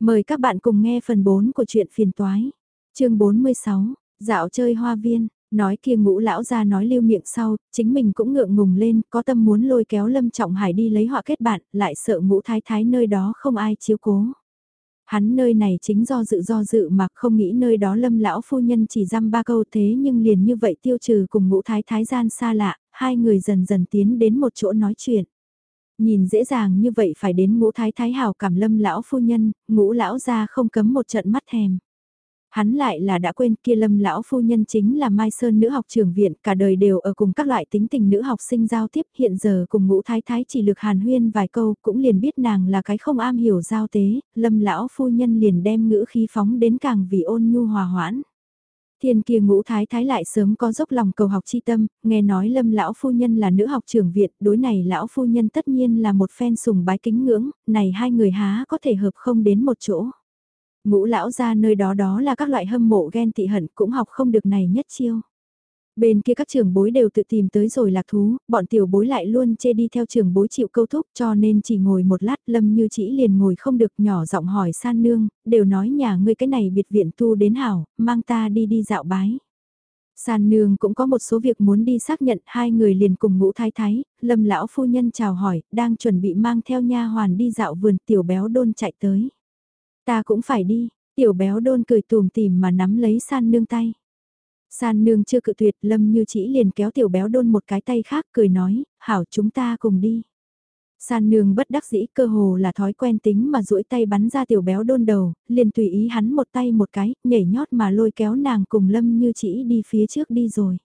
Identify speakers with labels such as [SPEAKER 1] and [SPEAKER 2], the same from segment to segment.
[SPEAKER 1] Mời các bạn cùng nghe phần 4 của truyện phiền toái. chương 46, dạo chơi hoa viên, nói kia ngũ lão ra nói lưu miệng sau, chính mình cũng ngượng ngùng lên, có tâm muốn lôi kéo Lâm Trọng Hải đi lấy họa kết bạn, lại sợ ngũ thái thái nơi đó không ai chiếu cố. Hắn nơi này chính do dự do dự mà không nghĩ nơi đó lâm lão phu nhân chỉ dăm ba câu thế nhưng liền như vậy tiêu trừ cùng ngũ thái thái gian xa lạ, hai người dần dần tiến đến một chỗ nói chuyện. Nhìn dễ dàng như vậy phải đến ngũ thái thái hào cảm lâm lão phu nhân, ngũ lão ra không cấm một trận mắt thèm. Hắn lại là đã quên kia lâm lão phu nhân chính là Mai Sơn nữ học trường viện, cả đời đều ở cùng các loại tính tình nữ học sinh giao tiếp hiện giờ cùng ngũ thái thái chỉ lực hàn huyên vài câu cũng liền biết nàng là cái không am hiểu giao tế, lâm lão phu nhân liền đem ngữ khí phóng đến càng vì ôn nhu hòa hoãn. Thiên kia ngũ thái thái lại sớm có dốc lòng cầu học chi tâm, nghe nói lâm lão phu nhân là nữ học trưởng viện, đối này lão phu nhân tất nhiên là một phen sùng bái kính ngưỡng, này hai người há có thể hợp không đến một chỗ. Ngũ lão ra nơi đó đó là các loại hâm mộ ghen tị hận cũng học không được này nhất chiêu. Bên kia các trưởng bối đều tự tìm tới rồi lạc thú, bọn tiểu bối lại luôn chê đi theo trưởng bối chịu câu thúc cho nên chỉ ngồi một lát lâm như chỉ liền ngồi không được nhỏ giọng hỏi san nương, đều nói nhà ngươi cái này biệt viện tu đến hảo, mang ta đi đi dạo bái. San nương cũng có một số việc muốn đi xác nhận hai người liền cùng ngũ thái thái, lâm lão phu nhân chào hỏi, đang chuẩn bị mang theo nha hoàn đi dạo vườn tiểu béo đôn chạy tới. Ta cũng phải đi, tiểu béo đôn cười tùm tìm mà nắm lấy san nương tay. San nương chưa cự tuyệt lâm như chỉ liền kéo tiểu béo đôn một cái tay khác cười nói, hảo chúng ta cùng đi. San nương bất đắc dĩ cơ hồ là thói quen tính mà duỗi tay bắn ra tiểu béo đôn đầu, liền tùy ý hắn một tay một cái, nhảy nhót mà lôi kéo nàng cùng lâm như chỉ đi phía trước đi rồi.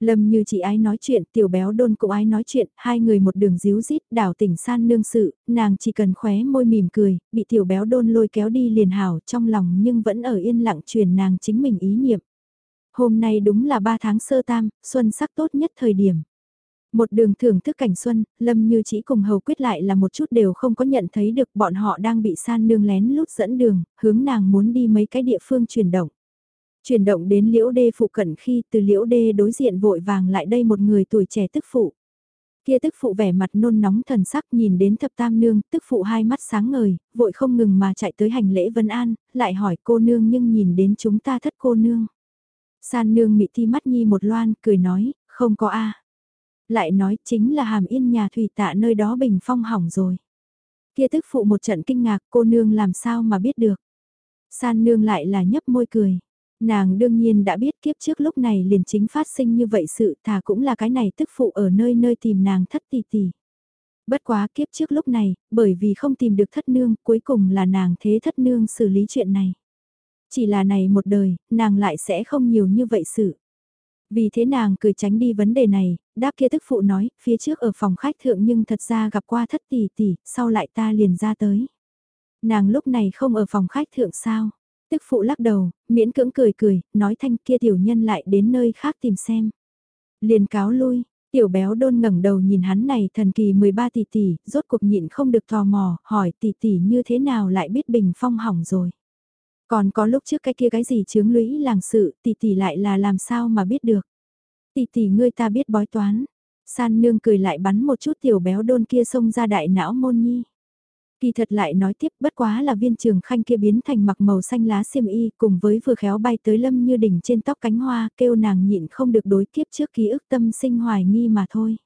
[SPEAKER 1] Lâm như chị ái nói chuyện, tiểu béo đôn cũng ái nói chuyện, hai người một đường díu dít, đảo tỉnh san nương sự, nàng chỉ cần khóe môi mỉm cười, bị tiểu béo đôn lôi kéo đi liền hảo trong lòng nhưng vẫn ở yên lặng truyền nàng chính mình ý niệm. Hôm nay đúng là ba tháng sơ tam, xuân sắc tốt nhất thời điểm. Một đường thưởng thức cảnh xuân, Lâm Như chỉ cùng hầu quyết lại là một chút đều không có nhận thấy được bọn họ đang bị san nương lén lút dẫn đường, hướng nàng muốn đi mấy cái địa phương chuyển động. Chuyển động đến liễu đê phụ cận khi từ liễu đê đối diện vội vàng lại đây một người tuổi trẻ tức phụ. Kia tức phụ vẻ mặt nôn nóng thần sắc nhìn đến thập tam nương, tức phụ hai mắt sáng ngời, vội không ngừng mà chạy tới hành lễ vân an, lại hỏi cô nương nhưng nhìn đến chúng ta thất cô nương. San nương mị thi mắt nhi một loan, cười nói, không có a Lại nói chính là hàm yên nhà thủy tạ nơi đó bình phong hỏng rồi. Kia tức phụ một trận kinh ngạc cô nương làm sao mà biết được. San nương lại là nhấp môi cười. Nàng đương nhiên đã biết kiếp trước lúc này liền chính phát sinh như vậy sự thà cũng là cái này tức phụ ở nơi nơi tìm nàng thất tỷ tỷ. Bất quá kiếp trước lúc này, bởi vì không tìm được thất nương, cuối cùng là nàng thế thất nương xử lý chuyện này. Chỉ là này một đời, nàng lại sẽ không nhiều như vậy sự. Vì thế nàng cười tránh đi vấn đề này, đáp kia tức phụ nói, phía trước ở phòng khách thượng nhưng thật ra gặp qua thất tỷ tỷ, sau lại ta liền ra tới. Nàng lúc này không ở phòng khách thượng sao, Tức phụ lắc đầu, miễn cưỡng cười cười, nói thanh kia tiểu nhân lại đến nơi khác tìm xem. Liền cáo lui, tiểu béo đôn ngẩng đầu nhìn hắn này thần kỳ 13 tỷ tỷ, rốt cuộc nhịn không được tò mò, hỏi tỷ tỷ như thế nào lại biết bình phong hỏng rồi. Còn có lúc trước cái kia cái gì chướng lũy làng sự, tỷ tỷ lại là làm sao mà biết được. Tỷ tỷ ngươi ta biết bói toán. San nương cười lại bắn một chút tiểu béo đôn kia xông ra đại não môn nhi. Kỳ thật lại nói tiếp bất quá là viên trường khanh kia biến thành mặc màu xanh lá xiêm y cùng với vừa khéo bay tới lâm như đỉnh trên tóc cánh hoa kêu nàng nhịn không được đối kiếp trước ký ức tâm sinh hoài nghi mà thôi.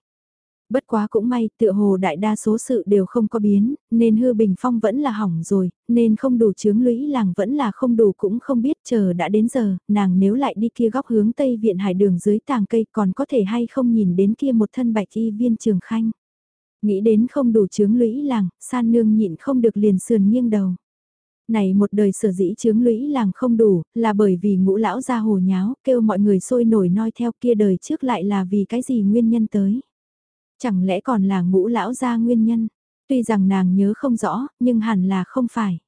[SPEAKER 1] Bất quá cũng may tựa hồ đại đa số sự đều không có biến, nên hư bình phong vẫn là hỏng rồi, nên không đủ chướng lũy làng vẫn là không đủ cũng không biết chờ đã đến giờ, nàng nếu lại đi kia góc hướng tây viện hải đường dưới tàng cây còn có thể hay không nhìn đến kia một thân bạch y viên trường khanh. Nghĩ đến không đủ chướng lũy làng, san nương nhịn không được liền sườn nghiêng đầu. Này một đời sở dĩ chướng lũy làng không đủ, là bởi vì ngũ lão ra hồ nháo, kêu mọi người sôi nổi noi theo kia đời trước lại là vì cái gì nguyên nhân tới. Chẳng lẽ còn là ngũ lão gia nguyên nhân, tuy rằng nàng nhớ không rõ, nhưng hẳn là không phải.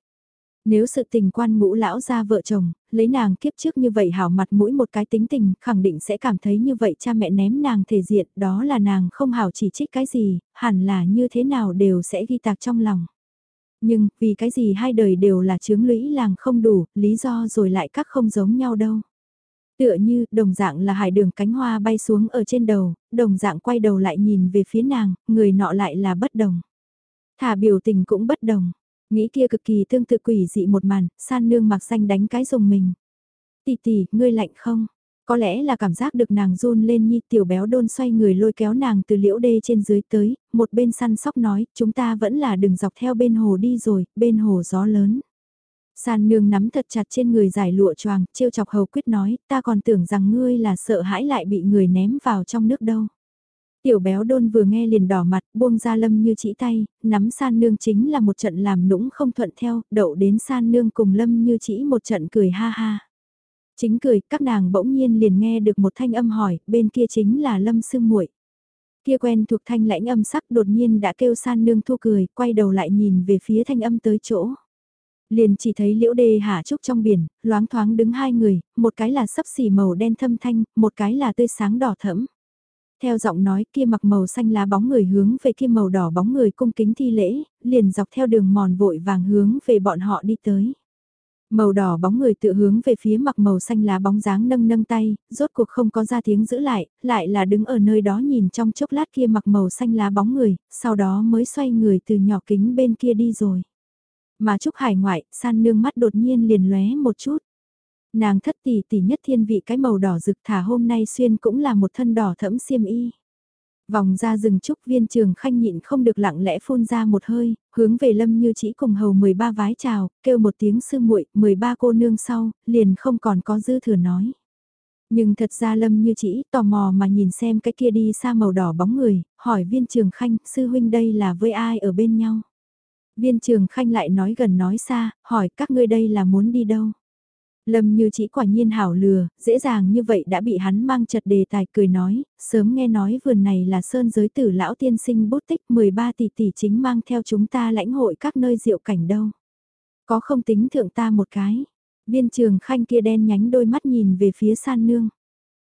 [SPEAKER 1] Nếu sự tình quan ngũ lão gia vợ chồng, lấy nàng kiếp trước như vậy hảo mặt mũi một cái tính tình, khẳng định sẽ cảm thấy như vậy cha mẹ ném nàng thể diện, đó là nàng không hảo chỉ trích cái gì, hẳn là như thế nào đều sẽ ghi tạc trong lòng. Nhưng, vì cái gì hai đời đều là chướng lũy làng không đủ, lý do rồi lại các không giống nhau đâu. Tựa như, đồng dạng là hải đường cánh hoa bay xuống ở trên đầu, đồng dạng quay đầu lại nhìn về phía nàng, người nọ lại là bất đồng. Thả biểu tình cũng bất đồng. Nghĩ kia cực kỳ tương tự quỷ dị một màn, san nương mặc xanh đánh cái dùng mình. Tỷ tỷ, ngươi lạnh không? Có lẽ là cảm giác được nàng run lên nhi tiểu béo đôn xoay người lôi kéo nàng từ liễu đê trên dưới tới, một bên săn sóc nói, chúng ta vẫn là đừng dọc theo bên hồ đi rồi, bên hồ gió lớn. San nương nắm thật chặt trên người giải lụa choàng, trêu chọc hầu quyết nói, ta còn tưởng rằng ngươi là sợ hãi lại bị người ném vào trong nước đâu. Tiểu béo đôn vừa nghe liền đỏ mặt, buông ra lâm như chỉ tay, nắm san nương chính là một trận làm nũng không thuận theo, đậu đến san nương cùng lâm như chỉ một trận cười ha ha. Chính cười, các nàng bỗng nhiên liền nghe được một thanh âm hỏi, bên kia chính là lâm sương muội Kia quen thuộc thanh lãnh âm sắc đột nhiên đã kêu san nương thu cười, quay đầu lại nhìn về phía thanh âm tới chỗ. Liền chỉ thấy liễu đê hạ trúc trong biển, loáng thoáng đứng hai người, một cái là sấp xỉ màu đen thâm thanh, một cái là tươi sáng đỏ thẫm. Theo giọng nói kia mặc màu xanh lá bóng người hướng về kia màu đỏ bóng người cung kính thi lễ, liền dọc theo đường mòn vội vàng hướng về bọn họ đi tới. Màu đỏ bóng người tự hướng về phía mặc màu xanh lá bóng dáng nâng nâng tay, rốt cuộc không có ra tiếng giữ lại, lại là đứng ở nơi đó nhìn trong chốc lát kia mặc màu xanh lá bóng người, sau đó mới xoay người từ nhỏ kính bên kia đi rồi. Mà Trúc Hải ngoại, san nương mắt đột nhiên liền lóe một chút. Nàng thất tỷ tỷ nhất thiên vị cái màu đỏ rực thả hôm nay xuyên cũng là một thân đỏ thẫm xiêm y. Vòng ra rừng trúc viên trường khanh nhịn không được lặng lẽ phun ra một hơi, hướng về lâm như chỉ cùng hầu 13 vái chào, kêu một tiếng sư muội 13 cô nương sau, liền không còn có dư thừa nói. Nhưng thật ra lâm như chỉ tò mò mà nhìn xem cái kia đi xa màu đỏ bóng người, hỏi viên trường khanh, sư huynh đây là với ai ở bên nhau. Viên trường khanh lại nói gần nói xa, hỏi các ngươi đây là muốn đi đâu. Lâm như chỉ quả nhiên hảo lừa, dễ dàng như vậy đã bị hắn mang chật đề tài cười nói, sớm nghe nói vườn này là sơn giới tử lão tiên sinh bút tích 13 tỷ tỷ chính mang theo chúng ta lãnh hội các nơi diệu cảnh đâu. Có không tính thượng ta một cái, viên trường khanh kia đen nhánh đôi mắt nhìn về phía san nương.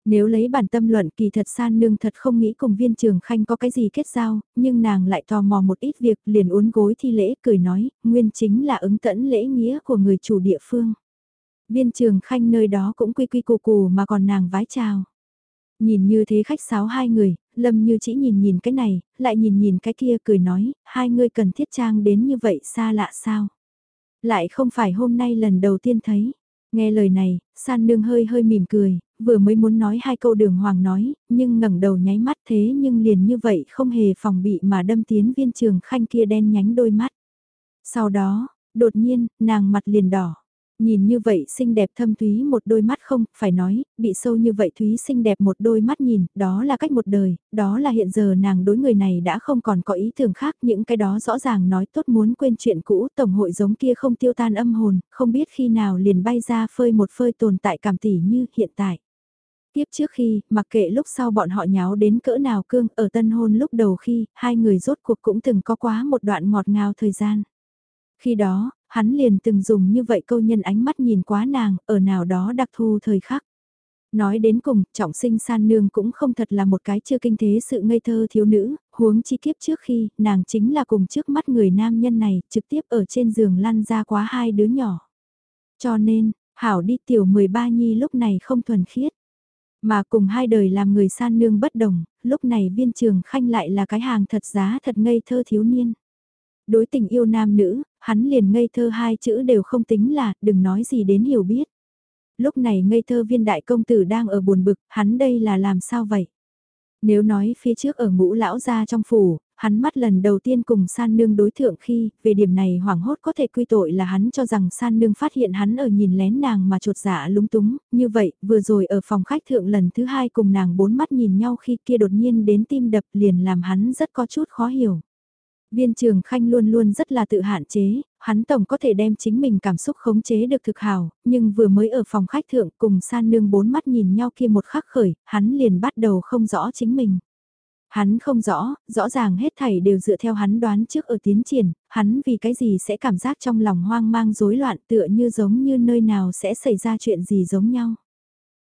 [SPEAKER 1] Nếu lấy bản tâm luận kỳ thật san nương thật không nghĩ cùng viên trường khanh có cái gì kết giao, nhưng nàng lại tò mò một ít việc liền uốn gối thi lễ cười nói, nguyên chính là ứng tẫn lễ nghĩa của người chủ địa phương. Viên trường khanh nơi đó cũng quy quy cù cù mà còn nàng vái chào. Nhìn như thế khách sáo hai người, lâm như chỉ nhìn nhìn cái này, lại nhìn nhìn cái kia cười nói, hai người cần thiết trang đến như vậy xa lạ sao. Lại không phải hôm nay lần đầu tiên thấy. Nghe lời này, san nương hơi hơi mỉm cười, vừa mới muốn nói hai câu đường hoàng nói, nhưng ngẩng đầu nháy mắt thế nhưng liền như vậy không hề phòng bị mà đâm tiến viên trường khanh kia đen nhánh đôi mắt. Sau đó, đột nhiên, nàng mặt liền đỏ. Nhìn như vậy xinh đẹp thâm thúy một đôi mắt không, phải nói, bị sâu như vậy thúy xinh đẹp một đôi mắt nhìn, đó là cách một đời, đó là hiện giờ nàng đối người này đã không còn có ý tưởng khác, những cái đó rõ ràng nói tốt muốn quên chuyện cũ, tổng hội giống kia không tiêu tan âm hồn, không biết khi nào liền bay ra phơi một phơi tồn tại cảm tỉ như hiện tại. Tiếp trước khi, mặc kệ lúc sau bọn họ nháo đến cỡ nào cương, ở tân hôn lúc đầu khi, hai người rốt cuộc cũng từng có quá một đoạn ngọt ngào thời gian. Khi đó, hắn liền từng dùng như vậy câu nhân ánh mắt nhìn quá nàng, ở nào đó đặc thù thời khắc. Nói đến cùng, trọng sinh san nương cũng không thật là một cái chưa kinh thế sự ngây thơ thiếu nữ, huống chi kiếp trước khi, nàng chính là cùng trước mắt người nam nhân này, trực tiếp ở trên giường lăn ra quá hai đứa nhỏ. Cho nên, hảo đi tiểu 13 nhi lúc này không thuần khiết. Mà cùng hai đời làm người san nương bất đồng, lúc này viên trường khanh lại là cái hàng thật giá thật ngây thơ thiếu niên. Đối tình yêu nam nữ, hắn liền ngây thơ hai chữ đều không tính là, đừng nói gì đến hiểu biết. Lúc này ngây thơ viên đại công tử đang ở buồn bực, hắn đây là làm sao vậy? Nếu nói phía trước ở ngũ lão gia trong phủ, hắn mắt lần đầu tiên cùng san nương đối thượng khi, về điểm này hoảng hốt có thể quy tội là hắn cho rằng san nương phát hiện hắn ở nhìn lén nàng mà trột dạ lúng túng, như vậy, vừa rồi ở phòng khách thượng lần thứ hai cùng nàng bốn mắt nhìn nhau khi kia đột nhiên đến tim đập liền làm hắn rất có chút khó hiểu. Viên trường khanh luôn luôn rất là tự hạn chế, hắn tổng có thể đem chính mình cảm xúc khống chế được thực hào, nhưng vừa mới ở phòng khách thượng cùng san nương bốn mắt nhìn nhau kia một khắc khởi, hắn liền bắt đầu không rõ chính mình. Hắn không rõ, rõ ràng hết thảy đều dựa theo hắn đoán trước ở tiến triển, hắn vì cái gì sẽ cảm giác trong lòng hoang mang rối loạn tựa như giống như nơi nào sẽ xảy ra chuyện gì giống nhau.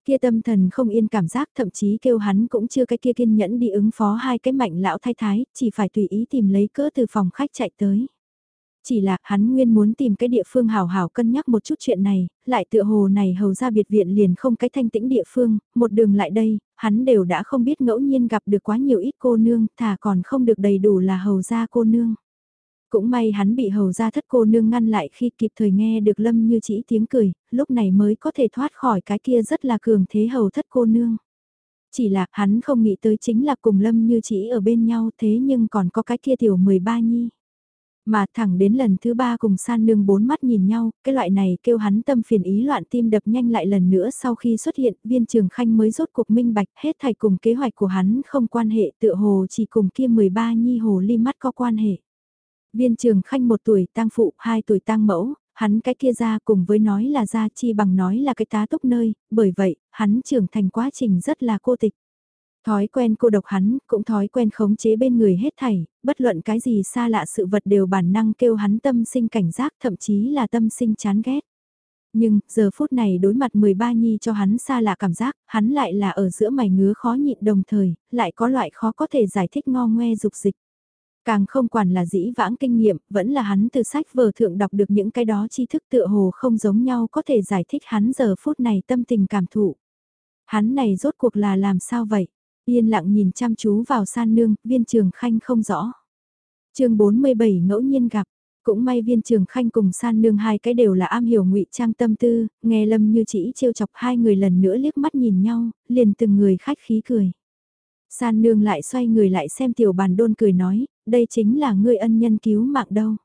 [SPEAKER 1] Kia tâm thần không yên cảm giác thậm chí kêu hắn cũng chưa cái kia kiên nhẫn đi ứng phó hai cái mạnh lão thái thái, chỉ phải tùy ý tìm lấy cỡ từ phòng khách chạy tới. Chỉ là hắn nguyên muốn tìm cái địa phương hào hào cân nhắc một chút chuyện này, lại tựa hồ này hầu ra biệt viện liền không cái thanh tĩnh địa phương, một đường lại đây, hắn đều đã không biết ngẫu nhiên gặp được quá nhiều ít cô nương, thà còn không được đầy đủ là hầu ra cô nương. Cũng may hắn bị hầu ra thất cô nương ngăn lại khi kịp thời nghe được lâm như chỉ tiếng cười, lúc này mới có thể thoát khỏi cái kia rất là cường thế hầu thất cô nương. Chỉ là hắn không nghĩ tới chính là cùng lâm như chỉ ở bên nhau thế nhưng còn có cái kia tiểu 13 nhi. Mà thẳng đến lần thứ ba cùng san nương bốn mắt nhìn nhau, cái loại này kêu hắn tâm phiền ý loạn tim đập nhanh lại lần nữa sau khi xuất hiện viên trường khanh mới rốt cuộc minh bạch hết thảy cùng kế hoạch của hắn không quan hệ tựa hồ chỉ cùng kia 13 nhi hồ ly mắt có quan hệ. Viên trường khanh một tuổi tang phụ, hai tuổi tang mẫu, hắn cái kia ra cùng với nói là ra chi bằng nói là cái tá túc nơi, bởi vậy, hắn trưởng thành quá trình rất là cô tịch. Thói quen cô độc hắn, cũng thói quen khống chế bên người hết thảy, bất luận cái gì xa lạ sự vật đều bản năng kêu hắn tâm sinh cảnh giác thậm chí là tâm sinh chán ghét. Nhưng, giờ phút này đối mặt 13 nhi cho hắn xa lạ cảm giác, hắn lại là ở giữa mày ngứa khó nhịn đồng thời, lại có loại khó có thể giải thích ngo ngoe dục dịch. Càng không quản là dĩ vãng kinh nghiệm, vẫn là hắn từ sách vở thượng đọc được những cái đó tri thức tựa hồ không giống nhau có thể giải thích hắn giờ phút này tâm tình cảm thụ. Hắn này rốt cuộc là làm sao vậy? Yên lặng nhìn chăm chú vào san nương, viên trường khanh không rõ. chương 47 ngẫu nhiên gặp, cũng may viên trường khanh cùng san nương hai cái đều là am hiểu ngụy trang tâm tư, nghe lâm như chỉ trêu chọc hai người lần nữa liếc mắt nhìn nhau, liền từng người khách khí cười. San nương lại xoay người lại xem tiểu bàn đôn cười nói, đây chính là ngươi ân nhân cứu mạng đâu.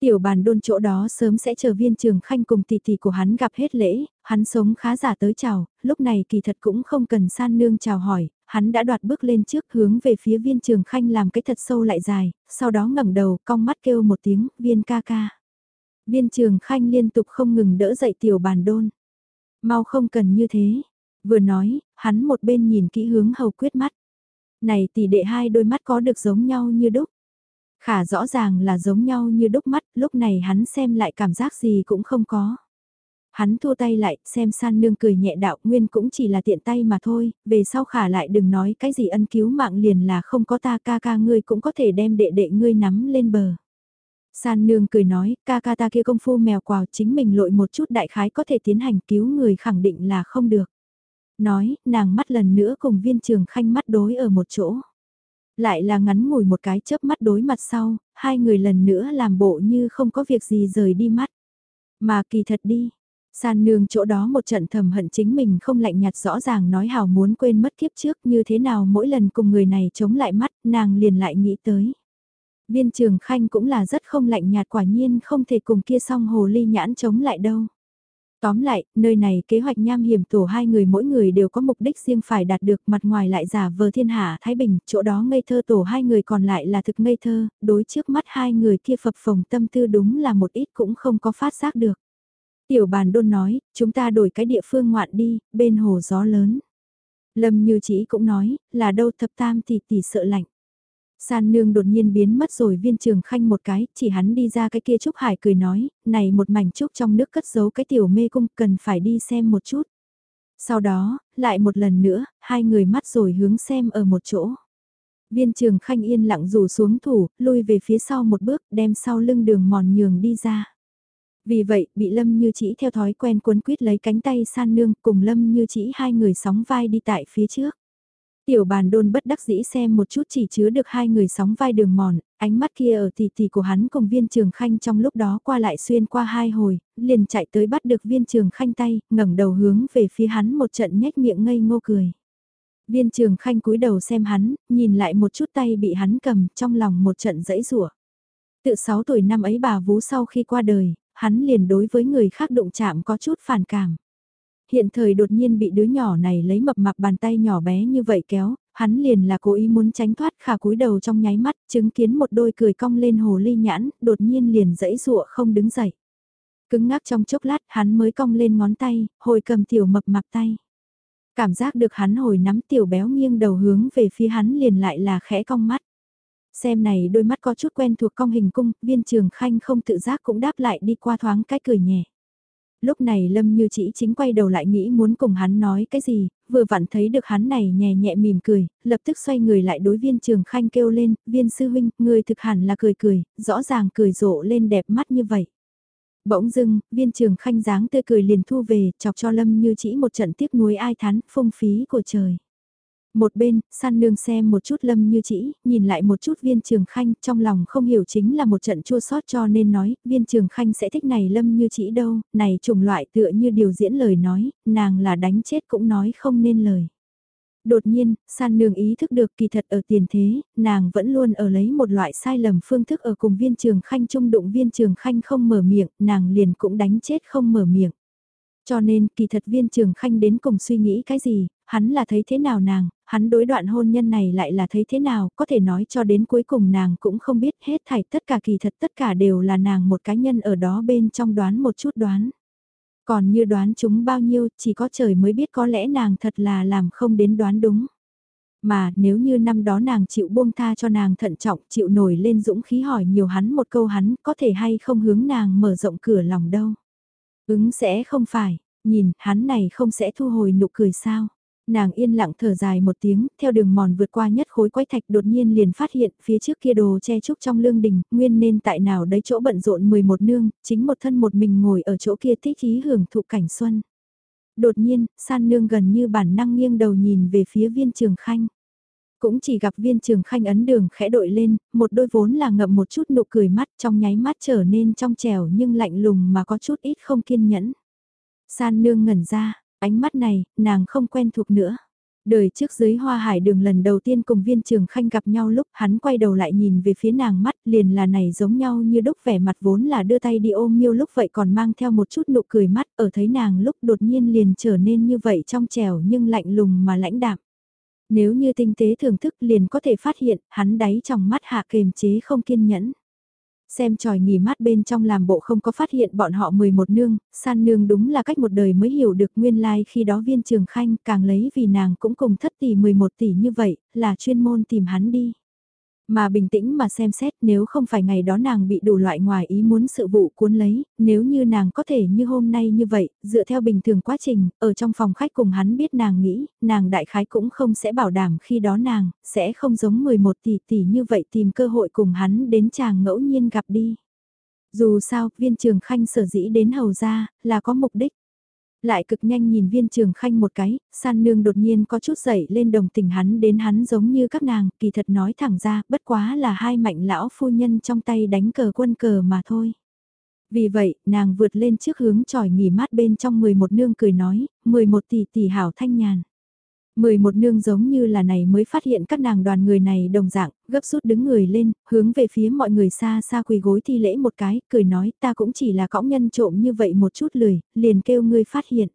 [SPEAKER 1] Tiểu bàn đôn chỗ đó sớm sẽ chờ viên trường khanh cùng tỷ tỷ của hắn gặp hết lễ, hắn sống khá giả tới chào, lúc này kỳ thật cũng không cần san nương chào hỏi, hắn đã đoạt bước lên trước hướng về phía viên trường khanh làm cái thật sâu lại dài, sau đó ngẩng đầu cong mắt kêu một tiếng, viên ca ca. Viên trường khanh liên tục không ngừng đỡ dậy tiểu bàn đôn. Mau không cần như thế. Vừa nói, hắn một bên nhìn kỹ hướng hầu quyết mắt. Này tỷ đệ hai đôi mắt có được giống nhau như đúc. Khả rõ ràng là giống nhau như đúc mắt, lúc này hắn xem lại cảm giác gì cũng không có. Hắn thua tay lại, xem san nương cười nhẹ đạo nguyên cũng chỉ là tiện tay mà thôi, về sau khả lại đừng nói cái gì ân cứu mạng liền là không có ta ca ca ngươi cũng có thể đem đệ đệ ngươi nắm lên bờ. San nương cười nói, ca ca ta kia công phu mèo quào chính mình lội một chút đại khái có thể tiến hành cứu người khẳng định là không được. Nói, nàng mắt lần nữa cùng viên trường khanh mắt đối ở một chỗ. Lại là ngắn ngủi một cái chớp mắt đối mặt sau, hai người lần nữa làm bộ như không có việc gì rời đi mắt. Mà kỳ thật đi, San nương chỗ đó một trận thầm hận chính mình không lạnh nhạt rõ ràng nói hào muốn quên mất kiếp trước như thế nào mỗi lần cùng người này chống lại mắt nàng liền lại nghĩ tới. Viên trường khanh cũng là rất không lạnh nhạt quả nhiên không thể cùng kia song hồ ly nhãn chống lại đâu. Tóm lại, nơi này kế hoạch nham hiểm tổ hai người mỗi người đều có mục đích riêng phải đạt được mặt ngoài lại giả vờ thiên hạ Thái Bình, chỗ đó ngây thơ tổ hai người còn lại là thực ngây thơ, đối trước mắt hai người kia phập phồng tâm tư đúng là một ít cũng không có phát giác được. Tiểu bàn đôn nói, chúng ta đổi cái địa phương ngoạn đi, bên hồ gió lớn. Lâm như chỉ cũng nói, là đâu thập tam thì tỷ sợ lạnh. San nương đột nhiên biến mất rồi viên trường khanh một cái, chỉ hắn đi ra cái kia Trúc Hải cười nói, này một mảnh Trúc trong nước cất giấu cái tiểu mê cung cần phải đi xem một chút. Sau đó, lại một lần nữa, hai người mắt rồi hướng xem ở một chỗ. Viên trường khanh yên lặng rủ xuống thủ, lui về phía sau một bước, đem sau lưng đường mòn nhường đi ra. Vì vậy, bị Lâm Như Chỉ theo thói quen cuốn quýt lấy cánh tay san nương cùng Lâm Như Chỉ hai người sóng vai đi tại phía trước. Tiểu bàn đôn bất đắc dĩ xem một chút chỉ chứa được hai người sóng vai đường mòn, ánh mắt kia ở tỷ tỷ của hắn cùng viên trường khanh trong lúc đó qua lại xuyên qua hai hồi, liền chạy tới bắt được viên trường khanh tay, ngẩng đầu hướng về phía hắn một trận nhếch miệng ngây ngô cười. Viên trường khanh cúi đầu xem hắn, nhìn lại một chút tay bị hắn cầm trong lòng một trận dãy rủa Tự 6 tuổi năm ấy bà vú sau khi qua đời, hắn liền đối với người khác đụng chạm có chút phản cảm. Hiện thời đột nhiên bị đứa nhỏ này lấy mập mạp bàn tay nhỏ bé như vậy kéo, hắn liền là cố ý muốn tránh thoát khả cúi đầu trong nháy mắt, chứng kiến một đôi cười cong lên hồ ly nhãn, đột nhiên liền dẫy dụa không đứng dậy. Cứng ngắc trong chốc lát hắn mới cong lên ngón tay, hồi cầm tiểu mập mạp tay. Cảm giác được hắn hồi nắm tiểu béo nghiêng đầu hướng về phía hắn liền lại là khẽ cong mắt. Xem này đôi mắt có chút quen thuộc cong hình cung, viên trường khanh không tự giác cũng đáp lại đi qua thoáng cái cười nhẹ. Lúc này Lâm Như chỉ chính quay đầu lại nghĩ muốn cùng hắn nói cái gì, vừa vặn thấy được hắn này nhẹ nhẹ mỉm cười, lập tức xoay người lại đối viên trường khanh kêu lên, viên sư huynh, người thực hẳn là cười cười, rõ ràng cười rộ lên đẹp mắt như vậy. Bỗng dưng, viên trường khanh dáng tươi cười liền thu về, chọc cho Lâm Như chỉ một trận tiếc nuối ai thán, phung phí của trời. Một bên, san nương xem một chút lâm như chỉ, nhìn lại một chút viên trường khanh, trong lòng không hiểu chính là một trận chua sót cho nên nói, viên trường khanh sẽ thích này lâm như chỉ đâu, này trùng loại tựa như điều diễn lời nói, nàng là đánh chết cũng nói không nên lời. Đột nhiên, san nương ý thức được kỳ thật ở tiền thế, nàng vẫn luôn ở lấy một loại sai lầm phương thức ở cùng viên trường khanh trung đụng viên trường khanh không mở miệng, nàng liền cũng đánh chết không mở miệng. Cho nên, kỳ thật viên trường khanh đến cùng suy nghĩ cái gì, hắn là thấy thế nào nàng, hắn đối đoạn hôn nhân này lại là thấy thế nào, có thể nói cho đến cuối cùng nàng cũng không biết hết thảy tất cả kỳ thật tất cả đều là nàng một cá nhân ở đó bên trong đoán một chút đoán. Còn như đoán chúng bao nhiêu, chỉ có trời mới biết có lẽ nàng thật là làm không đến đoán đúng. Mà nếu như năm đó nàng chịu buông tha cho nàng thận trọng, chịu nổi lên dũng khí hỏi nhiều hắn một câu hắn có thể hay không hướng nàng mở rộng cửa lòng đâu. Ứng sẽ không phải, nhìn hắn này không sẽ thu hồi nụ cười sao. Nàng yên lặng thở dài một tiếng, theo đường mòn vượt qua nhất khối quái thạch đột nhiên liền phát hiện phía trước kia đồ che trúc trong lương đình, nguyên nên tại nào đấy chỗ bận rộn 11 nương, chính một thân một mình ngồi ở chỗ kia thích ý hưởng thụ cảnh xuân. Đột nhiên, san nương gần như bản năng nghiêng đầu nhìn về phía viên trường khanh. Cũng chỉ gặp viên trường khanh ấn đường khẽ đội lên, một đôi vốn là ngậm một chút nụ cười mắt trong nháy mắt trở nên trong trẻo nhưng lạnh lùng mà có chút ít không kiên nhẫn. San nương ngẩn ra, Ánh mắt này, nàng không quen thuộc nữa. Đời trước dưới hoa hải đường lần đầu tiên cùng viên trường khanh gặp nhau lúc hắn quay đầu lại nhìn về phía nàng mắt liền là này giống nhau như đúc vẻ mặt vốn là đưa tay đi ôm miêu lúc vậy còn mang theo một chút nụ cười mắt ở thấy nàng lúc đột nhiên liền trở nên như vậy trong trèo nhưng lạnh lùng mà lãnh đạm. Nếu như tinh tế thưởng thức liền có thể phát hiện hắn đáy trong mắt hạ kềm chế không kiên nhẫn. Xem tròi nghỉ mát bên trong làm bộ không có phát hiện bọn họ 11 nương, san nương đúng là cách một đời mới hiểu được nguyên lai like khi đó viên trường khanh càng lấy vì nàng cũng cùng thất tỷ 11 tỷ như vậy, là chuyên môn tìm hắn đi. Mà bình tĩnh mà xem xét nếu không phải ngày đó nàng bị đủ loại ngoài ý muốn sự vụ cuốn lấy, nếu như nàng có thể như hôm nay như vậy, dựa theo bình thường quá trình, ở trong phòng khách cùng hắn biết nàng nghĩ, nàng đại khái cũng không sẽ bảo đảm khi đó nàng, sẽ không giống 11 tỷ tỷ như vậy tìm cơ hội cùng hắn đến chàng ngẫu nhiên gặp đi. Dù sao, viên trường khanh sở dĩ đến hầu ra, là có mục đích. Lại cực nhanh nhìn viên trường khanh một cái, san nương đột nhiên có chút dậy lên đồng tình hắn đến hắn giống như các nàng, kỳ thật nói thẳng ra, bất quá là hai mạnh lão phu nhân trong tay đánh cờ quân cờ mà thôi. Vì vậy, nàng vượt lên trước hướng tròi nghỉ mát bên trong 11 nương cười nói, 11 tỷ tỷ hảo thanh nhàn. 11 nương giống như là này mới phát hiện các nàng đoàn người này đồng dạng, gấp rút đứng người lên, hướng về phía mọi người xa xa quỳ gối thi lễ một cái, cười nói ta cũng chỉ là cõng nhân trộm như vậy một chút lười, liền kêu ngươi phát hiện.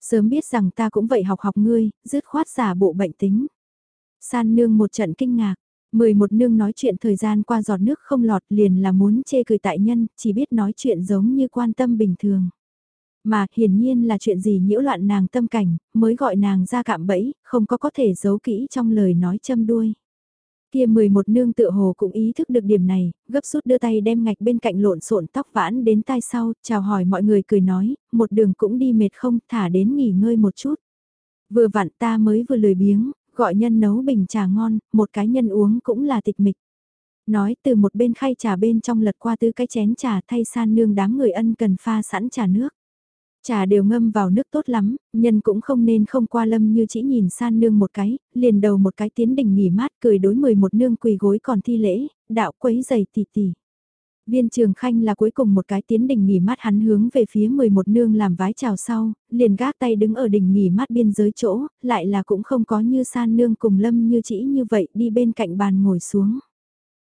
[SPEAKER 1] Sớm biết rằng ta cũng vậy học học ngươi, dứt khoát giả bộ bệnh tính. San nương một trận kinh ngạc, 11 nương nói chuyện thời gian qua giọt nước không lọt liền là muốn chê cười tại nhân, chỉ biết nói chuyện giống như quan tâm bình thường. Mà hiển nhiên là chuyện gì nhiễu loạn nàng tâm cảnh, mới gọi nàng ra cạm bẫy, không có có thể giấu kỹ trong lời nói châm đuôi. Kia 11 nương tự hồ cũng ý thức được điểm này, gấp rút đưa tay đem ngạch bên cạnh lộn xộn tóc vãn đến tai sau, chào hỏi mọi người cười nói, một đường cũng đi mệt không, thả đến nghỉ ngơi một chút. Vừa vặn ta mới vừa lười biếng, gọi nhân nấu bình trà ngon, một cái nhân uống cũng là tịch mịch. Nói từ một bên khay trà bên trong lật qua tư cái chén trà thay san nương đám người ân cần pha sẵn trà nước. Trà đều ngâm vào nước tốt lắm, nhân cũng không nên không qua lâm như chỉ nhìn san nương một cái, liền đầu một cái tiến đỉnh nghỉ mát cười đối mười một nương quỳ gối còn thi lễ, đạo quấy giày tỷ tỷ. Viên trường khanh là cuối cùng một cái tiến đỉnh nghỉ mát hắn hướng về phía 11 nương làm vái chào sau, liền gác tay đứng ở đỉnh nghỉ mát biên giới chỗ, lại là cũng không có như san nương cùng lâm như chỉ như vậy đi bên cạnh bàn ngồi xuống.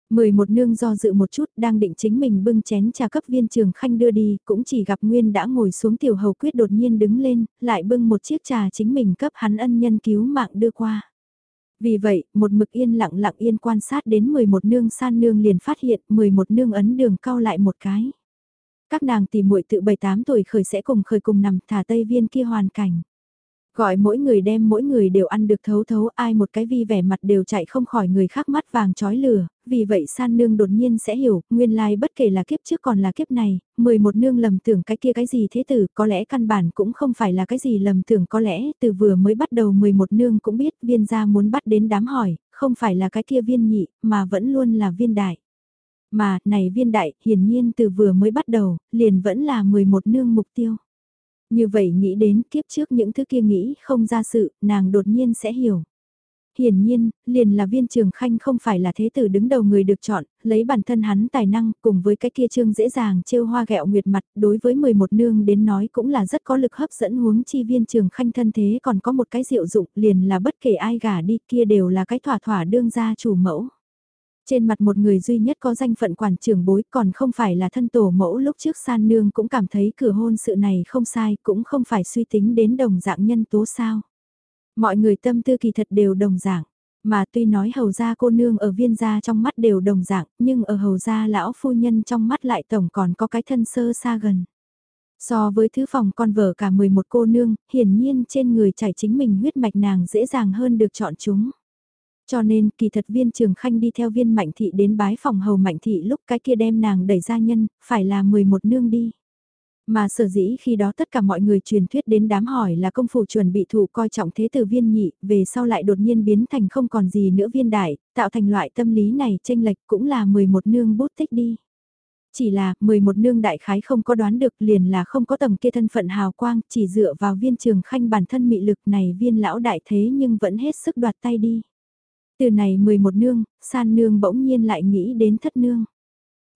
[SPEAKER 1] Mười một nương do dự một chút đang định chính mình bưng chén trà cấp viên trường khanh đưa đi, cũng chỉ gặp Nguyên đã ngồi xuống tiểu hầu quyết đột nhiên đứng lên, lại bưng một chiếc trà chính mình cấp hắn ân nhân cứu mạng đưa qua. Vì vậy, một mực yên lặng lặng yên quan sát đến 11 nương san nương liền phát hiện 11 nương ấn đường cao lại một cái. Các nàng tìm muội tự 7-8 tuổi khởi sẽ cùng khởi cùng nằm thả tây viên kia hoàn cảnh. Gọi mỗi người đem mỗi người đều ăn được thấu thấu ai một cái vi vẻ mặt đều chạy không khỏi người khác mắt vàng trói lửa, vì vậy san nương đột nhiên sẽ hiểu, nguyên lai bất kể là kiếp trước còn là kiếp này, 11 nương lầm tưởng cái kia cái gì thế tử, có lẽ căn bản cũng không phải là cái gì lầm tưởng có lẽ từ vừa mới bắt đầu 11 nương cũng biết viên gia muốn bắt đến đám hỏi, không phải là cái kia viên nhị, mà vẫn luôn là viên đại. Mà, này viên đại, hiển nhiên từ vừa mới bắt đầu, liền vẫn là 11 nương mục tiêu. Như vậy nghĩ đến kiếp trước những thứ kia nghĩ không ra sự, nàng đột nhiên sẽ hiểu. hiển nhiên, liền là viên trường khanh không phải là thế tử đứng đầu người được chọn, lấy bản thân hắn tài năng cùng với cái kia trương dễ dàng trêu hoa gẹo nguyệt mặt đối với 11 nương đến nói cũng là rất có lực hấp dẫn huống chi viên trường khanh thân thế còn có một cái diệu dụng liền là bất kể ai gả đi kia đều là cái thỏa thỏa đương gia chủ mẫu. Trên mặt một người duy nhất có danh phận quản trưởng bối còn không phải là thân tổ mẫu lúc trước san nương cũng cảm thấy cửa hôn sự này không sai cũng không phải suy tính đến đồng dạng nhân tố sao. Mọi người tâm tư kỳ thật đều đồng dạng, mà tuy nói hầu gia cô nương ở viên gia trong mắt đều đồng dạng, nhưng ở hầu gia lão phu nhân trong mắt lại tổng còn có cái thân sơ xa gần. So với thứ phòng con vợ cả 11 cô nương, hiển nhiên trên người chảy chính mình huyết mạch nàng dễ dàng hơn được chọn chúng. Cho nên kỳ thật viên trường khanh đi theo viên mạnh thị đến bái phòng hầu mạnh thị lúc cái kia đem nàng đẩy ra nhân, phải là 11 nương đi. Mà sở dĩ khi đó tất cả mọi người truyền thuyết đến đám hỏi là công phủ chuẩn bị thủ coi trọng thế từ viên nhị, về sau lại đột nhiên biến thành không còn gì nữa viên đại, tạo thành loại tâm lý này tranh lệch cũng là 11 nương bút tích đi. Chỉ là 11 nương đại khái không có đoán được liền là không có tầm kia thân phận hào quang, chỉ dựa vào viên trường khanh bản thân mị lực này viên lão đại thế nhưng vẫn hết sức đoạt tay đi. Từ này 11 nương, san nương bỗng nhiên lại nghĩ đến thất nương.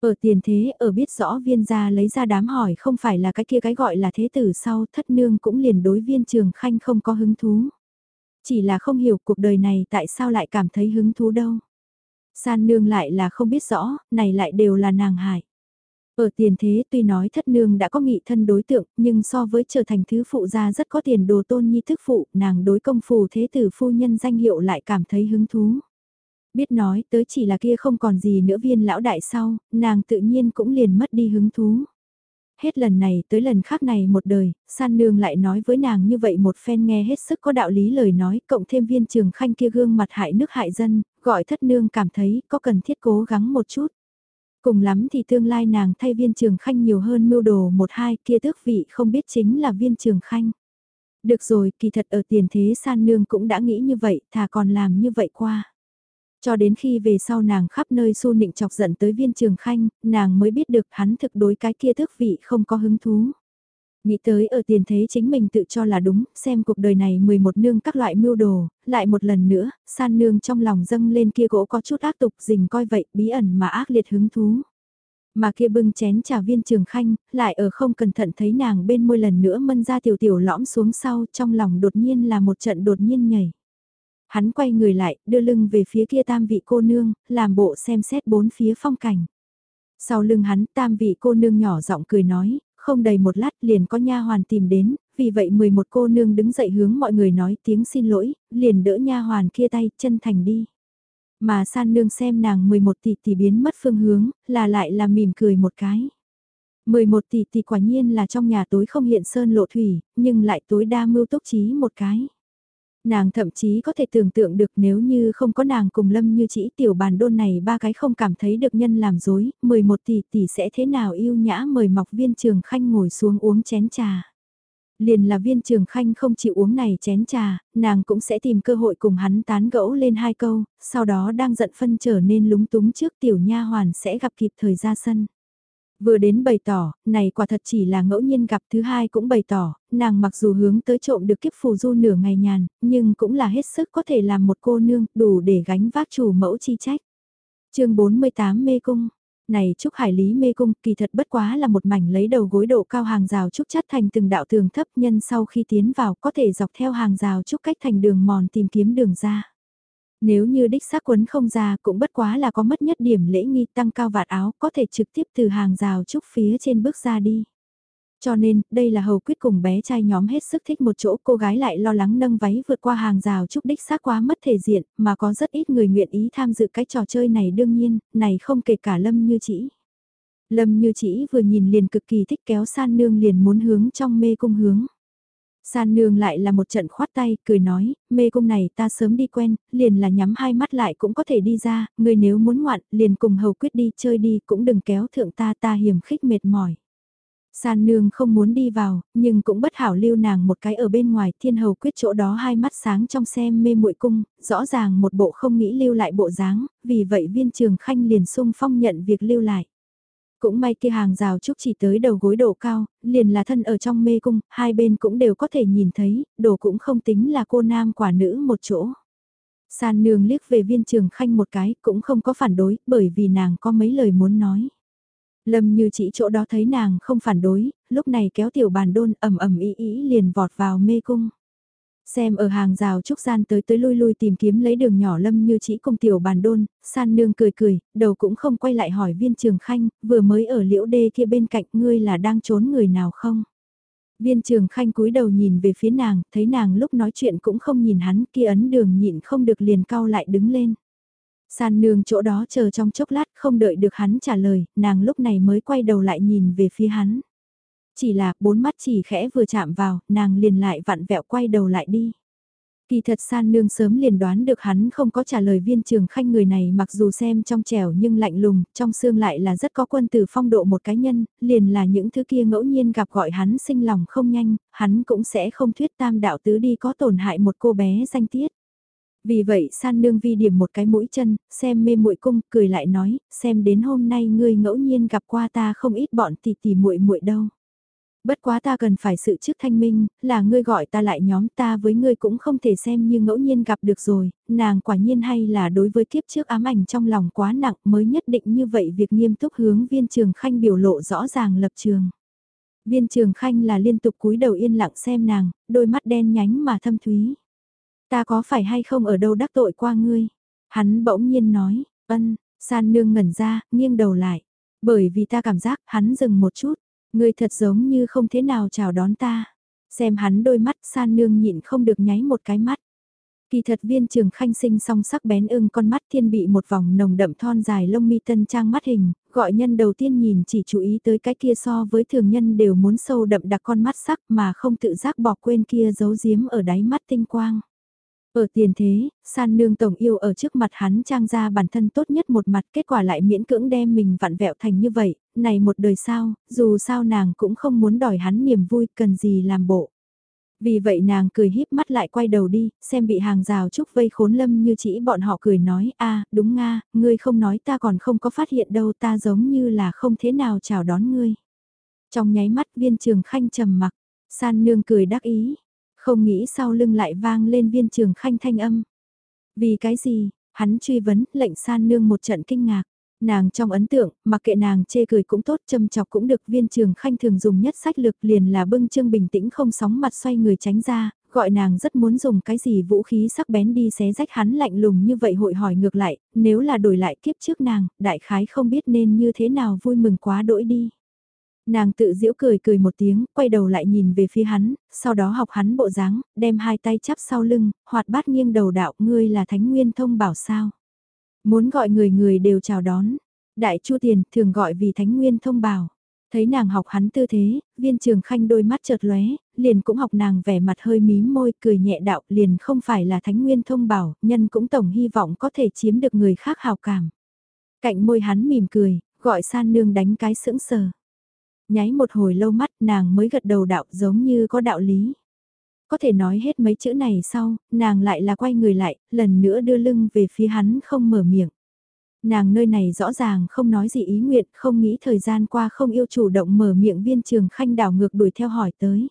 [SPEAKER 1] Ở tiền thế, ở biết rõ viên gia lấy ra đám hỏi không phải là cái kia cái gọi là thế tử sau thất nương cũng liền đối viên trường khanh không có hứng thú. Chỉ là không hiểu cuộc đời này tại sao lại cảm thấy hứng thú đâu. San nương lại là không biết rõ, này lại đều là nàng hại. Ở tiền thế tuy nói thất nương đã có nghị thân đối tượng, nhưng so với trở thành thứ phụ gia rất có tiền đồ tôn nhi thức phụ, nàng đối công phù thế tử phu nhân danh hiệu lại cảm thấy hứng thú. Biết nói tới chỉ là kia không còn gì nữa viên lão đại sau, nàng tự nhiên cũng liền mất đi hứng thú. Hết lần này tới lần khác này một đời, san nương lại nói với nàng như vậy một phen nghe hết sức có đạo lý lời nói, cộng thêm viên trường khanh kia gương mặt hại nước hại dân, gọi thất nương cảm thấy có cần thiết cố gắng một chút. Cùng lắm thì tương lai nàng thay viên trường khanh nhiều hơn mưu đồ một hai kia tước vị không biết chính là viên trường khanh. Được rồi, kỳ thật ở tiền thế san nương cũng đã nghĩ như vậy, thà còn làm như vậy qua. Cho đến khi về sau nàng khắp nơi su nịnh chọc giận tới viên trường khanh, nàng mới biết được hắn thực đối cái kia tước vị không có hứng thú. Nghĩ tới ở tiền thế chính mình tự cho là đúng, xem cuộc đời này 11 nương các loại mưu đồ, lại một lần nữa, san nương trong lòng dâng lên kia gỗ có chút ác tục dình coi vậy bí ẩn mà ác liệt hứng thú. Mà kia bưng chén trà viên trường khanh, lại ở không cẩn thận thấy nàng bên môi lần nữa mân ra tiểu tiểu lõm xuống sau trong lòng đột nhiên là một trận đột nhiên nhảy. Hắn quay người lại, đưa lưng về phía kia tam vị cô nương, làm bộ xem xét bốn phía phong cảnh. Sau lưng hắn tam vị cô nương nhỏ giọng cười nói, không đầy một lát liền có nha hoàn tìm đến, vì vậy 11 cô nương đứng dậy hướng mọi người nói tiếng xin lỗi, liền đỡ nha hoàn kia tay, chân thành đi. Mà san nương xem nàng 11 tỷ tỷ biến mất phương hướng, là lại là mỉm cười một cái. 11 tỷ tỷ quả nhiên là trong nhà tối không hiện sơn lộ thủy, nhưng lại tối đa mưu tốc trí một cái. Nàng thậm chí có thể tưởng tượng được nếu như không có nàng cùng lâm như chỉ tiểu bàn đôn này ba cái không cảm thấy được nhân làm dối, 11 tỷ tỷ sẽ thế nào yêu nhã mời mọc viên trường khanh ngồi xuống uống chén trà. Liền là viên trường khanh không chịu uống này chén trà, nàng cũng sẽ tìm cơ hội cùng hắn tán gẫu lên hai câu, sau đó đang giận phân trở nên lúng túng trước tiểu nha hoàn sẽ gặp kịp thời ra sân. Vừa đến bày tỏ, này quả thật chỉ là ngẫu nhiên gặp thứ hai cũng bày tỏ, nàng mặc dù hướng tới trộm được kiếp phù du nửa ngày nhàn, nhưng cũng là hết sức có thể làm một cô nương đủ để gánh vác chủ mẫu chi trách. chương 48 Mê Cung này Trúc Hải Lý mê cung kỳ thật bất quá là một mảnh lấy đầu gối độ cao hàng rào Trúc chất thành từng đạo tường thấp nhân sau khi tiến vào có thể dọc theo hàng rào Trúc cách thành đường mòn tìm kiếm đường ra. Nếu như đích xác quấn không ra cũng bất quá là có mất nhất điểm lễ nghi tăng cao vạt áo có thể trực tiếp từ hàng rào trúc phía trên bước ra đi. Cho nên, đây là hầu quyết cùng bé trai nhóm hết sức thích một chỗ cô gái lại lo lắng nâng váy vượt qua hàng rào trúc đích xác quá mất thể diện, mà có rất ít người nguyện ý tham dự cái trò chơi này đương nhiên, này không kể cả Lâm Như Chỉ. Lâm Như Chỉ vừa nhìn liền cực kỳ thích kéo san nương liền muốn hướng trong mê cung hướng. San nương lại là một trận khoát tay, cười nói, mê cung này ta sớm đi quen, liền là nhắm hai mắt lại cũng có thể đi ra, người nếu muốn ngoạn, liền cùng hầu quyết đi chơi đi, cũng đừng kéo thượng ta ta hiểm khích mệt mỏi. San nương không muốn đi vào, nhưng cũng bất hảo lưu nàng một cái ở bên ngoài thiên hầu quyết chỗ đó hai mắt sáng trong xem mê muội cung, rõ ràng một bộ không nghĩ lưu lại bộ dáng, vì vậy viên trường khanh liền sung phong nhận việc lưu lại. Cũng may kia hàng rào trúc chỉ tới đầu gối độ cao, liền là thân ở trong mê cung, hai bên cũng đều có thể nhìn thấy, đồ cũng không tính là cô nam quả nữ một chỗ. San nương liếc về viên trường khanh một cái cũng không có phản đối bởi vì nàng có mấy lời muốn nói. Lâm như chỉ chỗ đó thấy nàng không phản đối, lúc này kéo tiểu bàn đôn ầm ầm ý ý liền vọt vào mê cung. Xem ở hàng rào trúc gian tới tới lui lui tìm kiếm lấy đường nhỏ lâm như chỉ cùng tiểu bàn đôn, san nương cười cười, đầu cũng không quay lại hỏi viên trường khanh, vừa mới ở liễu đê kia bên cạnh ngươi là đang trốn người nào không? Viên trường khanh cúi đầu nhìn về phía nàng, thấy nàng lúc nói chuyện cũng không nhìn hắn kia ấn đường nhịn không được liền cau lại đứng lên. San nương chỗ đó chờ trong chốc lát không đợi được hắn trả lời, nàng lúc này mới quay đầu lại nhìn về phía hắn. Chỉ là bốn mắt chỉ khẽ vừa chạm vào, nàng liền lại vặn vẹo quay đầu lại đi. Kỳ thật san nương sớm liền đoán được hắn không có trả lời viên trường khanh người này mặc dù xem trong trẻo nhưng lạnh lùng, trong xương lại là rất có quân tử phong độ một cá nhân, liền là những thứ kia ngẫu nhiên gặp gọi hắn sinh lòng không nhanh, hắn cũng sẽ không thuyết tam đạo tứ đi có tổn hại một cô bé danh tiết. Vì vậy san nương vi điểm một cái mũi chân, xem mê muội cung, cười lại nói, xem đến hôm nay ngươi ngẫu nhiên gặp qua ta không ít bọn tỷ tỷ muội muội đâu. Bất quá ta cần phải sự trước thanh minh, là ngươi gọi ta lại nhóm ta với ngươi cũng không thể xem như ngẫu nhiên gặp được rồi, nàng quả nhiên hay là đối với kiếp trước ám ảnh trong lòng quá nặng mới nhất định như vậy việc nghiêm túc hướng viên trường khanh biểu lộ rõ ràng lập trường. Viên trường khanh là liên tục cúi đầu yên lặng xem nàng, đôi mắt đen nhánh mà thâm thúy. Ta có phải hay không ở đâu đắc tội qua ngươi? Hắn bỗng nhiên nói, ân, san nương ngẩn ra, nghiêng đầu lại. Bởi vì ta cảm giác hắn dừng một chút, ngươi thật giống như không thế nào chào đón ta. Xem hắn đôi mắt san nương nhịn không được nháy một cái mắt. Kỳ thật viên trường khanh sinh song sắc bén ưng con mắt thiên bị một vòng nồng đậm thon dài lông mi tân trang mắt hình, gọi nhân đầu tiên nhìn chỉ chú ý tới cái kia so với thường nhân đều muốn sâu đậm đặc con mắt sắc mà không tự giác bỏ quên kia giấu giếm ở đáy mắt tinh quang. Ở tiền thế, san nương tổng yêu ở trước mặt hắn trang ra bản thân tốt nhất một mặt kết quả lại miễn cưỡng đem mình vặn vẹo thành như vậy, này một đời sao, dù sao nàng cũng không muốn đòi hắn niềm vui cần gì làm bộ. Vì vậy nàng cười híp mắt lại quay đầu đi, xem bị hàng rào trúc vây khốn lâm như chỉ bọn họ cười nói, a đúng nga, ngươi không nói ta còn không có phát hiện đâu ta giống như là không thế nào chào đón ngươi. Trong nháy mắt viên trường khanh trầm mặc, san nương cười đắc ý, không nghĩ sau lưng lại vang lên viên trường khanh thanh âm. Vì cái gì, hắn truy vấn, lệnh san nương một trận kinh ngạc. Nàng trong ấn tượng, mặc kệ nàng chê cười cũng tốt, châm chọc cũng được viên trường khanh thường dùng nhất sách lực liền là bưng trương bình tĩnh không sóng mặt xoay người tránh ra, gọi nàng rất muốn dùng cái gì vũ khí sắc bén đi xé rách hắn lạnh lùng như vậy hội hỏi ngược lại, nếu là đổi lại kiếp trước nàng, đại khái không biết nên như thế nào vui mừng quá đỗi đi. Nàng tự giễu cười cười một tiếng, quay đầu lại nhìn về phía hắn, sau đó học hắn bộ dáng, đem hai tay chắp sau lưng, hoạt bát nghiêng đầu đạo, ngươi là Thánh Nguyên Thông bảo sao. Muốn gọi người người đều chào đón. Đại Chu Tiền thường gọi vì Thánh Nguyên Thông bảo. Thấy nàng học hắn tư thế, viên trường khanh đôi mắt chợt lóe, liền cũng học nàng vẻ mặt hơi mím môi cười nhẹ đạo liền không phải là Thánh Nguyên Thông bảo, nhân cũng tổng hy vọng có thể chiếm được người khác hào cảm. Cạnh môi hắn mỉm cười, gọi san nương đánh cái sững sờ. Nháy một hồi lâu mắt nàng mới gật đầu đạo giống như có đạo lý. Có thể nói hết mấy chữ này sau, nàng lại là quay người lại, lần nữa đưa lưng về phía hắn không mở miệng. Nàng nơi này rõ ràng không nói gì ý nguyện, không nghĩ thời gian qua không yêu chủ động mở miệng viên trường khanh đảo ngược đuổi theo hỏi tới.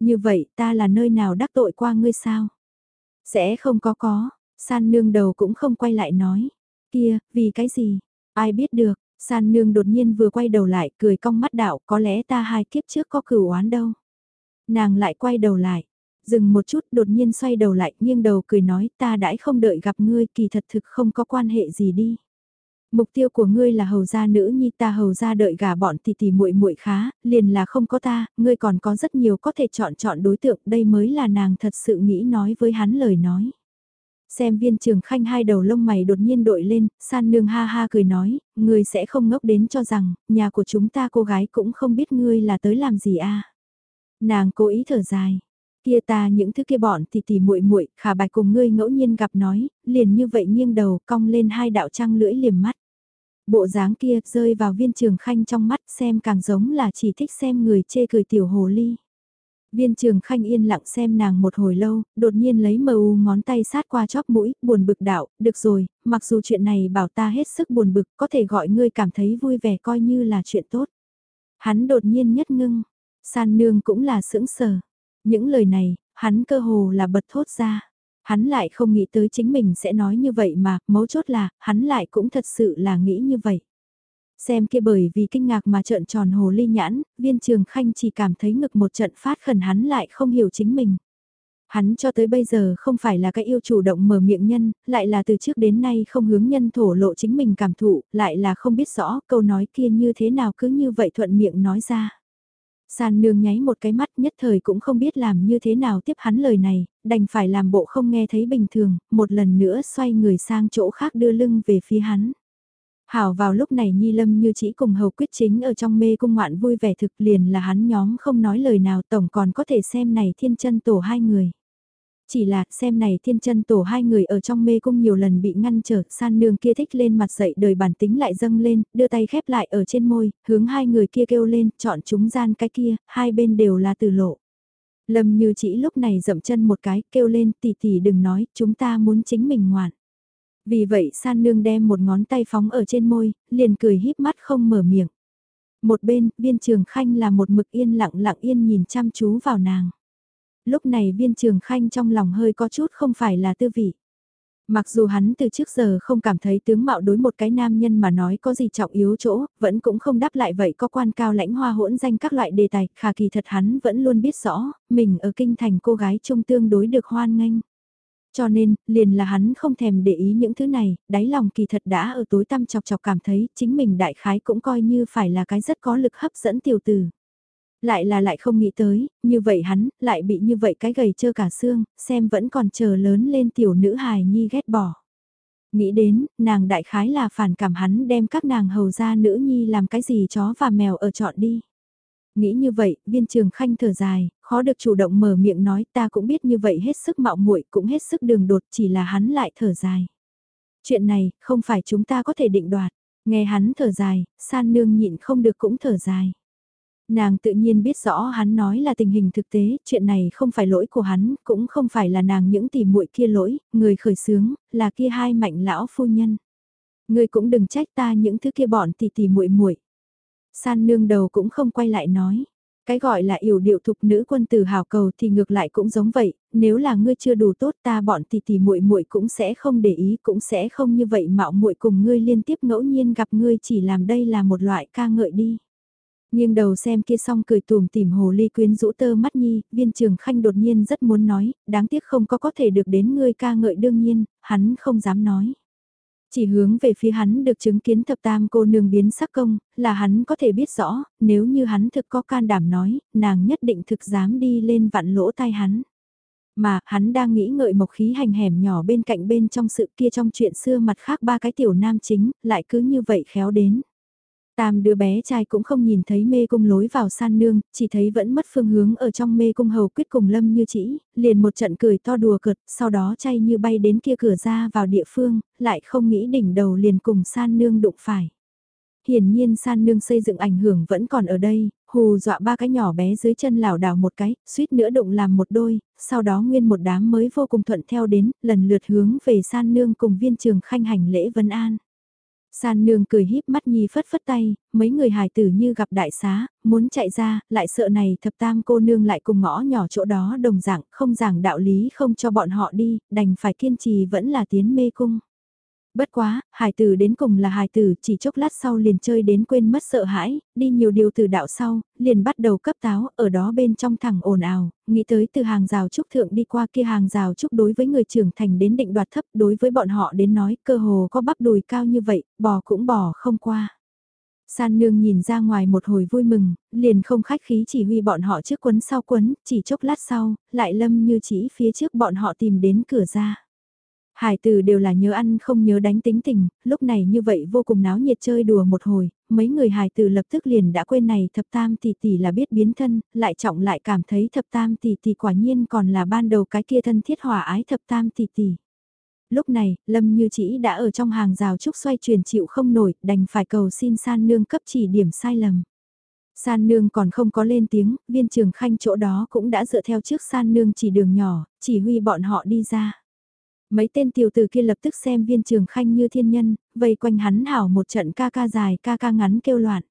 [SPEAKER 1] Như vậy ta là nơi nào đắc tội qua ngươi sao? Sẽ không có có, san nương đầu cũng không quay lại nói. Kia, vì cái gì? Ai biết được, San nương đột nhiên vừa quay đầu lại cười cong mắt đạo có lẽ ta hai kiếp trước có cửu oán đâu. Nàng lại quay đầu lại, dừng một chút đột nhiên xoay đầu lại nghiêng đầu cười nói ta đãi không đợi gặp ngươi kỳ thật thực không có quan hệ gì đi. Mục tiêu của ngươi là hầu gia nữ nhi ta hầu gia đợi gả bọn tỷ tỷ muội muội khá, liền là không có ta, ngươi còn có rất nhiều có thể chọn chọn đối tượng, đây mới là nàng thật sự nghĩ nói với hắn lời nói. Xem viên trường khanh hai đầu lông mày đột nhiên đội lên, san nương ha ha cười nói, ngươi sẽ không ngốc đến cho rằng, nhà của chúng ta cô gái cũng không biết ngươi là tới làm gì a Nàng cố ý thở dài, kia ta những thứ kia bọn thì tỉ muội muội khả bạch cùng ngươi ngẫu nhiên gặp nói, liền như vậy nghiêng đầu cong lên hai đạo trăng lưỡi liềm mắt. Bộ dáng kia rơi vào viên trường khanh trong mắt xem càng giống là chỉ thích xem người chê cười tiểu hồ ly. Viên trường khanh yên lặng xem nàng một hồi lâu, đột nhiên lấy mờ u ngón tay sát qua chóp mũi, buồn bực đạo, được rồi, mặc dù chuyện này bảo ta hết sức buồn bực, có thể gọi ngươi cảm thấy vui vẻ coi như là chuyện tốt. Hắn đột nhiên nhất ngưng, san nương cũng là sững sờ. Những lời này, hắn cơ hồ là bật thốt ra. Hắn lại không nghĩ tới chính mình sẽ nói như vậy mà, mấu chốt là, hắn lại cũng thật sự là nghĩ như vậy. Xem kia bởi vì kinh ngạc mà trợn tròn hồ ly nhãn, viên trường khanh chỉ cảm thấy ngực một trận phát khẩn hắn lại không hiểu chính mình. Hắn cho tới bây giờ không phải là cái yêu chủ động mở miệng nhân, lại là từ trước đến nay không hướng nhân thổ lộ chính mình cảm thụ, lại là không biết rõ câu nói kia như thế nào cứ như vậy thuận miệng nói ra. San nương nháy một cái mắt nhất thời cũng không biết làm như thế nào tiếp hắn lời này, đành phải làm bộ không nghe thấy bình thường, một lần nữa xoay người sang chỗ khác đưa lưng về phía hắn. Hảo vào lúc này Nhi Lâm như chỉ cùng hầu quyết chính ở trong mê cung ngoạn vui vẻ thực liền là hắn nhóm không nói lời nào tổng còn có thể xem này thiên chân tổ hai người. Chỉ là xem này thiên chân tổ hai người ở trong mê cung nhiều lần bị ngăn trở, san nương kia thích lên mặt dậy đời bản tính lại dâng lên, đưa tay khép lại ở trên môi, hướng hai người kia kêu lên, chọn chúng gian cái kia, hai bên đều là từ lộ. Lâm như chỉ lúc này dậm chân một cái, kêu lên tỷ tỷ đừng nói, chúng ta muốn chính mình ngoạn. Vì vậy san nương đem một ngón tay phóng ở trên môi, liền cười híp mắt không mở miệng. Một bên, viên trường khanh là một mực yên lặng lặng yên nhìn chăm chú vào nàng. Lúc này viên trường khanh trong lòng hơi có chút không phải là tư vị. Mặc dù hắn từ trước giờ không cảm thấy tướng mạo đối một cái nam nhân mà nói có gì trọng yếu chỗ, vẫn cũng không đáp lại vậy có quan cao lãnh hoa hỗn danh các loại đề tài, khả kỳ thật hắn vẫn luôn biết rõ, mình ở kinh thành cô gái trung tương đối được hoan nghênh. Cho nên, liền là hắn không thèm để ý những thứ này, đáy lòng kỳ thật đã ở tối tăm chọc chọc cảm thấy chính mình đại khái cũng coi như phải là cái rất có lực hấp dẫn tiểu tử. Lại là lại không nghĩ tới, như vậy hắn, lại bị như vậy cái gầy trơ cả xương, xem vẫn còn chờ lớn lên tiểu nữ hài nhi ghét bỏ. Nghĩ đến, nàng đại khái là phản cảm hắn đem các nàng hầu ra nữ nhi làm cái gì chó và mèo ở trọn đi. Nghĩ như vậy, viên trường khanh thở dài, khó được chủ động mở miệng nói ta cũng biết như vậy hết sức mạo muội cũng hết sức đường đột chỉ là hắn lại thở dài. Chuyện này, không phải chúng ta có thể định đoạt. Nghe hắn thở dài, san nương nhịn không được cũng thở dài. Nàng tự nhiên biết rõ hắn nói là tình hình thực tế, chuyện này không phải lỗi của hắn, cũng không phải là nàng những tỷ muội kia lỗi, người khởi sướng, là kia hai mạnh lão phu nhân. Người cũng đừng trách ta những thứ kia bọn tỷ tỷ muội muội. San nương đầu cũng không quay lại nói. Cái gọi là yểu điệu thục nữ quân tử hào cầu thì ngược lại cũng giống vậy, nếu là ngươi chưa đủ tốt ta bọn tỷ tỷ muội muội cũng sẽ không để ý, cũng sẽ không như vậy mạo muội cùng ngươi liên tiếp ngẫu nhiên gặp ngươi chỉ làm đây là một loại ca ngợi đi. Nhưng đầu xem kia xong cười tùm tìm hồ ly quyến rũ tơ mắt nhi, viên trường khanh đột nhiên rất muốn nói, đáng tiếc không có có thể được đến ngươi ca ngợi đương nhiên, hắn không dám nói. Chỉ hướng về phía hắn được chứng kiến thập tam cô nương biến sắc công, là hắn có thể biết rõ, nếu như hắn thực có can đảm nói, nàng nhất định thực dám đi lên vặn lỗ tai hắn. Mà, hắn đang nghĩ ngợi mộc khí hành hẻm nhỏ bên cạnh bên trong sự kia trong chuyện xưa mặt khác ba cái tiểu nam chính, lại cứ như vậy khéo đến. Tam đứa bé trai cũng không nhìn thấy mê cung lối vào san nương, chỉ thấy vẫn mất phương hướng ở trong mê cung hầu quyết cùng lâm như chỉ, liền một trận cười to đùa cợt, sau đó chay như bay đến kia cửa ra vào địa phương, lại không nghĩ đỉnh đầu liền cùng san nương đụng phải. Hiển nhiên san nương xây dựng ảnh hưởng vẫn còn ở đây, hù dọa ba cái nhỏ bé dưới chân lảo đảo một cái, suýt nữa đụng làm một đôi, sau đó nguyên một đám mới vô cùng thuận theo đến, lần lượt hướng về san nương cùng viên trường khanh hành lễ vân an. San nương cười híp mắt nhi phất phất tay, mấy người hài tử như gặp đại xá, muốn chạy ra, lại sợ này thập tam cô nương lại cùng ngõ nhỏ chỗ đó đồng dạng, không giảng đạo lý không cho bọn họ đi, đành phải kiên trì vẫn là tiến mê cung. Bất quá, hài tử đến cùng là hài tử, chỉ chốc lát sau liền chơi đến quên mất sợ hãi, đi nhiều điều từ đạo sau, liền bắt đầu cấp táo, ở đó bên trong thẳng ồn ào, nghĩ tới từ hàng rào trúc thượng đi qua kia hàng rào trúc đối với người trưởng thành đến định đoạt thấp, đối với bọn họ đến nói cơ hồ có bắp đùi cao như vậy, bò cũng bò không qua. San nương nhìn ra ngoài một hồi vui mừng, liền không khách khí chỉ huy bọn họ trước quấn sau quấn, chỉ chốc lát sau, lại lâm như chỉ phía trước bọn họ tìm đến cửa ra. Hải tử đều là nhớ ăn không nhớ đánh tính tình, lúc này như vậy vô cùng náo nhiệt chơi đùa một hồi, mấy người hải tử lập tức liền đã quên này thập tam tỷ tỷ là biết biến thân, lại trọng lại cảm thấy thập tam tỷ tỷ quả nhiên còn là ban đầu cái kia thân thiết hòa ái thập tam tỷ tỷ. Lúc này, Lâm Như Chỉ đã ở trong hàng rào trúc xoay chuyển chịu không nổi, đành phải cầu xin san nương cấp chỉ điểm sai lầm. San nương còn không có lên tiếng, viên trường khanh chỗ đó cũng đã dựa theo trước san nương chỉ đường nhỏ, chỉ huy bọn họ đi ra. Mấy tên tiểu tử kia lập tức xem viên trường khanh như thiên nhân, vây quanh hắn hảo một trận ca ca dài ca ca ngắn kêu loạn.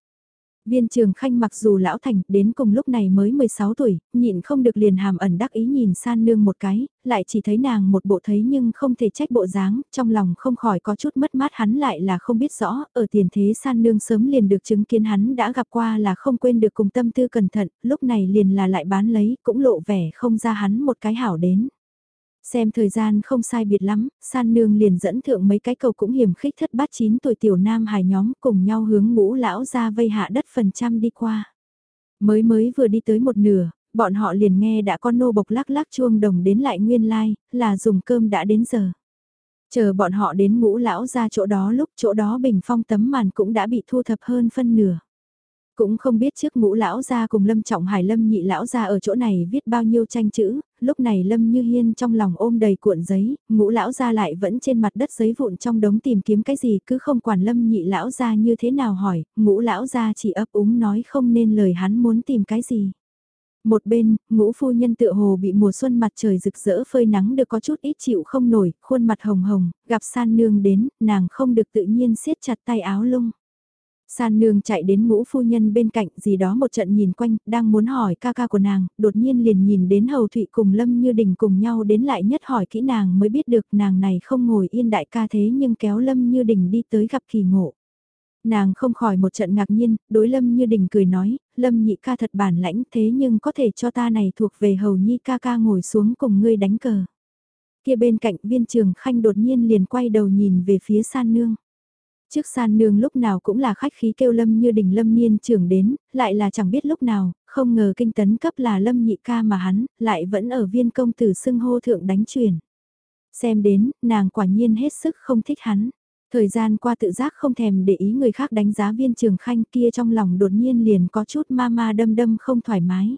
[SPEAKER 1] Viên trường khanh mặc dù lão thành đến cùng lúc này mới 16 tuổi, nhịn không được liền hàm ẩn đắc ý nhìn san nương một cái, lại chỉ thấy nàng một bộ thấy nhưng không thể trách bộ dáng, trong lòng không khỏi có chút mất mát hắn lại là không biết rõ, ở tiền thế san nương sớm liền được chứng kiến hắn đã gặp qua là không quên được cùng tâm tư cẩn thận, lúc này liền là lại bán lấy, cũng lộ vẻ không ra hắn một cái hảo đến. Xem thời gian không sai biệt lắm, san nương liền dẫn thượng mấy cái cầu cũng hiểm khích thất bát chín tuổi tiểu nam hài nhóm cùng nhau hướng ngũ lão ra vây hạ đất phần trăm đi qua. Mới mới vừa đi tới một nửa, bọn họ liền nghe đã con nô bộc lắc lắc chuông đồng đến lại nguyên lai, like, là dùng cơm đã đến giờ. Chờ bọn họ đến ngũ lão ra chỗ đó lúc chỗ đó bình phong tấm màn cũng đã bị thu thập hơn phân nửa. Cũng không biết trước ngũ lão gia cùng Lâm Trọng Hải Lâm nhị lão gia ở chỗ này viết bao nhiêu tranh chữ, lúc này Lâm Như Hiên trong lòng ôm đầy cuộn giấy, ngũ lão gia lại vẫn trên mặt đất giấy vụn trong đống tìm kiếm cái gì cứ không quản Lâm nhị lão gia như thế nào hỏi, ngũ lão gia chỉ ấp úng nói không nên lời hắn muốn tìm cái gì. Một bên, ngũ phu nhân tựa hồ bị mùa xuân mặt trời rực rỡ phơi nắng được có chút ít chịu không nổi, khuôn mặt hồng hồng, gặp san nương đến, nàng không được tự nhiên siết chặt tay áo lung. San nương chạy đến ngũ phu nhân bên cạnh gì đó một trận nhìn quanh, đang muốn hỏi ca ca của nàng, đột nhiên liền nhìn đến hầu thụy cùng lâm như đình cùng nhau đến lại nhất hỏi kỹ nàng mới biết được nàng này không ngồi yên đại ca thế nhưng kéo lâm như đình đi tới gặp kỳ ngộ. Nàng không khỏi một trận ngạc nhiên, đối lâm như đình cười nói, lâm nhị ca thật bản lãnh thế nhưng có thể cho ta này thuộc về hầu nhi ca ca ngồi xuống cùng ngươi đánh cờ. Kia bên cạnh viên trường khanh đột nhiên liền quay đầu nhìn về phía san nương. Trước san nương lúc nào cũng là khách khí kêu lâm như đình lâm niên trưởng đến, lại là chẳng biết lúc nào, không ngờ kinh tấn cấp là lâm nhị ca mà hắn, lại vẫn ở viên công tử xưng hô thượng đánh truyền. Xem đến, nàng quả nhiên hết sức không thích hắn. Thời gian qua tự giác không thèm để ý người khác đánh giá viên trường khanh kia trong lòng đột nhiên liền có chút ma ma đâm đâm không thoải mái.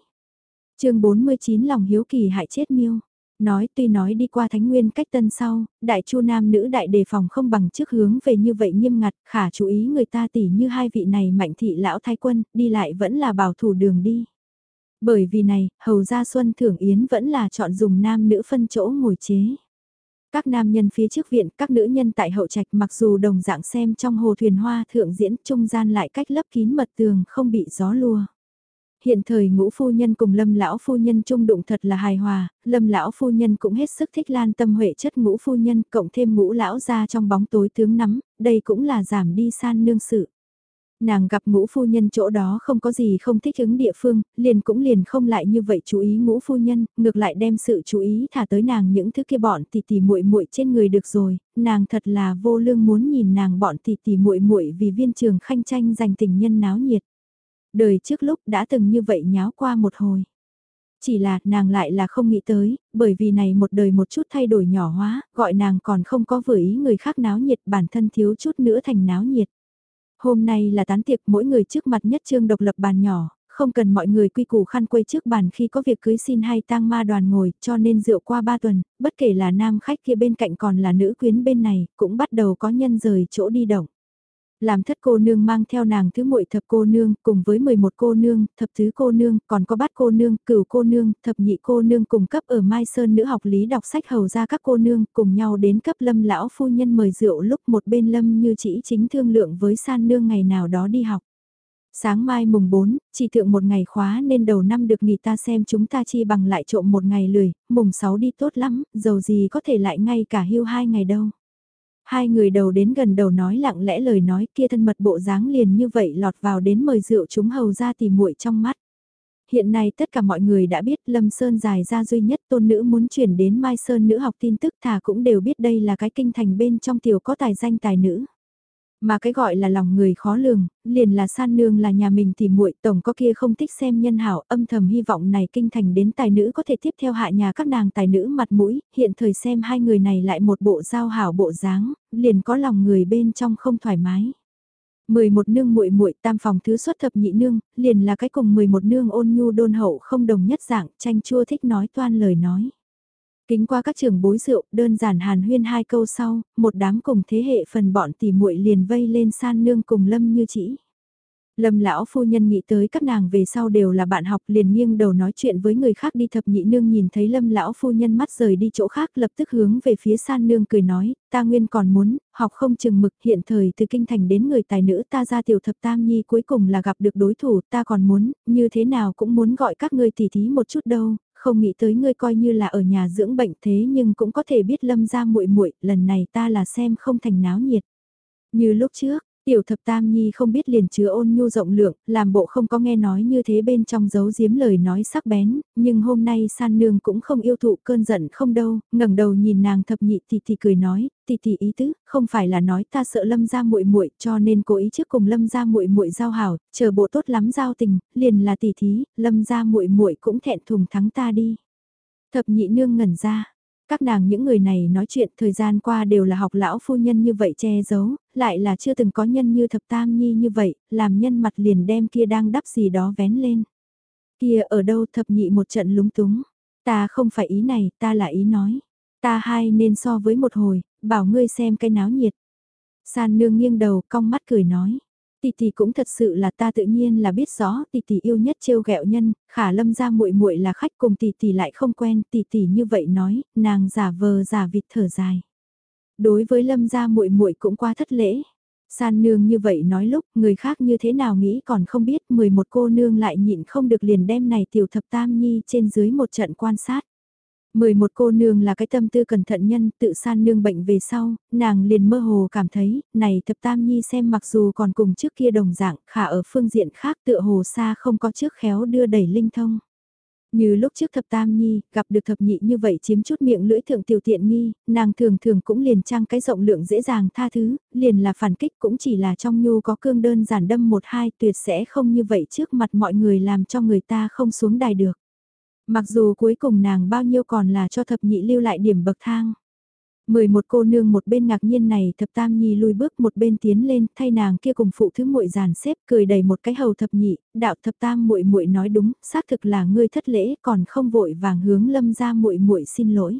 [SPEAKER 1] chương 49 lòng hiếu kỳ hại chết miêu. Nói tuy nói đi qua Thánh Nguyên cách tân sau, đại chu nam nữ đại đề phòng không bằng trước hướng về như vậy nghiêm ngặt, khả chú ý người ta tỉ như hai vị này mạnh thị lão thái quân, đi lại vẫn là bảo thủ đường đi. Bởi vì này, hầu gia xuân thưởng yến vẫn là chọn dùng nam nữ phân chỗ ngồi chế. Các nam nhân phía trước viện, các nữ nhân tại hậu trạch mặc dù đồng dạng xem trong hồ thuyền hoa thượng diễn trung gian lại cách lấp kín mật tường không bị gió lùa. Hiện thời ngũ phu nhân cùng lâm lão phu nhân chung đụng thật là hài hòa, lâm lão phu nhân cũng hết sức thích lan tâm huệ chất ngũ phu nhân cộng thêm ngũ lão ra trong bóng tối tướng nắm, đây cũng là giảm đi san nương sự. Nàng gặp ngũ phu nhân chỗ đó không có gì không thích ứng địa phương, liền cũng liền không lại như vậy chú ý ngũ phu nhân, ngược lại đem sự chú ý thả tới nàng những thứ kia bọn tỷ tỷ muội muội trên người được rồi, nàng thật là vô lương muốn nhìn nàng bọn tỷ tỷ muội muội vì viên trường khanh tranh giành tình nhân náo nhiệt đời trước lúc đã từng như vậy nháo qua một hồi. Chỉ là nàng lại là không nghĩ tới, bởi vì này một đời một chút thay đổi nhỏ hóa, gọi nàng còn không có vừa ý người khác náo nhiệt bản thân thiếu chút nữa thành náo nhiệt. Hôm nay là tán tiệc mỗi người trước mặt nhất trương độc lập bàn nhỏ, không cần mọi người quy củ khăn quây trước bàn khi có việc cưới xin hay tang ma đoàn ngồi, cho nên rượu qua ba tuần, bất kể là nam khách kia bên cạnh còn là nữ quyến bên này, cũng bắt đầu có nhân rời chỗ đi động làm thất cô nương mang theo nàng thứ muội thập cô nương, cùng với 11 cô nương, thập thứ cô nương, còn có bát cô nương, cửu cô nương, thập nhị cô nương cùng cấp ở Mai Sơn nữ học lý đọc sách hầu ra các cô nương, cùng nhau đến cấp lâm lão phu nhân mời rượu lúc một bên lâm như chỉ chính thương lượng với san nương ngày nào đó đi học. Sáng mai mùng 4, chỉ thượng một ngày khóa nên đầu năm được nghỉ ta xem chúng ta chi bằng lại trộm một ngày lười, mùng 6 đi tốt lắm, dầu gì có thể lại ngay cả hưu hai ngày đâu. Hai người đầu đến gần đầu nói lặng lẽ lời nói kia thân mật bộ dáng liền như vậy lọt vào đến mời rượu chúng hầu ra tìm muội trong mắt. Hiện nay tất cả mọi người đã biết Lâm Sơn dài ra duy nhất tôn nữ muốn chuyển đến Mai Sơn nữ học tin tức thà cũng đều biết đây là cái kinh thành bên trong tiểu có tài danh tài nữ. Mà cái gọi là lòng người khó lường, liền là san nương là nhà mình thì muội tổng có kia không thích xem nhân hảo âm thầm hy vọng này kinh thành đến tài nữ có thể tiếp theo hạ nhà các nàng tài nữ mặt mũi, hiện thời xem hai người này lại một bộ giao hảo bộ dáng, liền có lòng người bên trong không thoải mái. 11 nương muội muội tam phòng thứ xuất thập nhị nương, liền là cái cùng 11 nương ôn nhu đôn hậu không đồng nhất dạng, tranh chua thích nói toan lời nói. Kính qua các trường bối rượu, đơn giản hàn huyên hai câu sau, một đám cùng thế hệ phần bọn tỉ muội liền vây lên san nương cùng lâm như chỉ. Lâm lão phu nhân nghĩ tới các nàng về sau đều là bạn học liền nghiêng đầu nói chuyện với người khác đi thập nhị nương nhìn thấy lâm lão phu nhân mắt rời đi chỗ khác lập tức hướng về phía san nương cười nói, ta nguyên còn muốn, học không chừng mực hiện thời từ kinh thành đến người tài nữ ta ra tiểu thập tam nhi cuối cùng là gặp được đối thủ ta còn muốn, như thế nào cũng muốn gọi các ngươi tỉ thí một chút đâu, không nghĩ tới ngươi coi như là ở nhà dưỡng bệnh thế nhưng cũng có thể biết lâm ra muội muội lần này ta là xem không thành náo nhiệt. Như lúc trước, Tiểu thập tam nhi không biết liền chứa ôn nhu rộng lượng, làm bộ không có nghe nói như thế bên trong giấu giếm lời nói sắc bén, nhưng hôm nay san nương cũng không yêu thụ cơn giận không đâu, ngẩng đầu nhìn nàng thập nhị thì thì cười nói, thì thì ý tứ, không phải là nói ta sợ lâm ra muội muội cho nên cố ý trước cùng lâm ra muội muội giao hảo, chờ bộ tốt lắm giao tình, liền là tỷ thí, lâm ra muội muội cũng thẹn thùng thắng ta đi. Thập nhị nương ngẩn ra, các nàng những người này nói chuyện thời gian qua đều là học lão phu nhân như vậy che giấu, lại là chưa từng có nhân như thập tam nhi như vậy, làm nhân mặt liền đem kia đang đắp gì đó vén lên. Kia ở đâu thập nhị một trận lúng túng, ta không phải ý này, ta là ý nói. Ta hai nên so với một hồi, bảo ngươi xem cái náo nhiệt. San nương nghiêng đầu cong mắt cười nói. Tỷ tỷ cũng thật sự là ta tự nhiên là biết rõ tỷ tỷ yêu nhất trêu ghẹo nhân, khả lâm ra muội muội là khách cùng tỷ tỷ lại không quen, tỷ tỷ như vậy nói, nàng giả vờ giả vịt thở dài. Đối với lâm ra muội muội cũng quá thất lễ. San nương như vậy nói lúc người khác như thế nào nghĩ còn không biết 11 cô nương lại nhịn không được liền đem này tiểu thập tam nhi trên dưới một trận quan sát. 11 cô nương là cái tâm tư cẩn thận nhân, tự san nương bệnh về sau, nàng liền mơ hồ cảm thấy, này thập tam nhi xem mặc dù còn cùng trước kia đồng dạng, khả ở phương diện khác tựa hồ xa không có trước khéo đưa đẩy linh thông. Như lúc trước thập tam nhi, gặp được thập nhị như vậy chiếm chút miệng lưỡi thượng tiểu tiện nghi, nàng thường thường cũng liền trang cái rộng lượng dễ dàng tha thứ, liền là phản kích cũng chỉ là trong nhu có cương đơn giản đâm một hai tuyệt sẽ không như vậy trước mặt mọi người làm cho người ta không xuống đài được. Mặc dù cuối cùng nàng bao nhiêu còn là cho thập nhị lưu lại điểm bậc thang. Mười một cô nương một bên ngạc nhiên này thập tam nhi lùi bước một bên tiến lên thay nàng kia cùng phụ thứ muội giàn xếp cười đầy một cái hầu thập nhị, đạo thập tam muội muội nói đúng, xác thực là ngươi thất lễ còn không vội vàng hướng lâm ra muội muội xin lỗi.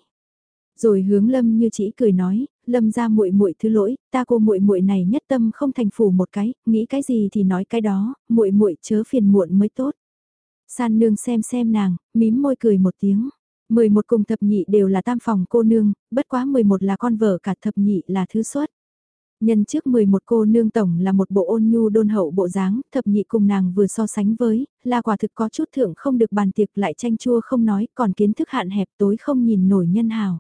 [SPEAKER 1] Rồi hướng lâm như chỉ cười nói, lâm ra muội muội thứ lỗi, ta cô muội muội này nhất tâm không thành phủ một cái, nghĩ cái gì thì nói cái đó, muội muội chớ phiền muộn mới tốt. San nương xem xem nàng, mím môi cười một tiếng. 11 cùng thập nhị đều là tam phòng cô nương, bất quá 11 là con vợ cả thập nhị là thứ xuất. Nhân trước 11 cô nương tổng là một bộ ôn nhu đôn hậu bộ dáng, thập nhị cùng nàng vừa so sánh với, là quả thực có chút thượng không được bàn tiệc lại tranh chua không nói, còn kiến thức hạn hẹp tối không nhìn nổi nhân hào.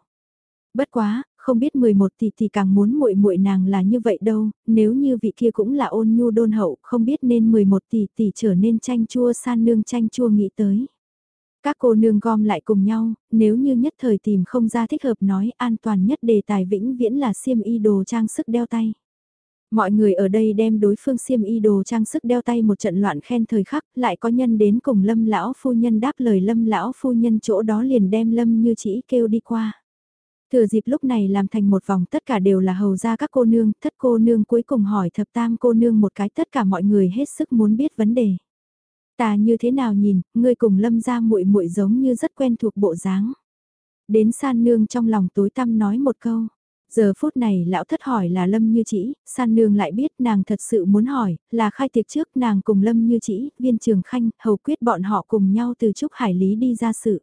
[SPEAKER 1] Bất quá, không biết 11 tỷ thì càng muốn muội muội nàng là như vậy đâu, nếu như vị kia cũng là ôn nhu đôn hậu, không biết nên 11 tỷ tỷ trở nên chanh chua san nương chanh chua nghĩ tới. Các cô nương gom lại cùng nhau, nếu như nhất thời tìm không ra thích hợp nói an toàn nhất đề tài vĩnh viễn là xiêm y đồ trang sức đeo tay. Mọi người ở đây đem đối phương xiêm y đồ trang sức đeo tay một trận loạn khen thời khắc, lại có nhân đến cùng lâm lão phu nhân đáp lời lâm lão phu nhân chỗ đó liền đem lâm như chỉ kêu đi qua. Thừa dịp lúc này làm thành một vòng tất cả đều là hầu ra các cô nương, thất cô nương cuối cùng hỏi thập tam cô nương một cái tất cả mọi người hết sức muốn biết vấn đề. Ta như thế nào nhìn, ngươi cùng lâm ra muội muội giống như rất quen thuộc bộ dáng. Đến san nương trong lòng tối tăm nói một câu. Giờ phút này lão thất hỏi là Lâm Như Chỉ, san nương lại biết nàng thật sự muốn hỏi, là khai tiệc trước nàng cùng Lâm Như Chỉ, viên trường khanh, hầu quyết bọn họ cùng nhau từ Trúc Hải Lý đi ra sự.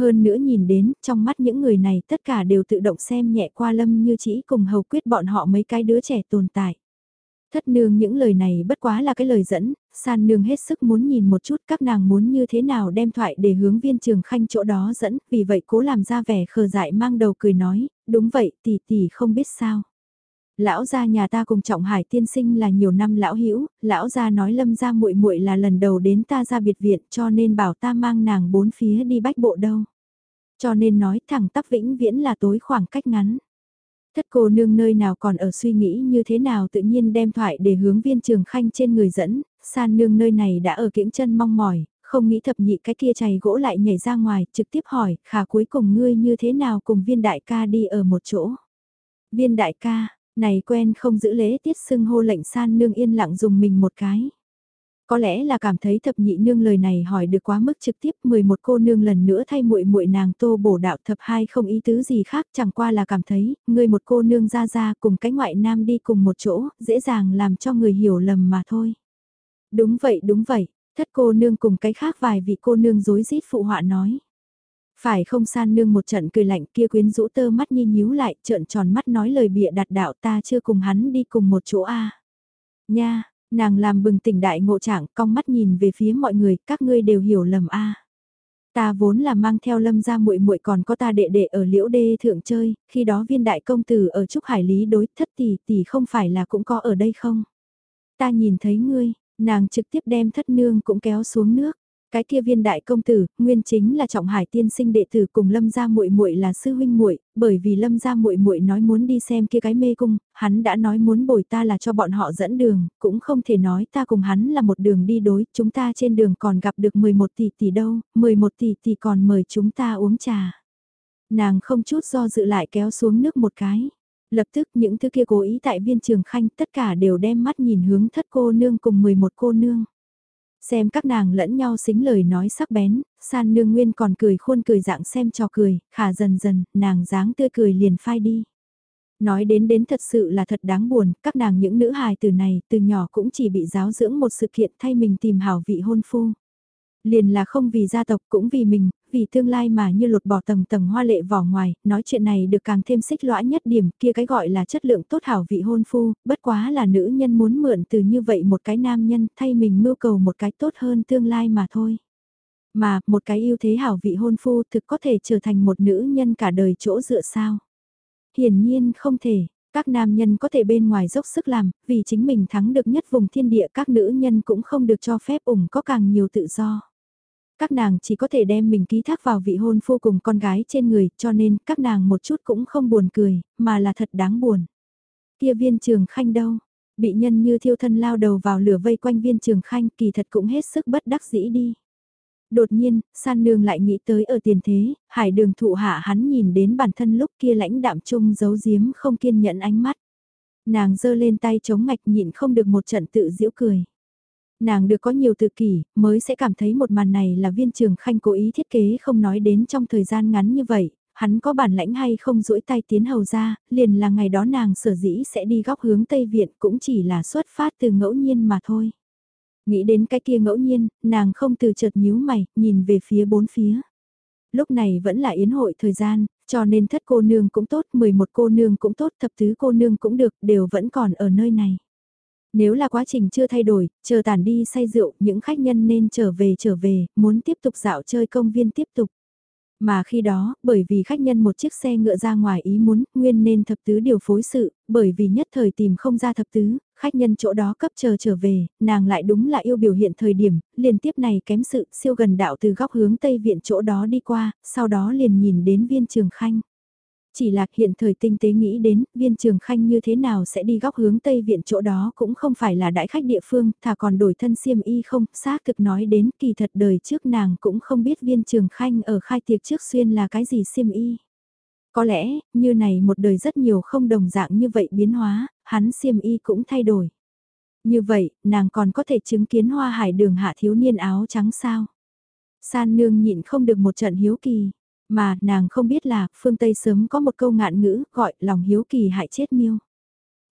[SPEAKER 1] Hơn nữa nhìn đến, trong mắt những người này tất cả đều tự động xem nhẹ qua lâm như chỉ cùng hầu quyết bọn họ mấy cái đứa trẻ tồn tại. Thất nương những lời này bất quá là cái lời dẫn, san nương hết sức muốn nhìn một chút các nàng muốn như thế nào đem thoại để hướng viên trường khanh chỗ đó dẫn, vì vậy cố làm ra vẻ khờ dại mang đầu cười nói, đúng vậy tỷ tỷ không biết sao. Lão gia nhà ta cùng trọng hải tiên sinh là nhiều năm lão hữu lão gia nói lâm gia muội muội là lần đầu đến ta ra biệt viện cho nên bảo ta mang nàng bốn phía đi bách bộ đâu. Cho nên nói thẳng tắp vĩnh viễn là tối khoảng cách ngắn. Thất cô nương nơi nào còn ở suy nghĩ như thế nào tự nhiên đem thoại để hướng viên trường khanh trên người dẫn, san nương nơi này đã ở kiễng chân mong mỏi, không nghĩ thập nhị cái kia chày gỗ lại nhảy ra ngoài, trực tiếp hỏi, khả cuối cùng ngươi như thế nào cùng viên đại ca đi ở một chỗ. Viên đại ca, này quen không giữ lễ tiết xưng hô lệnh san nương yên lặng dùng mình một cái. Có lẽ là cảm thấy thập nhị nương lời này hỏi được quá mức trực tiếp 11 cô nương lần nữa thay muội muội nàng tô bổ đạo thập hai không ý tứ gì khác chẳng qua là cảm thấy người một cô nương ra ra cùng cái ngoại nam đi cùng một chỗ dễ dàng làm cho người hiểu lầm mà thôi. Đúng vậy đúng vậy, thất cô nương cùng cái khác vài vị cô nương dối rít phụ họa nói. Phải không san nương một trận cười lạnh kia quyến rũ tơ mắt nhi nhíu lại, trợn tròn mắt nói lời bịa đặt đạo ta chưa cùng hắn đi cùng một chỗ a Nha, nàng làm bừng tỉnh đại ngộ trạng, cong mắt nhìn về phía mọi người, các ngươi đều hiểu lầm a Ta vốn là mang theo lâm gia muội muội còn có ta đệ đệ ở liễu đê thượng chơi, khi đó viên đại công tử ở Trúc Hải Lý đối thất tỷ tỷ không phải là cũng có ở đây không? Ta nhìn thấy ngươi, nàng trực tiếp đem thất nương cũng kéo xuống nước. Cái kia viên đại công tử, nguyên chính là trọng hải tiên sinh đệ tử cùng Lâm gia muội muội là sư huynh muội, bởi vì Lâm gia muội muội nói muốn đi xem kia cái mê cung, hắn đã nói muốn bồi ta là cho bọn họ dẫn đường, cũng không thể nói ta cùng hắn là một đường đi đối, chúng ta trên đường còn gặp được 11 tỷ tỷ đâu, 11 tỷ tỷ còn mời chúng ta uống trà. Nàng không chút do dự lại kéo xuống nước một cái. Lập tức những thứ kia cố ý tại viên trường khanh tất cả đều đem mắt nhìn hướng thất cô nương cùng 11 cô nương. Xem các nàng lẫn nhau xính lời nói sắc bén, san nương nguyên còn cười khuôn cười dạng xem cho cười, khả dần dần, nàng dáng tươi cười liền phai đi. Nói đến đến thật sự là thật đáng buồn, các nàng những nữ hài từ này từ nhỏ cũng chỉ bị giáo dưỡng một sự kiện thay mình tìm hảo vị hôn phu. Liền là không vì gia tộc cũng vì mình, vì tương lai mà như lột bỏ tầng tầng hoa lệ vỏ ngoài, nói chuyện này được càng thêm xích lõa nhất điểm kia cái gọi là chất lượng tốt hảo vị hôn phu, bất quá là nữ nhân muốn mượn từ như vậy một cái nam nhân thay mình mưu cầu một cái tốt hơn tương lai mà thôi. Mà, một cái yêu thế hảo vị hôn phu thực có thể trở thành một nữ nhân cả đời chỗ dựa sao? Hiển nhiên không thể, các nam nhân có thể bên ngoài dốc sức làm, vì chính mình thắng được nhất vùng thiên địa các nữ nhân cũng không được cho phép ủng có càng nhiều tự do. Các nàng chỉ có thể đem mình ký thác vào vị hôn phu cùng con gái trên người cho nên các nàng một chút cũng không buồn cười, mà là thật đáng buồn. Kia viên trường khanh đâu? Bị nhân như thiêu thân lao đầu vào lửa vây quanh viên trường khanh kỳ thật cũng hết sức bất đắc dĩ đi. Đột nhiên, san nương lại nghĩ tới ở tiền thế, hải đường thụ hạ hắn nhìn đến bản thân lúc kia lãnh đạm chung giấu giếm không kiên nhẫn ánh mắt. Nàng giơ lên tay chống ngạch nhịn không được một trận tự giễu cười. Nàng được có nhiều tự kỷ, mới sẽ cảm thấy một màn này là viên trường khanh cố ý thiết kế không nói đến trong thời gian ngắn như vậy, hắn có bản lãnh hay không duỗi tay tiến hầu ra, liền là ngày đó nàng sở dĩ sẽ đi góc hướng Tây Viện cũng chỉ là xuất phát từ ngẫu nhiên mà thôi. Nghĩ đến cái kia ngẫu nhiên, nàng không từ chợt nhíu mày, nhìn về phía bốn phía. Lúc này vẫn là yến hội thời gian, cho nên thất cô nương cũng tốt, 11 cô nương cũng tốt, thập tứ cô nương cũng được, đều vẫn còn ở nơi này. Nếu là quá trình chưa thay đổi, chờ tàn đi say rượu, những khách nhân nên trở về trở về, muốn tiếp tục dạo chơi công viên tiếp tục. Mà khi đó, bởi vì khách nhân một chiếc xe ngựa ra ngoài ý muốn, nguyên nên thập tứ điều phối sự, bởi vì nhất thời tìm không ra thập tứ, khách nhân chỗ đó cấp chờ trở về, nàng lại đúng là yêu biểu hiện thời điểm, liên tiếp này kém sự, siêu gần đạo từ góc hướng tây viện chỗ đó đi qua, sau đó liền nhìn đến viên trường khanh. Chỉ là hiện thời tinh tế nghĩ đến, viên trường khanh như thế nào sẽ đi góc hướng Tây Viện chỗ đó cũng không phải là đại khách địa phương, thà còn đổi thân xiêm y không, xác thực nói đến kỳ thật đời trước nàng cũng không biết viên trường khanh ở khai tiệc trước xuyên là cái gì xiêm y. Có lẽ, như này một đời rất nhiều không đồng dạng như vậy biến hóa, hắn xiêm y cũng thay đổi. Như vậy, nàng còn có thể chứng kiến hoa hải đường hạ thiếu niên áo trắng sao? San nương nhịn không được một trận hiếu kỳ. Mà, nàng không biết là, phương Tây sớm có một câu ngạn ngữ, gọi lòng hiếu kỳ hại chết miêu.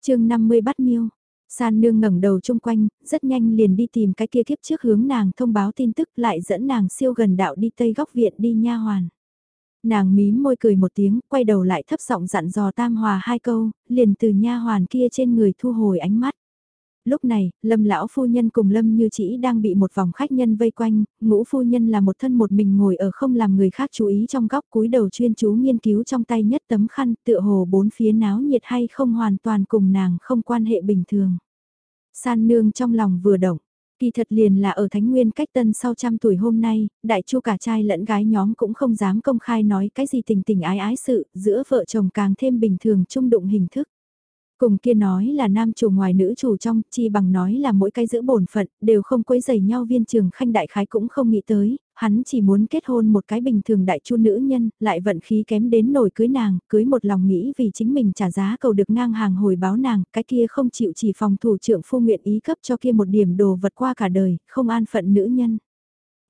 [SPEAKER 1] chương 50 bắt miêu. San nương ngẩng đầu chung quanh, rất nhanh liền đi tìm cái kia kiếp trước hướng nàng thông báo tin tức lại dẫn nàng siêu gần đạo đi tây góc viện đi nha hoàn. Nàng mím môi cười một tiếng, quay đầu lại thấp giọng dặn dò tam hòa hai câu, liền từ nha hoàn kia trên người thu hồi ánh mắt. Lúc này, lâm lão phu nhân cùng lâm như chỉ đang bị một vòng khách nhân vây quanh, ngũ phu nhân là một thân một mình ngồi ở không làm người khác chú ý trong góc cúi đầu chuyên chú nghiên cứu trong tay nhất tấm khăn tựa hồ bốn phía náo nhiệt hay không hoàn toàn cùng nàng không quan hệ bình thường. San nương trong lòng vừa động, Kỳ thật liền là ở Thánh Nguyên cách tân sau trăm tuổi hôm nay, đại chu cả trai lẫn gái nhóm cũng không dám công khai nói cái gì tình tình ái ái sự, giữa vợ chồng càng thêm bình thường trung đụng hình thức. Cùng kia nói là nam chủ ngoài nữ chủ trong, chi bằng nói là mỗi cái giữ bổn phận, đều không quấy giày nhau viên trường khanh đại khái cũng không nghĩ tới, hắn chỉ muốn kết hôn một cái bình thường đại chu nữ nhân, lại vận khí kém đến nổi cưới nàng, cưới một lòng nghĩ vì chính mình trả giá cầu được ngang hàng hồi báo nàng, cái kia không chịu chỉ phòng thủ trưởng phu nguyện ý cấp cho kia một điểm đồ vật qua cả đời, không an phận nữ nhân.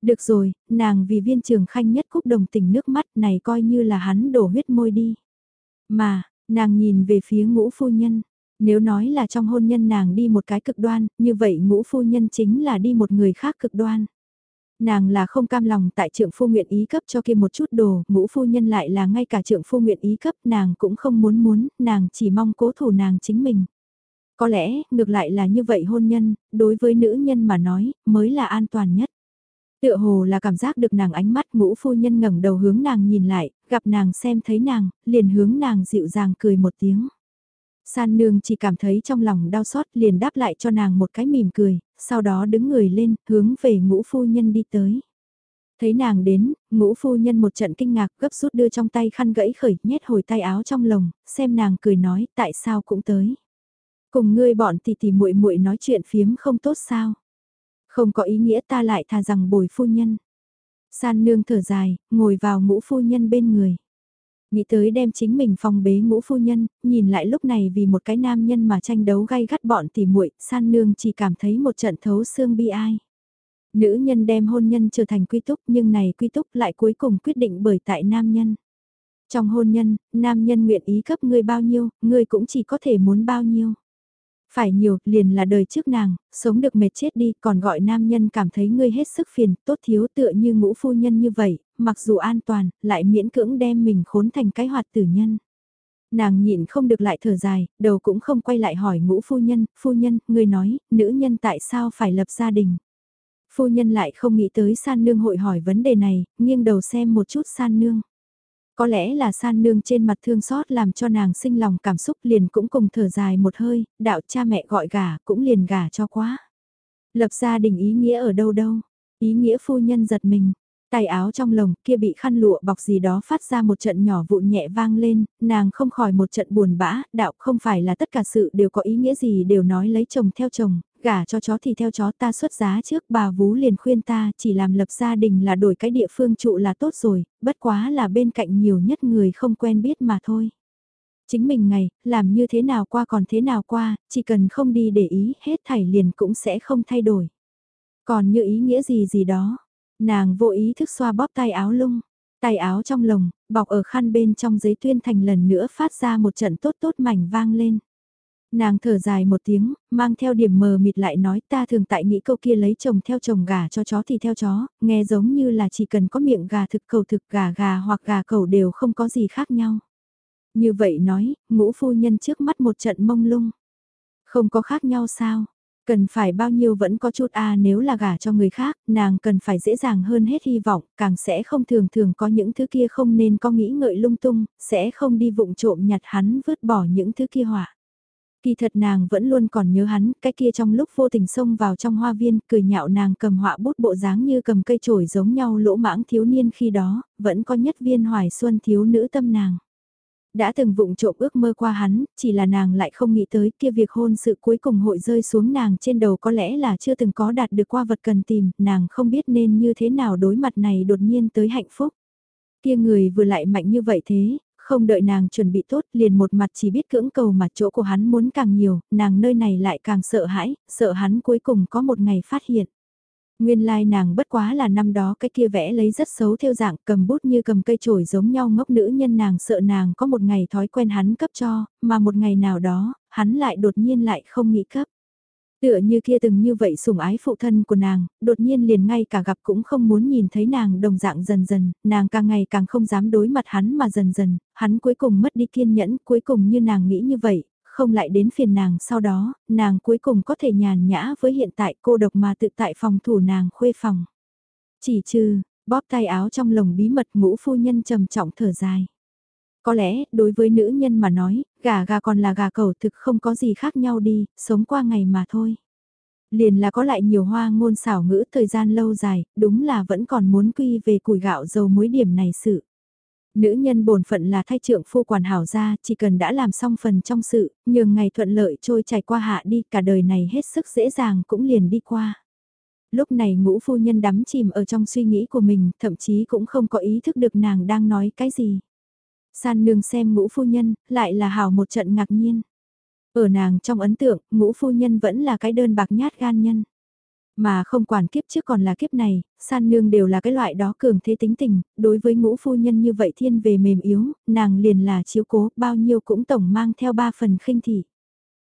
[SPEAKER 1] Được rồi, nàng vì viên trường khanh nhất cúc đồng tình nước mắt này coi như là hắn đổ huyết môi đi. Mà, Nàng nhìn về phía ngũ phu nhân, Nếu nói là trong hôn nhân nàng đi một cái cực đoan, như vậy ngũ phu nhân chính là đi một người khác cực đoan. Nàng là không cam lòng tại trượng phu nguyện ý cấp cho kia một chút đồ, ngũ phu nhân lại là ngay cả trượng phu nguyện ý cấp, nàng cũng không muốn muốn, nàng chỉ mong cố thủ nàng chính mình. Có lẽ, ngược lại là như vậy hôn nhân, đối với nữ nhân mà nói, mới là an toàn nhất. Tựa hồ là cảm giác được nàng ánh mắt ngũ phu nhân ngẩng đầu hướng nàng nhìn lại, gặp nàng xem thấy nàng, liền hướng nàng dịu dàng cười một tiếng. San nương chỉ cảm thấy trong lòng đau xót liền đáp lại cho nàng một cái mỉm cười, sau đó đứng người lên, hướng về ngũ phu nhân đi tới. Thấy nàng đến, ngũ phu nhân một trận kinh ngạc gấp rút đưa trong tay khăn gãy khởi nhét hồi tay áo trong lồng, xem nàng cười nói tại sao cũng tới. Cùng ngươi bọn tỷ tỷ muội muội nói chuyện phiếm không tốt sao. Không có ý nghĩa ta lại thà rằng bồi phu nhân. San nương thở dài, ngồi vào ngũ phu nhân bên người. Nghĩ tới đem chính mình phòng bế ngũ phu nhân, nhìn lại lúc này vì một cái nam nhân mà tranh đấu gay gắt bọn tỉ muội san nương chỉ cảm thấy một trận thấu xương bi ai. Nữ nhân đem hôn nhân trở thành quy túc nhưng này quy túc lại cuối cùng quyết định bởi tại nam nhân. Trong hôn nhân, nam nhân nguyện ý cấp ngươi bao nhiêu, ngươi cũng chỉ có thể muốn bao nhiêu. Phải nhiều, liền là đời trước nàng, sống được mệt chết đi, còn gọi nam nhân cảm thấy ngươi hết sức phiền, tốt thiếu tựa như ngũ phu nhân như vậy, mặc dù an toàn, lại miễn cưỡng đem mình khốn thành cái hoạt tử nhân. Nàng nhịn không được lại thở dài, đầu cũng không quay lại hỏi ngũ phu nhân, phu nhân, người nói, nữ nhân tại sao phải lập gia đình. Phu nhân lại không nghĩ tới san nương hội hỏi vấn đề này, nghiêng đầu xem một chút san nương. Có lẽ là san nương trên mặt thương xót làm cho nàng sinh lòng cảm xúc liền cũng cùng thở dài một hơi, đạo cha mẹ gọi gà cũng liền gà cho quá. Lập gia đình ý nghĩa ở đâu đâu, ý nghĩa phu nhân giật mình, Tay áo trong lồng kia bị khăn lụa bọc gì đó phát ra một trận nhỏ vụn nhẹ vang lên, nàng không khỏi một trận buồn bã, đạo không phải là tất cả sự đều có ý nghĩa gì đều nói lấy chồng theo chồng, gả cho chó thì theo chó ta xuất giá trước bà vú liền khuyên ta chỉ làm lập gia đình là đổi cái địa phương trụ là tốt rồi, bất quá là bên cạnh nhiều nhất người không quen biết mà thôi. Chính mình ngày, làm như thế nào qua còn thế nào qua, chỉ cần không đi để ý hết thảy liền cũng sẽ không thay đổi. Còn như ý nghĩa gì gì đó, nàng vô ý thức xoa bóp tay áo lung, tay áo trong lồng, bọc ở khăn bên trong giấy tuyên thành lần nữa phát ra một trận tốt tốt mảnh vang lên. Nàng thở dài một tiếng, mang theo điểm mờ mịt lại nói ta thường tại nghĩ câu kia lấy chồng theo chồng gà cho chó thì theo chó, nghe giống như là chỉ cần có miệng gà thực cầu thực gà gà hoặc gà cầu đều không có gì khác nhau. Như vậy nói, ngũ phu nhân trước mắt một trận mông lung. Không có khác nhau sao? Cần phải bao nhiêu vẫn có chút a à, nếu là gả cho người khác, nàng cần phải dễ dàng hơn hết hy vọng, càng sẽ không thường thường có những thứ kia không nên có nghĩ ngợi lung tung, sẽ không đi vụng trộm nhặt hắn vứt bỏ những thứ kia họa. Kỳ thật nàng vẫn luôn còn nhớ hắn, cái kia trong lúc vô tình xông vào trong hoa viên, cười nhạo nàng cầm họa bút bộ dáng như cầm cây chổi giống nhau lỗ mãng thiếu niên khi đó, vẫn có nhất viên hoài xuân thiếu nữ tâm nàng. Đã từng vụng trộm ước mơ qua hắn, chỉ là nàng lại không nghĩ tới kia việc hôn sự cuối cùng hội rơi xuống nàng trên đầu có lẽ là chưa từng có đạt được qua vật cần tìm, nàng không biết nên như thế nào đối mặt này đột nhiên tới hạnh phúc. Kia người vừa lại mạnh như vậy thế, không đợi nàng chuẩn bị tốt liền một mặt chỉ biết cưỡng cầu mà chỗ của hắn muốn càng nhiều, nàng nơi này lại càng sợ hãi, sợ hắn cuối cùng có một ngày phát hiện. Nguyên lai like nàng bất quá là năm đó cái kia vẽ lấy rất xấu theo dạng cầm bút như cầm cây chổi giống nhau ngốc nữ nhân nàng sợ nàng có một ngày thói quen hắn cấp cho, mà một ngày nào đó, hắn lại đột nhiên lại không nghĩ cấp. Tựa như kia từng như vậy sủng ái phụ thân của nàng, đột nhiên liền ngay cả gặp cũng không muốn nhìn thấy nàng đồng dạng dần dần, nàng càng ngày càng không dám đối mặt hắn mà dần dần, hắn cuối cùng mất đi kiên nhẫn, cuối cùng như nàng nghĩ như vậy, không lại đến phiền nàng sau đó, nàng cuối cùng có thể nhàn nhã với hiện tại cô độc mà tự tại phòng thủ nàng khuê phòng. Chỉ trừ, bóp tay áo trong lồng bí mật ngũ phu nhân trầm trọng thở dài. Có lẽ, đối với nữ nhân mà nói, gà gà còn là gà cầu thực không có gì khác nhau đi, sống qua ngày mà thôi. Liền là có lại nhiều hoa ngôn xảo ngữ thời gian lâu dài, đúng là vẫn còn muốn quy về củi gạo dầu muối điểm này sự. Nữ nhân bổn phận là thay trượng phu quản hảo ra, chỉ cần đã làm xong phần trong sự, nhường ngày thuận lợi trôi chảy qua hạ đi, cả đời này hết sức dễ dàng cũng liền đi qua. Lúc này ngũ phu nhân đắm chìm ở trong suy nghĩ của mình, thậm chí cũng không có ý thức được nàng đang nói cái gì. San nương xem ngũ phu nhân, lại là hào một trận ngạc nhiên. Ở nàng trong ấn tượng, ngũ phu nhân vẫn là cái đơn bạc nhát gan nhân. Mà không quản kiếp trước còn là kiếp này, san nương đều là cái loại đó cường thế tính tình, đối với ngũ phu nhân như vậy thiên về mềm yếu, nàng liền là chiếu cố, bao nhiêu cũng tổng mang theo ba phần khinh thị.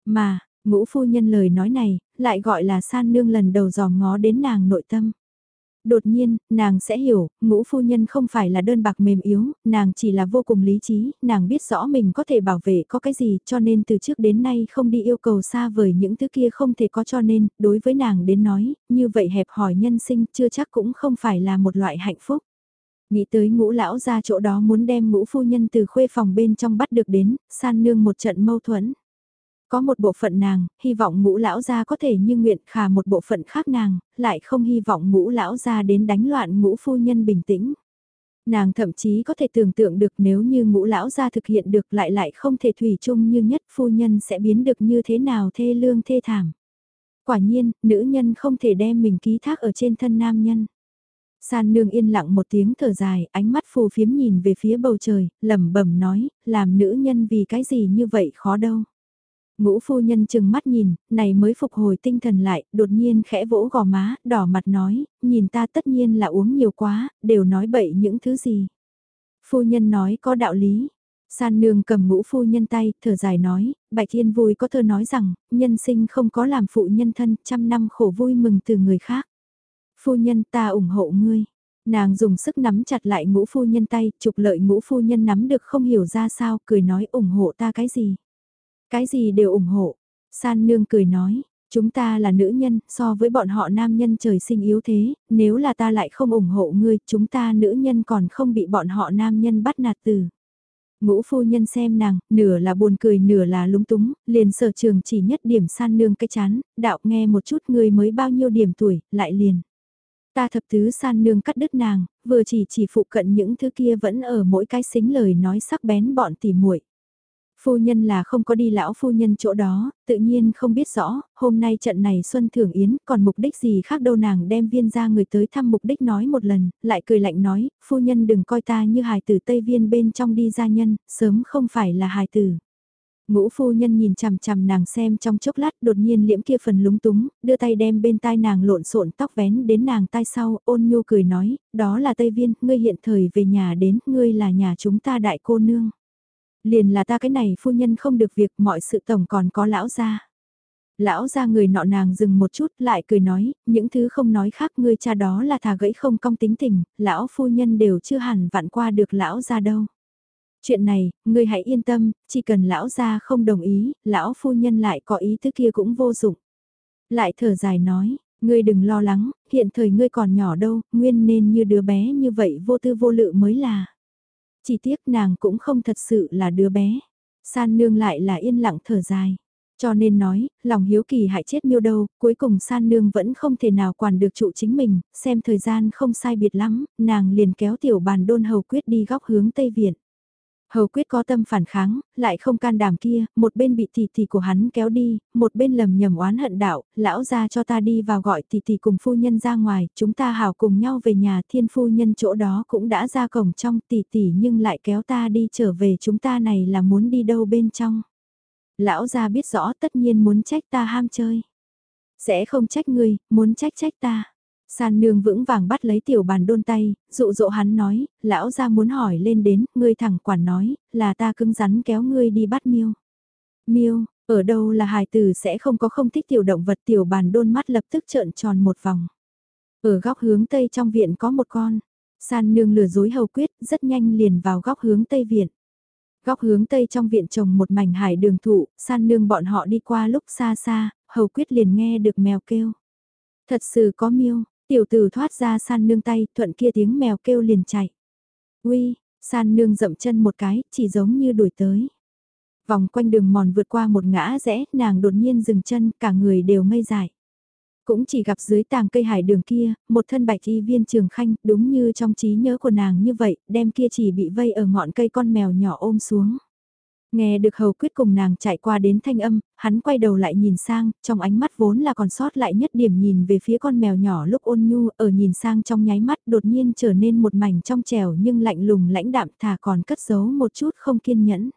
[SPEAKER 1] Mà, ngũ phu nhân lời nói này, lại gọi là san nương lần đầu dòm ngó đến nàng nội tâm. Đột nhiên, nàng sẽ hiểu, ngũ phu nhân không phải là đơn bạc mềm yếu, nàng chỉ là vô cùng lý trí, nàng biết rõ mình có thể bảo vệ có cái gì cho nên từ trước đến nay không đi yêu cầu xa vời những thứ kia không thể có cho nên, đối với nàng đến nói, như vậy hẹp hỏi nhân sinh chưa chắc cũng không phải là một loại hạnh phúc. Nghĩ tới ngũ lão ra chỗ đó muốn đem ngũ phu nhân từ khuê phòng bên trong bắt được đến, san nương một trận mâu thuẫn. Có một bộ phận nàng, hy vọng ngũ lão gia có thể như nguyện khả một bộ phận khác nàng, lại không hy vọng ngũ lão gia đến đánh loạn ngũ phu nhân bình tĩnh. Nàng thậm chí có thể tưởng tượng được nếu như ngũ lão gia thực hiện được lại lại không thể thủy chung như nhất phu nhân sẽ biến được như thế nào thê lương thê thảm. Quả nhiên, nữ nhân không thể đem mình ký thác ở trên thân nam nhân. San nương yên lặng một tiếng thở dài, ánh mắt phù phiếm nhìn về phía bầu trời, lẩm bẩm nói, làm nữ nhân vì cái gì như vậy khó đâu. Ngũ phu nhân chừng mắt nhìn, này mới phục hồi tinh thần lại, đột nhiên khẽ vỗ gò má, đỏ mặt nói, nhìn ta tất nhiên là uống nhiều quá, đều nói bậy những thứ gì. Phu nhân nói có đạo lý. San nương cầm ngũ phu nhân tay, thở dài nói, Bạch Thiên vui có thơ nói rằng, nhân sinh không có làm phụ nhân thân, trăm năm khổ vui mừng từ người khác. Phu nhân ta ủng hộ ngươi. Nàng dùng sức nắm chặt lại ngũ phu nhân tay, trục lợi ngũ phu nhân nắm được không hiểu ra sao, cười nói ủng hộ ta cái gì. Cái gì đều ủng hộ. San nương cười nói, chúng ta là nữ nhân, so với bọn họ nam nhân trời sinh yếu thế, nếu là ta lại không ủng hộ ngươi, chúng ta nữ nhân còn không bị bọn họ nam nhân bắt nạt từ. Ngũ phu nhân xem nàng, nửa là buồn cười nửa là lúng túng, liền sở trường chỉ nhất điểm san nương cái chán, đạo nghe một chút ngươi mới bao nhiêu điểm tuổi, lại liền. Ta thập tứ san nương cắt đứt nàng, vừa chỉ chỉ phụ cận những thứ kia vẫn ở mỗi cái xính lời nói sắc bén bọn tỉ muội Phu nhân là không có đi lão phu nhân chỗ đó, tự nhiên không biết rõ, hôm nay trận này Xuân Thưởng Yến, còn mục đích gì khác đâu nàng đem viên ra người tới thăm mục đích nói một lần, lại cười lạnh nói, phu nhân đừng coi ta như hài tử Tây Viên bên trong đi gia nhân, sớm không phải là hài tử. Ngũ phu nhân nhìn chằm chằm nàng xem trong chốc lát đột nhiên liễm kia phần lúng túng, đưa tay đem bên tai nàng lộn xộn tóc vén đến nàng tai sau, ôn nhu cười nói, đó là Tây Viên, ngươi hiện thời về nhà đến, ngươi là nhà chúng ta đại cô nương. Liền là ta cái này phu nhân không được việc mọi sự tổng còn có lão gia. Lão gia người nọ nàng dừng một chút lại cười nói, những thứ không nói khác ngươi cha đó là thà gãy không công tính tình, lão phu nhân đều chưa hẳn vặn qua được lão gia đâu. Chuyện này, ngươi hãy yên tâm, chỉ cần lão gia không đồng ý, lão phu nhân lại có ý thứ kia cũng vô dụng. Lại thở dài nói, ngươi đừng lo lắng, hiện thời ngươi còn nhỏ đâu, nguyên nên như đứa bé như vậy vô tư vô lự mới là. Chỉ tiếc nàng cũng không thật sự là đứa bé. San nương lại là yên lặng thở dài. Cho nên nói, lòng hiếu kỳ hại chết miêu đâu, cuối cùng san nương vẫn không thể nào quản được trụ chính mình, xem thời gian không sai biệt lắm, nàng liền kéo tiểu bàn đôn hầu quyết đi góc hướng Tây Viện. Hầu quyết có tâm phản kháng, lại không can đảm kia, một bên bị tỷ tỷ của hắn kéo đi, một bên lầm nhầm oán hận đạo, lão ra cho ta đi vào gọi tỷ tỷ cùng phu nhân ra ngoài, chúng ta hào cùng nhau về nhà thiên phu nhân chỗ đó cũng đã ra cổng trong tỷ tỷ nhưng lại kéo ta đi trở về chúng ta này là muốn đi đâu bên trong. Lão ra biết rõ tất nhiên muốn trách ta ham chơi. Sẽ không trách ngươi, muốn trách trách ta. San nương vững vàng bắt lấy tiểu bàn đôn tay, dụ dỗ hắn nói, lão ra muốn hỏi lên đến, ngươi thẳng quản nói, là ta cứng rắn kéo ngươi đi bắt miêu. Miêu, ở đâu là hài tử sẽ không có không thích tiểu động vật tiểu bàn đôn mắt lập tức trợn tròn một vòng. Ở góc hướng tây trong viện có một con, san nương lừa dối hầu quyết, rất nhanh liền vào góc hướng tây viện. Góc hướng tây trong viện trồng một mảnh hải đường thụ, san nương bọn họ đi qua lúc xa xa, hầu quyết liền nghe được mèo kêu. Thật sự có miêu, Tiểu tử thoát ra san nương tay, thuận kia tiếng mèo kêu liền chạy. Uy, san nương dậm chân một cái, chỉ giống như đuổi tới. Vòng quanh đường mòn vượt qua một ngã rẽ, nàng đột nhiên dừng chân, cả người đều ngây dại. Cũng chỉ gặp dưới tàng cây hải đường kia, một thân bạch y viên trường khanh, đúng như trong trí nhớ của nàng như vậy, đem kia chỉ bị vây ở ngọn cây con mèo nhỏ ôm xuống. Nghe được hầu quyết cùng nàng chạy qua đến thanh âm, hắn quay đầu lại nhìn sang, trong ánh mắt vốn là còn sót lại nhất điểm nhìn về phía con mèo nhỏ lúc ôn nhu, ở nhìn sang trong nháy mắt đột nhiên trở nên một mảnh trong trèo nhưng lạnh lùng lãnh đạm thà còn cất giấu một chút không kiên nhẫn.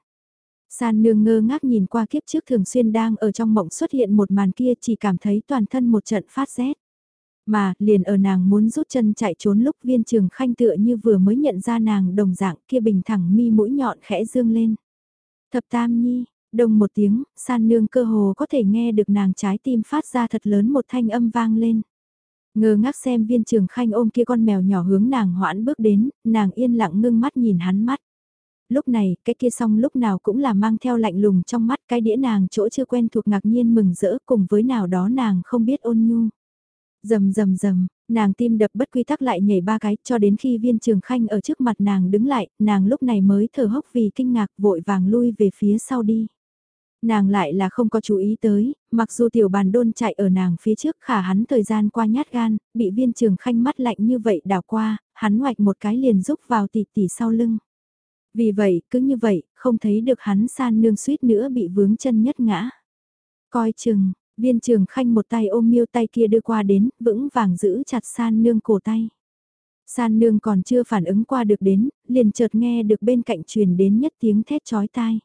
[SPEAKER 1] San nương ngơ ngác nhìn qua kiếp trước thường xuyên đang ở trong mộng xuất hiện một màn kia chỉ cảm thấy toàn thân một trận phát rét. Mà, liền ở nàng muốn rút chân chạy trốn lúc viên trường khanh tựa như vừa mới nhận ra nàng đồng dạng kia bình thẳng mi mũi nhọn khẽ dương lên. Thập Tam Nhi, Đông một tiếng, san nương cơ hồ có thể nghe được nàng trái tim phát ra thật lớn một thanh âm vang lên. Ngơ ngác xem viên trường khanh ôm kia con mèo nhỏ hướng nàng hoãn bước đến, nàng yên lặng ngưng mắt nhìn hắn mắt. Lúc này, cái kia xong lúc nào cũng là mang theo lạnh lùng trong mắt cái đĩa nàng chỗ chưa quen thuộc ngạc nhiên mừng rỡ cùng với nào đó nàng không biết ôn nhu. Dầm dầm dầm, nàng tim đập bất quy tắc lại nhảy ba cái cho đến khi viên trường khanh ở trước mặt nàng đứng lại, nàng lúc này mới thở hốc vì kinh ngạc vội vàng lui về phía sau đi. Nàng lại là không có chú ý tới, mặc dù tiểu bàn đôn chạy ở nàng phía trước khả hắn thời gian qua nhát gan, bị viên trường khanh mắt lạnh như vậy đảo qua, hắn hoạch một cái liền rúc vào tỉ tỉ sau lưng. Vì vậy, cứ như vậy, không thấy được hắn san nương suýt nữa bị vướng chân nhất ngã. Coi chừng, viên trường khanh một tay ôm miêu tay kia đưa qua đến, vững vàng giữ chặt san nương cổ tay. San nương còn chưa phản ứng qua được đến, liền chợt nghe được bên cạnh truyền đến nhất tiếng thét chói tai.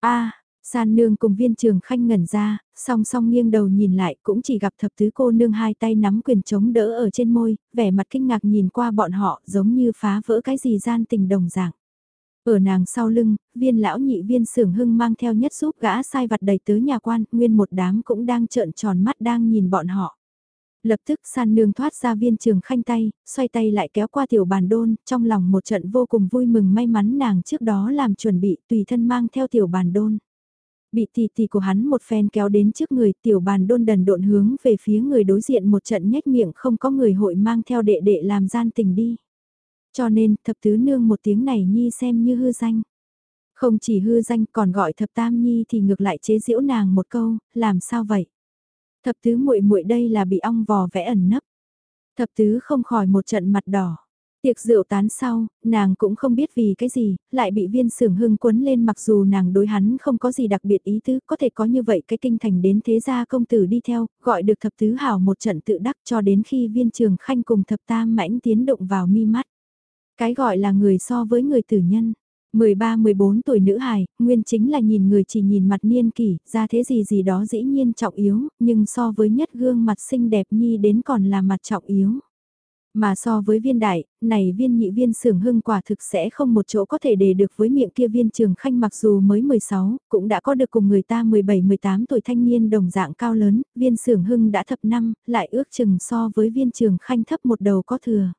[SPEAKER 1] a San nương cùng viên trường khanh ngẩn ra, song song nghiêng đầu nhìn lại cũng chỉ gặp thập tứ cô nương hai tay nắm quyền chống đỡ ở trên môi, vẻ mặt kinh ngạc nhìn qua bọn họ giống như phá vỡ cái gì gian tình đồng dạng. Ở nàng sau lưng, viên lão nhị viên sưởng hưng mang theo nhất giúp gã sai vặt đầy tứ nhà quan, nguyên một đám cũng đang trợn tròn mắt đang nhìn bọn họ. Lập tức san nương thoát ra viên trường khanh tay, xoay tay lại kéo qua tiểu bàn đôn, trong lòng một trận vô cùng vui mừng may mắn nàng trước đó làm chuẩn bị tùy thân mang theo tiểu bàn đôn. Bị tỷ tỷ của hắn một phen kéo đến trước người tiểu bàn đôn đần độn hướng về phía người đối diện một trận nhếch miệng không có người hội mang theo đệ đệ làm gian tình đi. Cho nên thập tứ nương một tiếng này nhi xem như hư danh. Không chỉ hư danh còn gọi thập tam nhi thì ngược lại chế giễu nàng một câu, làm sao vậy? Thập tứ muội muội đây là bị ong vò vẽ ẩn nấp. Thập tứ không khỏi một trận mặt đỏ. Tiệc rượu tán sau, nàng cũng không biết vì cái gì, lại bị viên sưởng hưng quấn lên mặc dù nàng đối hắn không có gì đặc biệt ý tứ, có thể có như vậy cái kinh thành đến thế gia công tử đi theo, gọi được thập tứ hảo một trận tự đắc cho đến khi viên trường khanh cùng thập tam mãnh tiến động vào mi mắt. Cái gọi là người so với người tử nhân. 13-14 tuổi nữ hài, nguyên chính là nhìn người chỉ nhìn mặt niên kỷ, ra thế gì gì đó dĩ nhiên trọng yếu, nhưng so với nhất gương mặt xinh đẹp nhi đến còn là mặt trọng yếu. Mà so với viên đại, này viên nhị viên sưởng hưng quả thực sẽ không một chỗ có thể để được với miệng kia viên trường khanh mặc dù mới 16, cũng đã có được cùng người ta 17-18 tuổi thanh niên đồng dạng cao lớn, viên sưởng hưng đã thập năm, lại ước chừng so với viên trường khanh thấp một đầu có thừa.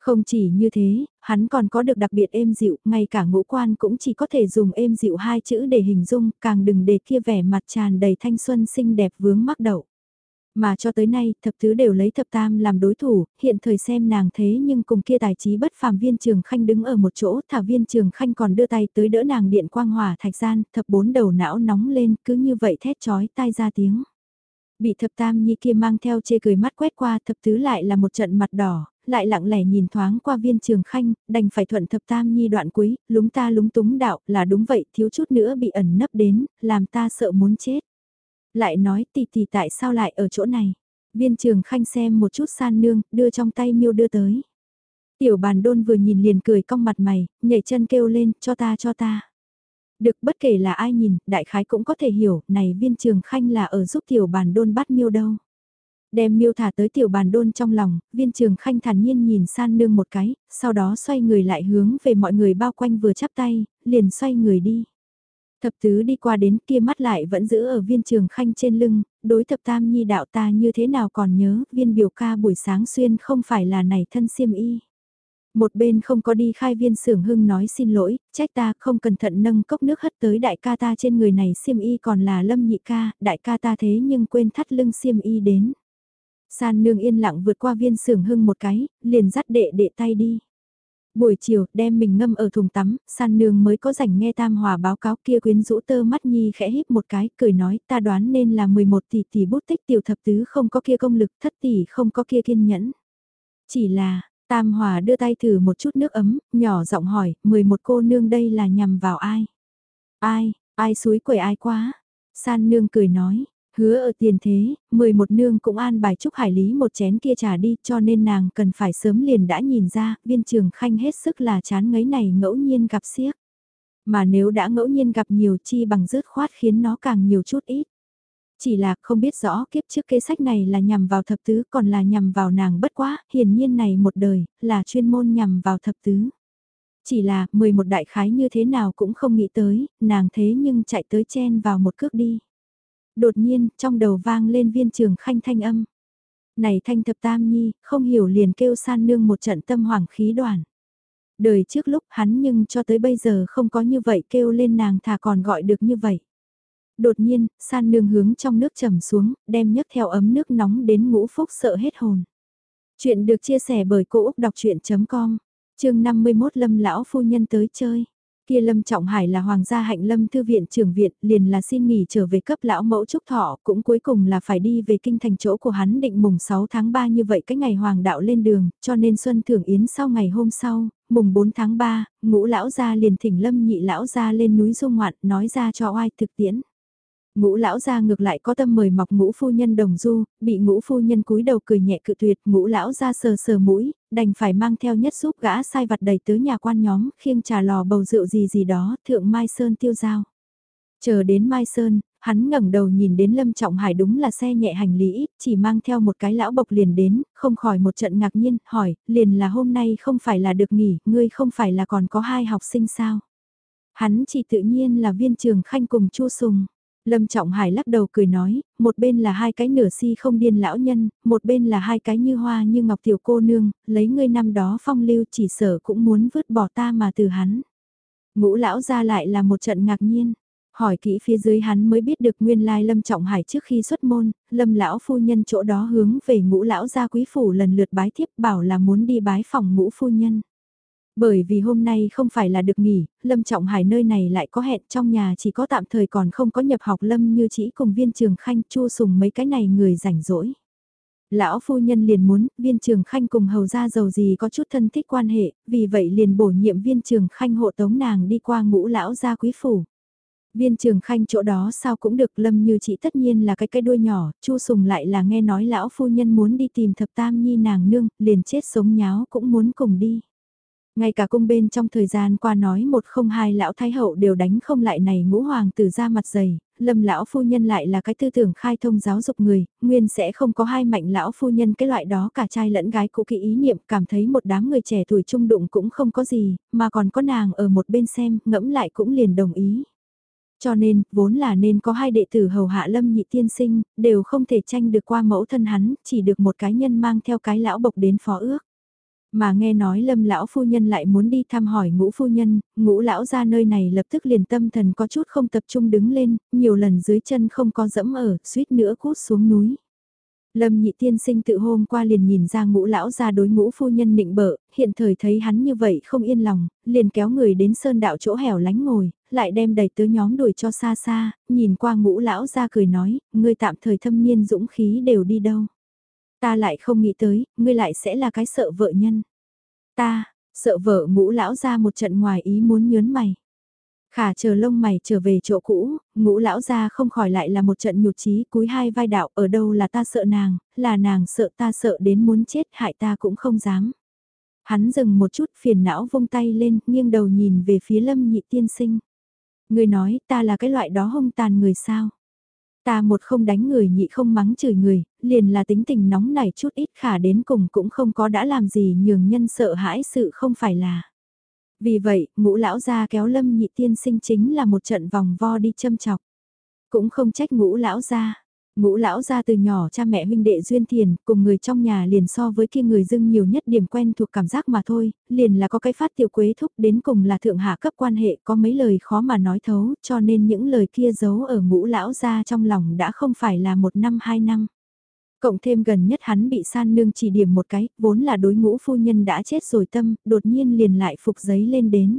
[SPEAKER 1] Không chỉ như thế, hắn còn có được đặc biệt êm dịu, ngay cả ngũ quan cũng chỉ có thể dùng êm dịu hai chữ để hình dung, càng đừng để kia vẻ mặt tràn đầy thanh xuân xinh đẹp vướng mắc đậu. Mà cho tới nay, thập thứ đều lấy thập tam làm đối thủ, hiện thời xem nàng thế nhưng cùng kia tài trí bất phàm viên trường khanh đứng ở một chỗ, thả viên trường khanh còn đưa tay tới đỡ nàng điện quang hỏa thạch gian, thập bốn đầu não nóng lên, cứ như vậy thét chói tai ra tiếng. Bị thập tam nhi kia mang theo chê cười mắt quét qua thập tứ lại là một trận mặt đỏ, lại lặng lẽ nhìn thoáng qua viên trường khanh, đành phải thuận thập tam nhi đoạn cuối, lúng ta lúng túng đạo là đúng vậy thiếu chút nữa bị ẩn nấp đến, làm ta sợ muốn chết. Lại nói tỷ tỷ tại sao lại ở chỗ này. Viên trường khanh xem một chút san nương, đưa trong tay miêu đưa tới. Tiểu bàn đôn vừa nhìn liền cười cong mặt mày, nhảy chân kêu lên, cho ta cho ta. Được bất kể là ai nhìn, đại khái cũng có thể hiểu, này viên trường khanh là ở giúp tiểu bàn đôn bắt miêu đâu. Đem miêu thả tới tiểu bàn đôn trong lòng, viên trường khanh thản nhiên nhìn san nương một cái, sau đó xoay người lại hướng về mọi người bao quanh vừa chắp tay, liền xoay người đi. Thập tứ đi qua đến kia mắt lại vẫn giữ ở viên trường khanh trên lưng, đối thập tam nhi đạo ta như thế nào còn nhớ, viên biểu ca buổi sáng xuyên không phải là này thân siêm y. Một bên không có đi khai viên sưởng hưng nói xin lỗi, trách ta không cẩn thận nâng cốc nước hất tới đại ca ta trên người này siêm y còn là lâm nhị ca, đại ca ta thế nhưng quên thắt lưng siêm y đến. San nương yên lặng vượt qua viên sưởng hưng một cái, liền dắt đệ đệ tay đi. Buổi chiều, đem mình ngâm ở thùng tắm, san nương mới có rảnh nghe tam hòa báo cáo kia quyến rũ tơ mắt nhi khẽ híp một cái, cười nói ta đoán nên là 11 tỷ tỷ bút tích tiểu thập tứ không có kia công lực, thất tỷ không có kia kiên nhẫn. Chỉ là, tam hòa đưa tay thử một chút nước ấm, nhỏ giọng hỏi, 11 cô nương đây là nhằm vào ai? Ai, ai suối quẩy ai quá? San nương cười nói, Hứa ở tiền thế, 11 nương cũng an bài chúc hải lý một chén kia trà đi cho nên nàng cần phải sớm liền đã nhìn ra, viên trường khanh hết sức là chán ngấy này ngẫu nhiên gặp siếc. Mà nếu đã ngẫu nhiên gặp nhiều chi bằng rớt khoát khiến nó càng nhiều chút ít. Chỉ là không biết rõ kiếp trước kế sách này là nhằm vào thập tứ còn là nhằm vào nàng bất quá, hiển nhiên này một đời, là chuyên môn nhằm vào thập tứ. Chỉ là, 11 đại khái như thế nào cũng không nghĩ tới, nàng thế nhưng chạy tới chen vào một cước đi. Đột nhiên, trong đầu vang lên viên trường khanh thanh âm. Này thanh thập tam nhi, không hiểu liền kêu san nương một trận tâm hoàng khí đoàn. Đời trước lúc hắn nhưng cho tới bây giờ không có như vậy kêu lên nàng thà còn gọi được như vậy. Đột nhiên, san nương hướng trong nước trầm xuống, đem nhấc theo ấm nước nóng đến ngũ phúc sợ hết hồn. Chuyện được chia sẻ bởi Cô Úc Đọc Chuyện.com, chương 51 Lâm Lão Phu Nhân tới chơi. Kia Lâm Trọng Hải là Hoàng gia hạnh Lâm Thư viện trưởng viện, liền là xin nghỉ trở về cấp lão mẫu trúc thọ, cũng cuối cùng là phải đi về kinh thành chỗ của hắn định mùng 6 tháng 3 như vậy cái ngày Hoàng đạo lên đường, cho nên Xuân Thưởng Yến sau ngày hôm sau, mùng 4 tháng 3, ngũ lão gia liền thỉnh Lâm nhị lão gia lên núi du ngoạn, nói ra cho oai thực tiễn. Ngũ lão gia ngược lại có tâm mời mọc ngũ phu nhân đồng du, bị ngũ phu nhân cúi đầu cười nhẹ cự tuyệt, ngũ lão gia sờ sờ mũi, đành phải mang theo nhất giúp gã sai vặt đầy tới nhà quan nhóm, khiêng trà lò bầu rượu gì gì đó, thượng Mai Sơn tiêu giao. Chờ đến Mai Sơn, hắn ngẩng đầu nhìn đến Lâm Trọng Hải đúng là xe nhẹ hành lý, chỉ mang theo một cái lão bộc liền đến, không khỏi một trận ngạc nhiên, hỏi, liền là hôm nay không phải là được nghỉ, ngươi không phải là còn có hai học sinh sao? Hắn chỉ tự nhiên là viên trường khanh cùng Chu Sùng. Lâm Trọng Hải lắc đầu cười nói, một bên là hai cái nửa si không điên lão nhân, một bên là hai cái như hoa như ngọc tiểu cô nương, lấy ngươi năm đó phong lưu chỉ sở cũng muốn vứt bỏ ta mà từ hắn. Ngũ lão ra lại là một trận ngạc nhiên, hỏi kỹ phía dưới hắn mới biết được nguyên lai Lâm Trọng Hải trước khi xuất môn, Lâm lão phu nhân chỗ đó hướng về ngũ lão gia quý phủ lần lượt bái thiếp bảo là muốn đi bái phòng ngũ phu nhân. Bởi vì hôm nay không phải là được nghỉ, Lâm Trọng Hải nơi này lại có hẹn trong nhà chỉ có tạm thời còn không có nhập học Lâm như chỉ cùng viên trường khanh chua sùng mấy cái này người rảnh rỗi. Lão phu nhân liền muốn, viên trường khanh cùng hầu ra giàu gì có chút thân thích quan hệ, vì vậy liền bổ nhiệm viên trường khanh hộ tống nàng đi qua ngũ lão gia quý phủ. Viên trường khanh chỗ đó sao cũng được lâm như chị tất nhiên là cái cái đuôi nhỏ, chu sùng lại là nghe nói lão phu nhân muốn đi tìm thập tam nhi nàng nương, liền chết sống nháo cũng muốn cùng đi. Ngay cả cung bên trong thời gian qua nói một không hai lão thái hậu đều đánh không lại này ngũ hoàng tử ra mặt dày, lâm lão phu nhân lại là cái tư tưởng khai thông giáo dục người, nguyên sẽ không có hai mạnh lão phu nhân cái loại đó cả trai lẫn gái cũ kỹ ý niệm cảm thấy một đám người trẻ tuổi trung đụng cũng không có gì, mà còn có nàng ở một bên xem, ngẫm lại cũng liền đồng ý. Cho nên, vốn là nên có hai đệ tử hầu hạ lâm nhị tiên sinh, đều không thể tranh được qua mẫu thân hắn, chỉ được một cái nhân mang theo cái lão bộc đến phó ước. Mà nghe nói lâm lão phu nhân lại muốn đi thăm hỏi ngũ phu nhân, ngũ lão ra nơi này lập tức liền tâm thần có chút không tập trung đứng lên, nhiều lần dưới chân không có dẫm ở, suýt nữa cút xuống núi. Lâm nhị tiên sinh tự hôm qua liền nhìn ra ngũ lão ra đối ngũ phu nhân nịnh bợ, hiện thời thấy hắn như vậy không yên lòng, liền kéo người đến sơn đạo chỗ hẻo lánh ngồi, lại đem đầy tớ nhóm đuổi cho xa xa, nhìn qua ngũ lão ra cười nói, ngươi tạm thời thâm niên dũng khí đều đi đâu. Ta lại không nghĩ tới, ngươi lại sẽ là cái sợ vợ nhân. Ta, sợ vợ ngũ lão ra một trận ngoài ý muốn nhớn mày. Khả chờ lông mày trở về chỗ cũ, ngũ lão ra không khỏi lại là một trận nhụt chí cúi hai vai đạo ở đâu là ta sợ nàng, là nàng sợ ta sợ đến muốn chết hại ta cũng không dám. Hắn dừng một chút phiền não vung tay lên, nghiêng đầu nhìn về phía lâm nhị tiên sinh. Người nói ta là cái loại đó hông tàn người sao. Ta một không đánh người nhị không mắng chửi người, liền là tính tình nóng này chút ít khả đến cùng cũng không có đã làm gì nhường nhân sợ hãi sự không phải là. Vì vậy, ngũ lão gia kéo lâm nhị tiên sinh chính là một trận vòng vo đi châm chọc. Cũng không trách ngũ lão gia. Ngũ lão ra từ nhỏ cha mẹ huynh đệ duyên thiền, cùng người trong nhà liền so với kia người dưng nhiều nhất điểm quen thuộc cảm giác mà thôi, liền là có cái phát tiểu quế thúc đến cùng là thượng hạ cấp quan hệ có mấy lời khó mà nói thấu, cho nên những lời kia giấu ở ngũ lão gia trong lòng đã không phải là một năm hai năm. Cộng thêm gần nhất hắn bị san nương chỉ điểm một cái, vốn là đối ngũ phu nhân đã chết rồi tâm, đột nhiên liền lại phục giấy lên đến.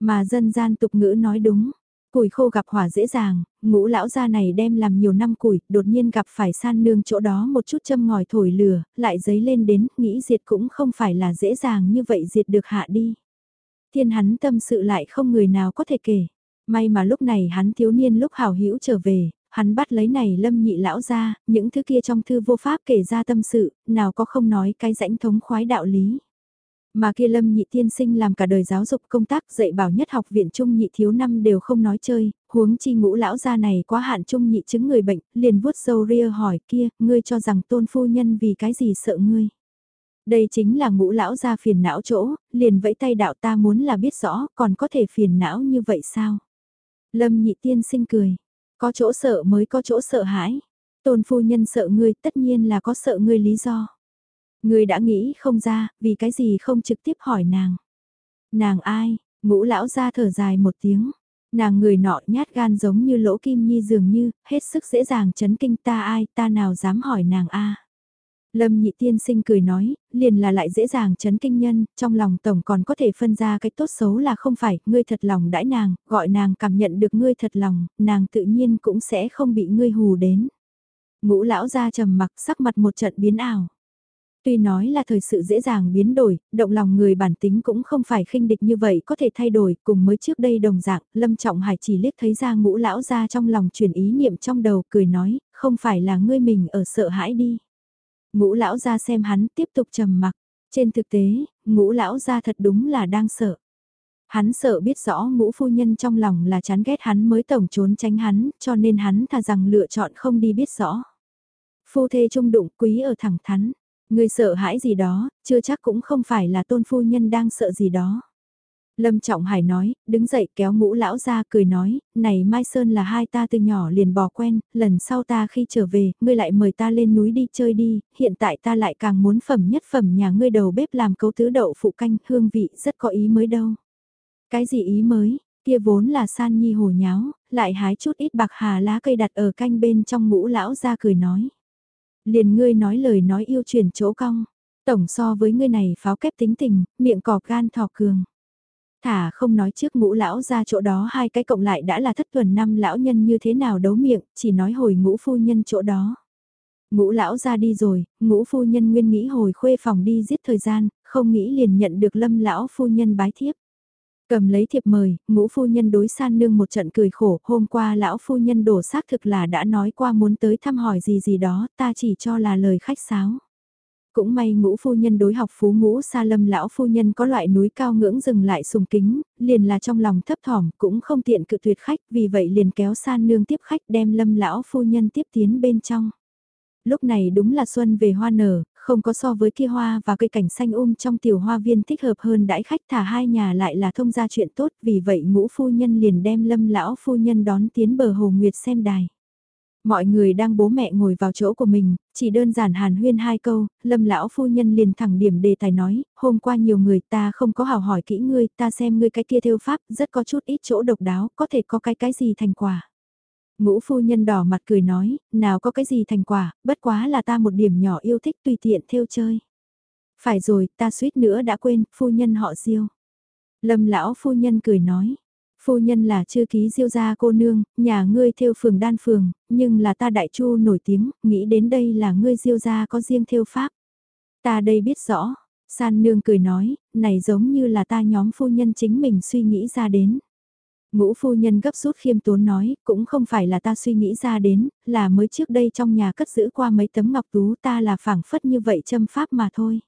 [SPEAKER 1] Mà dân gian tục ngữ nói đúng, Củi khô gặp hỏa dễ dàng, ngũ lão gia này đem làm nhiều năm củi, đột nhiên gặp phải san nương chỗ đó một chút châm ngòi thổi lửa, lại giấy lên đến, nghĩ diệt cũng không phải là dễ dàng như vậy diệt được hạ đi. Thiên hắn tâm sự lại không người nào có thể kể. May mà lúc này hắn thiếu niên lúc hào hữu trở về, hắn bắt lấy này lâm nhị lão ra, những thứ kia trong thư vô pháp kể ra tâm sự, nào có không nói cái rãnh thống khoái đạo lý. Mà kia lâm nhị tiên sinh làm cả đời giáo dục công tác dạy bảo nhất học viện trung nhị thiếu năm đều không nói chơi, huống chi ngũ lão gia này quá hạn trung nhị chứng người bệnh, liền vuốt sâu ria hỏi kia, ngươi cho rằng tôn phu nhân vì cái gì sợ ngươi. Đây chính là ngũ lão gia phiền não chỗ, liền vẫy tay đạo ta muốn là biết rõ, còn có thể phiền não như vậy sao? Lâm nhị tiên sinh cười, có chỗ sợ mới có chỗ sợ hãi. Tôn phu nhân sợ ngươi tất nhiên là có sợ ngươi lý do. Ngươi đã nghĩ không ra, vì cái gì không trực tiếp hỏi nàng. Nàng ai, ngũ lão ra thở dài một tiếng. Nàng người nọ nhát gan giống như lỗ kim nhi dường như, hết sức dễ dàng chấn kinh ta ai, ta nào dám hỏi nàng a Lâm nhị tiên sinh cười nói, liền là lại dễ dàng chấn kinh nhân, trong lòng tổng còn có thể phân ra cái tốt xấu là không phải, ngươi thật lòng đãi nàng, gọi nàng cảm nhận được ngươi thật lòng, nàng tự nhiên cũng sẽ không bị ngươi hù đến. Ngũ lão ra trầm mặc sắc mặt một trận biến ảo. Tuy nói là thời sự dễ dàng biến đổi, động lòng người bản tính cũng không phải khinh địch như vậy có thể thay đổi, cùng mới trước đây đồng dạng, Lâm Trọng Hải chỉ liếc thấy ra ngũ lão ra trong lòng chuyển ý niệm trong đầu, cười nói, không phải là ngươi mình ở sợ hãi đi. Ngũ lão ra xem hắn tiếp tục trầm mặc, trên thực tế, ngũ lão ra thật đúng là đang sợ. Hắn sợ biết rõ ngũ phu nhân trong lòng là chán ghét hắn mới tổng trốn tránh hắn, cho nên hắn thà rằng lựa chọn không đi biết rõ. Phu thê trung đụng quý ở thẳng thắn, người sợ hãi gì đó, chưa chắc cũng không phải là tôn phu nhân đang sợ gì đó. Lâm Trọng Hải nói, đứng dậy kéo mũ lão ra cười nói, này Mai Sơn là hai ta từ nhỏ liền bò quen, lần sau ta khi trở về, ngươi lại mời ta lên núi đi chơi đi, hiện tại ta lại càng muốn phẩm nhất phẩm nhà ngươi đầu bếp làm cấu tứ đậu phụ canh, hương vị rất có ý mới đâu. Cái gì ý mới, kia vốn là san nhi hồ nháo, lại hái chút ít bạc hà lá cây đặt ở canh bên trong mũ lão ra cười nói. Liền ngươi nói lời nói yêu chuyển chỗ cong, tổng so với ngươi này pháo kép tính tình, miệng cọp gan thỏ cường. Thả không nói trước ngũ lão ra chỗ đó hai cái cộng lại đã là thất tuần năm lão nhân như thế nào đấu miệng, chỉ nói hồi ngũ phu nhân chỗ đó. Ngũ lão ra đi rồi, ngũ phu nhân nguyên nghĩ hồi khuê phòng đi giết thời gian, không nghĩ liền nhận được lâm lão phu nhân bái thiếp. Cầm lấy thiệp mời, ngũ phu nhân đối san nương một trận cười khổ, hôm qua lão phu nhân đổ xác thực là đã nói qua muốn tới thăm hỏi gì gì đó, ta chỉ cho là lời khách sáo. Cũng may ngũ phu nhân đối học phú ngũ sa lâm lão phu nhân có loại núi cao ngưỡng dừng lại sùng kính, liền là trong lòng thấp thỏm cũng không tiện cự tuyệt khách vì vậy liền kéo san nương tiếp khách đem lâm lão phu nhân tiếp tiến bên trong. Lúc này đúng là xuân về hoa nở, không có so với kia hoa và cây cảnh xanh um trong tiểu hoa viên thích hợp hơn đãi khách thả hai nhà lại là thông gia chuyện tốt vì vậy ngũ phu nhân liền đem lâm lão phu nhân đón tiến bờ hồ nguyệt xem đài. Mọi người đang bố mẹ ngồi vào chỗ của mình, chỉ đơn giản hàn huyên hai câu, lâm lão phu nhân liền thẳng điểm đề tài nói, hôm qua nhiều người ta không có hào hỏi kỹ ngươi, ta xem ngươi cái kia theo pháp, rất có chút ít chỗ độc đáo, có thể có cái cái gì thành quả. Ngũ phu nhân đỏ mặt cười nói, nào có cái gì thành quả, bất quá là ta một điểm nhỏ yêu thích tùy tiện theo chơi. Phải rồi, ta suýt nữa đã quên, phu nhân họ diêu. Lâm lão phu nhân cười nói, Phu nhân là chư ký diêu gia cô nương, nhà ngươi theo phường đan phường, nhưng là ta đại chu nổi tiếng, nghĩ đến đây là ngươi diêu gia có riêng theo pháp. Ta đây biết rõ, san nương cười nói, này giống như là ta nhóm phu nhân chính mình suy nghĩ ra đến. Ngũ phu nhân gấp rút khiêm tốn nói, cũng không phải là ta suy nghĩ ra đến, là mới trước đây trong nhà cất giữ qua mấy tấm ngọc tú ta là phảng phất như vậy châm pháp mà thôi.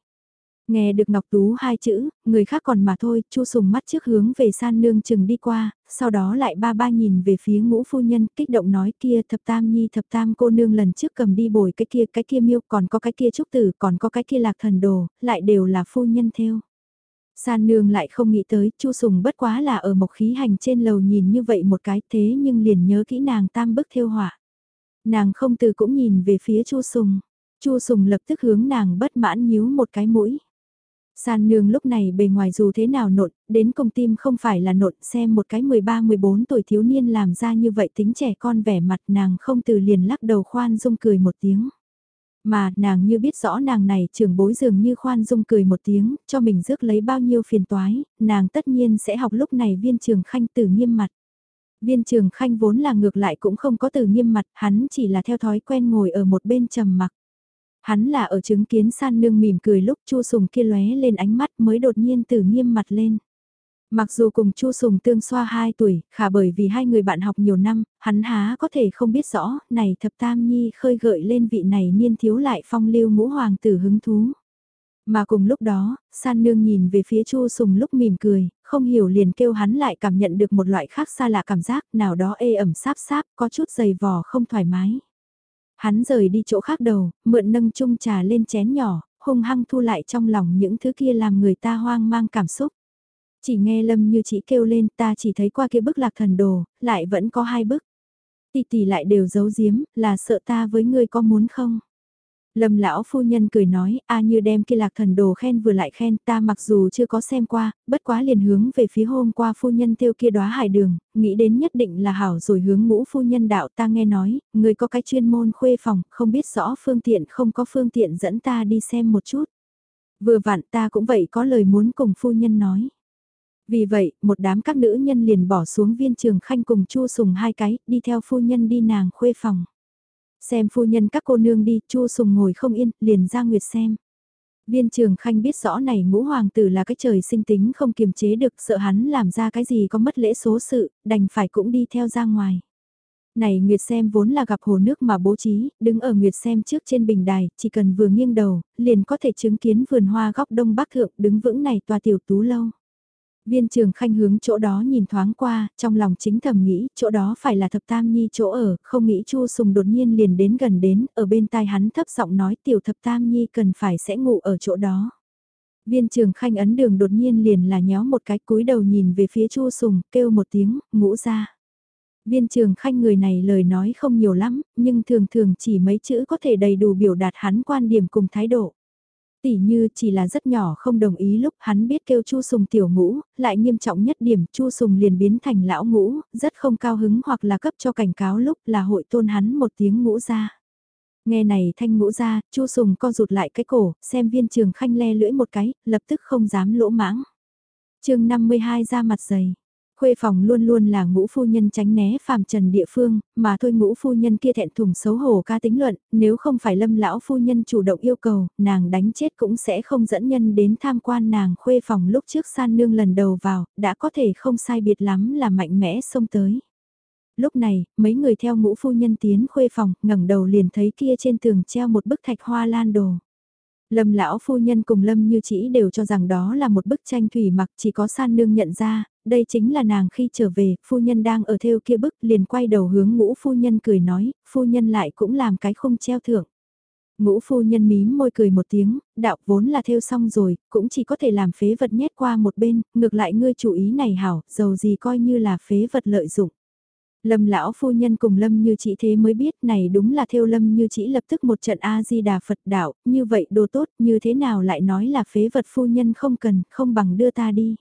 [SPEAKER 1] Nghe được Ngọc Tú hai chữ, người khác còn mà thôi, Chu Sùng mắt trước hướng về san nương chừng đi qua, sau đó lại ba ba nhìn về phía ngũ phu nhân, kích động nói kia thập tam nhi thập tam cô nương lần trước cầm đi bồi cái kia cái kia miêu, còn có cái kia trúc tử, còn có cái kia lạc thần đồ, lại đều là phu nhân theo. San nương lại không nghĩ tới, Chu Sùng bất quá là ở mộc khí hành trên lầu nhìn như vậy một cái thế nhưng liền nhớ kỹ nàng tam bức Thiêu họa. Nàng không từ cũng nhìn về phía Chu Sùng. Chu Sùng lập tức hướng nàng bất mãn nhíu một cái mũi. San nương lúc này bề ngoài dù thế nào nộn, đến công tim không phải là nộn xem một cái 13-14 tuổi thiếu niên làm ra như vậy tính trẻ con vẻ mặt nàng không từ liền lắc đầu khoan dung cười một tiếng. Mà nàng như biết rõ nàng này trưởng bối dường như khoan dung cười một tiếng, cho mình rước lấy bao nhiêu phiền toái, nàng tất nhiên sẽ học lúc này viên trường khanh từ nghiêm mặt. Viên trường khanh vốn là ngược lại cũng không có từ nghiêm mặt, hắn chỉ là theo thói quen ngồi ở một bên trầm mặc. Hắn là ở chứng kiến san nương mỉm cười lúc Chu Sùng kia lóe lên ánh mắt mới đột nhiên từ nghiêm mặt lên. Mặc dù cùng Chu Sùng tương xoa 2 tuổi, khả bởi vì hai người bạn học nhiều năm, hắn há có thể không biết rõ, này thập tam nhi khơi gợi lên vị này niên thiếu lại phong lưu ngũ hoàng tử hứng thú. Mà cùng lúc đó, san nương nhìn về phía Chu Sùng lúc mỉm cười, không hiểu liền kêu hắn lại cảm nhận được một loại khác xa lạ cảm giác nào đó ê ẩm sáp sáp, có chút dày vò không thoải mái. Hắn rời đi chỗ khác đầu, mượn nâng chung trà lên chén nhỏ, hung hăng thu lại trong lòng những thứ kia làm người ta hoang mang cảm xúc. Chỉ nghe Lâm như chị kêu lên ta chỉ thấy qua kia bức lạc thần đồ, lại vẫn có hai bức. Tỷ tỷ lại đều giấu giếm, là sợ ta với ngươi có muốn không? Lâm lão phu nhân cười nói, a như đem kia lạc thần đồ khen vừa lại khen, ta mặc dù chưa có xem qua, bất quá liền hướng về phía hôm qua phu nhân tiêu kia đóa hải đường, nghĩ đến nhất định là hảo rồi hướng ngũ phu nhân đạo ta nghe nói, người có cái chuyên môn khuê phòng, không biết rõ phương tiện không có phương tiện dẫn ta đi xem một chút. Vừa vặn ta cũng vậy có lời muốn cùng phu nhân nói. Vì vậy, một đám các nữ nhân liền bỏ xuống viên trường khanh cùng chu sùng hai cái, đi theo phu nhân đi nàng khuê phòng. Xem phu nhân các cô nương đi, Chu Sùng ngồi không yên, liền ra nguyệt xem. Viên trường khanh biết rõ này ngũ hoàng tử là cái trời sinh tính không kiềm chế được sợ hắn làm ra cái gì có mất lễ số sự, đành phải cũng đi theo ra ngoài. Này Nguyệt xem vốn là gặp hồ nước mà bố trí, đứng ở Nguyệt xem trước trên bình đài, chỉ cần vừa nghiêng đầu, liền có thể chứng kiến vườn hoa góc đông bắc thượng đứng vững này tòa tiểu tú lâu. Viên trường khanh hướng chỗ đó nhìn thoáng qua, trong lòng chính thầm nghĩ, chỗ đó phải là thập tam nhi chỗ ở, không nghĩ chu sùng đột nhiên liền đến gần đến, ở bên tai hắn thấp giọng nói tiểu thập tam nhi cần phải sẽ ngủ ở chỗ đó. Viên trường khanh ấn đường đột nhiên liền là nhéo một cái cúi đầu nhìn về phía chu sùng, kêu một tiếng, ngủ ra. Viên trường khanh người này lời nói không nhiều lắm, nhưng thường thường chỉ mấy chữ có thể đầy đủ biểu đạt hắn quan điểm cùng thái độ. Tỷ như chỉ là rất nhỏ không đồng ý lúc hắn biết kêu Chu Sùng tiểu ngũ, lại nghiêm trọng nhất điểm Chu Sùng liền biến thành lão ngũ, rất không cao hứng hoặc là cấp cho cảnh cáo lúc là hội tôn hắn một tiếng ngũ ra. Nghe này thanh ngũ ra, Chu Sùng co rụt lại cái cổ, xem viên trường khanh le lưỡi một cái, lập tức không dám lỗ mãng. chương 52 ra mặt dày. Khuê phòng luôn luôn là ngũ phu nhân tránh né phàm trần địa phương, mà thôi ngũ phu nhân kia thẹn thùng xấu hổ ca tính luận, nếu không phải lâm lão phu nhân chủ động yêu cầu, nàng đánh chết cũng sẽ không dẫn nhân đến tham quan nàng khuê phòng lúc trước san nương lần đầu vào, đã có thể không sai biệt lắm là mạnh mẽ xông tới. Lúc này, mấy người theo ngũ phu nhân tiến khuê phòng, ngẩng đầu liền thấy kia trên tường treo một bức thạch hoa lan đồ. Lâm lão phu nhân cùng Lâm Như Chỉ đều cho rằng đó là một bức tranh thủy mặc chỉ có san nương nhận ra, đây chính là nàng khi trở về, phu nhân đang ở theo kia bức liền quay đầu hướng ngũ phu nhân cười nói, phu nhân lại cũng làm cái không treo thưởng. Ngũ phu nhân mím môi cười một tiếng, đạo vốn là theo xong rồi, cũng chỉ có thể làm phế vật nhét qua một bên, ngược lại ngươi chủ ý này hảo, dầu gì coi như là phế vật lợi dụng. Lâm lão phu nhân cùng Lâm như chị thế mới biết này đúng là theo Lâm như chị lập tức một trận A-di-đà Phật đạo, như vậy đồ tốt như thế nào lại nói là phế vật phu nhân không cần, không bằng đưa ta đi.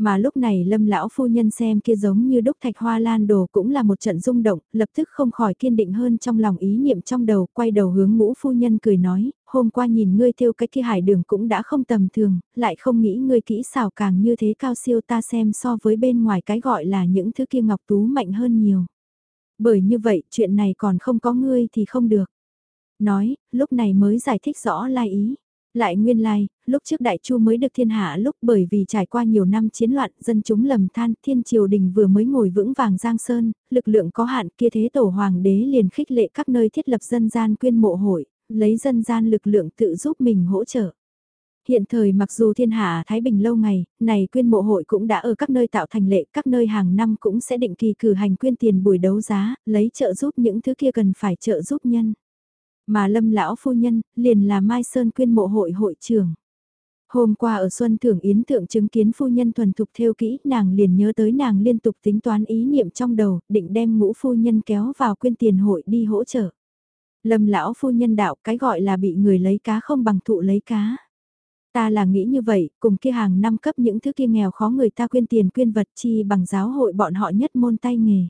[SPEAKER 1] Mà lúc này lâm lão phu nhân xem kia giống như đúc thạch hoa lan đồ cũng là một trận rung động, lập tức không khỏi kiên định hơn trong lòng ý niệm trong đầu, quay đầu hướng ngũ phu nhân cười nói, hôm qua nhìn ngươi theo cái kia hải đường cũng đã không tầm thường, lại không nghĩ ngươi kỹ xảo càng như thế cao siêu ta xem so với bên ngoài cái gọi là những thứ kia ngọc tú mạnh hơn nhiều. Bởi như vậy chuyện này còn không có ngươi thì không được. Nói, lúc này mới giải thích rõ lai ý. Lại nguyên lai, lúc trước đại chu mới được thiên hạ lúc bởi vì trải qua nhiều năm chiến loạn, dân chúng lầm than, thiên triều đình vừa mới ngồi vững vàng giang sơn, lực lượng có hạn kia thế tổ hoàng đế liền khích lệ các nơi thiết lập dân gian quyên mộ hội, lấy dân gian lực lượng tự giúp mình hỗ trợ. Hiện thời mặc dù thiên hạ Thái Bình lâu ngày, này quyên mộ hội cũng đã ở các nơi tạo thành lệ, các nơi hàng năm cũng sẽ định kỳ cử hành quyên tiền buổi đấu giá, lấy trợ giúp những thứ kia cần phải trợ giúp nhân. Mà lâm lão phu nhân, liền là Mai Sơn quyên mộ hội hội trưởng. Hôm qua ở Xuân Thưởng Yến Thượng chứng kiến phu nhân thuần thục theo kỹ, nàng liền nhớ tới nàng liên tục tính toán ý niệm trong đầu, định đem ngũ phu nhân kéo vào quyên tiền hội đi hỗ trợ. Lâm lão phu nhân đạo cái gọi là bị người lấy cá không bằng thụ lấy cá. Ta là nghĩ như vậy, cùng kia hàng năm cấp những thứ kia nghèo khó người ta quyên tiền quyên vật chi bằng giáo hội bọn họ nhất môn tay nghề.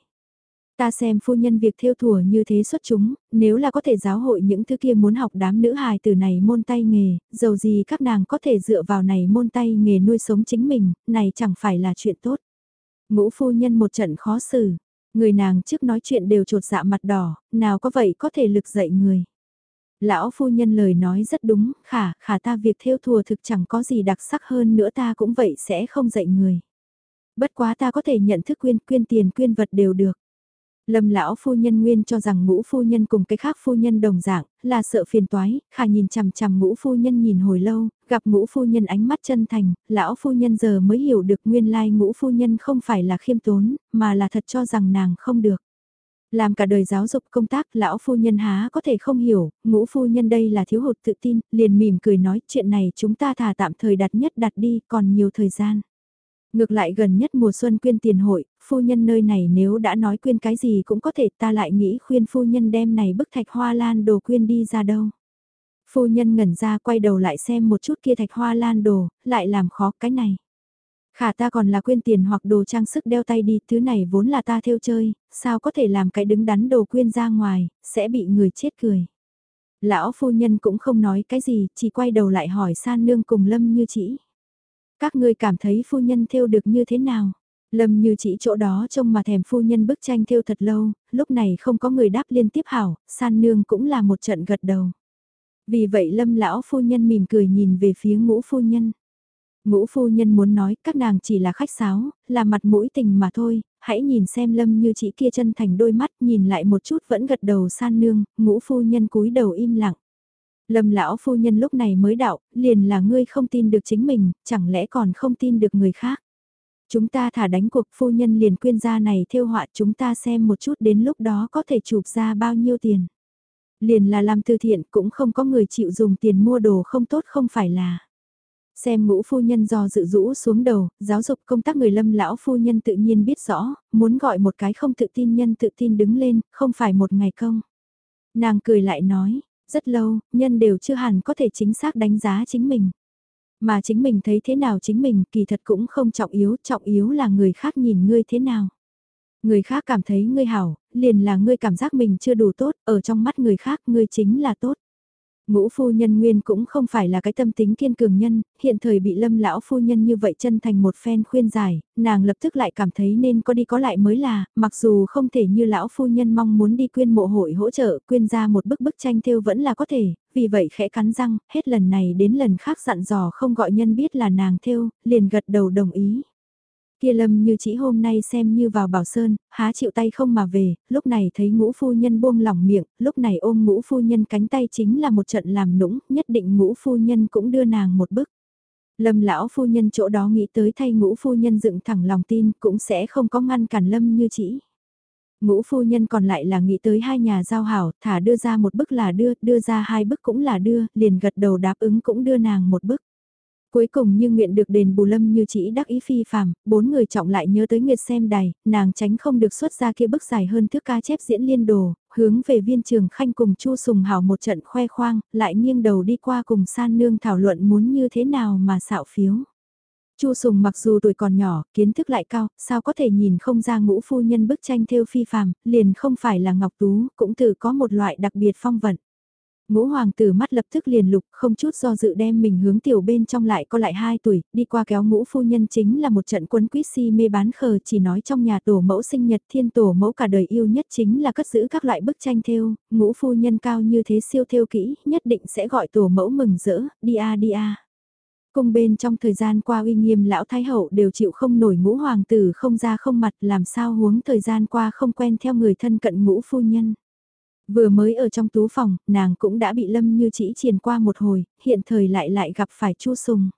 [SPEAKER 1] Ta xem phu nhân việc theo thùa như thế xuất chúng, nếu là có thể giáo hội những thứ kia muốn học đám nữ hài từ này môn tay nghề, dầu gì các nàng có thể dựa vào này môn tay nghề nuôi sống chính mình, này chẳng phải là chuyện tốt. Ngũ phu nhân một trận khó xử, người nàng trước nói chuyện đều trột dạ mặt đỏ, nào có vậy có thể lực dậy người. Lão phu nhân lời nói rất đúng, khả, khả ta việc theo thùa thực chẳng có gì đặc sắc hơn nữa ta cũng vậy sẽ không dậy người. Bất quá ta có thể nhận thức quyên quyên tiền quyên vật đều được. Lâm lão phu nhân nguyên cho rằng ngũ phu nhân cùng cái khác phu nhân đồng dạng, là sợ phiền toái, khả nhìn chằm chằm ngũ phu nhân nhìn hồi lâu, gặp ngũ phu nhân ánh mắt chân thành, lão phu nhân giờ mới hiểu được nguyên lai ngũ phu nhân không phải là khiêm tốn, mà là thật cho rằng nàng không được. Làm cả đời giáo dục công tác lão phu nhân há có thể không hiểu, ngũ phu nhân đây là thiếu hụt tự tin, liền mỉm cười nói chuyện này chúng ta thà tạm thời đặt nhất đặt đi còn nhiều thời gian. Ngược lại gần nhất mùa xuân quyên tiền hội, phu nhân nơi này nếu đã nói quyên cái gì cũng có thể ta lại nghĩ khuyên phu nhân đem này bức thạch hoa lan đồ quyên đi ra đâu. Phu nhân ngẩn ra quay đầu lại xem một chút kia thạch hoa lan đồ, lại làm khó cái này. Khả ta còn là quyên tiền hoặc đồ trang sức đeo tay đi, thứ này vốn là ta theo chơi, sao có thể làm cái đứng đắn đồ quyên ra ngoài, sẽ bị người chết cười. Lão phu nhân cũng không nói cái gì, chỉ quay đầu lại hỏi san nương cùng lâm như chỉ. Các ngươi cảm thấy phu nhân theo được như thế nào? Lâm như chỉ chỗ đó trông mà thèm phu nhân bức tranh theo thật lâu, lúc này không có người đáp liên tiếp hảo, san nương cũng là một trận gật đầu. Vì vậy lâm lão phu nhân mỉm cười nhìn về phía ngũ phu nhân. Ngũ phu nhân muốn nói các nàng chỉ là khách sáo, là mặt mũi tình mà thôi, hãy nhìn xem lâm như chị kia chân thành đôi mắt nhìn lại một chút vẫn gật đầu san nương, ngũ phu nhân cúi đầu im lặng. Lâm lão phu nhân lúc này mới đạo, liền là ngươi không tin được chính mình, chẳng lẽ còn không tin được người khác. Chúng ta thả đánh cuộc phu nhân liền quyên gia này theo họa chúng ta xem một chút đến lúc đó có thể chụp ra bao nhiêu tiền. Liền là làm từ thiện cũng không có người chịu dùng tiền mua đồ không tốt không phải là. Xem ngũ phu nhân do dự rũ xuống đầu, giáo dục công tác người lâm lão phu nhân tự nhiên biết rõ, muốn gọi một cái không tự tin nhân tự tin đứng lên, không phải một ngày công. Nàng cười lại nói, rất lâu, nhân đều chưa hẳn có thể chính xác đánh giá chính mình. Mà chính mình thấy thế nào chính mình kỳ thật cũng không trọng yếu, trọng yếu là người khác nhìn ngươi thế nào. Người khác cảm thấy ngươi hảo, liền là ngươi cảm giác mình chưa đủ tốt, ở trong mắt người khác ngươi chính là tốt. Ngũ phu nhân nguyên cũng không phải là cái tâm tính kiên cường nhân, hiện thời bị lâm lão phu nhân như vậy chân thành một phen khuyên giải, nàng lập tức lại cảm thấy nên có đi có lại mới là, mặc dù không thể như lão phu nhân mong muốn đi quyên mộ hội hỗ trợ, quyên ra một bức bức tranh thêu vẫn là có thể, vì vậy khẽ cắn răng, hết lần này đến lần khác dặn dò không gọi nhân biết là nàng thêu, liền gật đầu đồng ý. Kia lâm như chỉ hôm nay xem như vào bảo sơn, há chịu tay không mà về, lúc này thấy ngũ phu nhân buông lỏng miệng, lúc này ôm ngũ phu nhân cánh tay chính là một trận làm nũng, nhất định ngũ phu nhân cũng đưa nàng một bức. Lâm lão phu nhân chỗ đó nghĩ tới thay ngũ phu nhân dựng thẳng lòng tin cũng sẽ không có ngăn cản lâm như chỉ. Ngũ phu nhân còn lại là nghĩ tới hai nhà giao hảo, thả đưa ra một bức là đưa, đưa ra hai bức cũng là đưa, liền gật đầu đáp ứng cũng đưa nàng một bức. Cuối cùng như nguyện được đền bù lâm như chỉ đắc ý phi phàm, bốn người trọng lại nhớ tới Nguyệt xem đài, nàng tránh không được xuất ra kia bức dài hơn thước ca chép diễn liên đồ, hướng về viên trường khanh cùng Chu Sùng hảo một trận khoe khoang, lại nghiêng đầu đi qua cùng san nương thảo luận muốn như thế nào mà xạo phiếu. Chu Sùng mặc dù tuổi còn nhỏ, kiến thức lại cao, sao có thể nhìn không ra ngũ phu nhân bức tranh theo phi phàm, liền không phải là Ngọc Tú, cũng tự có một loại đặc biệt phong vận. Ngũ hoàng tử mắt lập tức liền lục, không chút do dự đem mình hướng tiểu bên trong lại có lại 2 tuổi, đi qua kéo ngũ phu nhân chính là một trận quân quýt si mê bán khờ chỉ nói trong nhà tổ mẫu sinh nhật thiên tổ mẫu cả đời yêu nhất chính là cất giữ các loại bức tranh thêu, ngũ phu nhân cao như thế siêu thêu kỹ, nhất định sẽ gọi tổ mẫu mừng rỡ, đi a đi a. Cung bên trong thời gian qua uy nghiêm lão thái hậu đều chịu không nổi ngũ hoàng tử không ra không mặt làm sao huống thời gian qua không quen theo người thân cận ngũ phu nhân. Vừa mới ở trong tú phòng, nàng cũng đã bị Lâm Như Chỉ triền qua một hồi, hiện thời lại lại gặp phải Chu Sùng.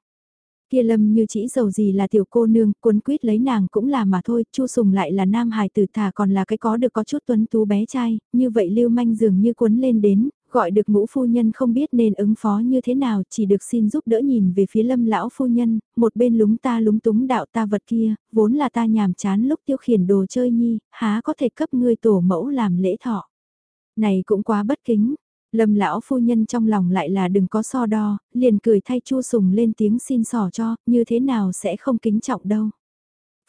[SPEAKER 1] Kia Lâm Như Chỉ giàu gì là tiểu cô nương, cuốn quýt lấy nàng cũng là mà thôi, Chu Sùng lại là nam hài tử thà còn là cái có được có chút tuấn tú bé trai, như vậy lưu manh dường như cuốn lên đến, gọi được ngũ phu nhân không biết nên ứng phó như thế nào, chỉ được xin giúp đỡ nhìn về phía lâm lão phu nhân, một bên lúng ta lúng túng đạo ta vật kia, vốn là ta nhàm chán lúc tiêu khiển đồ chơi nhi, há có thể cấp ngươi tổ mẫu làm lễ thọ. Này cũng quá bất kính. Lâm lão phu nhân trong lòng lại là đừng có so đo, liền cười thay Chu Sùng lên tiếng xin sò cho, như thế nào sẽ không kính trọng đâu.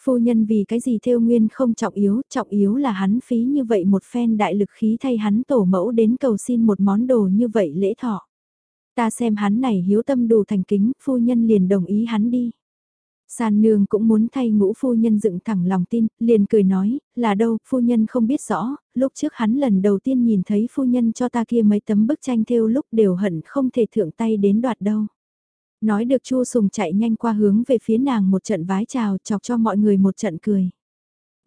[SPEAKER 1] Phu nhân vì cái gì theo nguyên không trọng yếu, trọng yếu là hắn phí như vậy một phen đại lực khí thay hắn tổ mẫu đến cầu xin một món đồ như vậy lễ thọ. Ta xem hắn này hiếu tâm đủ thành kính, phu nhân liền đồng ý hắn đi. San nương cũng muốn thay ngũ phu nhân dựng thẳng lòng tin, liền cười nói, là đâu, phu nhân không biết rõ, lúc trước hắn lần đầu tiên nhìn thấy phu nhân cho ta kia mấy tấm bức tranh thêu lúc đều hận không thể thượng tay đến đoạt đâu. Nói được Chu Sùng chạy nhanh qua hướng về phía nàng một trận vái chào chọc cho mọi người một trận cười.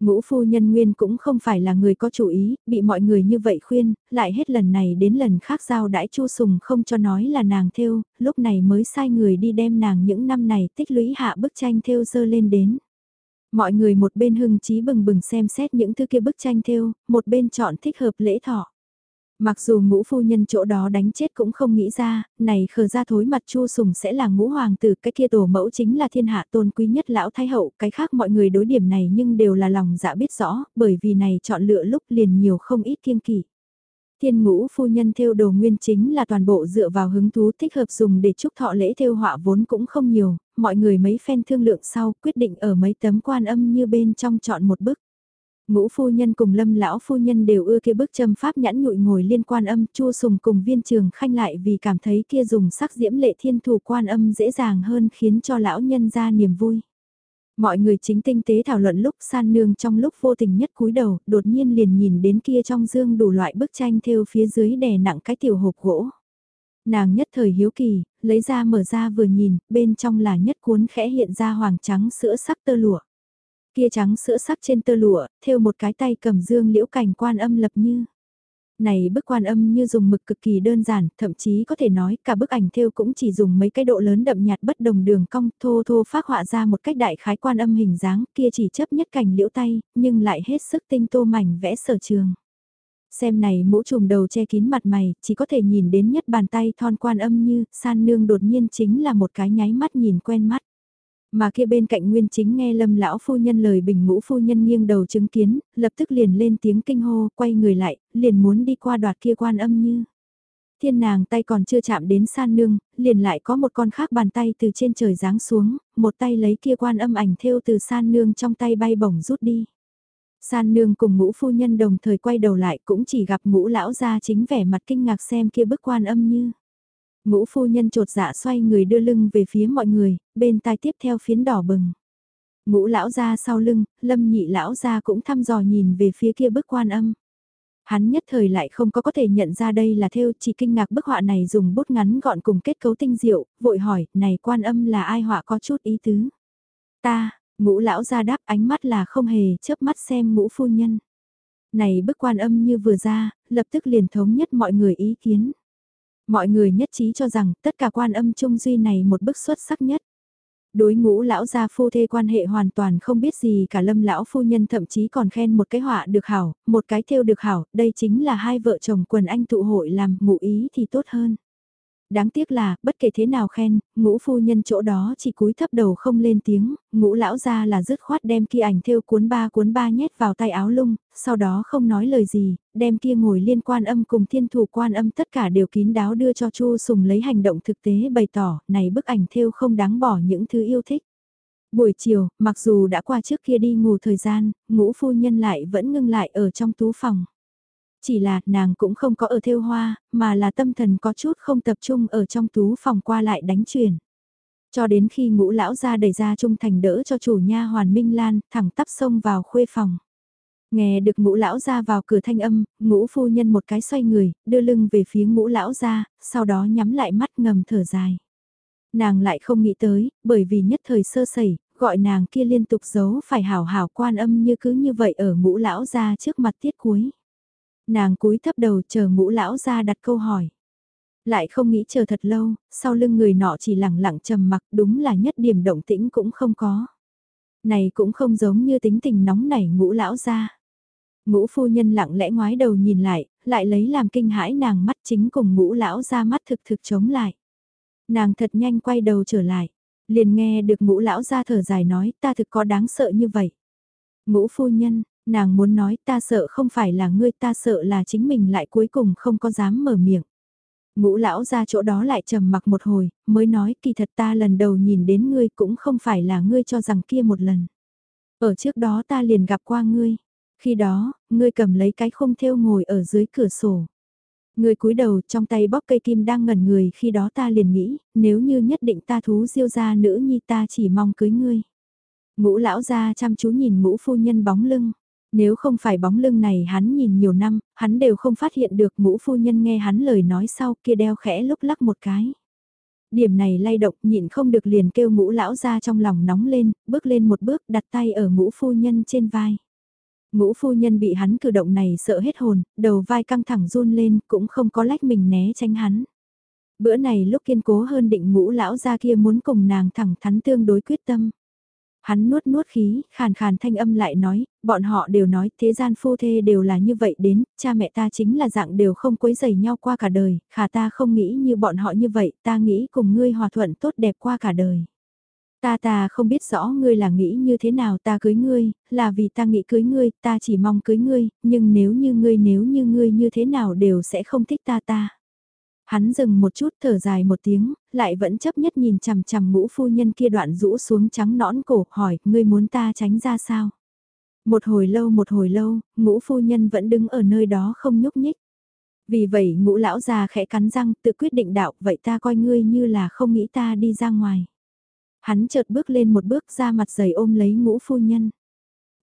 [SPEAKER 1] Ngũ phu nhân nguyên cũng không phải là người có chủ ý, bị mọi người như vậy khuyên, lại hết lần này đến lần khác giao đãi chu sùng không cho nói là nàng thêu, lúc này mới sai người đi đem nàng những năm này tích lũy hạ bức tranh thêu dơ lên đến. Mọi người một bên hưng trí bừng bừng xem xét những thứ kia bức tranh thêu, một bên chọn thích hợp lễ thọ. Mặc dù ngũ phu nhân chỗ đó đánh chết cũng không nghĩ ra, này khờ ra thối mặt chu sùng sẽ là ngũ hoàng tử, cái kia tổ mẫu chính là thiên hạ tôn quý nhất lão thái hậu, cái khác mọi người đối điểm này nhưng đều là lòng dạ biết rõ, bởi vì này chọn lựa lúc liền nhiều không ít kiêng kỵ. Thiên ngũ phu nhân theo đồ nguyên chính là toàn bộ dựa vào hứng thú thích hợp dùng để chúc thọ lễ theo họa vốn cũng không nhiều, mọi người mấy phen thương lượng sau quyết định ở mấy tấm quan âm như bên trong chọn một bức. Ngũ phu nhân cùng lâm lão phu nhân đều ưa kia bức châm pháp nhãn nhụi ngồi liên quan âm chua sùng cùng viên trường khanh lại vì cảm thấy kia dùng sắc diễm lệ thiên thủ quan âm dễ dàng hơn khiến cho lão nhân ra niềm vui. Mọi người chính tinh tế thảo luận lúc san nương trong lúc vô tình nhất cúi đầu, đột nhiên liền nhìn đến kia trong dương đủ loại bức tranh theo phía dưới đè nặng cái tiểu hộp gỗ. Nàng nhất thời hiếu kỳ, lấy ra mở ra vừa nhìn, bên trong là nhất cuốn khẽ hiện ra hoàng trắng sữa sắc tơ lụa. Kia trắng sữa sắc trên tơ lụa, thêu một cái tay cầm dương liễu cảnh quan âm lập như. Này bức quan âm như dùng mực cực kỳ đơn giản, thậm chí có thể nói cả bức ảnh thêu cũng chỉ dùng mấy cái độ lớn đậm nhạt bất đồng đường cong thô thô phát họa ra một cách đại khái quan âm hình dáng kia chỉ chấp nhất cảnh liễu tay, nhưng lại hết sức tinh tô mảnh vẽ sở trường. Xem này mũ trùm đầu che kín mặt mày, chỉ có thể nhìn đến nhất bàn tay thon quan âm như, san nương đột nhiên chính là một cái nháy mắt nhìn quen mắt. Mà kia bên cạnh Nguyên Chính nghe Lâm lão phu nhân lời bình ngũ phu nhân nghiêng đầu chứng kiến, lập tức liền lên tiếng kinh hô, quay người lại, liền muốn đi qua đoạt kia quan âm như. Thiên nàng tay còn chưa chạm đến san nương, liền lại có một con khác bàn tay từ trên trời giáng xuống, một tay lấy kia quan âm ảnh thêu từ san nương trong tay bay bổng rút đi. San nương cùng ngũ phu nhân đồng thời quay đầu lại cũng chỉ gặp ngũ lão ra chính vẻ mặt kinh ngạc xem kia bức quan âm như. Ngũ phu nhân trột dạ xoay người đưa lưng về phía mọi người, bên tai tiếp theo phiến đỏ bừng. Ngũ lão ra sau lưng, lâm nhị lão ra cũng thăm dò nhìn về phía kia bức quan âm. Hắn nhất thời lại không có có thể nhận ra đây là theo chỉ kinh ngạc bức họa này dùng bút ngắn gọn cùng kết cấu tinh diệu, vội hỏi, này quan âm là ai họa có chút ý tứ. Ta, ngũ lão ra đáp ánh mắt là không hề chớp mắt xem ngũ phu nhân. Này bức quan âm như vừa ra, lập tức liền thống nhất mọi người ý kiến. Mọi người nhất trí cho rằng tất cả quan âm trung duy này một bức xuất sắc nhất. Đối ngũ lão gia phu thê quan hệ hoàn toàn không biết gì cả lâm lão phu nhân thậm chí còn khen một cái họa được hảo, một cái thêu được hảo, đây chính là hai vợ chồng quần anh tụ hội làm ngụ ý thì tốt hơn. Đáng tiếc là, bất kể thế nào khen, ngũ phu nhân chỗ đó chỉ cúi thấp đầu không lên tiếng, ngũ lão ra là dứt khoát đem kia ảnh thêu cuốn ba cuốn ba nhét vào tay áo lung, sau đó không nói lời gì, đem kia ngồi liên quan âm cùng thiên thủ quan âm tất cả đều kín đáo đưa cho chu sùng lấy hành động thực tế bày tỏ, này bức ảnh thêu không đáng bỏ những thứ yêu thích. Buổi chiều, mặc dù đã qua trước kia đi ngủ thời gian, ngũ phu nhân lại vẫn ngưng lại ở trong tú phòng. Chỉ là nàng cũng không có ở theo hoa, mà là tâm thần có chút không tập trung ở trong tú phòng qua lại đánh chuyển. Cho đến khi ngũ lão ra đẩy ra trung thành đỡ cho chủ nha hoàn Minh Lan, thẳng tắp xông vào khuê phòng. Nghe được ngũ lão ra vào cửa thanh âm, ngũ phu nhân một cái xoay người, đưa lưng về phía ngũ lão ra, sau đó nhắm lại mắt ngầm thở dài. Nàng lại không nghĩ tới, bởi vì nhất thời sơ sẩy, gọi nàng kia liên tục giấu phải hảo hảo quan âm như cứ như vậy ở ngũ lão ra trước mặt tiết cuối. Nàng cúi thấp đầu chờ ngũ lão ra đặt câu hỏi. Lại không nghĩ chờ thật lâu, sau lưng người nọ chỉ lẳng lặng trầm mặc đúng là nhất điểm động tĩnh cũng không có. Này cũng không giống như tính tình nóng nảy ngũ lão ra. Ngũ phu nhân lặng lẽ ngoái đầu nhìn lại, lại lấy làm kinh hãi nàng mắt chính cùng ngũ lão ra mắt thực thực chống lại. Nàng thật nhanh quay đầu trở lại, liền nghe được ngũ lão ra thở dài nói ta thực có đáng sợ như vậy. Ngũ phu nhân, Nàng muốn nói ta sợ không phải là ngươi ta sợ là chính mình lại cuối cùng không có dám mở miệng. Ngũ lão ra chỗ đó lại trầm mặc một hồi, mới nói kỳ thật ta lần đầu nhìn đến ngươi cũng không phải là ngươi cho rằng kia một lần. Ở trước đó ta liền gặp qua ngươi. Khi đó, ngươi cầm lấy cái khung thêu ngồi ở dưới cửa sổ. Ngươi cúi đầu trong tay bóp cây kim đang ngẩn người khi đó ta liền nghĩ, nếu như nhất định ta thú diêu ra nữ nhi ta chỉ mong cưới ngươi. Ngũ lão ra chăm chú nhìn ngũ phu nhân bóng lưng, nếu không phải bóng lưng này hắn nhìn nhiều năm, hắn đều không phát hiện được ngũ phu nhân nghe hắn lời nói sau kia đeo khẽ lúc lắc một cái. Điểm này lay động nhịn không được liền kêu ngũ lão ra trong lòng nóng lên, bước lên một bước đặt tay ở ngũ phu nhân trên vai. Ngũ phu nhân bị hắn cử động này sợ hết hồn, đầu vai căng thẳng run lên cũng không có lách mình né tránh hắn. Bữa này lúc kiên cố hơn định ngũ lão ra kia muốn cùng nàng thẳng thắn tương đối quyết tâm. Hắn nuốt nuốt khí, khàn khàn thanh âm lại nói, bọn họ đều nói thế gian phu thê đều là như vậy đến, cha mẹ ta chính là dạng đều không quấy dày nhau qua cả đời, khả ta không nghĩ như bọn họ như vậy, ta nghĩ cùng ngươi hòa thuận tốt đẹp qua cả đời. Ta ta không biết rõ ngươi là nghĩ như thế nào ta cưới ngươi, là vì ta nghĩ cưới ngươi, ta chỉ mong cưới ngươi, nhưng nếu như ngươi nếu như ngươi như thế nào đều sẽ không thích ta ta. Hắn dừng một chút thở dài một tiếng, lại vẫn chấp nhất nhìn chằm chằm ngũ phu nhân kia đoạn rũ xuống trắng nõn cổ, hỏi, ngươi muốn ta tránh ra sao? Một hồi lâu một hồi lâu, ngũ phu nhân vẫn đứng ở nơi đó không nhúc nhích. Vì vậy ngũ lão già khẽ cắn răng tự quyết định đạo, vậy ta coi ngươi như là không nghĩ ta đi ra ngoài. Hắn chợt bước lên một bước ra mặt dày ôm lấy ngũ phu nhân.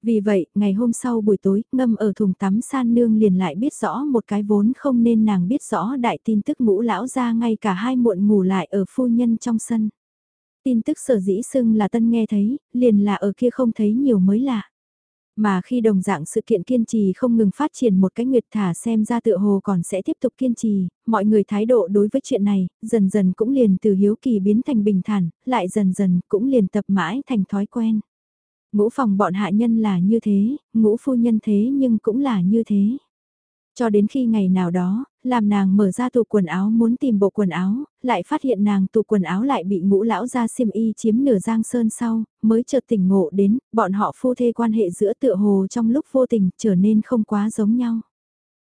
[SPEAKER 1] Vì vậy, ngày hôm sau buổi tối, ngâm ở thùng tắm san nương liền lại biết rõ một cái vốn không nên nàng biết rõ đại tin tức ngũ lão ra ngay cả hai muộn ngủ lại ở phu nhân trong sân. Tin tức sở dĩ sưng là tân nghe thấy, liền là ở kia không thấy nhiều mới lạ. Mà khi đồng dạng sự kiện kiên trì không ngừng phát triển một cái nguyệt thả xem ra tựa hồ còn sẽ tiếp tục kiên trì, mọi người thái độ đối với chuyện này, dần dần cũng liền từ hiếu kỳ biến thành bình thản, lại dần dần cũng liền tập mãi thành thói quen. Ngũ phòng bọn hạ nhân là như thế, ngũ phu nhân thế nhưng cũng là như thế. Cho đến khi ngày nào đó, làm nàng mở ra tủ quần áo muốn tìm bộ quần áo, lại phát hiện nàng tủ quần áo lại bị ngũ lão ra xiêm y chiếm nửa giang sơn sau, mới chợt tỉnh ngộ đến, bọn họ phu thê quan hệ giữa tựa hồ trong lúc vô tình trở nên không quá giống nhau.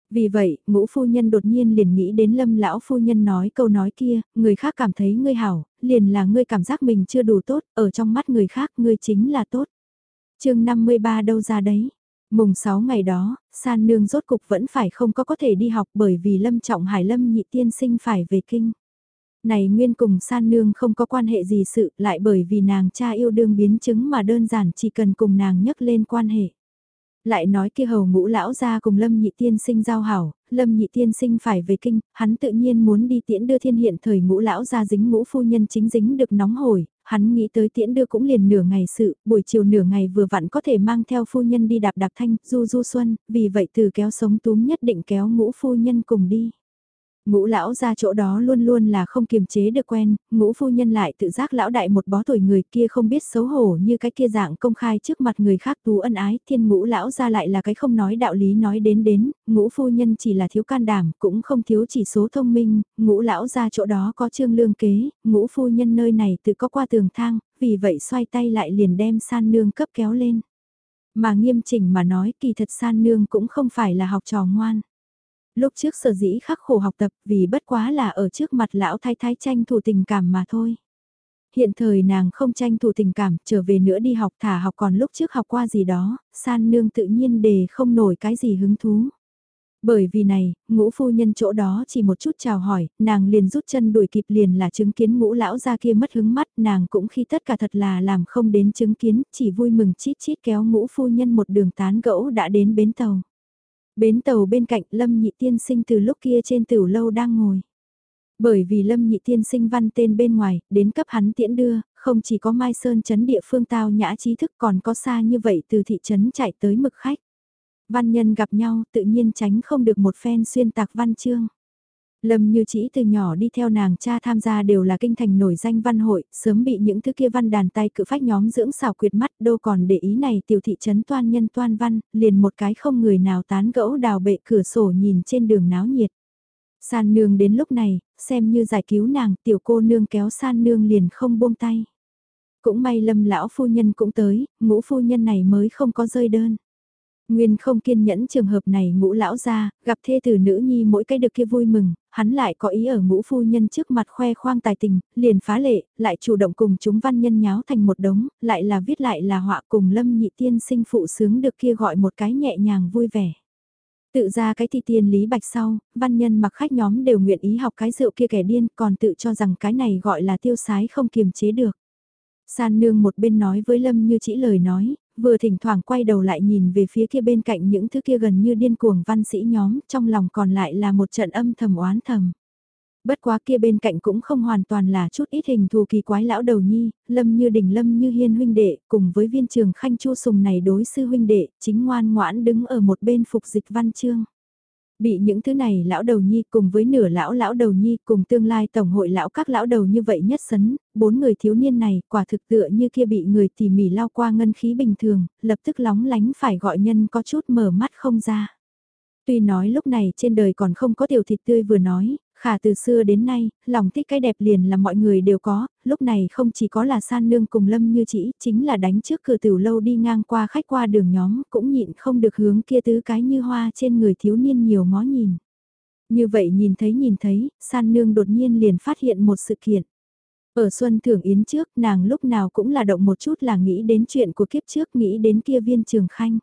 [SPEAKER 1] Vì vậy, ngũ phu nhân đột nhiên liền nghĩ đến lâm lão phu nhân nói câu nói kia, người khác cảm thấy ngươi hảo, liền là ngươi cảm giác mình chưa đủ tốt, ở trong mắt người khác ngươi chính là tốt chương 53 đâu ra đấy. Mùng 6 ngày đó, san nương rốt cục vẫn phải không có có thể đi học bởi vì lâm trọng hải lâm nhị tiên sinh phải về kinh. Này nguyên cùng san nương không có quan hệ gì sự lại bởi vì nàng cha yêu đương biến chứng mà đơn giản chỉ cần cùng nàng nhắc lên quan hệ lại nói kia hầu ngũ lão ra cùng lâm nhị tiên sinh giao hảo, lâm nhị tiên sinh phải về kinh, hắn tự nhiên muốn đi tiễn đưa thiên hiện thời ngũ lão ra dính ngũ phu nhân chính dính được nóng hổi, hắn nghĩ tới tiễn đưa cũng liền nửa ngày sự, buổi chiều nửa ngày vừa vặn có thể mang theo phu nhân đi đạp đạp thanh, du du xuân, vì vậy từ kéo sống túm nhất định kéo ngũ phu nhân cùng đi. Ngũ lão ra chỗ đó luôn luôn là không kiềm chế được quen, ngũ phu nhân lại tự giác lão đại một bó tuổi người kia không biết xấu hổ như cái kia dạng công khai trước mặt người khác tú ân ái, thiên ngũ lão ra lại là cái không nói đạo lý nói đến đến, ngũ phu nhân chỉ là thiếu can đảm, cũng không thiếu chỉ số thông minh, ngũ lão ra chỗ đó có trương lương kế, ngũ phu nhân nơi này tự có qua tường thang, vì vậy xoay tay lại liền đem san nương cấp kéo lên. Mà nghiêm chỉnh mà nói kỳ thật san nương cũng không phải là học trò ngoan lúc trước sở dĩ khắc khổ học tập vì bất quá là ở trước mặt lão thái thái tranh thủ tình cảm mà thôi. Hiện thời nàng không tranh thủ tình cảm, trở về nữa đi học thả học còn lúc trước học qua gì đó, san nương tự nhiên đề không nổi cái gì hứng thú. Bởi vì này, ngũ phu nhân chỗ đó chỉ một chút chào hỏi, nàng liền rút chân đuổi kịp liền là chứng kiến ngũ lão ra kia mất hứng mắt, nàng cũng khi tất cả thật là làm không đến chứng kiến, chỉ vui mừng chít chít kéo ngũ phu nhân một đường tán gẫu đã đến bến tàu. Bến tàu bên cạnh Lâm Nhị Tiên Sinh từ lúc kia trên tiểu lâu đang ngồi. Bởi vì Lâm Nhị Tiên Sinh văn tên bên ngoài, đến cấp hắn tiễn đưa, không chỉ có Mai Sơn chấn địa phương tao nhã trí thức còn có xa như vậy từ thị trấn chạy tới mực khách. Văn nhân gặp nhau tự nhiên tránh không được một phen xuyên tạc văn chương. Lâm như chỉ từ nhỏ đi theo nàng cha tham gia đều là kinh thành nổi danh văn hội, sớm bị những thứ kia văn đàn tay cự phách nhóm dưỡng xào quyệt mắt đâu còn để ý này tiểu thị trấn toan nhân toan văn, liền một cái không người nào tán gẫu đào bệ cửa sổ nhìn trên đường náo nhiệt. San nương đến lúc này, xem như giải cứu nàng, tiểu cô nương kéo san nương liền không buông tay. Cũng may lâm lão phu nhân cũng tới, ngũ phu nhân này mới không có rơi đơn. Nguyên không kiên nhẫn trường hợp này ngũ lão ra, gặp thê tử nữ nhi mỗi cái được kia vui mừng, hắn lại có ý ở ngũ phu nhân trước mặt khoe khoang tài tình, liền phá lệ, lại chủ động cùng chúng văn nhân nháo thành một đống, lại là viết lại là họa cùng lâm nhị tiên sinh phụ sướng được kia gọi một cái nhẹ nhàng vui vẻ. Tự ra cái thi tiên lý bạch sau, văn nhân mặc khách nhóm đều nguyện ý học cái rượu kia kẻ điên còn tự cho rằng cái này gọi là tiêu sái không kiềm chế được. San nương một bên nói với Lâm như chỉ lời nói, vừa thỉnh thoảng quay đầu lại nhìn về phía kia bên cạnh những thứ kia gần như điên cuồng văn sĩ nhóm, trong lòng còn lại là một trận âm thầm oán thầm. Bất quá kia bên cạnh cũng không hoàn toàn là chút ít hình thù kỳ quái lão đầu nhi, lâm như đỉnh lâm như hiên huynh đệ, cùng với viên trường khanh chu sùng này đối sư huynh đệ, chính ngoan ngoãn đứng ở một bên phục dịch văn chương. Bị những thứ này lão đầu nhi cùng với nửa lão lão đầu nhi cùng tương lai tổng hội lão các lão đầu như vậy nhất sấn, bốn người thiếu niên này quả thực tựa như kia bị người tỉ mỉ lao qua ngân khí bình thường, lập tức lóng lánh phải gọi nhân có chút mở mắt không ra. Tuy nói lúc này trên đời còn không có tiểu thịt tươi vừa nói, khả từ xưa đến nay, lòng thích cái đẹp liền là mọi người đều có, lúc này không chỉ có là san nương cùng lâm như chỉ, chính là đánh trước cửa tiểu lâu đi ngang qua khách qua đường nhóm, cũng nhịn không được hướng kia tứ cái như hoa trên người thiếu niên nhiều ngó nhìn. Như vậy nhìn thấy nhìn thấy, san nương đột nhiên liền phát hiện một sự kiện. Ở Xuân Thưởng Yến trước, nàng lúc nào cũng là động một chút là nghĩ đến chuyện của kiếp trước, nghĩ đến kia viên trường khanh.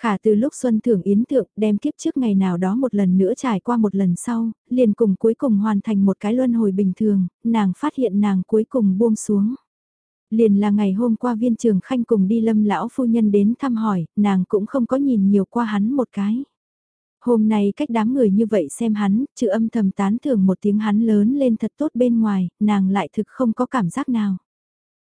[SPEAKER 1] Khả từ lúc Xuân Thưởng Yến Thượng đem kiếp trước ngày nào đó một lần nữa trải qua một lần sau, liền cùng cuối cùng hoàn thành một cái luân hồi bình thường, nàng phát hiện nàng cuối cùng buông xuống. Liền là ngày hôm qua viên trường khanh cùng đi lâm lão phu nhân đến thăm hỏi, nàng cũng không có nhìn nhiều qua hắn một cái. Hôm nay cách đám người như vậy xem hắn, chữ âm thầm tán thưởng một tiếng hắn lớn lên thật tốt bên ngoài, nàng lại thực không có cảm giác nào.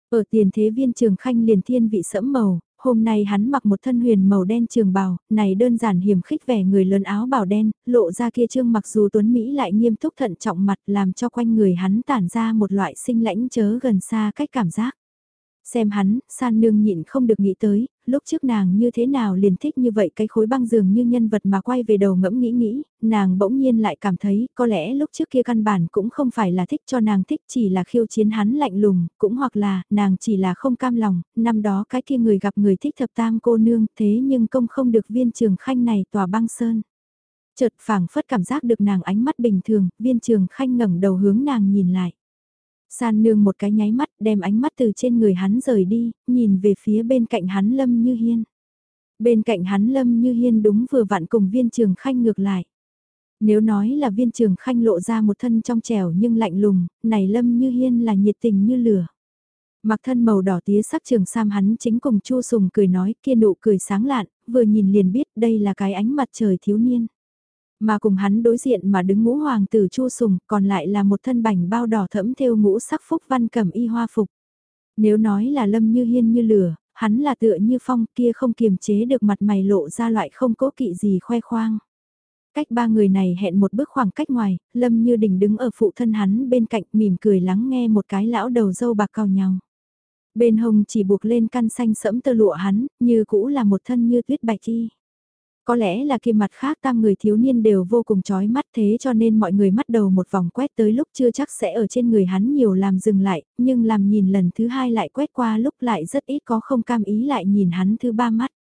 [SPEAKER 1] Ở tiền thế viên trường khanh liền thiên vị sẫm màu, hôm nay hắn mặc một thân huyền màu đen trường bào, này đơn giản hiểm khích vẻ người lớn áo bào đen, lộ ra kia trương mặc dù tuấn Mỹ lại nghiêm túc thận trọng mặt làm cho quanh người hắn tản ra một loại sinh lãnh chớ gần xa cách cảm giác. Xem hắn, san nương nhịn không được nghĩ tới, lúc trước nàng như thế nào liền thích như vậy cái khối băng dường như nhân vật mà quay về đầu ngẫm nghĩ nghĩ, nàng bỗng nhiên lại cảm thấy có lẽ lúc trước kia căn bản cũng không phải là thích cho nàng thích chỉ là khiêu chiến hắn lạnh lùng, cũng hoặc là nàng chỉ là không cam lòng, năm đó cái kia người gặp người thích thập tam cô nương thế nhưng công không được viên trường khanh này tòa băng sơn. Chợt phảng phất cảm giác được nàng ánh mắt bình thường, viên trường khanh ngẩng đầu hướng nàng nhìn lại. San nương một cái nháy mắt đem ánh mắt từ trên người hắn rời đi, nhìn về phía bên cạnh hắn Lâm Như Hiên. Bên cạnh hắn Lâm Như Hiên đúng vừa vặn cùng viên trường khanh ngược lại. Nếu nói là viên trường khanh lộ ra một thân trong trẻo nhưng lạnh lùng, này Lâm Như Hiên là nhiệt tình như lửa. Mặc thân màu đỏ tía sắc trường sam hắn chính cùng Chu Sùng cười nói kia nụ cười sáng lạn, vừa nhìn liền biết đây là cái ánh mặt trời thiếu niên. Mà cùng hắn đối diện mà đứng ngũ hoàng tử Chu Sùng, còn lại là một thân bảnh bao đỏ thẫm thêu ngũ sắc phúc văn cẩm y hoa phục. Nếu nói là lâm như hiên như lửa, hắn là tựa như phong kia không kiềm chế được mặt mày lộ ra loại không cố kỵ gì khoe khoang. Cách ba người này hẹn một bước khoảng cách ngoài, lâm như đỉnh đứng ở phụ thân hắn bên cạnh mỉm cười lắng nghe một cái lão đầu dâu bạc cao nhau. Bên hông chỉ buộc lên căn xanh sẫm tơ lụa hắn, như cũ là một thân như tuyết bạch chi. Có lẽ là kia mặt khác tam người thiếu niên đều vô cùng chói mắt thế cho nên mọi người mắt đầu một vòng quét tới lúc chưa chắc sẽ ở trên người hắn nhiều làm dừng lại, nhưng làm nhìn lần thứ hai lại quét qua lúc lại rất ít có không cam ý lại nhìn hắn thứ ba mắt.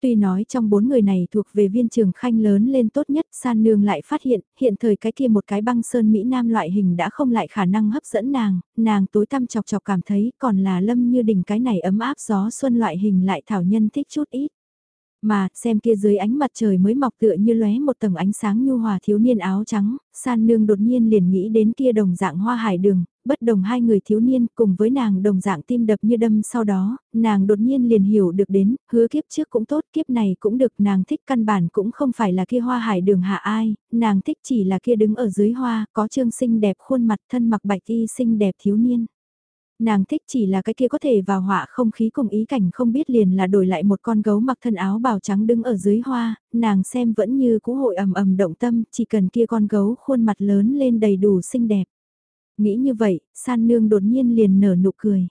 [SPEAKER 1] Tuy nói trong bốn người này thuộc về viên trường khanh lớn lên tốt nhất, san nương lại phát hiện, hiện thời cái kia một cái băng sơn Mỹ Nam loại hình đã không lại khả năng hấp dẫn nàng, nàng tối tăm chọc chọc cảm thấy còn là lâm như đỉnh cái này ấm áp gió xuân loại hình lại thảo nhân thích chút ít. Mà, xem kia dưới ánh mặt trời mới mọc tựa như lóe một tầng ánh sáng nhu hòa thiếu niên áo trắng, san nương đột nhiên liền nghĩ đến kia đồng dạng hoa hải đường, bất đồng hai người thiếu niên cùng với nàng đồng dạng tim đập như đâm sau đó, nàng đột nhiên liền hiểu được đến, hứa kiếp trước cũng tốt, kiếp này cũng được, nàng thích căn bản cũng không phải là kia hoa hải đường hạ ai, nàng thích chỉ là kia đứng ở dưới hoa, có trương xinh đẹp khuôn mặt thân mặc bạch y xinh đẹp thiếu niên. Nàng thích chỉ là cái kia có thể vào họa không khí cùng ý cảnh không biết liền là đổi lại một con gấu mặc thân áo bào trắng đứng ở dưới hoa, nàng xem vẫn như cũ hội ầm ầm động tâm, chỉ cần kia con gấu khuôn mặt lớn lên đầy đủ xinh đẹp. Nghĩ như vậy, san nương đột nhiên liền nở nụ cười.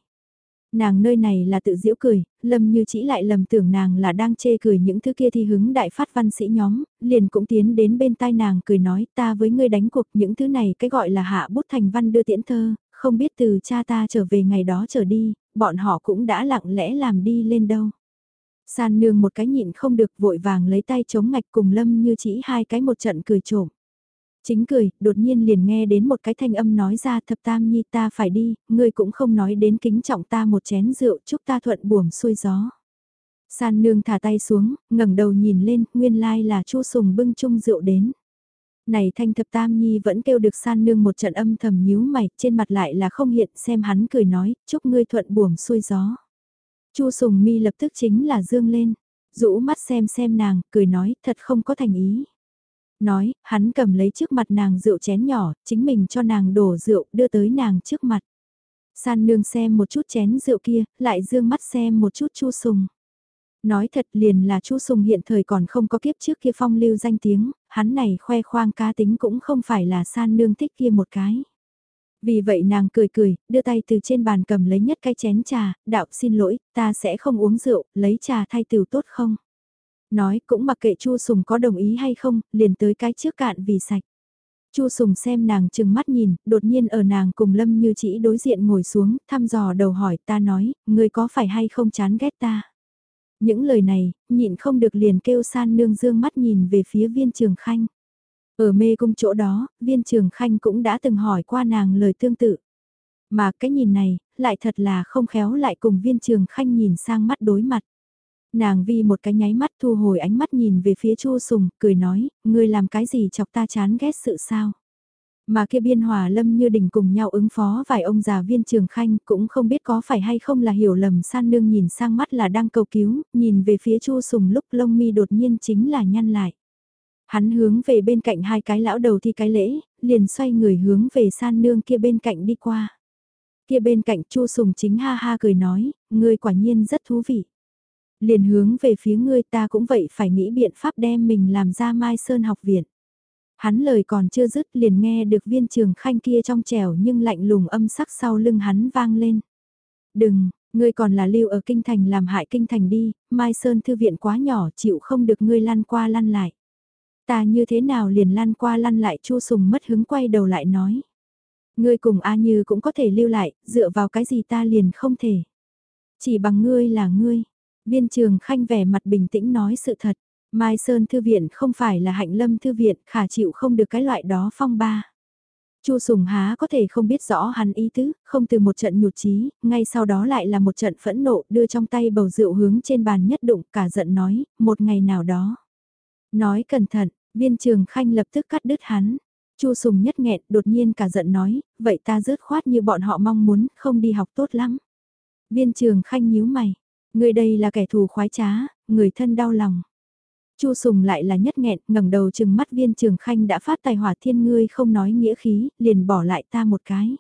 [SPEAKER 1] Nàng nơi này là tự giễu cười, lâm như chỉ lại lầm tưởng nàng là đang chê cười những thứ kia thì hứng đại phát văn sĩ nhóm, liền cũng tiến đến bên tai nàng cười nói ta với ngươi đánh cuộc những thứ này cái gọi là hạ bút thành văn đưa tiễn thơ, không biết từ cha ta trở về ngày đó trở đi, bọn họ cũng đã lặng lẽ làm đi lên đâu. San nương một cái nhịn không được vội vàng lấy tay chống ngạch cùng lâm như chỉ hai cái một trận cười trộm. Chính cười, đột nhiên liền nghe đến một cái thanh âm nói ra thập tam nhi ta phải đi, ngươi cũng không nói đến kính trọng ta một chén rượu chúc ta thuận buồm xuôi gió. San nương thả tay xuống, ngẩng đầu nhìn lên, nguyên lai là chu sùng bưng chung rượu đến. Này thanh thập tam nhi vẫn kêu được san nương một trận âm thầm nhíu mày, trên mặt lại là không hiện xem hắn cười nói, chúc ngươi thuận buồm xuôi gió. Chu sùng mi lập tức chính là dương lên, rũ mắt xem xem nàng, cười nói, thật không có thành ý. Nói, hắn cầm lấy trước mặt nàng rượu chén nhỏ, chính mình cho nàng đổ rượu, đưa tới nàng trước mặt. San nương xem một chút chén rượu kia, lại dương mắt xem một chút chu sùng. Nói thật liền là Chu Sùng hiện thời còn không có kiếp trước kia phong lưu danh tiếng, hắn này khoe khoang cá tính cũng không phải là san nương thích kia một cái. Vì vậy nàng cười cười, đưa tay từ trên bàn cầm lấy nhất cái chén trà, đạo xin lỗi, ta sẽ không uống rượu, lấy trà thay từ tốt không? Nói cũng mặc kệ Chu Sùng có đồng ý hay không, liền tới cái trước cạn vì sạch. Chu Sùng xem nàng chừng mắt nhìn, đột nhiên ở nàng cùng Lâm Như Chỉ đối diện ngồi xuống, thăm dò đầu hỏi ta nói, ngươi có phải hay không chán ghét ta? Những lời này, nhịn không được liền kêu san nương dương mắt nhìn về phía viên trường khanh. Ở mê cung chỗ đó, viên trường khanh cũng đã từng hỏi qua nàng lời tương tự. Mà cái nhìn này, lại thật là không khéo lại cùng viên trường khanh nhìn sang mắt đối mặt. Nàng vi một cái nháy mắt thu hồi ánh mắt nhìn về phía Chu Sùng, cười nói, ngươi làm cái gì chọc ta chán ghét sự sao? Mà kia biên hòa lâm như đình cùng nhau ứng phó vài ông già viên trường khanh cũng không biết có phải hay không là hiểu lầm san nương nhìn sang mắt là đang cầu cứu, nhìn về phía Chu Sùng lúc lông mi đột nhiên chính là nhăn lại. Hắn hướng về bên cạnh hai cái lão đầu thi cái lễ, liền xoay người hướng về san nương kia bên cạnh đi qua. Kia bên cạnh Chu Sùng chính ha ha cười nói, ngươi quả nhiên rất thú vị. Liền hướng về phía ngươi ta cũng vậy phải nghĩ biện pháp đem mình làm ra Mai Sơn học viện. Hắn lời còn chưa dứt liền nghe được viên trường khanh kia trong trẻo nhưng lạnh lùng âm sắc sau lưng hắn vang lên. Đừng, ngươi còn là lưu ở kinh thành làm hại kinh thành đi, Mai Sơn thư viện quá nhỏ chịu không được ngươi lăn qua lăn lại. Ta như thế nào liền lăn qua lăn lại chu sùng mất hứng quay đầu lại nói. Ngươi cùng A Như cũng có thể lưu lại, dựa vào cái gì ta liền không thể. Chỉ bằng ngươi là ngươi. Viên trường khanh vẻ mặt bình tĩnh nói sự thật. Mai Sơn Thư Viện không phải là hạnh lâm thư viện, khả chịu không được cái loại đó phong ba. Chu Sùng Há có thể không biết rõ hắn ý tứ, không từ một trận nhụt chí, ngay sau đó lại là một trận phẫn nộ, đưa trong tay bầu rượu hướng trên bàn nhất đụng, cả giận nói, một ngày nào đó. Nói cẩn thận, viên trường khanh lập tức cắt đứt hắn. Chu Sùng nhất nghẹn, đột nhiên cả giận nói, vậy ta rớt khoát như bọn họ mong muốn, không đi học tốt lắm. Viên trường khanh nhíu mày, người đây là kẻ thù khoái trá, người thân đau lòng. Chu Sùng lại là nhất nghẹn, ngẩng đầu chừng mắt viên trường khanh đã phát tài hỏa thiên ngươi không nói nghĩa khí, liền bỏ lại ta một cái.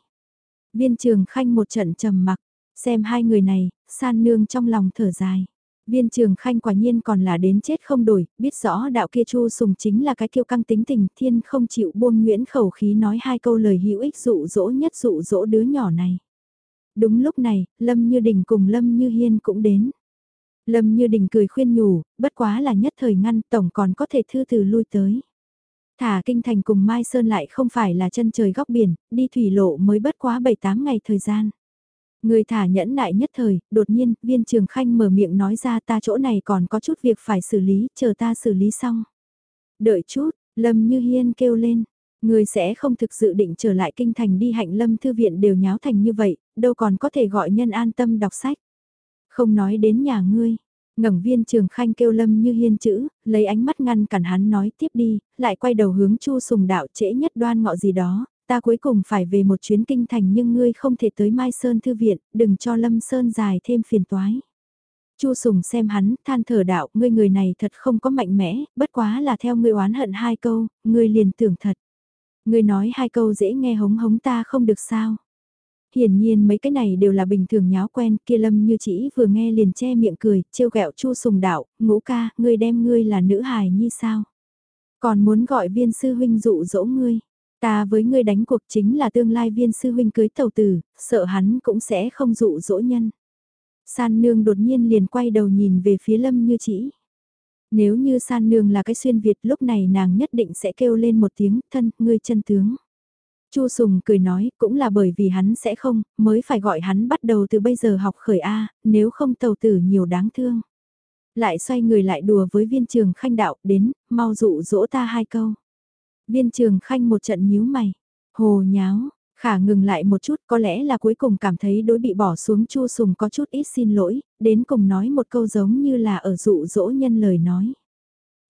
[SPEAKER 1] Viên trường khanh một trận trầm mặc, xem hai người này, san nương trong lòng thở dài. Viên trường khanh quả nhiên còn là đến chết không đổi, biết rõ đạo kia Chu Sùng chính là cái kiêu căng tính tình thiên không chịu buông nguyễn khẩu khí nói hai câu lời hữu ích dụ dỗ nhất dụ dỗ đứa nhỏ này. Đúng lúc này, Lâm Như Đình cùng Lâm Như Hiên cũng đến. Lâm Như Đình cười khuyên nhủ, bất quá là nhất thời ngăn tổng còn có thể thư từ lui tới. Thả kinh thành cùng Mai Sơn lại không phải là chân trời góc biển, đi thủy lộ mới bất quá 7-8 ngày thời gian. Người thả nhẫn nại nhất thời, đột nhiên, viên trường khanh mở miệng nói ra ta chỗ này còn có chút việc phải xử lý, chờ ta xử lý xong. Đợi chút, Lâm Như Hiên kêu lên, người sẽ không thực sự định trở lại kinh thành đi hạnh lâm thư viện đều nháo thành như vậy, đâu còn có thể gọi nhân an tâm đọc sách. Không nói đến nhà ngươi. ngẩng viên trường khanh kêu lâm như hiên chữ, lấy ánh mắt ngăn cản hắn nói tiếp đi, lại quay đầu hướng chu sùng đạo trễ nhất đoan ngọ gì đó, ta cuối cùng phải về một chuyến kinh thành nhưng ngươi không thể tới Mai Sơn Thư Viện, đừng cho Lâm Sơn dài thêm phiền toái. Chu Sùng xem hắn, than thở đạo, ngươi người này thật không có mạnh mẽ, bất quá là theo ngươi oán hận hai câu, ngươi liền tưởng thật. Ngươi nói hai câu dễ nghe hống hống ta không được sao. Hiển nhiên mấy cái này đều là bình thường nháo quen, kia lâm như chỉ vừa nghe liền che miệng cười, trêu ghẹo chu sùng đạo, ngũ ca, ngươi đem ngươi là nữ hài như sao? Còn muốn gọi viên sư huynh dụ dỗ ngươi, ta với ngươi đánh cuộc chính là tương lai viên sư huynh cưới tàu tử, sợ hắn cũng sẽ không dụ dỗ nhân. San nương đột nhiên liền quay đầu nhìn về phía lâm như chỉ. Nếu như san nương là cái xuyên Việt lúc này nàng nhất định sẽ kêu lên một tiếng thân, ngươi chân tướng. Chu Sùng cười nói, cũng là bởi vì hắn sẽ không, mới phải gọi hắn bắt đầu từ bây giờ học khởi A, nếu không tàu tử nhiều đáng thương. Lại xoay người lại đùa với viên trường khanh đạo, đến, mau dụ dỗ ta hai câu. Viên trường khanh một trận nhíu mày, hồ nháo, khả ngừng lại một chút có lẽ là cuối cùng cảm thấy đối bị bỏ xuống Chu Sùng có chút ít xin lỗi, đến cùng nói một câu giống như là ở dụ dỗ nhân lời nói.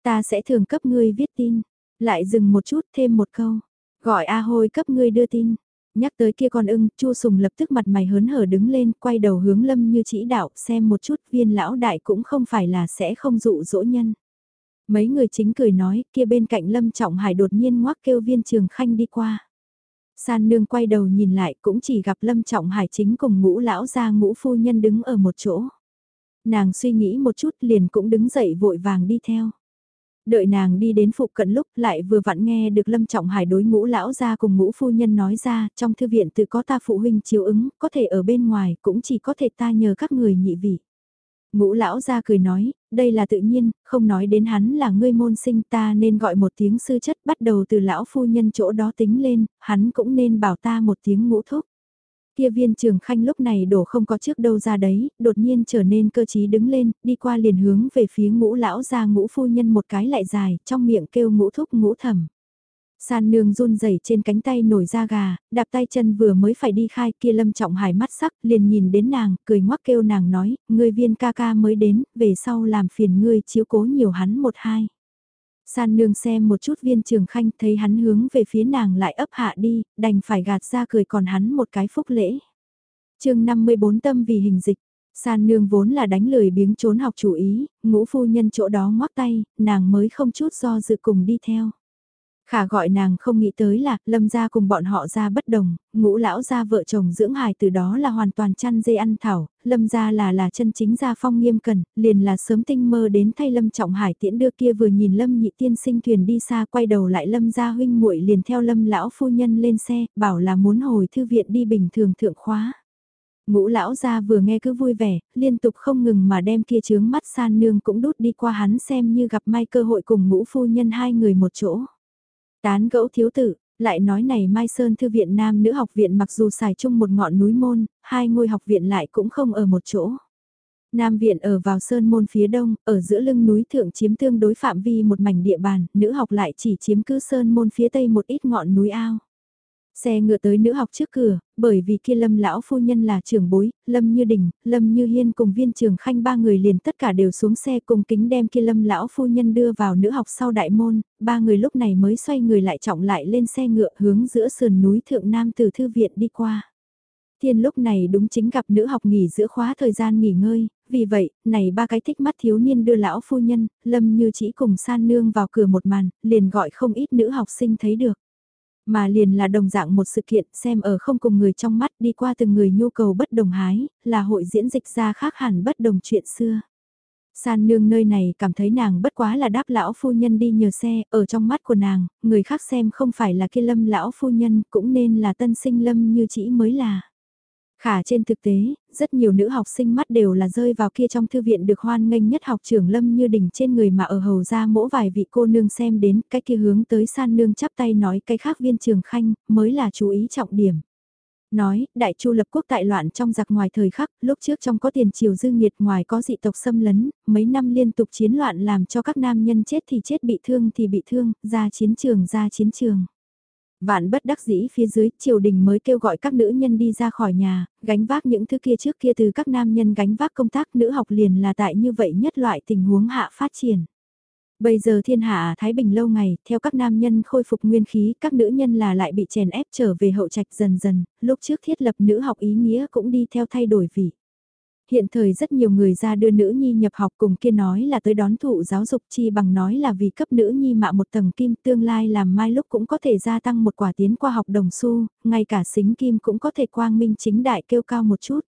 [SPEAKER 1] Ta sẽ thường cấp ngươi viết tin, lại dừng một chút thêm một câu Gọi A Hôi cấp ngươi đưa tin. Nhắc tới kia con ưng, Chu Sùng lập tức mặt mày hớn hở đứng lên, quay đầu hướng Lâm Như chỉ đạo, xem một chút viên lão đại cũng không phải là sẽ không dụ dỗ nhân. Mấy người chính cười nói, kia bên cạnh Lâm Trọng Hải đột nhiên ngoác kêu viên trường khanh đi qua. San nương quay đầu nhìn lại cũng chỉ gặp Lâm Trọng Hải chính cùng ngũ lão gia ngũ phu nhân đứng ở một chỗ. Nàng suy nghĩ một chút liền cũng đứng dậy vội vàng đi theo. Đợi nàng đi đến phụ cận lúc lại vừa vặn nghe được Lâm Trọng Hải đối ngũ lão ra cùng ngũ phu nhân nói ra, trong thư viện tự có ta phụ huynh chiếu ứng, có thể ở bên ngoài cũng chỉ có thể ta nhờ các người nhị vị. Ngũ lão ra cười nói, đây là tự nhiên, không nói đến hắn là ngươi môn sinh ta nên gọi một tiếng sư chất bắt đầu từ lão phu nhân chỗ đó tính lên, hắn cũng nên bảo ta một tiếng ngũ thúc. Kia viên trường khanh lúc này đổ không có trước đâu ra đấy, đột nhiên trở nên cơ trí đứng lên, đi qua liền hướng về phía ngũ lão ra ngũ phu nhân một cái lại dài, trong miệng kêu ngũ thúc ngũ thẩm. San nương run rẩy trên cánh tay nổi da gà, đạp tay chân vừa mới phải đi khai kia lâm trọng hải mắt sắc liền nhìn đến nàng, cười ngoắc kêu nàng nói, người viên ca ca mới đến, về sau làm phiền ngươi chiếu cố nhiều hắn một hai. San nương xem một chút viên trường khanh thấy hắn hướng về phía nàng lại ấp hạ đi, đành phải gạt ra cười còn hắn một cái phúc lễ. chương 54 tâm vì hình dịch, San nương vốn là đánh lười biếng trốn học chủ ý, ngũ phu nhân chỗ đó ngoắc tay, nàng mới không chút do dự cùng đi theo. Khả gọi nàng không nghĩ tới là, lâm gia cùng bọn họ ra bất đồng, ngũ lão gia vợ chồng dưỡng hài từ đó là hoàn toàn chăn dê ăn thảo, lâm gia là là chân chính gia phong nghiêm cần liền là sớm tinh mơ đến thay lâm trọng hải tiễn đưa kia vừa nhìn lâm nhị tiên sinh thuyền đi xa quay đầu lại lâm gia huynh muội liền theo lâm lão phu nhân lên xe, bảo là muốn hồi thư viện đi bình thường thượng khóa. Ngũ lão gia vừa nghe cứ vui vẻ, liên tục không ngừng mà đem kia chướng mắt san nương cũng đút đi qua hắn xem như gặp may cơ hội cùng ngũ phu nhân hai người một chỗ. Tán gẫu thiếu tử, lại nói này Mai Sơn Thư viện Nam Nữ Học viện mặc dù xài chung một ngọn núi môn, hai ngôi học viện lại cũng không ở một chỗ. Nam viện ở vào Sơn môn phía đông, ở giữa lưng núi thượng chiếm tương đối phạm vi một mảnh địa bàn, nữ học lại chỉ chiếm cứ Sơn môn phía tây một ít ngọn núi ao. Xe ngựa tới nữ học trước cửa, bởi vì kia lâm lão phu nhân là trưởng bối, lâm như đình, lâm như hiên cùng viên trường khanh ba người liền tất cả đều xuống xe cùng kính đem kia lâm lão phu nhân đưa vào nữ học sau đại môn, ba người lúc này mới xoay người lại trọng lại lên xe ngựa hướng giữa sườn núi thượng nam từ thư viện đi qua. Thiên lúc này đúng chính gặp nữ học nghỉ giữa khóa thời gian nghỉ ngơi, vì vậy, này ba cái thích mắt thiếu niên đưa lão phu nhân, lâm như chỉ cùng san nương vào cửa một màn, liền gọi không ít nữ học sinh thấy được. Mà liền là đồng dạng một sự kiện xem ở không cùng người trong mắt đi qua từng người nhu cầu bất đồng hái, là hội diễn dịch ra khác hẳn bất đồng chuyện xưa. San nương nơi này cảm thấy nàng bất quá là đáp lão phu nhân đi nhờ xe, ở trong mắt của nàng, người khác xem không phải là kia lâm lão phu nhân, cũng nên là tân sinh lâm như chỉ mới là. Khả trên thực tế, rất nhiều nữ học sinh mắt đều là rơi vào kia trong thư viện được hoan nghênh nhất học trưởng lâm như đỉnh trên người mà ở hầu ra mỗi vài vị cô nương xem đến cái kia hướng tới san nương chắp tay nói cái khác viên trường khanh mới là chú ý trọng điểm. Nói, đại chu lập quốc tại loạn trong giặc ngoài thời khắc, lúc trước trong có tiền triều dư nghiệt ngoài có dị tộc xâm lấn, mấy năm liên tục chiến loạn làm cho các nam nhân chết thì chết bị thương thì bị thương, ra chiến trường ra chiến trường. Vạn bất đắc dĩ phía dưới, triều đình mới kêu gọi các nữ nhân đi ra khỏi nhà, gánh vác những thứ kia trước kia từ các nam nhân gánh vác công tác nữ học liền là tại như vậy nhất loại tình huống hạ phát triển. Bây giờ thiên hạ Thái Bình lâu ngày, theo các nam nhân khôi phục nguyên khí, các nữ nhân là lại bị chèn ép trở về hậu trạch dần dần, lúc trước thiết lập nữ học ý nghĩa cũng đi theo thay đổi vị hiện thời rất nhiều người ra đưa nữ nhi nhập học cùng kia nói là tới đón thụ giáo dục chi bằng nói là vì cấp nữ nhi mạ một tầng kim tương lai làm mai lúc cũng có thể gia tăng một quả tiến qua học đồng xu, ngay cả xính kim cũng có thể quang minh chính đại kêu cao một chút.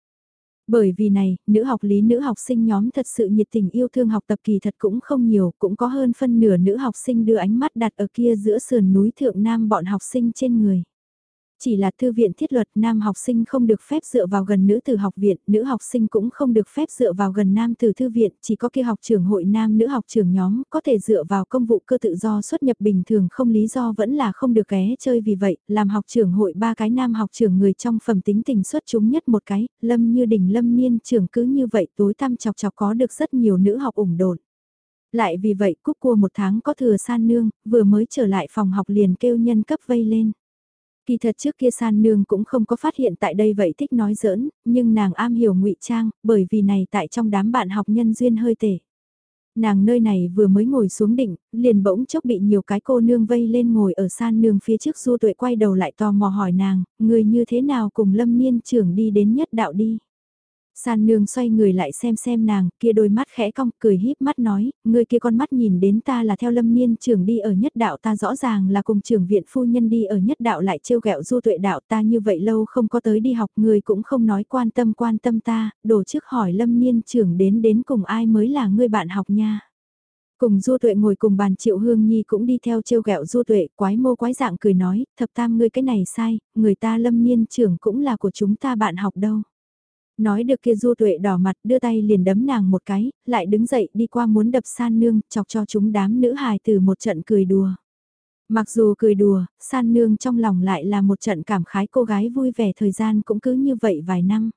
[SPEAKER 1] Bởi vì này, nữ học lý nữ học sinh nhóm thật sự nhiệt tình yêu thương học tập kỳ thật cũng không nhiều, cũng có hơn phân nửa nữ học sinh đưa ánh mắt đặt ở kia giữa sườn núi thượng nam bọn học sinh trên người. Chỉ là thư viện thiết luật nam học sinh không được phép dựa vào gần nữ từ học viện, nữ học sinh cũng không được phép dựa vào gần nam từ thư viện, chỉ có kia học trưởng hội nam nữ học trưởng nhóm có thể dựa vào công vụ cơ tự do xuất nhập bình thường không lý do vẫn là không được ghé chơi vì vậy, làm học trưởng hội ba cái nam học trưởng người trong phẩm tính tình xuất chúng nhất một cái, lâm như đỉnh lâm niên trưởng cứ như vậy tối tăm chọc chọc có được rất nhiều nữ học ủng đồn. Lại vì vậy cúc cua một tháng có thừa san nương, vừa mới trở lại phòng học liền kêu nhân cấp vây lên. Kỳ thật trước kia san nương cũng không có phát hiện tại đây vậy thích nói giỡn, nhưng nàng am hiểu ngụy trang, bởi vì này tại trong đám bạn học nhân duyên hơi tệ. Nàng nơi này vừa mới ngồi xuống đỉnh, liền bỗng chốc bị nhiều cái cô nương vây lên ngồi ở san nương phía trước du tuệ quay đầu lại tò mò hỏi nàng, người như thế nào cùng lâm niên trưởng đi đến nhất đạo đi. San nương xoay người lại xem xem nàng, kia đôi mắt khẽ cong, cười híp mắt nói, người kia con mắt nhìn đến ta là theo lâm niên trưởng đi ở nhất đạo ta rõ ràng là cùng trưởng viện phu nhân đi ở nhất đạo lại trêu ghẹo du tuệ đạo ta như vậy lâu không có tới đi học người cũng không nói quan tâm quan tâm ta, đổ trước hỏi lâm niên trưởng đến đến cùng ai mới là người bạn học nha. Cùng Du Tuệ ngồi cùng bàn Triệu Hương Nhi cũng đi theo trêu ghẹo Du Tuệ, quái mô quái dạng cười nói, thập tam ngươi cái này sai, người ta lâm niên trưởng cũng là của chúng ta bạn học đâu. Nói được kia du tuệ đỏ mặt đưa tay liền đấm nàng một cái, lại đứng dậy đi qua muốn đập san nương, chọc cho chúng đám nữ hài từ một trận cười đùa. Mặc dù cười đùa, san nương trong lòng lại là một trận cảm khái cô gái vui vẻ thời gian cũng cứ như vậy vài năm.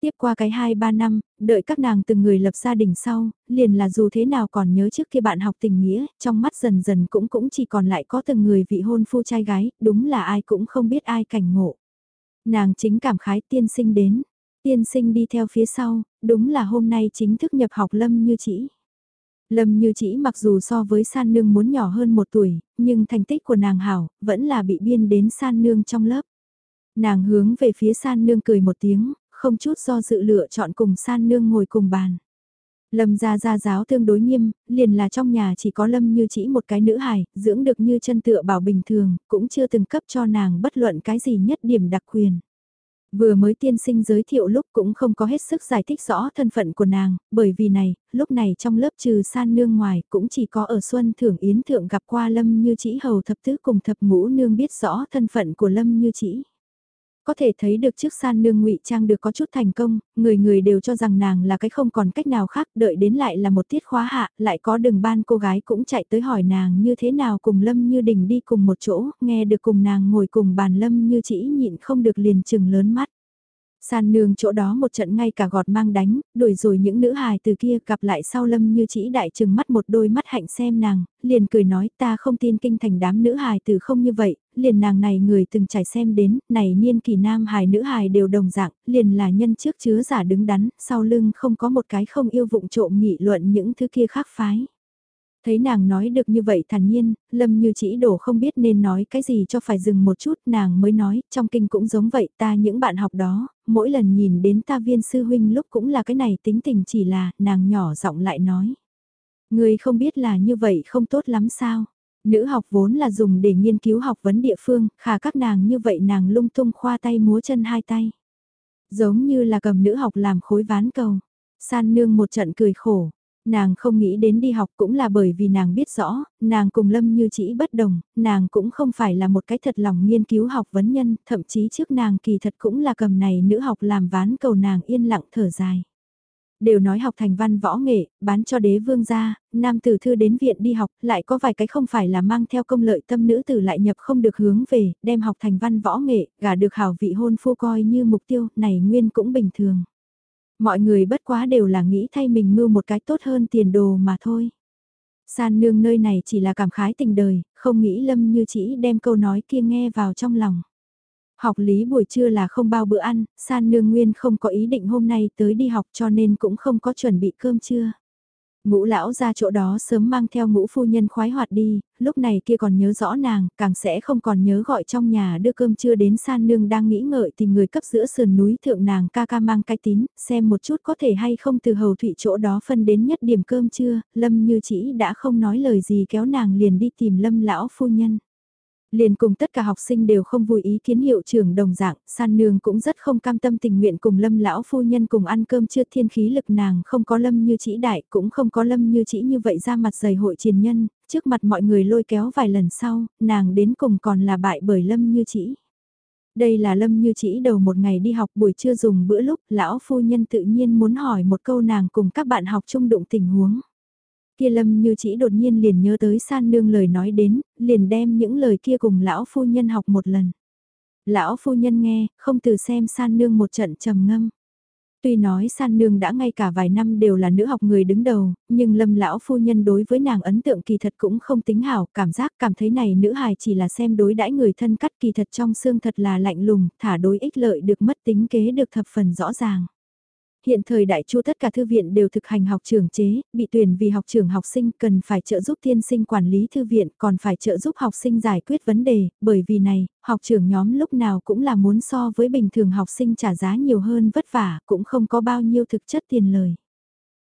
[SPEAKER 1] Tiếp qua cái 2-3 năm, đợi các nàng từng người lập gia đình sau, liền là dù thế nào còn nhớ trước kia bạn học tình nghĩa, trong mắt dần dần cũng cũng chỉ còn lại có từng người vị hôn phu trai gái, đúng là ai cũng không biết ai cảnh ngộ. Nàng chính cảm khái tiên sinh đến, Tiên sinh đi theo phía sau, đúng là hôm nay chính thức nhập học Lâm Như Chỉ. Lâm Như Chỉ mặc dù so với San Nương muốn nhỏ hơn một tuổi, nhưng thành tích của nàng hảo, vẫn là bị biên đến San Nương trong lớp. Nàng hướng về phía San Nương cười một tiếng, không chút do dự lựa chọn cùng San Nương ngồi cùng bàn. Lâm gia gia giáo tương đối nghiêm, liền là trong nhà chỉ có Lâm như chỉ một cái nữ hài, dưỡng được như chân tựa bảo bình thường, cũng chưa từng cấp cho nàng bất luận cái gì nhất điểm đặc quyền. Vừa mới tiên sinh giới thiệu lúc cũng không có hết sức giải thích rõ thân phận của nàng, bởi vì này, lúc này trong lớp trừ san nương ngoài cũng chỉ có ở Xuân Thưởng Yến Thượng gặp qua Lâm Như Chỉ hầu thập tứ cùng thập ngũ nương biết rõ thân phận của Lâm Như Chỉ. Có thể thấy được chiếc san nương ngụy trang được có chút thành công, người người đều cho rằng nàng là cái không còn cách nào khác, đợi đến lại là một tiết khóa hạ, lại có đường ban cô gái cũng chạy tới hỏi nàng như thế nào cùng Lâm Như Đình đi cùng một chỗ, nghe được cùng nàng ngồi cùng bàn Lâm Như chỉ nhịn không được liền chừng lớn mắt. San nương chỗ đó một trận ngay cả gọt mang đánh, đuổi rồi những nữ hài từ kia gặp lại sau lâm như chỉ đại chừng mắt một đôi mắt hạnh xem nàng, liền cười nói ta không tin kinh thành đám nữ hài từ không như vậy, liền nàng này người từng trải xem đến, này niên kỳ nam hài nữ hài đều đồng dạng, liền là nhân trước chứa giả đứng đắn, sau lưng không có một cái không yêu vụng trộm nghị luận những thứ kia khác phái. Thấy nàng nói được như vậy thản nhiên, Lâm như chỉ đổ không biết nên nói cái gì cho phải dừng một chút, nàng mới nói, trong kinh cũng giống vậy ta những bạn học đó, mỗi lần nhìn đến ta viên sư huynh lúc cũng là cái này tính tình chỉ là, nàng nhỏ giọng lại nói. Người không biết là như vậy không tốt lắm sao? Nữ học vốn là dùng để nghiên cứu học vấn địa phương, khả các nàng như vậy nàng lung tung khoa tay múa chân hai tay. Giống như là cầm nữ học làm khối ván cầu. San nương một trận cười khổ, Nàng không nghĩ đến đi học cũng là bởi vì nàng biết rõ, nàng cùng Lâm Như Chỉ bất đồng, nàng cũng không phải là một cái thật lòng nghiên cứu học vấn nhân, thậm chí trước nàng kỳ thật cũng là cầm này nữ học làm ván cầu nàng yên lặng thở dài. Đều nói học thành văn võ nghệ, bán cho đế vương gia, nam tử thư đến viện đi học, lại có vài cái không phải là mang theo công lợi tâm nữ tử lại nhập không được hướng về, đem học thành văn võ nghệ, gả được hảo vị hôn phu coi như mục tiêu, này nguyên cũng bình thường. Mọi người bất quá đều là nghĩ thay mình mưu một cái tốt hơn tiền đồ mà thôi. San nương nơi này chỉ là cảm khái tình đời, không nghĩ lâm như chỉ đem câu nói kia nghe vào trong lòng. Học lý buổi trưa là không bao bữa ăn, san nương nguyên không có ý định hôm nay tới đi học cho nên cũng không có chuẩn bị cơm trưa. Ngũ lão ra chỗ đó sớm mang theo ngũ phu nhân khoái hoạt đi, lúc này kia còn nhớ rõ nàng, càng sẽ không còn nhớ gọi trong nhà đưa cơm trưa đến san nương đang nghĩ ngợi tìm người cấp giữa sườn núi thượng nàng ca ca mang cái tín, xem một chút có thể hay không từ hầu thủy chỗ đó phân đến nhất điểm cơm trưa, lâm như chỉ đã không nói lời gì kéo nàng liền đi tìm lâm lão phu nhân. Liền cùng tất cả học sinh đều không vui ý kiến hiệu trưởng đồng dạng, san nương cũng rất không cam tâm tình nguyện cùng lâm lão phu nhân cùng ăn cơm chưa thiên khí lực nàng không có lâm như chỉ đại cũng không có lâm như chỉ như vậy ra mặt dày hội triền nhân, trước mặt mọi người lôi kéo vài lần sau, nàng đến cùng còn là bại bởi lâm như chỉ. Đây là lâm như chỉ đầu một ngày đi học buổi trưa dùng bữa lúc lão phu nhân tự nhiên muốn hỏi một câu nàng cùng các bạn học chung đụng tình huống. Kia lâm như chỉ đột nhiên liền nhớ tới san nương lời nói đến, liền đem những lời kia cùng lão phu nhân học một lần. Lão phu nhân nghe, không từ xem san nương một trận trầm ngâm. Tuy nói san nương đã ngay cả vài năm đều là nữ học người đứng đầu, nhưng lâm lão phu nhân đối với nàng ấn tượng kỳ thật cũng không tính hảo, cảm giác cảm thấy này nữ hài chỉ là xem đối đãi người thân cắt kỳ thật trong xương thật là lạnh lùng, thả đối ích lợi được mất tính kế được thập phần rõ ràng hiện thời đại chu tất cả thư viện đều thực hành học trường chế, bị tuyển vì học trường học sinh cần phải trợ giúp tiên sinh quản lý thư viện, còn phải trợ giúp học sinh giải quyết vấn đề, bởi vì này, học trường nhóm lúc nào cũng là muốn so với bình thường học sinh trả giá nhiều hơn vất vả, cũng không có bao nhiêu thực chất tiền lời.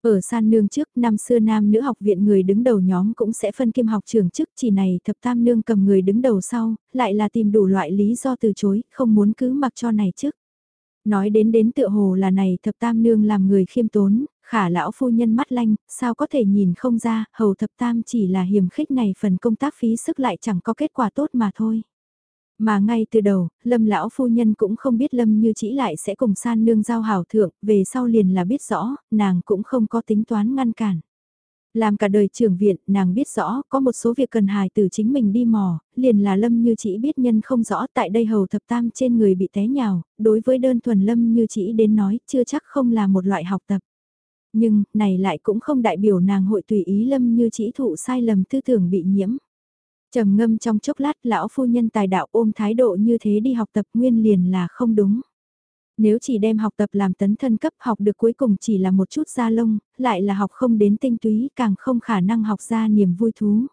[SPEAKER 1] Ở san nương trước năm xưa nam nữ học viện người đứng đầu nhóm cũng sẽ phân kim học trường chức chỉ này thập tam nương cầm người đứng đầu sau, lại là tìm đủ loại lý do từ chối, không muốn cứ mặc cho này trước. Nói đến đến tựa hồ là này thập tam nương làm người khiêm tốn, khả lão phu nhân mắt lanh, sao có thể nhìn không ra, hầu thập tam chỉ là hiểm khích này phần công tác phí sức lại chẳng có kết quả tốt mà thôi. Mà ngay từ đầu, Lâm lão phu nhân cũng không biết Lâm như chỉ lại sẽ cùng san nương giao hảo thượng, về sau liền là biết rõ, nàng cũng không có tính toán ngăn cản. Làm cả đời trưởng viện, nàng biết rõ, có một số việc cần hài từ chính mình đi mò, liền là Lâm như chỉ biết nhân không rõ tại đây hầu thập tam trên người bị té nhào, đối với đơn thuần Lâm như chỉ đến nói, chưa chắc không là một loại học tập. Nhưng, này lại cũng không đại biểu nàng hội tùy ý Lâm như chỉ thụ sai lầm tư tưởng bị nhiễm trầm ngâm trong chốc lát lão phu nhân tài đạo ôm thái độ như thế đi học tập nguyên liền là không đúng. Nếu chỉ đem học tập làm tấn thân cấp học được cuối cùng chỉ là một chút da lông, lại là học không đến tinh túy càng không khả năng học ra niềm vui thú.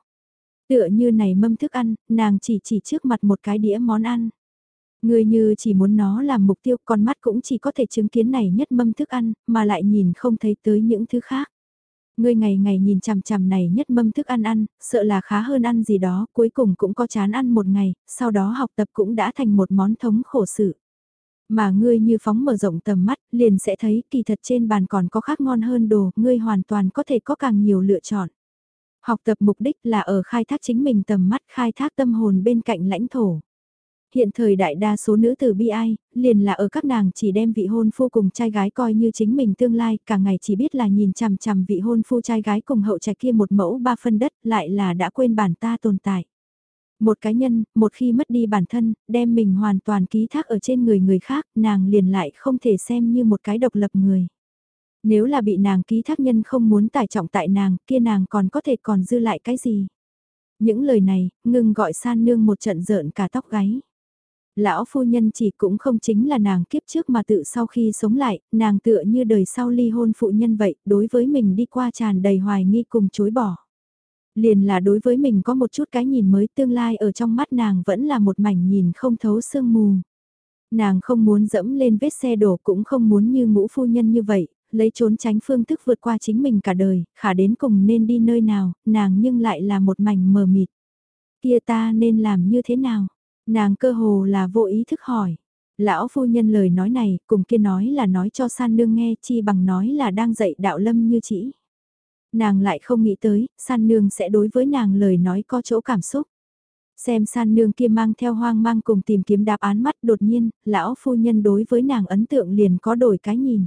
[SPEAKER 1] Tựa như này mâm thức ăn, nàng chỉ chỉ trước mặt một cái đĩa món ăn. Người như chỉ muốn nó làm mục tiêu con mắt cũng chỉ có thể chứng kiến này nhất mâm thức ăn, mà lại nhìn không thấy tới những thứ khác. Ngươi ngày ngày nhìn chằm chằm này nhất mâm thức ăn ăn, sợ là khá hơn ăn gì đó, cuối cùng cũng có chán ăn một ngày, sau đó học tập cũng đã thành một món thống khổ sự. Mà ngươi như phóng mở rộng tầm mắt, liền sẽ thấy kỳ thật trên bàn còn có khác ngon hơn đồ, ngươi hoàn toàn có thể có càng nhiều lựa chọn. Học tập mục đích là ở khai thác chính mình tầm mắt khai thác tâm hồn bên cạnh lãnh thổ. Hiện thời đại đa số nữ tử bi ai, liền là ở các nàng chỉ đem vị hôn phu cùng trai gái coi như chính mình tương lai, cả ngày chỉ biết là nhìn chằm chằm vị hôn phu trai gái cùng hậu trạch kia một mẫu ba phân đất, lại là đã quên bản ta tồn tại. Một cá nhân, một khi mất đi bản thân, đem mình hoàn toàn ký thác ở trên người người khác, nàng liền lại không thể xem như một cái độc lập người. Nếu là bị nàng ký thác nhân không muốn tải trọng tại nàng, kia nàng còn có thể còn dư lại cái gì? Những lời này, ngừng gọi san nương một trận rợn cả tóc gáy. Lão phu nhân chỉ cũng không chính là nàng kiếp trước mà tự sau khi sống lại, nàng tựa như đời sau ly hôn phụ nhân vậy, đối với mình đi qua tràn đầy hoài nghi cùng chối bỏ. Liền là đối với mình có một chút cái nhìn mới tương lai ở trong mắt nàng vẫn là một mảnh nhìn không thấu sương mù. Nàng không muốn dẫm lên vết xe đổ cũng không muốn như ngũ phu nhân như vậy, lấy trốn tránh phương thức vượt qua chính mình cả đời, khả đến cùng nên đi nơi nào, nàng nhưng lại là một mảnh mờ mịt. Kia ta nên làm như thế nào? Nàng cơ hồ là vô ý thức hỏi. Lão phu nhân lời nói này, cùng kia nói là nói cho san nương nghe chi bằng nói là đang dạy đạo lâm như chỉ. Nàng lại không nghĩ tới, san nương sẽ đối với nàng lời nói có chỗ cảm xúc. Xem san nương kia mang theo hoang mang cùng tìm kiếm đáp án mắt đột nhiên, lão phu nhân đối với nàng ấn tượng liền có đổi cái nhìn.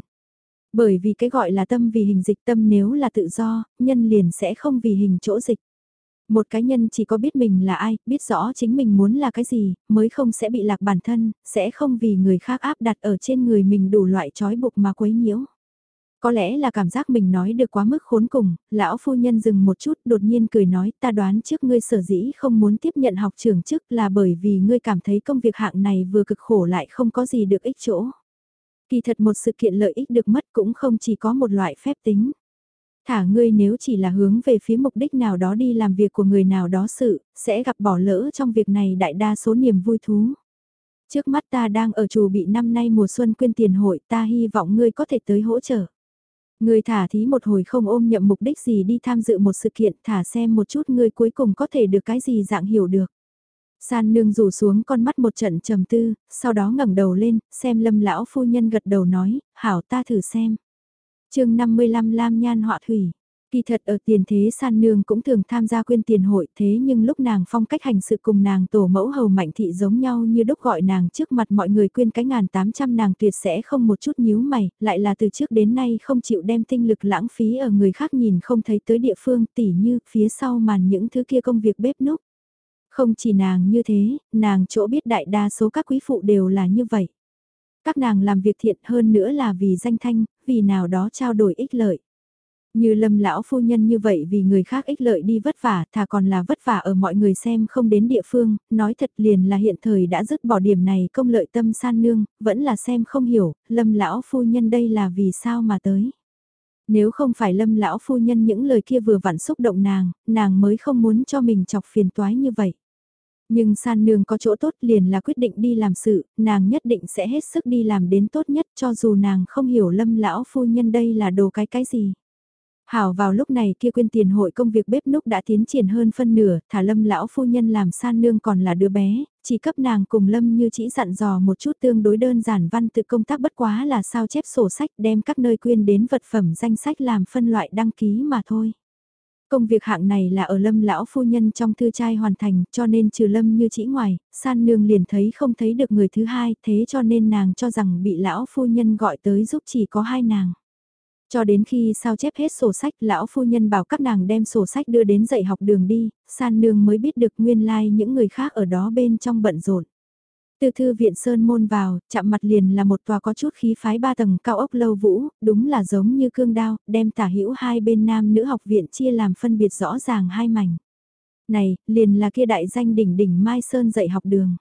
[SPEAKER 1] Bởi vì cái gọi là tâm vì hình dịch tâm nếu là tự do, nhân liền sẽ không vì hình chỗ dịch. Một cá nhân chỉ có biết mình là ai, biết rõ chính mình muốn là cái gì, mới không sẽ bị lạc bản thân, sẽ không vì người khác áp đặt ở trên người mình đủ loại trói buộc mà quấy nhiễu. Có lẽ là cảm giác mình nói được quá mức khốn cùng, lão phu nhân dừng một chút đột nhiên cười nói ta đoán trước ngươi sở dĩ không muốn tiếp nhận học trường chức là bởi vì ngươi cảm thấy công việc hạng này vừa cực khổ lại không có gì được ích chỗ. Kỳ thật một sự kiện lợi ích được mất cũng không chỉ có một loại phép tính. Thả ngươi nếu chỉ là hướng về phía mục đích nào đó đi làm việc của người nào đó sự, sẽ gặp bỏ lỡ trong việc này đại đa số niềm vui thú. Trước mắt ta đang ở chủ bị năm nay mùa xuân quyên tiền hội ta hy vọng ngươi có thể tới hỗ trợ người thả thí một hồi không ôm nhậm mục đích gì đi tham dự một sự kiện thả xem một chút người cuối cùng có thể được cái gì dạng hiểu được. San nương rủ xuống con mắt một trận trầm tư, sau đó ngẩng đầu lên, xem lâm lão phu nhân gật đầu nói, hảo ta thử xem chương 55 Lam Nhan họa thủy. Kỳ thật ở tiền thế san nương cũng thường tham gia quyên tiền hội thế nhưng lúc nàng phong cách hành sự cùng nàng tổ mẫu hầu mạnh thị giống nhau như đúc gọi nàng trước mặt mọi người quyên cái ngàn tám trăm nàng tuyệt sẽ không một chút nhíu mày, lại là từ trước đến nay không chịu đem tinh lực lãng phí ở người khác nhìn không thấy tới địa phương tỉ như phía sau màn những thứ kia công việc bếp núc. Không chỉ nàng như thế, nàng chỗ biết đại đa số các quý phụ đều là như vậy. Các nàng làm việc thiện hơn nữa là vì danh thanh, vì nào đó trao đổi ích lợi. Như lâm lão phu nhân như vậy vì người khác ích lợi đi vất vả, thà còn là vất vả ở mọi người xem không đến địa phương, nói thật liền là hiện thời đã dứt bỏ điểm này công lợi tâm san nương, vẫn là xem không hiểu, lâm lão phu nhân đây là vì sao mà tới. Nếu không phải lâm lão phu nhân những lời kia vừa vặn xúc động nàng, nàng mới không muốn cho mình chọc phiền toái như vậy. Nhưng san nương có chỗ tốt liền là quyết định đi làm sự, nàng nhất định sẽ hết sức đi làm đến tốt nhất cho dù nàng không hiểu lâm lão phu nhân đây là đồ cái cái gì. Hảo vào lúc này kia quyên tiền hội công việc bếp núc đã tiến triển hơn phân nửa, thả lâm lão phu nhân làm san nương còn là đứa bé, chỉ cấp nàng cùng lâm như chỉ dặn dò một chút tương đối đơn giản văn tự công tác bất quá là sao chép sổ sách đem các nơi quyên đến vật phẩm danh sách làm phân loại đăng ký mà thôi. Công việc hạng này là ở lâm lão phu nhân trong thư trai hoàn thành cho nên trừ lâm như chỉ ngoài, san nương liền thấy không thấy được người thứ hai thế cho nên nàng cho rằng bị lão phu nhân gọi tới giúp chỉ có hai nàng. Cho đến khi sao chép hết sổ sách, lão phu nhân bảo các nàng đem sổ sách đưa đến dạy học đường đi, san nương mới biết được nguyên lai like những người khác ở đó bên trong bận rộn. Từ thư viện Sơn Môn vào, chạm mặt liền là một tòa có chút khí phái ba tầng cao ốc lâu vũ, đúng là giống như cương đao, đem tả hữu hai bên nam nữ học viện chia làm phân biệt rõ ràng hai mảnh. Này, liền là kia đại danh đỉnh đỉnh Mai Sơn dạy học đường.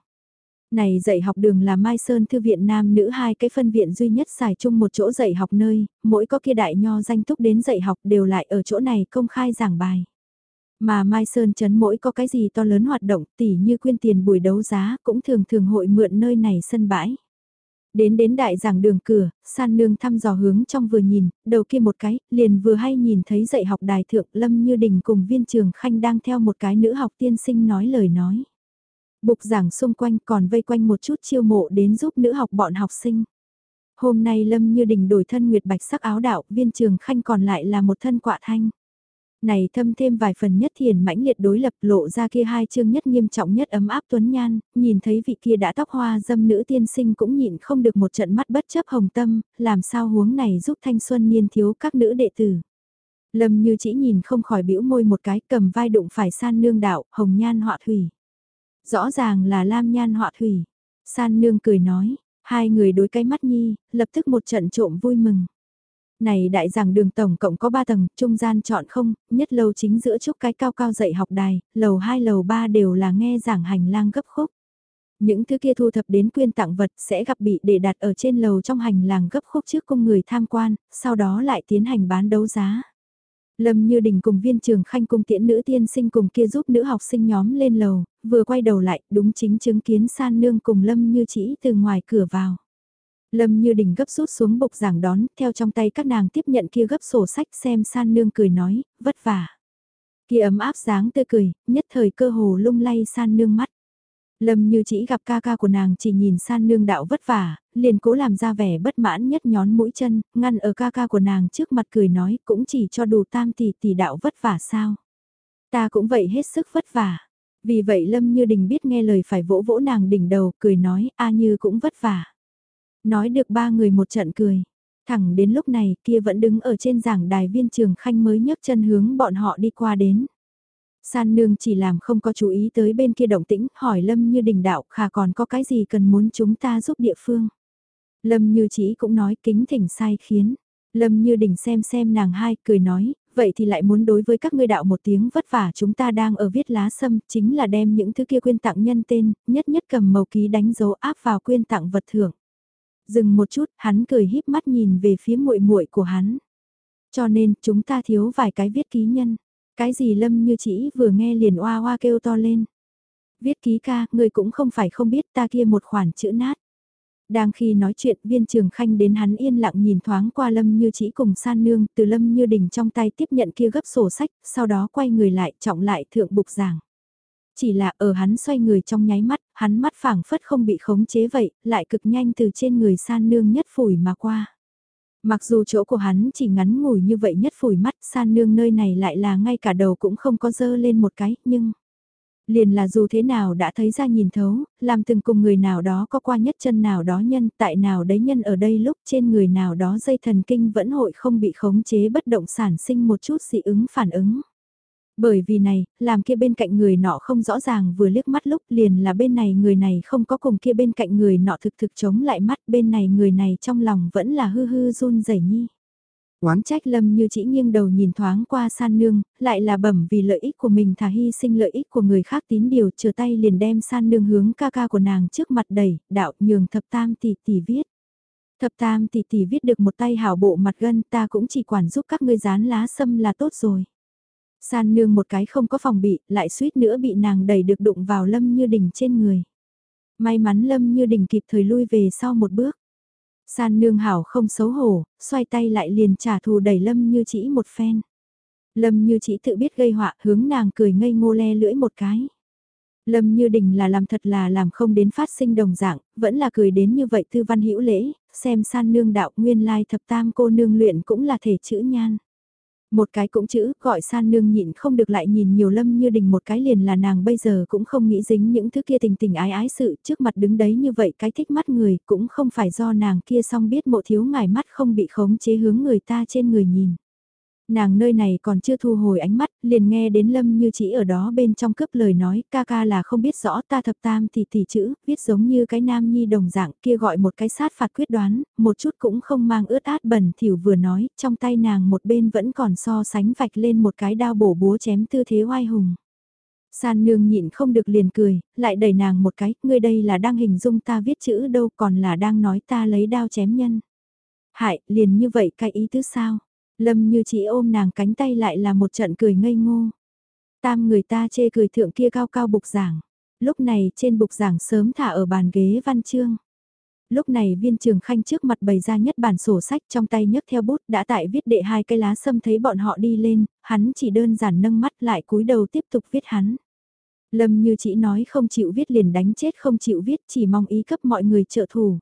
[SPEAKER 1] Này dạy học đường là Mai Sơn Thư viện Nam nữ hai cái phân viện duy nhất xài chung một chỗ dạy học nơi, mỗi có kia đại nho danh túc đến dạy học đều lại ở chỗ này công khai giảng bài. Mà Mai Sơn chấn mỗi có cái gì to lớn hoạt động tỉ như quyên tiền buổi đấu giá cũng thường thường hội mượn nơi này sân bãi. Đến đến đại giảng đường cửa, san nương thăm dò hướng trong vừa nhìn, đầu kia một cái, liền vừa hay nhìn thấy dạy học đài thượng Lâm Như Đình cùng viên trường khanh đang theo một cái nữ học tiên sinh nói lời nói. Bục giảng xung quanh còn vây quanh một chút chiêu mộ đến giúp nữ học bọn học sinh. Hôm nay Lâm Như Đình đổi thân nguyệt bạch sắc áo đạo, viên trường khanh còn lại là một thân quạ thanh. Này thâm thêm vài phần nhất thiền mãnh liệt đối lập lộ ra kia hai chương nhất nghiêm trọng nhất ấm áp tuấn nhan, nhìn thấy vị kia đã tóc hoa dâm nữ tiên sinh cũng nhịn không được một trận mắt bất chấp hồng tâm, làm sao huống này giúp thanh xuân niên thiếu các nữ đệ tử. Lâm như chỉ nhìn không khỏi bĩu môi một cái cầm vai đụng phải san nương đạo, hồng nhan họa thủy. Rõ ràng là Lam Nhan họa thủy. San nương cười nói, hai người đối cái mắt nhi, lập tức một trận trộm vui mừng. Này đại giảng đường tổng cộng có ba tầng, trung gian chọn không, nhất lầu chính giữa chúc cái cao cao dạy học đài, lầu 2 lầu 3 đều là nghe giảng hành lang gấp khúc. Những thứ kia thu thập đến quyên tặng vật sẽ gặp bị để đặt ở trên lầu trong hành lang gấp khúc trước cung người tham quan, sau đó lại tiến hành bán đấu giá. Lâm Như Đình cùng viên trường khanh cung tiễn nữ tiên sinh cùng kia giúp nữ học sinh nhóm lên lầu, vừa quay đầu lại, đúng chính chứng kiến san nương cùng Lâm Như chỉ từ ngoài cửa vào. Lâm Như Đình gấp rút xuống bục giảng đón, theo trong tay các nàng tiếp nhận kia gấp sổ sách xem san nương cười nói, vất vả. Kia ấm áp dáng tươi cười, nhất thời cơ hồ lung lay san nương mắt. Lâm như chỉ gặp ca ca của nàng chỉ nhìn san nương đạo vất vả, liền cố làm ra vẻ bất mãn nhất nhón mũi chân, ngăn ở ca ca của nàng trước mặt cười nói cũng chỉ cho đủ tam tỷ tỷ đạo vất vả sao. Ta cũng vậy hết sức vất vả. Vì vậy Lâm như đình biết nghe lời phải vỗ vỗ nàng đỉnh đầu, cười nói a như cũng vất vả. Nói được ba người một trận cười. Thẳng đến lúc này kia vẫn đứng ở trên giảng đài viên trường khanh mới nhấc chân hướng bọn họ đi qua đến. San nương chỉ làm không có chú ý tới bên kia động tĩnh, hỏi Lâm như đình đạo khả còn có cái gì cần muốn chúng ta giúp địa phương. Lâm như chỉ cũng nói kính thỉnh sai khiến. Lâm như đình xem xem nàng hai cười nói, vậy thì lại muốn đối với các ngươi đạo một tiếng vất vả chúng ta đang ở viết lá sâm, chính là đem những thứ kia quyên tặng nhân tên, nhất nhất cầm màu ký đánh dấu áp vào quyên tặng vật thưởng. Dừng một chút, hắn cười híp mắt nhìn về phía muội muội của hắn. Cho nên, chúng ta thiếu vài cái viết ký nhân. Cái gì lâm như chỉ vừa nghe liền oa oa kêu to lên. Viết ký ca, người cũng không phải không biết ta kia một khoản chữ nát. Đang khi nói chuyện viên trường khanh đến hắn yên lặng nhìn thoáng qua lâm như chỉ cùng san nương từ lâm như đình trong tay tiếp nhận kia gấp sổ sách, sau đó quay người lại trọng lại thượng bục giảng. Chỉ là ở hắn xoay người trong nháy mắt, hắn mắt phảng phất không bị khống chế vậy, lại cực nhanh từ trên người san nương nhất phủi mà qua. Mặc dù chỗ của hắn chỉ ngắn ngủi như vậy nhất phủi mắt san nương nơi này lại là ngay cả đầu cũng không có dơ lên một cái, nhưng... Liền là dù thế nào đã thấy ra nhìn thấu, làm từng cùng người nào đó có qua nhất chân nào đó nhân, tại nào đấy nhân ở đây lúc trên người nào đó dây thần kinh vẫn hội không bị khống chế bất động sản sinh một chút dị ứng phản ứng. Bởi vì này, làm kia bên cạnh người nọ không rõ ràng vừa liếc mắt lúc liền là bên này người này không có cùng kia bên cạnh người nọ thực thực chống lại mắt bên này người này trong lòng vẫn là hư hư run rẩy nhi. Oán trách lâm như chỉ nghiêng đầu nhìn thoáng qua san nương, lại là bẩm vì lợi ích của mình thả hy sinh lợi ích của người khác tín điều chờ tay liền đem san nương hướng ca ca của nàng trước mặt đẩy, đạo nhường thập tam tỷ tỷ viết. Thập tam tỷ tỷ viết được một tay hảo bộ mặt gân ta cũng chỉ quản giúp các ngươi dán lá sâm là tốt rồi. San nương một cái không có phòng bị, lại suýt nữa bị nàng đẩy được đụng vào lâm như đình trên người. May mắn lâm như đình kịp thời lui về sau một bước. San nương hảo không xấu hổ, xoay tay lại liền trả thù đẩy lâm như chỉ một phen. Lâm như chỉ tự biết gây họa hướng nàng cười ngây ngô le lưỡi một cái. Lâm như đình là làm thật là làm không đến phát sinh đồng dạng, vẫn là cười đến như vậy tư văn hữu lễ, xem san nương đạo nguyên lai thập tam cô nương luyện cũng là thể chữ nhan. Một cái cũng chữ, gọi san nương nhịn không được lại nhìn nhiều lâm như đình một cái liền là nàng bây giờ cũng không nghĩ dính những thứ kia tình tình ái ái sự trước mặt đứng đấy như vậy cái thích mắt người cũng không phải do nàng kia song biết mộ thiếu ngài mắt không bị khống chế hướng người ta trên người nhìn. Nàng nơi này còn chưa thu hồi ánh mắt, liền nghe đến Lâm như chỉ ở đó bên trong cướp lời nói, ca ca là không biết rõ ta thập tam thì tỷ chữ, viết giống như cái nam nhi đồng dạng kia gọi một cái sát phạt quyết đoán, một chút cũng không mang ướt át bẩn thỉu vừa nói, trong tay nàng một bên vẫn còn so sánh vạch lên một cái đao bổ búa chém tư thế oai hùng. San nương nhịn không được liền cười, lại đẩy nàng một cái, ngươi đây là đang hình dung ta viết chữ đâu còn là đang nói ta lấy đao chém nhân. Hại, liền như vậy cái ý tứ sao? Lâm như chỉ ôm nàng cánh tay lại là một trận cười ngây ngô. Tam người ta chê cười thượng kia cao cao bục giảng. Lúc này trên bục giảng sớm thả ở bàn ghế văn chương. Lúc này viên trường khanh trước mặt bày ra nhất bản sổ sách trong tay nhấc theo bút đã tại viết đệ hai cây lá sâm thấy bọn họ đi lên, hắn chỉ đơn giản nâng mắt lại cúi đầu tiếp tục viết hắn. Lâm như chỉ nói không chịu viết liền đánh chết không chịu viết chỉ mong ý cấp mọi người trợ thủ.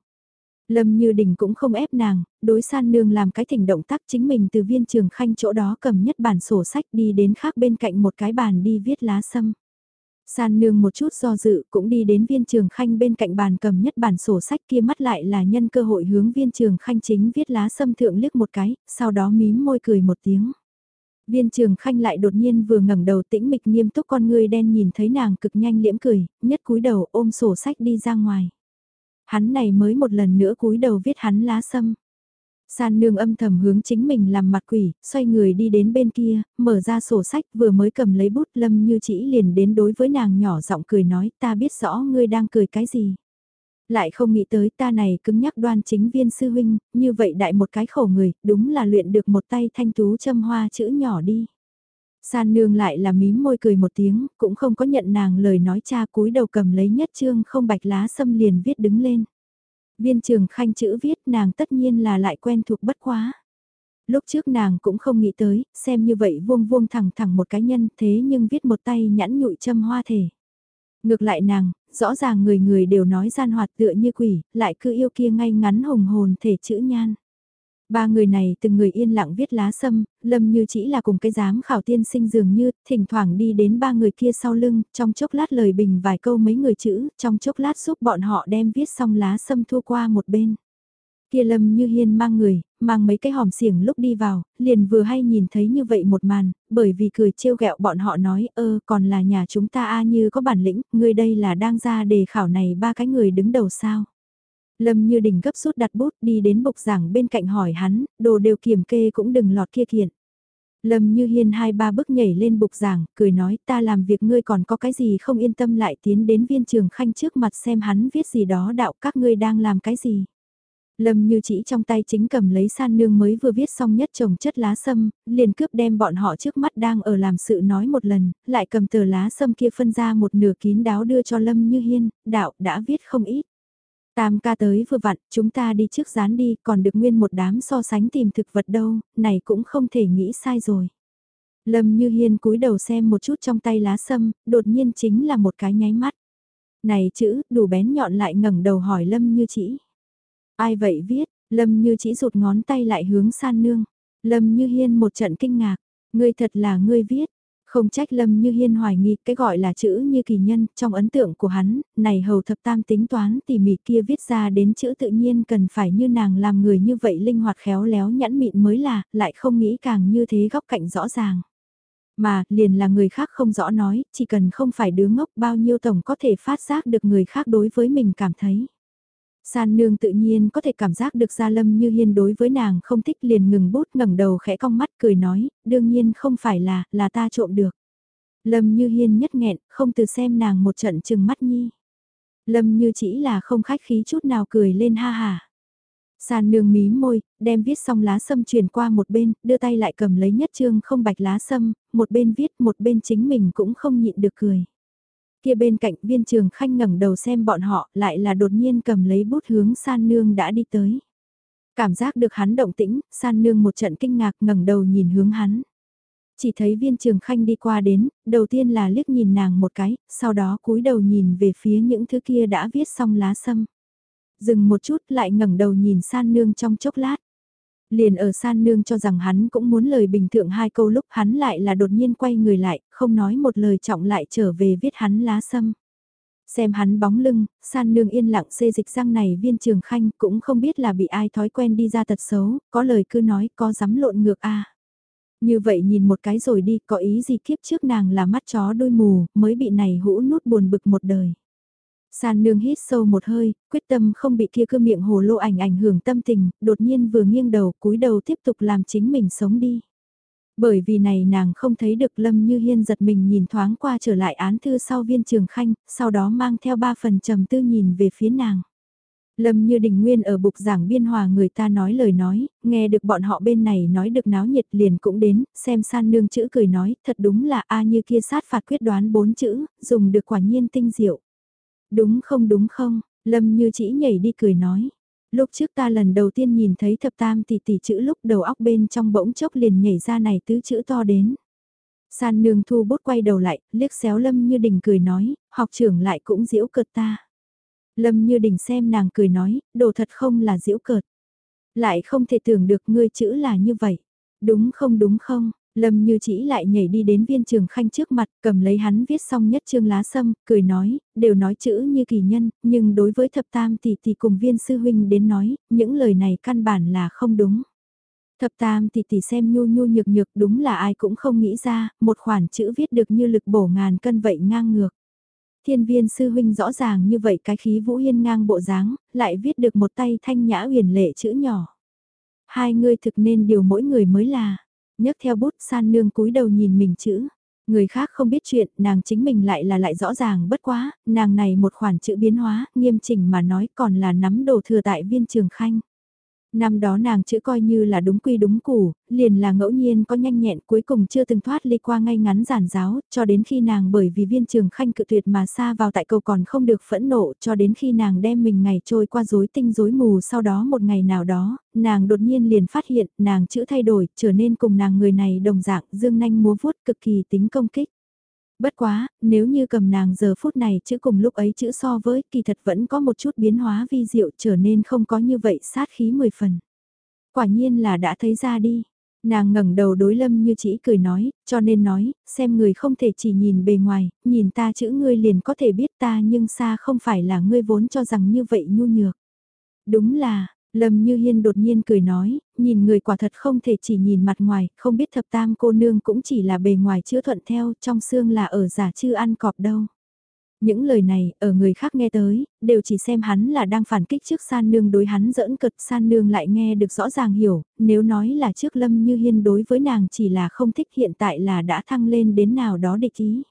[SPEAKER 1] Lâm Như Đình cũng không ép nàng, đối san nương làm cái thỉnh động tác chính mình từ viên trường khanh chỗ đó cầm nhất bản sổ sách đi đến khác bên cạnh một cái bàn đi viết lá sâm. San nương một chút do dự cũng đi đến viên trường khanh bên cạnh bàn cầm nhất bản sổ sách kia mắt lại là nhân cơ hội hướng viên trường khanh chính viết lá sâm thượng liếc một cái, sau đó mím môi cười một tiếng. Viên trường khanh lại đột nhiên vừa ngẩng đầu tĩnh mịch nghiêm túc con người đen nhìn thấy nàng cực nhanh liễm cười, nhất cúi đầu ôm sổ sách đi ra ngoài. Hắn này mới một lần nữa cúi đầu viết hắn lá sâm. San nương âm thầm hướng chính mình làm mặt quỷ, xoay người đi đến bên kia, mở ra sổ sách vừa mới cầm lấy bút lâm như chỉ liền đến đối với nàng nhỏ giọng cười nói ta biết rõ ngươi đang cười cái gì. Lại không nghĩ tới ta này cứng nhắc đoan chính viên sư huynh, như vậy đại một cái khổ người, đúng là luyện được một tay thanh tú châm hoa chữ nhỏ đi. San nương lại là mím môi cười một tiếng, cũng không có nhận nàng lời nói cha cúi đầu cầm lấy nhất trương không bạch lá xâm liền viết đứng lên. Viên trường khanh chữ viết nàng tất nhiên là lại quen thuộc bất quá. Lúc trước nàng cũng không nghĩ tới, xem như vậy vuông vuông thẳng thẳng một cái nhân thế nhưng viết một tay nhãn nhụi châm hoa thể. Ngược lại nàng, rõ ràng người người đều nói gian hoạt tựa như quỷ, lại cứ yêu kia ngay ngắn hồng hồn thể chữ nhan. Ba người này từng người yên lặng viết lá sâm, lâm như chỉ là cùng cái giám khảo tiên sinh dường như, thỉnh thoảng đi đến ba người kia sau lưng, trong chốc lát lời bình vài câu mấy người chữ, trong chốc lát giúp bọn họ đem viết xong lá sâm thua qua một bên. Kia lâm như hiên mang người, mang mấy cái hòm xiềng lúc đi vào, liền vừa hay nhìn thấy như vậy một màn, bởi vì cười trêu ghẹo bọn họ nói ơ còn là nhà chúng ta a như có bản lĩnh, người đây là đang ra đề khảo này ba cái người đứng đầu sao. Lâm như đình gấp rút đặt bút đi đến bục giảng bên cạnh hỏi hắn, đồ đều kiểm kê cũng đừng lọt kia kiện. Lâm như hiên hai ba bước nhảy lên bục giảng, cười nói ta làm việc ngươi còn có cái gì không yên tâm lại tiến đến viên trường khanh trước mặt xem hắn viết gì đó đạo các ngươi đang làm cái gì. Lâm như chỉ trong tay chính cầm lấy san nương mới vừa viết xong nhất trồng chất lá sâm, liền cướp đem bọn họ trước mắt đang ở làm sự nói một lần, lại cầm tờ lá sâm kia phân ra một nửa kín đáo đưa cho Lâm như hiên, đạo đã viết không ít. Tam ca tới vừa vặn, chúng ta đi trước rán đi, còn được nguyên một đám so sánh tìm thực vật đâu, này cũng không thể nghĩ sai rồi. Lâm Như Hiên cúi đầu xem một chút trong tay lá sâm, đột nhiên chính là một cái nháy mắt. Này chữ, đủ bén nhọn lại ngẩng đầu hỏi Lâm Như Chỉ. Ai vậy viết, Lâm Như Chỉ rụt ngón tay lại hướng san nương. Lâm Như Hiên một trận kinh ngạc, ngươi thật là ngươi viết, không trách Lâm Như Hiên hoài nghi cái gọi là chữ như kỳ nhân, trong ấn tượng của hắn, này hầu thập tam tính toán tỉ mỉ kia viết ra đến chữ tự nhiên cần phải như nàng làm người như vậy linh hoạt khéo léo nhãn mịn mới là, lại không nghĩ càng như thế góc cạnh rõ ràng. Mà, liền là người khác không rõ nói, chỉ cần không phải đứa ngốc bao nhiêu tổng có thể phát giác được người khác đối với mình cảm thấy. San nương tự nhiên có thể cảm giác được gia lâm như hiên đối với nàng không thích liền ngừng bút ngẩng đầu khẽ cong mắt cười nói, đương nhiên không phải là, là ta trộm được. Lâm như hiên nhất nghẹn, không từ xem nàng một trận chừng mắt nhi. Lâm như chỉ là không khách khí chút nào cười lên ha ha. San nương mí môi, đem viết xong lá sâm truyền qua một bên, đưa tay lại cầm lấy nhất trương không bạch lá sâm, một bên viết một bên chính mình cũng không nhịn được cười. Kia bên cạnh viên trường khanh ngẩng đầu xem bọn họ lại là đột nhiên cầm lấy bút hướng san nương đã đi tới. Cảm giác được hắn động tĩnh, san nương một trận kinh ngạc ngẩng đầu nhìn hướng hắn. Chỉ thấy viên trường khanh đi qua đến, đầu tiên là liếc nhìn nàng một cái, sau đó cúi đầu nhìn về phía những thứ kia đã viết xong lá sâm. Dừng một chút lại ngẩng đầu nhìn san nương trong chốc lát. Liền ở san nương cho rằng hắn cũng muốn lời bình thượng hai câu lúc hắn lại là đột nhiên quay người lại, không nói một lời trọng lại trở về viết hắn lá sâm. Xem hắn bóng lưng, san nương yên lặng xê dịch răng này viên trường khanh cũng không biết là bị ai thói quen đi ra tật xấu, có lời cứ nói có dám lộn ngược a Như vậy nhìn một cái rồi đi, có ý gì kiếp trước nàng là mắt chó đôi mù, mới bị này hũ nút buồn bực một đời. San nương hít sâu một hơi, quyết tâm không bị kia cơ miệng hồ lô ảnh ảnh hưởng tâm tình, đột nhiên vừa nghiêng đầu cúi đầu tiếp tục làm chính mình sống đi. Bởi vì này nàng không thấy được Lâm Như Hiên giật mình nhìn thoáng qua trở lại án thư sau viên trường khanh, sau đó mang theo ba phần trầm tư nhìn về phía nàng. Lâm Như Đình Nguyên ở bục giảng biên hòa người ta nói lời nói, nghe được bọn họ bên này nói được náo nhiệt liền cũng đến, xem san nương chữ cười nói, thật đúng là A như kia sát phạt quyết đoán bốn chữ, dùng được quả nhiên tinh diệu. Đúng không đúng không, Lâm như chỉ nhảy đi cười nói. Lúc trước ta lần đầu tiên nhìn thấy thập tam tỷ tỷ chữ lúc đầu óc bên trong bỗng chốc liền nhảy ra này tứ chữ to đến. San nương thu bút quay đầu lại, liếc xéo Lâm như đình cười nói, học trưởng lại cũng diễu cợt ta. Lâm như đình xem nàng cười nói, đồ thật không là diễu cợt. Lại không thể tưởng được ngươi chữ là như vậy. Đúng không đúng không, Lâm như chỉ lại nhảy đi đến viên trường khanh trước mặt, cầm lấy hắn viết xong nhất chương lá sâm, cười nói, đều nói chữ như kỳ nhân, nhưng đối với thập tam tỷ tỷ cùng viên sư huynh đến nói, những lời này căn bản là không đúng. Thập tam tỷ tỷ xem nhu nhu nhược nhược đúng là ai cũng không nghĩ ra, một khoản chữ viết được như lực bổ ngàn cân vậy ngang ngược. Thiên viên sư huynh rõ ràng như vậy cái khí vũ hiên ngang bộ dáng, lại viết được một tay thanh nhã huyền lệ chữ nhỏ. Hai người thực nên điều mỗi người mới là nhấc theo bút san nương cúi đầu nhìn mình chữ. Người khác không biết chuyện, nàng chính mình lại là lại rõ ràng bất quá, nàng này một khoản chữ biến hóa, nghiêm chỉnh mà nói còn là nắm đồ thừa tại viên trường khanh. Năm đó nàng chữ coi như là đúng quy đúng củ, liền là ngẫu nhiên có nhanh nhẹn cuối cùng chưa từng thoát ly qua ngay ngắn giản giáo, cho đến khi nàng bởi vì viên trường khanh cự tuyệt mà xa vào tại cầu còn không được phẫn nộ, cho đến khi nàng đem mình ngày trôi qua rối tinh rối mù sau đó một ngày nào đó, nàng đột nhiên liền phát hiện nàng chữ thay đổi, trở nên cùng nàng người này đồng dạng dương nanh múa vuốt cực kỳ tính công kích. Bất quá, nếu như cầm nàng giờ phút này chữ cùng lúc ấy chữ so với kỳ thật vẫn có một chút biến hóa vi diệu trở nên không có như vậy sát khí mười phần. Quả nhiên là đã thấy ra đi. Nàng ngẩng đầu đối lâm như chỉ cười nói, cho nên nói, xem người không thể chỉ nhìn bề ngoài, nhìn ta chữ ngươi liền có thể biết ta nhưng xa không phải là ngươi vốn cho rằng như vậy nhu nhược. Đúng là, Lâm Như Hiên đột nhiên cười nói, nhìn người quả thật không thể chỉ nhìn mặt ngoài, không biết thập tam cô nương cũng chỉ là bề ngoài chữa thuận theo, trong xương là ở giả chư ăn cọp đâu. Những lời này, ở người khác nghe tới, đều chỉ xem hắn là đang phản kích trước san nương đối hắn giỡn cật san nương lại nghe được rõ ràng hiểu, nếu nói là trước Lâm Như Hiên đối với nàng chỉ là không thích hiện tại là đã thăng lên đến nào đó địch ý.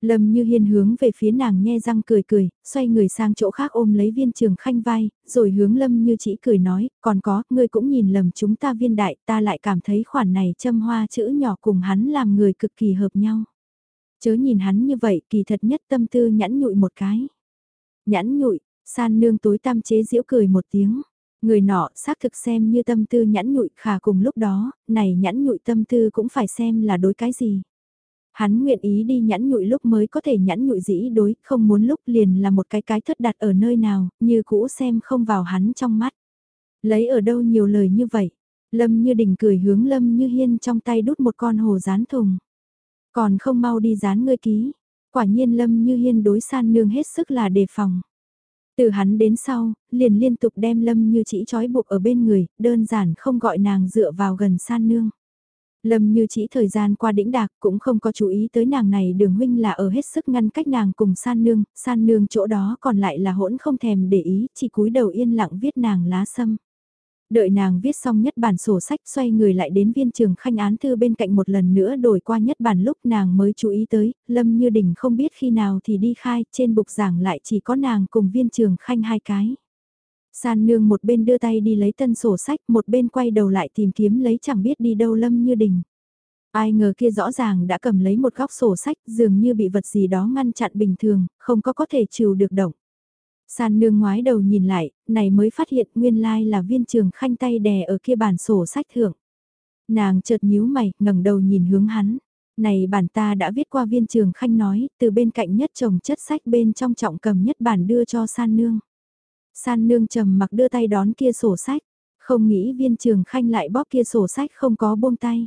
[SPEAKER 1] Lâm như hiên hướng về phía nàng nhe răng cười cười, xoay người sang chỗ khác ôm lấy viên trường khanh vai, rồi hướng lâm như chỉ cười nói, còn có, ngươi cũng nhìn lầm chúng ta viên đại, ta lại cảm thấy khoản này châm hoa chữ nhỏ cùng hắn làm người cực kỳ hợp nhau. Chớ nhìn hắn như vậy, kỳ thật nhất tâm tư nhãn nhụi một cái. Nhãn nhụi, san nương tối tam chế diễu cười một tiếng. Người nọ xác thực xem như tâm tư nhãn nhụi khả cùng lúc đó, này nhãn nhụi tâm tư cũng phải xem là đối cái gì. Hắn nguyện ý đi nhẫn nhụi lúc mới có thể nhẫn nhụi dĩ đối, không muốn lúc liền là một cái cái thất đặt ở nơi nào, như cũ xem không vào hắn trong mắt. Lấy ở đâu nhiều lời như vậy? Lâm như đình cười hướng Lâm như hiên trong tay đút một con hồ rán thùng. Còn không mau đi dán ngươi ký. Quả nhiên Lâm như hiên đối san nương hết sức là đề phòng. Từ hắn đến sau, liền liên tục đem Lâm như chỉ trói buộc ở bên người, đơn giản không gọi nàng dựa vào gần san nương. Lâm như chỉ thời gian qua đĩnh đạc cũng không có chú ý tới nàng này đường huynh là ở hết sức ngăn cách nàng cùng san nương, san nương chỗ đó còn lại là hỗn không thèm để ý, chỉ cúi đầu yên lặng viết nàng lá sâm. Đợi nàng viết xong nhất bản sổ sách xoay người lại đến viên trường khanh án thư bên cạnh một lần nữa đổi qua nhất bản lúc nàng mới chú ý tới, Lâm Như Đình không biết khi nào thì đi khai, trên bục giảng lại chỉ có nàng cùng viên trường khanh hai cái. San nương một bên đưa tay đi lấy tân sổ sách, một bên quay đầu lại tìm kiếm lấy chẳng biết đi đâu Lâm Như Đình. Ai ngờ kia rõ ràng đã cầm lấy một góc sổ sách dường như bị vật gì đó ngăn chặn bình thường, không có có thể chịu được động. San nương ngoái đầu nhìn lại, này mới phát hiện nguyên lai là viên trường khanh tay đè ở kia bản sổ sách thượng. Nàng chợt nhíu mày, ngẩng đầu nhìn hướng hắn. Này bản ta đã viết qua viên trường khanh nói, từ bên cạnh nhất chồng chất sách bên trong trọng cầm nhất bản đưa cho san nương. San nương trầm mặc đưa tay đón kia sổ sách, không nghĩ viên trường khanh lại bóp kia sổ sách không có buông tay.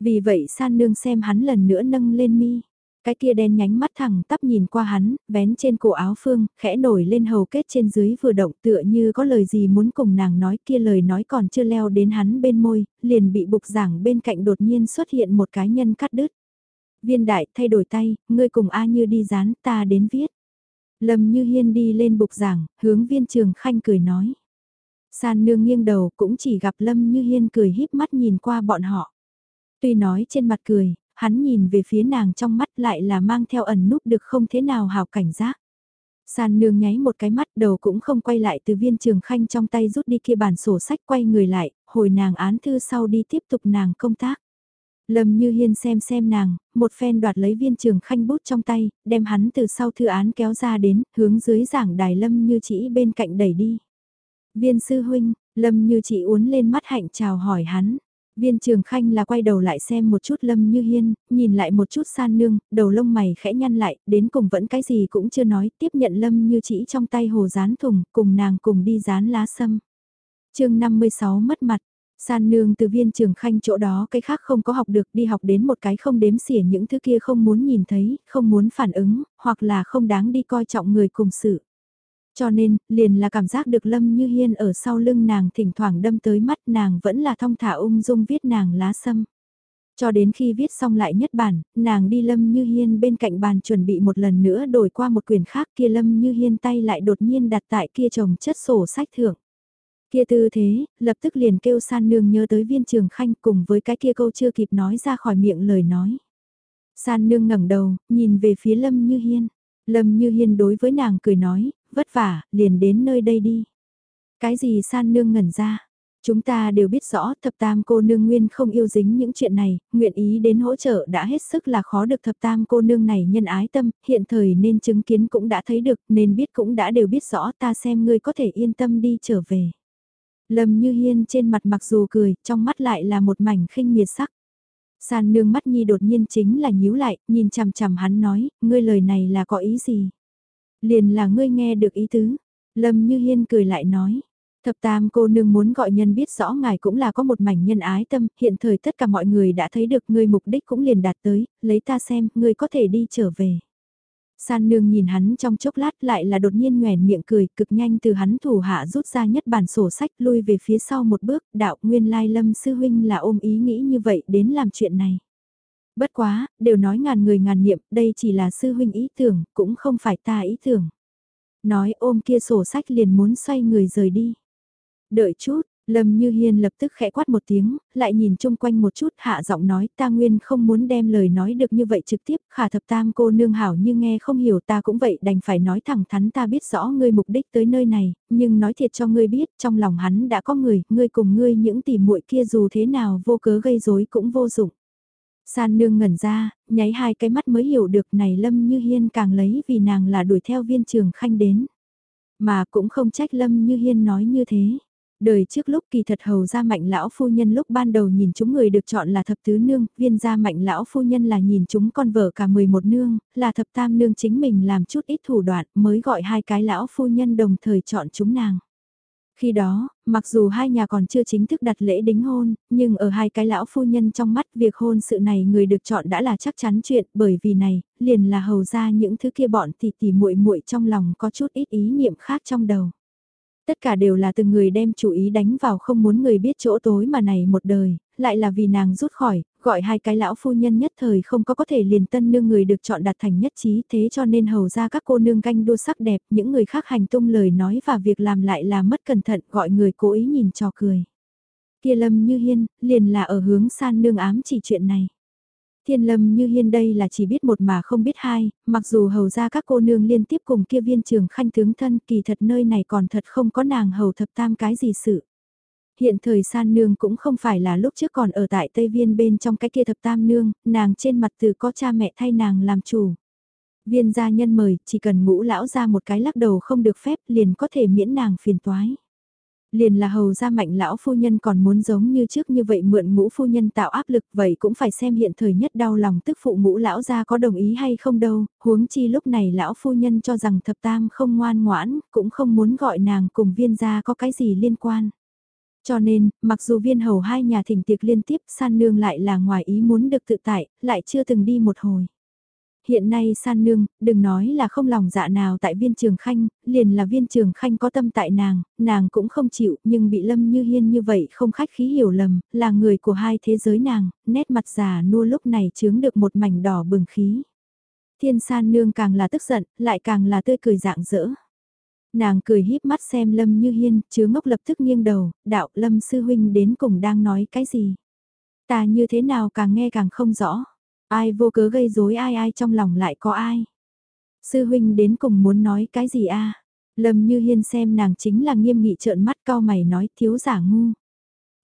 [SPEAKER 1] Vì vậy san nương xem hắn lần nữa nâng lên mi. Cái kia đen nhánh mắt thẳng tắp nhìn qua hắn, vén trên cổ áo phương, khẽ nổi lên hầu kết trên dưới vừa động tựa như có lời gì muốn cùng nàng nói kia lời nói còn chưa leo đến hắn bên môi, liền bị bục giảng bên cạnh đột nhiên xuất hiện một cái nhân cắt đứt. Viên đại thay đổi tay, ngươi cùng A như đi dán ta đến viết. Lâm Như Hiên đi lên bục giảng, hướng viên trường khanh cười nói. San nương nghiêng đầu cũng chỉ gặp Lâm Như Hiên cười híp mắt nhìn qua bọn họ. Tuy nói trên mặt cười, hắn nhìn về phía nàng trong mắt lại là mang theo ẩn núp được không thế nào hào cảnh giác. San nương nháy một cái mắt đầu cũng không quay lại từ viên trường khanh trong tay rút đi kia bản sổ sách quay người lại, hồi nàng án thư sau đi tiếp tục nàng công tác. Lâm Như Hiên xem xem nàng, một phen đoạt lấy viên trường khanh bút trong tay, đem hắn từ sau thư án kéo ra đến, hướng dưới giảng đài Lâm Như chỉ bên cạnh đẩy đi. Viên sư huynh, Lâm Như chỉ uốn lên mắt hạnh chào hỏi hắn. Viên trường khanh là quay đầu lại xem một chút Lâm Như Hiên, nhìn lại một chút san nương, đầu lông mày khẽ nhăn lại, đến cùng vẫn cái gì cũng chưa nói, tiếp nhận Lâm Như chỉ trong tay hồ dán thùng, cùng nàng cùng đi dán lá sâm. chương 56 mất mặt, San nương từ viên trường khanh chỗ đó cái khác không có học được đi học đến một cái không đếm xỉa những thứ kia không muốn nhìn thấy, không muốn phản ứng, hoặc là không đáng đi coi trọng người cùng sự. Cho nên, liền là cảm giác được Lâm Như Hiên ở sau lưng nàng thỉnh thoảng đâm tới mắt nàng vẫn là thong thả ung dung viết nàng lá sâm. Cho đến khi viết xong lại nhất bản, nàng đi Lâm Như Hiên bên cạnh bàn chuẩn bị một lần nữa đổi qua một quyển khác kia Lâm Như Hiên tay lại đột nhiên đặt tại kia chồng chất sổ sách thượng. Kia tư thế, lập tức liền kêu san nương nhớ tới viên trường khanh cùng với cái kia câu chưa kịp nói ra khỏi miệng lời nói. San nương ngẩng đầu, nhìn về phía Lâm Như Hiên. Lâm Như Hiên đối với nàng cười nói, vất vả, liền đến nơi đây đi. Cái gì san nương ngẩn ra? Chúng ta đều biết rõ thập tam cô nương nguyên không yêu dính những chuyện này, nguyện ý đến hỗ trợ đã hết sức là khó được thập tam cô nương này nhân ái tâm, hiện thời nên chứng kiến cũng đã thấy được, nên biết cũng đã đều biết rõ ta xem ngươi có thể yên tâm đi trở về. Lâm Như Hiên trên mặt mặc dù cười, trong mắt lại là một mảnh khinh miệt sắc. San nương mắt nhi đột nhiên chính là nhíu lại, nhìn chằm chằm hắn nói, ngươi lời này là có ý gì? Liền là ngươi nghe được ý tứ. Lâm Như Hiên cười lại nói. Thập tam cô nương muốn gọi nhân biết rõ ngài cũng là có một mảnh nhân ái tâm, hiện thời tất cả mọi người đã thấy được ngươi mục đích cũng liền đạt tới, lấy ta xem, ngươi có thể đi trở về. San nương nhìn hắn trong chốc lát lại là đột nhiên nhoèn miệng cười cực nhanh từ hắn thủ hạ rút ra nhất bản sổ sách lui về phía sau một bước đạo nguyên lai lâm sư huynh là ôm ý nghĩ như vậy đến làm chuyện này. Bất quá, đều nói ngàn người ngàn niệm, đây chỉ là sư huynh ý tưởng, cũng không phải ta ý tưởng. Nói ôm kia sổ sách liền muốn xoay người rời đi. Đợi chút, Lâm Như Hiên lập tức khẽ quát một tiếng, lại nhìn chung quanh một chút hạ giọng nói ta nguyên không muốn đem lời nói được như vậy trực tiếp, khả thập tam cô nương hảo như nghe không hiểu ta cũng vậy đành phải nói thẳng thắn ta biết rõ ngươi mục đích tới nơi này, nhưng nói thiệt cho ngươi biết trong lòng hắn đã có người, ngươi cùng ngươi những tỉ muội kia dù thế nào vô cớ gây rối cũng vô dụng. San nương ngẩn ra, nháy hai cái mắt mới hiểu được này Lâm Như Hiên càng lấy vì nàng là đuổi theo viên trường khanh đến. Mà cũng không trách Lâm Như Hiên nói như thế. Đời trước lúc kỳ thật hầu gia mạnh lão phu nhân lúc ban đầu nhìn chúng người được chọn là thập tứ nương, viên gia mạnh lão phu nhân là nhìn chúng con vợ cả 11 nương, là thập tam nương chính mình làm chút ít thủ đoạn mới gọi hai cái lão phu nhân đồng thời chọn chúng nàng. Khi đó, mặc dù hai nhà còn chưa chính thức đặt lễ đính hôn, nhưng ở hai cái lão phu nhân trong mắt việc hôn sự này người được chọn đã là chắc chắn chuyện bởi vì này, liền là hầu ra những thứ kia bọn tỷ tỷ muội muội trong lòng có chút ít ý niệm khác trong đầu. Tất cả đều là từng người đem chủ ý đánh vào không muốn người biết chỗ tối mà này một đời, lại là vì nàng rút khỏi, gọi hai cái lão phu nhân nhất thời không có có thể liền tân nương người được chọn đặt thành nhất trí thế cho nên hầu ra các cô nương canh đua sắc đẹp, những người khác hành tung lời nói và việc làm lại là mất cẩn thận gọi người cố ý nhìn cho cười. Kia lâm như hiên, liền là ở hướng san nương ám chỉ chuyện này. Thiên lâm như hiên đây là chỉ biết một mà không biết hai, mặc dù hầu ra các cô nương liên tiếp cùng kia viên trường khanh tướng thân kỳ thật nơi này còn thật không có nàng hầu thập tam cái gì sự. Hiện thời san nương cũng không phải là lúc trước còn ở tại Tây Viên bên trong cái kia thập tam nương, nàng trên mặt từ có cha mẹ thay nàng làm chủ. Viên gia nhân mời, chỉ cần ngũ lão ra một cái lắc đầu không được phép liền có thể miễn nàng phiền toái. Liền là hầu ra mạnh lão phu nhân còn muốn giống như trước như vậy mượn ngũ phu nhân tạo áp lực vậy cũng phải xem hiện thời nhất đau lòng tức phụ ngũ lão gia có đồng ý hay không đâu, huống chi lúc này lão phu nhân cho rằng thập tam không ngoan ngoãn, cũng không muốn gọi nàng cùng viên gia có cái gì liên quan. Cho nên, mặc dù viên hầu hai nhà thỉnh tiệc liên tiếp san nương lại là ngoài ý muốn được tự tại, lại chưa từng đi một hồi. Hiện nay san nương, đừng nói là không lòng dạ nào tại viên trường khanh, liền là viên trường khanh có tâm tại nàng, nàng cũng không chịu, nhưng bị lâm như hiên như vậy không khách khí hiểu lầm, là người của hai thế giới nàng, nét mặt già nua lúc này chướng được một mảnh đỏ bừng khí. Thiên san nương càng là tức giận, lại càng là tươi cười dạng dỡ. Nàng cười híp mắt xem Lâm Như Hiên, chứa ngốc lập tức nghiêng đầu, đạo Lâm Sư Huynh đến cùng đang nói cái gì. Ta như thế nào càng nghe càng không rõ, ai vô cớ gây rối ai ai trong lòng lại có ai. Sư Huynh đến cùng muốn nói cái gì a Lâm Như Hiên xem nàng chính là nghiêm nghị trợn mắt cao mày nói thiếu giả ngu.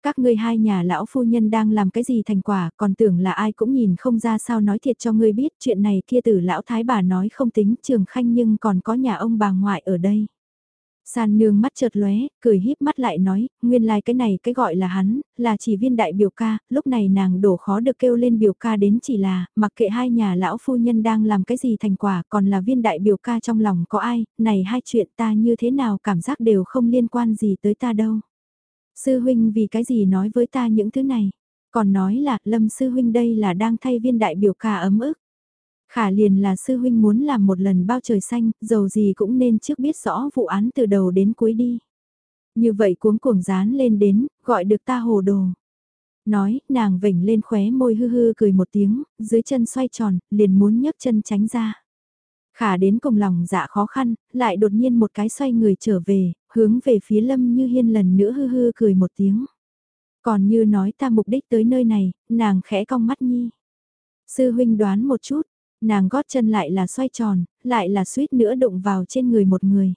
[SPEAKER 1] Các ngươi hai nhà lão phu nhân đang làm cái gì thành quả, còn tưởng là ai cũng nhìn không ra sao nói thiệt cho ngươi biết chuyện này kia tử lão thái bà nói không tính trường khanh nhưng còn có nhà ông bà ngoại ở đây. San nương mắt chợt lóe, cười híp mắt lại nói, nguyên lai like cái này cái gọi là hắn, là chỉ viên đại biểu ca, lúc này nàng đổ khó được kêu lên biểu ca đến chỉ là, mặc kệ hai nhà lão phu nhân đang làm cái gì thành quả, còn là viên đại biểu ca trong lòng có ai, này hai chuyện ta như thế nào cảm giác đều không liên quan gì tới ta đâu. Sư huynh vì cái gì nói với ta những thứ này, còn nói là lâm sư huynh đây là đang thay viên đại biểu ca ấm ức. Khả liền là sư huynh muốn làm một lần bao trời xanh, dầu gì cũng nên trước biết rõ vụ án từ đầu đến cuối đi. Như vậy cuống cuồng dán lên đến, gọi được ta hồ đồ. Nói, nàng vểnh lên khóe môi hư hư cười một tiếng, dưới chân xoay tròn, liền muốn nhấc chân tránh ra. Khả đến cùng lòng dạ khó khăn, lại đột nhiên một cái xoay người trở về, hướng về phía lâm như hiên lần nữa hư hư cười một tiếng. Còn như nói ta mục đích tới nơi này, nàng khẽ cong mắt nhi. Sư huynh đoán một chút, nàng gót chân lại là xoay tròn, lại là suýt nữa đụng vào trên người một người.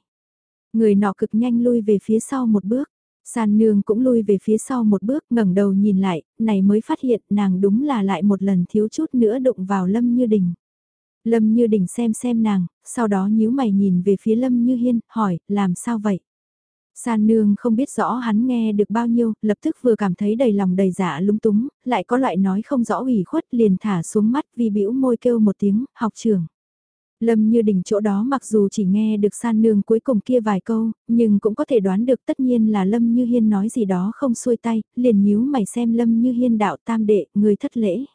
[SPEAKER 1] Người nọ cực nhanh lui về phía sau một bước. sàn nương cũng lui về phía sau một bước ngẩng đầu nhìn lại, này mới phát hiện nàng đúng là lại một lần thiếu chút nữa đụng vào Lâm Như Đình. Lâm Như Đình xem xem nàng, sau đó nhíu mày nhìn về phía Lâm Như Hiên, hỏi, làm sao vậy? San nương không biết rõ hắn nghe được bao nhiêu, lập tức vừa cảm thấy đầy lòng đầy dạ lung túng, lại có loại nói không rõ ủy khuất liền thả xuống mắt vì bĩu môi kêu một tiếng, học trưởng. Lâm như đỉnh chỗ đó mặc dù chỉ nghe được san nương cuối cùng kia vài câu, nhưng cũng có thể đoán được tất nhiên là Lâm như hiên nói gì đó không xuôi tay, liền nhíu mày xem Lâm như hiên đạo tam đệ, người thất lễ.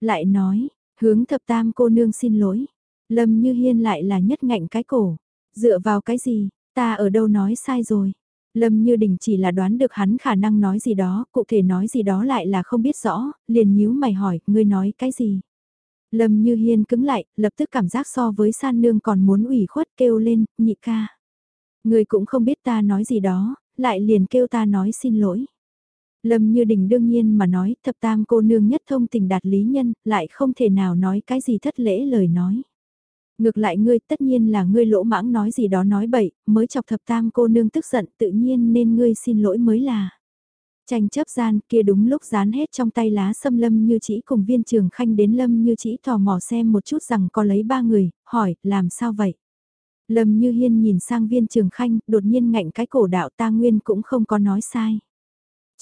[SPEAKER 1] Lại nói, hướng thập tam cô nương xin lỗi. Lâm như hiên lại là nhất ngạnh cái cổ. Dựa vào cái gì, Ta ở đâu nói sai rồi. Lâm Như Đình chỉ là đoán được hắn khả năng nói gì đó, cụ thể nói gì đó lại là không biết rõ, liền nhíu mày hỏi, ngươi nói cái gì? Lâm Như Hiên cứng lại, lập tức cảm giác so với san nương còn muốn ủy khuất kêu lên, nhị ca. Ngươi cũng không biết ta nói gì đó, lại liền kêu ta nói xin lỗi. Lâm Như Đình đương nhiên mà nói, thập tam cô nương nhất thông tình đạt lý nhân, lại không thể nào nói cái gì thất lễ lời nói. Ngược lại ngươi tất nhiên là ngươi lỗ mãng nói gì đó nói bậy, mới chọc thập tam cô nương tức giận tự nhiên nên ngươi xin lỗi mới là. Tranh chấp gian kia đúng lúc dán hết trong tay lá xâm lâm như chỉ cùng viên trường khanh đến lâm như chỉ tò mò xem một chút rằng có lấy ba người, hỏi, làm sao vậy? Lâm như hiên nhìn sang viên trường khanh, đột nhiên ngạnh cái cổ đạo ta nguyên cũng không có nói sai.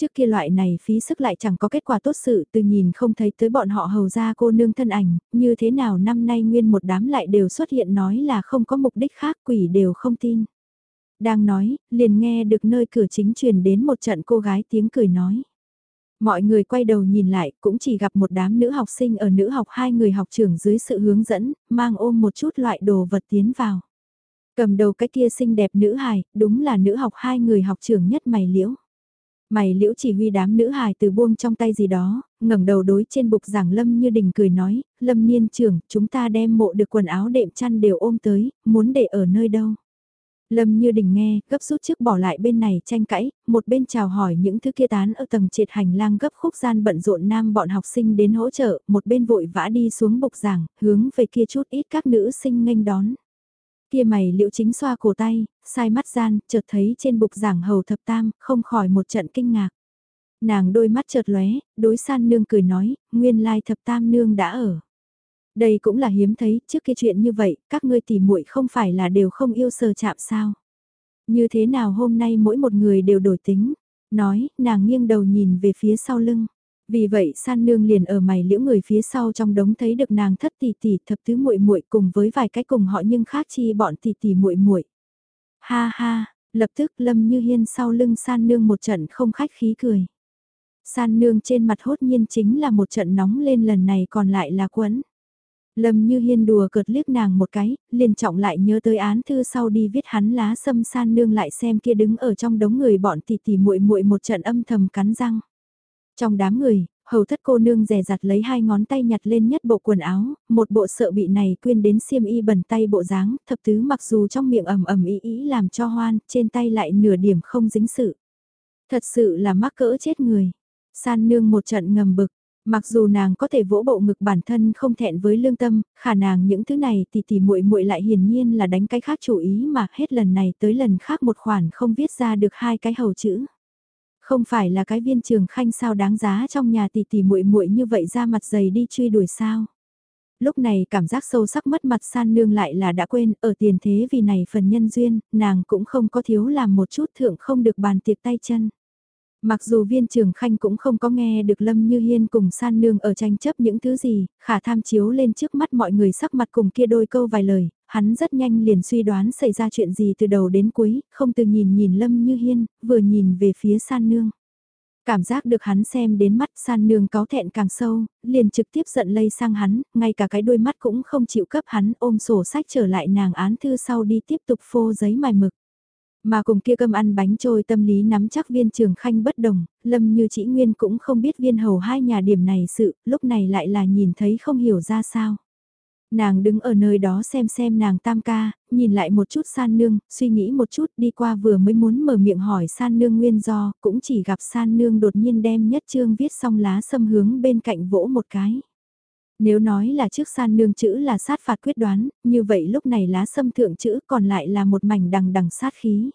[SPEAKER 1] Trước kia loại này phí sức lại chẳng có kết quả tốt sự từ nhìn không thấy tới bọn họ hầu ra cô nương thân ảnh, như thế nào năm nay nguyên một đám lại đều xuất hiện nói là không có mục đích khác quỷ đều không tin. Đang nói, liền nghe được nơi cửa chính truyền đến một trận cô gái tiếng cười nói. Mọi người quay đầu nhìn lại cũng chỉ gặp một đám nữ học sinh ở nữ học hai người học trưởng dưới sự hướng dẫn, mang ôm một chút loại đồ vật tiến vào. Cầm đầu cái kia xinh đẹp nữ hài, đúng là nữ học hai người học trưởng nhất mày liễu. Mày liễu chỉ huy đám nữ hài từ buông trong tay gì đó, ngẩng đầu đối trên bục giảng Lâm như đình cười nói, Lâm niên trưởng, chúng ta đem mộ được quần áo đệm chăn đều ôm tới, muốn để ở nơi đâu. Lâm như đình nghe, gấp rút trước bỏ lại bên này tranh cãi, một bên chào hỏi những thứ kia tán ở tầng triệt hành lang gấp khúc gian bận rộn nam bọn học sinh đến hỗ trợ, một bên vội vã đi xuống bục giảng, hướng về kia chút ít các nữ sinh nghênh đón. Kia mày liệu chính xoa cổ tay, sai mắt gian, chợt thấy trên bục giảng hầu thập tam, không khỏi một trận kinh ngạc. Nàng đôi mắt chợt lóe, đối san nương cười nói, nguyên lai thập tam nương đã ở. Đây cũng là hiếm thấy, trước kia chuyện như vậy, các ngươi tỉ muội không phải là đều không yêu sờ chạm sao. Như thế nào hôm nay mỗi một người đều đổi tính, nói, nàng nghiêng đầu nhìn về phía sau lưng. Vì vậy san nương liền ở mày liễu người phía sau trong đống thấy được nàng thất tỷ tỷ thập tứ muội muội cùng với vài cái cùng họ nhưng khác chi bọn tỷ tỷ muội muội. Ha ha, lập tức lâm như hiên sau lưng san nương một trận không khách khí cười. San nương trên mặt hốt nhiên chính là một trận nóng lên lần này còn lại là quấn Lâm như hiên đùa cợt liếc nàng một cái, liền trọng lại nhớ tới án thư sau đi viết hắn lá sâm san nương lại xem kia đứng ở trong đống người bọn tỷ tỷ muội muội một trận âm thầm cắn răng. Trong đám người, hầu thất cô nương rè rặt lấy hai ngón tay nhặt lên nhất bộ quần áo, một bộ sợ bị này quyên đến xiêm y bẩn tay bộ dáng, thập tứ mặc dù trong miệng ẩm ẩm ý ý làm cho hoan, trên tay lại nửa điểm không dính sự. Thật sự là mắc cỡ chết người. San nương một trận ngầm bực, Mặc dù nàng có thể vỗ bộ ngực bản thân không thẹn với lương tâm, khả nàng những thứ này thì tỉ muội muội lại hiển nhiên là đánh cái khác chủ ý mà hết lần này tới lần khác một khoản không viết ra được hai cái hầu chữ. Không phải là cái viên trường khanh sao đáng giá trong nhà tỷ tỷ muội muội như vậy ra mặt dày đi truy đuổi sao. Lúc này cảm giác sâu sắc mất mặt san nương lại là đã quên ở tiền thế vì này phần nhân duyên, nàng cũng không có thiếu làm một chút thượng không được bàn tiệc tay chân. Mặc dù viên trường khanh cũng không có nghe được Lâm Như Hiên cùng san nương ở tranh chấp những thứ gì, khả tham chiếu lên trước mắt mọi người sắc mặt cùng kia đôi câu vài lời, hắn rất nhanh liền suy đoán xảy ra chuyện gì từ đầu đến cuối, không từ nhìn nhìn Lâm Như Hiên, vừa nhìn về phía san nương. Cảm giác được hắn xem đến mắt san nương cáo thẹn càng sâu, liền trực tiếp giận lây sang hắn, ngay cả cái đôi mắt cũng không chịu cấp hắn ôm sổ sách trở lại nàng án thư sau đi tiếp tục phô giấy mài mực. Mà cùng kia cơm ăn bánh trôi tâm lý nắm chắc viên trường khanh bất đồng, lâm như chỉ nguyên cũng không biết viên hầu hai nhà điểm này sự, lúc này lại là nhìn thấy không hiểu ra sao. Nàng đứng ở nơi đó xem xem nàng tam ca, nhìn lại một chút san nương, suy nghĩ một chút đi qua vừa mới muốn mở miệng hỏi san nương nguyên do, cũng chỉ gặp san nương đột nhiên đem nhất trương viết xong lá xâm hướng bên cạnh vỗ một cái. Nếu nói là trước san nương chữ là sát phạt quyết đoán, như vậy lúc này lá xâm thượng chữ còn lại là một mảnh đằng đằng sát khí.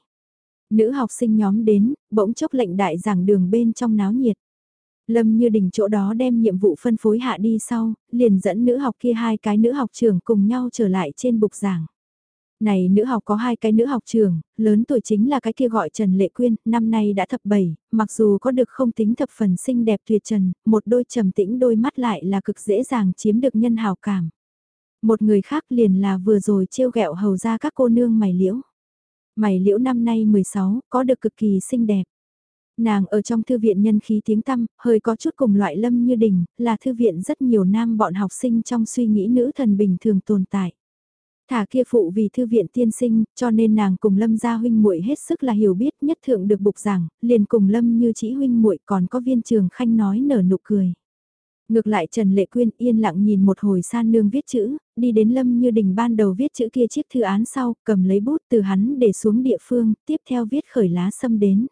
[SPEAKER 1] Nữ học sinh nhóm đến, bỗng chốc lệnh đại giảng đường bên trong náo nhiệt. Lâm như đỉnh chỗ đó đem nhiệm vụ phân phối hạ đi sau, liền dẫn nữ học kia hai cái nữ học trưởng cùng nhau trở lại trên bục giảng. Này nữ học có hai cái nữ học trường, lớn tuổi chính là cái kia gọi Trần Lệ Quyên, năm nay đã thập bảy, mặc dù có được không tính thập phần xinh đẹp tuyệt trần, một đôi trầm tĩnh đôi mắt lại là cực dễ dàng chiếm được nhân hào cảm. Một người khác liền là vừa rồi trêu ghẹo hầu ra các cô nương mày liễu. Mày liễu năm nay 16, có được cực kỳ xinh đẹp. Nàng ở trong thư viện nhân khí tiếng tăm, hơi có chút cùng loại lâm như đình, là thư viện rất nhiều nam bọn học sinh trong suy nghĩ nữ thần bình thường tồn tại. Thả kia phụ vì thư viện tiên sinh, cho nên nàng cùng Lâm gia huynh muội hết sức là hiểu biết nhất thượng được bục giảng, liền cùng Lâm như chỉ huynh muội còn có viên trường khanh nói nở nụ cười. Ngược lại Trần Lệ Quyên yên lặng nhìn một hồi san nương viết chữ, đi đến Lâm như đình ban đầu viết chữ kia chiếc thư án sau, cầm lấy bút từ hắn để xuống địa phương, tiếp theo viết khởi lá xâm đến.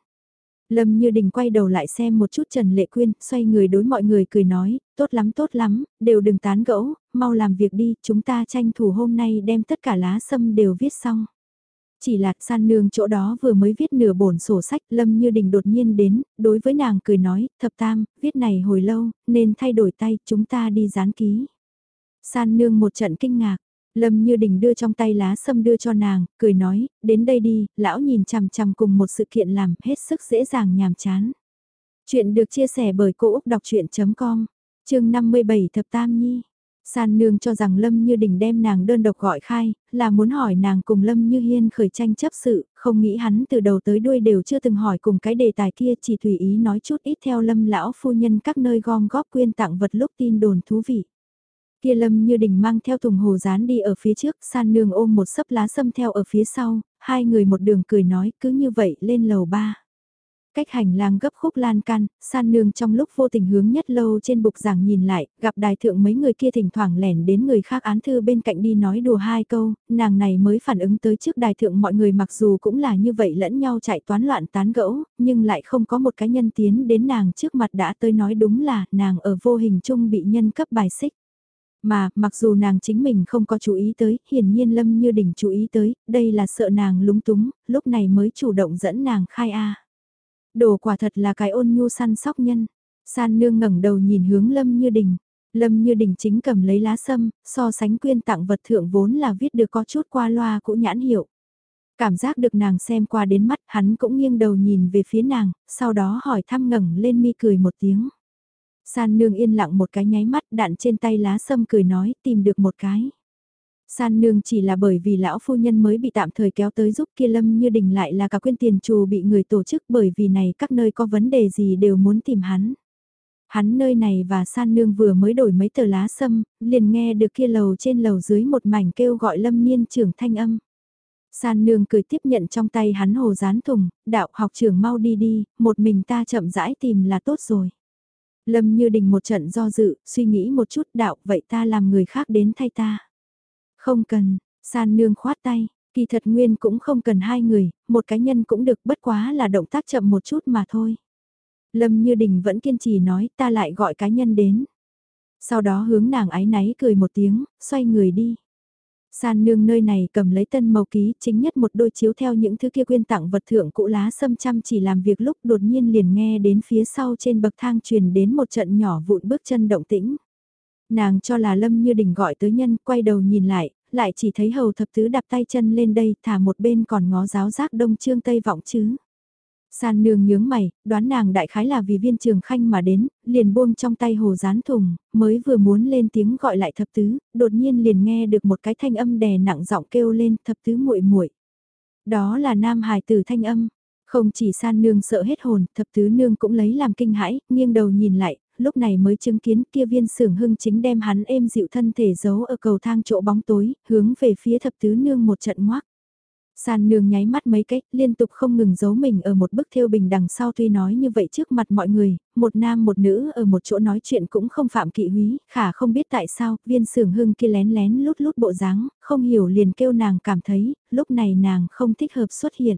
[SPEAKER 1] Lâm Như Đình quay đầu lại xem một chút Trần Lệ Quyên, xoay người đối mọi người cười nói, tốt lắm tốt lắm, đều đừng tán gẫu, mau làm việc đi, chúng ta tranh thủ hôm nay đem tất cả lá sâm đều viết xong. Chỉ là san nương chỗ đó vừa mới viết nửa bổn sổ sách, Lâm Như Đình đột nhiên đến, đối với nàng cười nói, thập tam, viết này hồi lâu, nên thay đổi tay, chúng ta đi dán ký. San nương một trận kinh ngạc, Lâm Như Đình đưa trong tay lá sâm đưa cho nàng, cười nói, đến đây đi, lão nhìn chằm chằm cùng một sự kiện làm hết sức dễ dàng nhàm chán. Chuyện được chia sẻ bởi Cô Úc Đọc Chuyện.com, chương 57 Thập Tam Nhi. San nương cho rằng Lâm Như Đình đem nàng đơn độc gọi khai, là muốn hỏi nàng cùng Lâm Như Hiên khởi tranh chấp sự, không nghĩ hắn từ đầu tới đuôi đều chưa từng hỏi cùng cái đề tài kia chỉ tùy ý nói chút ít theo Lâm lão phu nhân các nơi gom góp quyên tặng vật lúc tin đồn thú vị. Kia lâm như đình mang theo thùng hồ rán đi ở phía trước, san nương ôm một sấp lá sâm theo ở phía sau, hai người một đường cười nói cứ như vậy lên lầu ba. Cách hành lang gấp khúc lan can, san nương trong lúc vô tình hướng nhất lâu trên bục giảng nhìn lại, gặp đài thượng mấy người kia thỉnh thoảng lẻn đến người khác án thư bên cạnh đi nói đùa hai câu, nàng này mới phản ứng tới trước đài thượng mọi người mặc dù cũng là như vậy lẫn nhau chạy toán loạn tán gẫu, nhưng lại không có một cá nhân tiến đến nàng trước mặt đã tới nói đúng là nàng ở vô hình chung bị nhân cấp bài xích. Mà, mặc dù nàng chính mình không có chú ý tới, hiển nhiên Lâm Như Đình chú ý tới, đây là sợ nàng lúng túng, lúc này mới chủ động dẫn nàng khai A. Đồ quả thật là cái ôn nhu săn sóc nhân. San nương ngẩng đầu nhìn hướng Lâm Như Đình. Lâm Như Đình chính cầm lấy lá sâm, so sánh quyên tặng vật thượng vốn là viết được có chút qua loa cũ nhãn hiệu. Cảm giác được nàng xem qua đến mắt, hắn cũng nghiêng đầu nhìn về phía nàng, sau đó hỏi thăm ngẩng lên mi cười một tiếng. San nương yên lặng một cái nháy mắt đạn trên tay lá sâm cười nói tìm được một cái. San nương chỉ là bởi vì lão phu nhân mới bị tạm thời kéo tới giúp kia lâm như đình lại là cả quyên tiền trù bị người tổ chức bởi vì này các nơi có vấn đề gì đều muốn tìm hắn. Hắn nơi này và san nương vừa mới đổi mấy tờ lá sâm, liền nghe được kia lầu trên lầu dưới một mảnh kêu gọi lâm niên trưởng thanh âm. San nương cười tiếp nhận trong tay hắn hồ dán thùng, đạo học trưởng mau đi đi, một mình ta chậm rãi tìm là tốt rồi. Lâm như đình một trận do dự, suy nghĩ một chút đạo vậy ta làm người khác đến thay ta. Không cần, san nương khoát tay, kỳ thật nguyên cũng không cần hai người, một cá nhân cũng được bất quá là động tác chậm một chút mà thôi. Lâm Như Đình vẫn kiên trì nói ta lại gọi cá nhân đến. Sau đó hướng nàng ái náy cười một tiếng, xoay người đi. San nương nơi này cầm lấy tân màu ký chính nhất một đôi chiếu theo những thứ kia quyên tặng vật thượng cũ lá sâm chăm chỉ làm việc lúc đột nhiên liền nghe đến phía sau trên bậc thang truyền đến một trận nhỏ vụn bước chân động tĩnh. Nàng cho là Lâm Như Đình gọi tới nhân, quay đầu nhìn lại, lại chỉ thấy hầu thập tứ đạp tay chân lên đây, thả một bên còn ngó giáo giác đông trương tây vọng chứ. San nương nhướng mày, đoán nàng đại khái là vì viên trường khanh mà đến, liền buông trong tay hồ rán thùng, mới vừa muốn lên tiếng gọi lại thập tứ, đột nhiên liền nghe được một cái thanh âm đè nặng giọng kêu lên thập tứ muội muội. Đó là nam hài tử thanh âm, không chỉ san nương sợ hết hồn, thập tứ nương cũng lấy làm kinh hãi, nghiêng đầu nhìn lại, lúc này mới chứng kiến kia viên sưởng hưng chính đem hắn êm dịu thân thể giấu ở cầu thang chỗ bóng tối, hướng về phía thập tứ nương một trận ngoác. San nương nháy mắt mấy cách, liên tục không ngừng giấu mình ở một bức thêu bình đằng sau tuy nói như vậy trước mặt mọi người, một nam một nữ ở một chỗ nói chuyện cũng không phạm kỵ húy, khả không biết tại sao, viên sưởng hưng kia lén lén lút lút bộ dáng, không hiểu liền kêu nàng cảm thấy, lúc này nàng không thích hợp xuất hiện.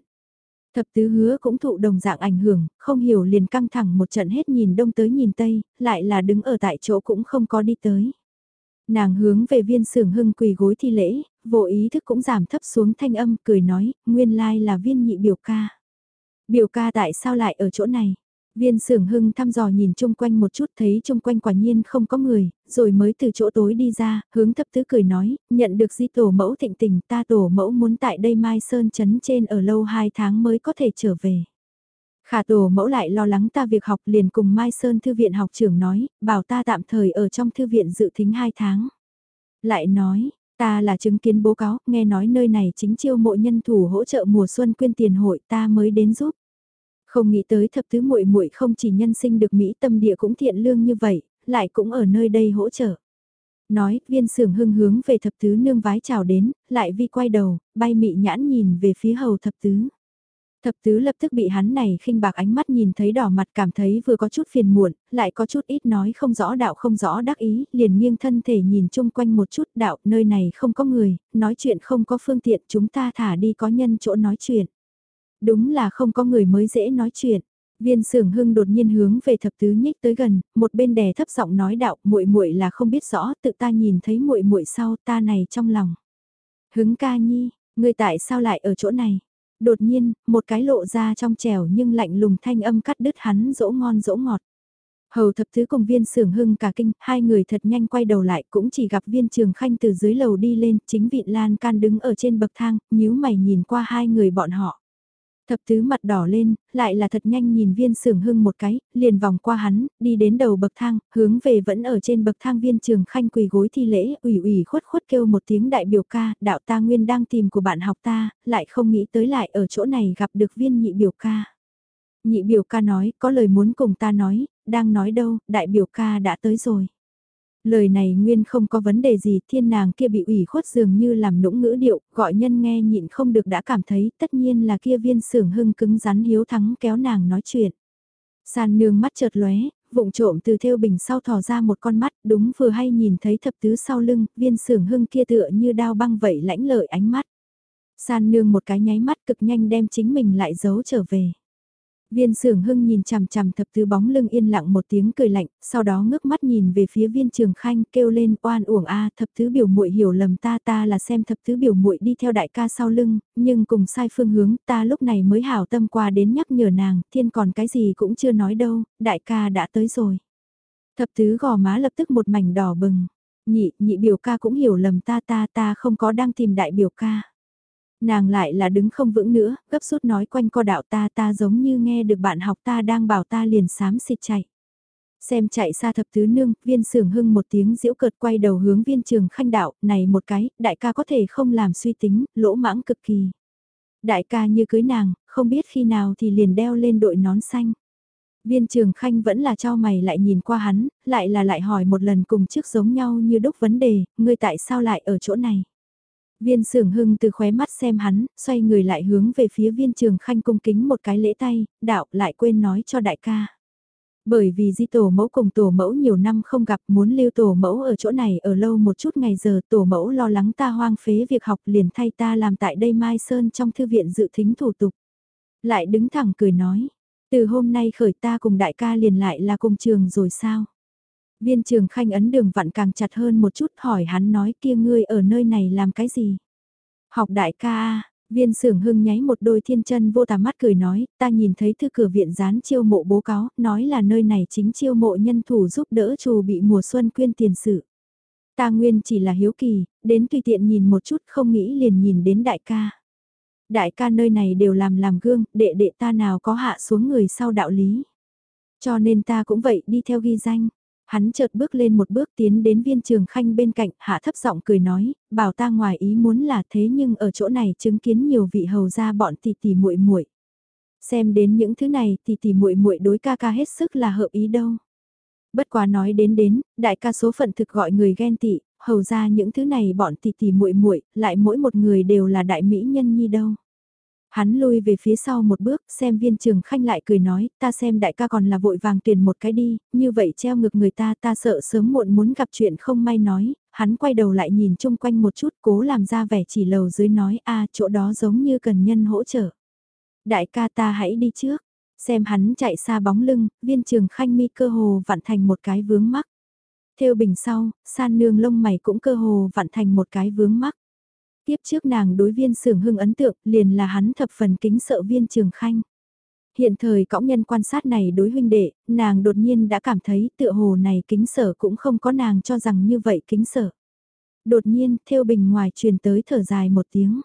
[SPEAKER 1] Thập tứ hứa cũng thụ đồng dạng ảnh hưởng, không hiểu liền căng thẳng một trận hết nhìn đông tới nhìn tây, lại là đứng ở tại chỗ cũng không có đi tới. Nàng hướng về viên sưởng hưng quỳ gối thi lễ, vô ý thức cũng giảm thấp xuống thanh âm cười nói, nguyên lai là viên nhị biểu ca. Biểu ca tại sao lại ở chỗ này? Viên sưởng hưng thăm dò nhìn chung quanh một chút thấy chung quanh quả nhiên không có người, rồi mới từ chỗ tối đi ra, hướng thấp tứ cười nói, nhận được di tổ mẫu thịnh tình ta tổ mẫu muốn tại đây Mai Sơn chấn trên ở lâu 2 tháng mới có thể trở về. Khả tổ mẫu lại lo lắng ta việc học liền cùng Mai Sơn Thư viện học trưởng nói, bảo ta tạm thời ở trong thư viện dự thính 2 tháng. Lại nói, ta là chứng kiến bố cáo, nghe nói nơi này chính chiêu mộ nhân thủ hỗ trợ mùa xuân quyên tiền hội ta mới đến giúp. Không nghĩ tới thập tứ muội muội không chỉ nhân sinh được Mỹ tâm địa cũng thiện lương như vậy, lại cũng ở nơi đây hỗ trợ. Nói, viên sưởng hưng hướng về thập tứ nương vái chào đến, lại vi quay đầu, bay mị nhãn nhìn về phía hầu thập tứ. Thập tứ lập tức bị hắn này khinh bạc ánh mắt nhìn thấy đỏ mặt cảm thấy vừa có chút phiền muộn, lại có chút ít nói không rõ đạo không rõ đắc ý, liền nghiêng thân thể nhìn chung quanh một chút đạo nơi này không có người, nói chuyện không có phương tiện chúng ta thả đi có nhân chỗ nói chuyện. Đúng là không có người mới dễ nói chuyện. Viên Sưởng Hưng đột nhiên hướng về thập tứ nhích tới gần, một bên đè thấp giọng nói đạo, muội muội là không biết rõ, tự ta nhìn thấy muội muội sau, ta này trong lòng. Hứng ca nhi, ngươi tại sao lại ở chỗ này? Đột nhiên, một cái lộ ra trong trẻo nhưng lạnh lùng thanh âm cắt đứt hắn dỗ ngon dỗ ngọt. Hầu thập thứ cùng viên sưởng hưng cả kinh, hai người thật nhanh quay đầu lại cũng chỉ gặp viên trường khanh từ dưới lầu đi lên, chính vị lan can đứng ở trên bậc thang, nhíu mày nhìn qua hai người bọn họ. Thập tứ mặt đỏ lên, lại là thật nhanh nhìn viên sưởng hưng một cái, liền vòng qua hắn, đi đến đầu bậc thang, hướng về vẫn ở trên bậc thang viên trường khanh quỳ gối thi lễ, ủy ủy khuất khuất kêu một tiếng đại biểu ca, đạo ta nguyên đang tìm của bạn học ta, lại không nghĩ tới lại ở chỗ này gặp được viên nhị biểu ca. Nhị biểu ca nói, có lời muốn cùng ta nói, đang nói đâu, đại biểu ca đã tới rồi. Lời này nguyên không có vấn đề gì, thiên nàng kia bị ủy khuất dường như làm nũng ngữ điệu, gọi nhân nghe nhịn không được đã cảm thấy tất nhiên là kia viên sưởng hưng cứng rắn hiếu thắng kéo nàng nói chuyện. San nương mắt chợt lóe, vụng trộm từ theo bình sau thò ra một con mắt, đúng vừa hay nhìn thấy thập tứ sau lưng, viên sưởng hưng kia tựa như đao băng vậy lãnh lợi ánh mắt. San nương một cái nháy mắt cực nhanh đem chính mình lại giấu trở về. Viên sưởng hưng nhìn chằm chằm thập tứ bóng lưng yên lặng một tiếng cười lạnh, sau đó ngước mắt nhìn về phía viên trường khanh kêu lên oan uổng a thập tứ biểu muội hiểu lầm ta ta là xem thập tứ biểu muội đi theo đại ca sau lưng, nhưng cùng sai phương hướng ta lúc này mới hảo tâm qua đến nhắc nhở nàng, thiên còn cái gì cũng chưa nói đâu, đại ca đã tới rồi. Thập tứ gò má lập tức một mảnh đỏ bừng, nhị, nhị biểu ca cũng hiểu lầm ta ta ta không có đang tìm đại biểu ca. Nàng lại là đứng không vững nữa, gấp rút nói quanh co đạo ta ta giống như nghe được bạn học ta đang bảo ta liền sám xịt chạy. Xem chạy xa thập tứ nương, viên sưởng hưng một tiếng diễu cợt quay đầu hướng viên trường khanh đạo, này một cái, đại ca có thể không làm suy tính, lỗ mãng cực kỳ. Đại ca như cưới nàng, không biết khi nào thì liền đeo lên đội nón xanh. Viên trường khanh vẫn là cho mày lại nhìn qua hắn, lại là lại hỏi một lần cùng trước giống nhau như đúc vấn đề, ngươi tại sao lại ở chỗ này. Viên sưởng hưng từ khóe mắt xem hắn, xoay người lại hướng về phía viên trường khanh cung kính một cái lễ tay, đạo lại quên nói cho đại ca. Bởi vì di tổ mẫu cùng tổ mẫu nhiều năm không gặp muốn lưu tổ mẫu ở chỗ này ở lâu một chút ngày giờ tổ mẫu lo lắng ta hoang phế việc học liền thay ta làm tại đây Mai Sơn trong thư viện dự thính thủ tục. Lại đứng thẳng cười nói, từ hôm nay khởi ta cùng đại ca liền lại là cùng trường rồi sao? Viên trường khanh ấn đường vặn càng chặt hơn một chút hỏi hắn nói kia ngươi ở nơi này làm cái gì? Học đại ca Viên sưởng hưng nháy một đôi thiên chân vô tà mắt cười nói, ta nhìn thấy thư cửa viện dán chiêu mộ bố cáo, nói là nơi này chính chiêu mộ nhân thủ giúp đỡ chủ bị mùa xuân quyên tiền sự. Ta nguyên chỉ là hiếu kỳ, đến tùy tiện nhìn một chút không nghĩ liền nhìn đến đại ca. Đại ca nơi này đều làm làm gương, đệ đệ ta nào có hạ xuống người sau đạo lý. Cho nên ta cũng vậy đi theo ghi danh. Hắn chợt bước lên một bước tiến đến viên trường khanh bên cạnh, hạ thấp giọng cười nói, bảo ta ngoài ý muốn là thế nhưng ở chỗ này chứng kiến nhiều vị hầu gia bọn tỷ tỷ muội muội. Xem đến những thứ này thì tỷ muội muội đối ca ca hết sức là hợp ý đâu. Bất quá nói đến đến, đại ca số phận thực gọi người ghen tị, hầu ra những thứ này bọn tỷ tỷ muội muội, lại mỗi một người đều là đại mỹ nhân nhi đâu. Hắn lui về phía sau một bước, xem viên trường khanh lại cười nói, ta xem đại ca còn là vội vàng tuyển một cái đi, như vậy treo ngực người ta ta sợ sớm muộn muốn gặp chuyện không may nói, hắn quay đầu lại nhìn chung quanh một chút cố làm ra vẻ chỉ lầu dưới nói a chỗ đó giống như cần nhân hỗ trợ. Đại ca ta hãy đi trước, xem hắn chạy xa bóng lưng, viên trường khanh mi cơ hồ vặn thành một cái vướng mắc. Theo bình sau, san nương lông mày cũng cơ hồ vặn thành một cái vướng mắc. Tiếp trước nàng đối viên sưởng hưng ấn tượng liền là hắn thập phần kính sợ viên trường khanh. Hiện thời cõng nhân quan sát này đối huynh đệ, nàng đột nhiên đã cảm thấy tựa hồ này kính sở cũng không có nàng cho rằng như vậy kính sở. Đột nhiên, theo bình ngoài truyền tới thở dài một tiếng.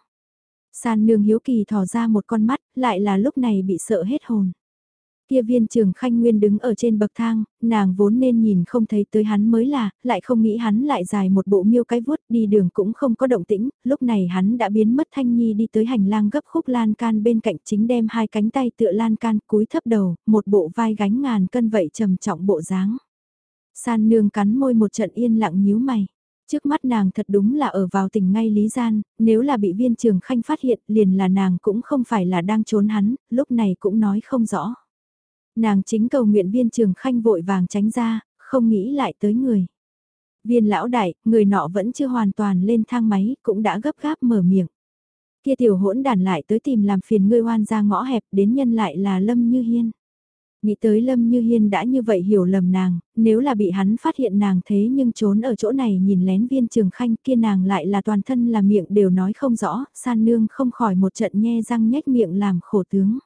[SPEAKER 1] San nương hiếu kỳ thò ra một con mắt, lại là lúc này bị sợ hết hồn. Kia viên trường khanh nguyên đứng ở trên bậc thang, nàng vốn nên nhìn không thấy tới hắn mới là, lại không nghĩ hắn lại dài một bộ miêu cái vuốt đi đường cũng không có động tĩnh, lúc này hắn đã biến mất thanh nhi đi tới hành lang gấp khúc lan can bên cạnh chính đem hai cánh tay tựa lan can cúi thấp đầu, một bộ vai gánh ngàn cân vậy trầm trọng bộ dáng. San nương cắn môi một trận yên lặng nhíu mày. Trước mắt nàng thật đúng là ở vào tình ngay lý gian, nếu là bị viên trường khanh phát hiện liền là nàng cũng không phải là đang trốn hắn, lúc này cũng nói không rõ. Nàng chính cầu nguyện viên trường khanh vội vàng tránh ra, không nghĩ lại tới người. Viên lão đại, người nọ vẫn chưa hoàn toàn lên thang máy, cũng đã gấp gáp mở miệng. Kia tiểu hỗn đàn lại tới tìm làm phiền ngươi hoan ra ngõ hẹp đến nhân lại là Lâm Như Hiên. Nghĩ tới Lâm Như Hiên đã như vậy hiểu lầm nàng, nếu là bị hắn phát hiện nàng thế nhưng trốn ở chỗ này nhìn lén viên trường khanh kia nàng lại là toàn thân là miệng đều nói không rõ, san nương không khỏi một trận nhe răng nhếch miệng làm khổ tướng.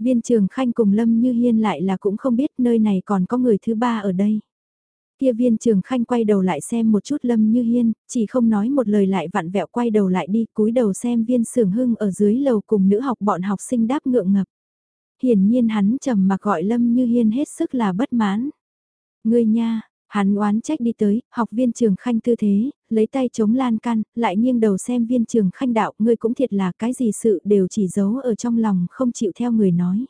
[SPEAKER 1] Viên trường khanh cùng Lâm Như Hiên lại là cũng không biết nơi này còn có người thứ ba ở đây. Kia viên trường khanh quay đầu lại xem một chút Lâm Như Hiên, chỉ không nói một lời lại vặn vẹo quay đầu lại đi cúi đầu xem viên sưởng hưng ở dưới lầu cùng nữ học bọn học sinh đáp ngượng ngập. Hiển nhiên hắn trầm mà gọi Lâm Như Hiên hết sức là bất mãn. Ngươi nha, Hắn oán trách đi tới, học viên trường khanh tư thế, lấy tay chống lan can, lại nghiêng đầu xem viên trường khanh đạo, ngươi cũng thiệt là cái gì sự đều chỉ giấu ở trong lòng không chịu theo người nói.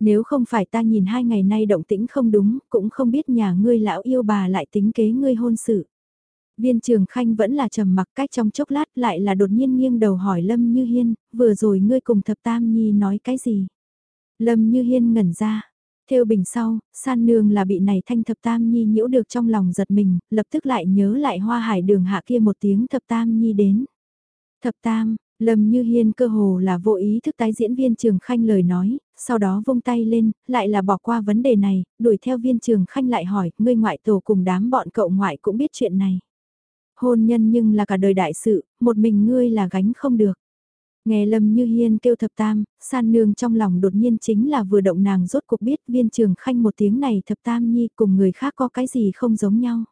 [SPEAKER 1] Nếu không phải ta nhìn hai ngày nay động tĩnh không đúng, cũng không biết nhà ngươi lão yêu bà lại tính kế ngươi hôn sự. Viên trường khanh vẫn là trầm mặc cách trong chốc lát lại là đột nhiên nghiêng đầu hỏi Lâm Như Hiên, vừa rồi ngươi cùng thập tam nhi nói cái gì? Lâm Như Hiên ngẩn ra, theo bình sau, san nương là bị này thanh thập tam nhi nhiễu được trong lòng giật mình, lập tức lại nhớ lại hoa hải đường hạ kia một tiếng thập tam nhi đến. Thập tam, Lâm Như Hiên cơ hồ là vô ý thức tái diễn viên trường khanh lời nói, sau đó vung tay lên, lại là bỏ qua vấn đề này, đuổi theo viên trường khanh lại hỏi, ngươi ngoại tổ cùng đám bọn cậu ngoại cũng biết chuyện này. Hôn nhân nhưng là cả đời đại sự, một mình ngươi là gánh không được. Nghe Lâm Như Hiên kêu thập tam, san nương trong lòng đột nhiên chính là vừa động nàng rốt cuộc biết viên trường khanh một tiếng này thập tam nhi cùng người khác có cái gì không giống nhau.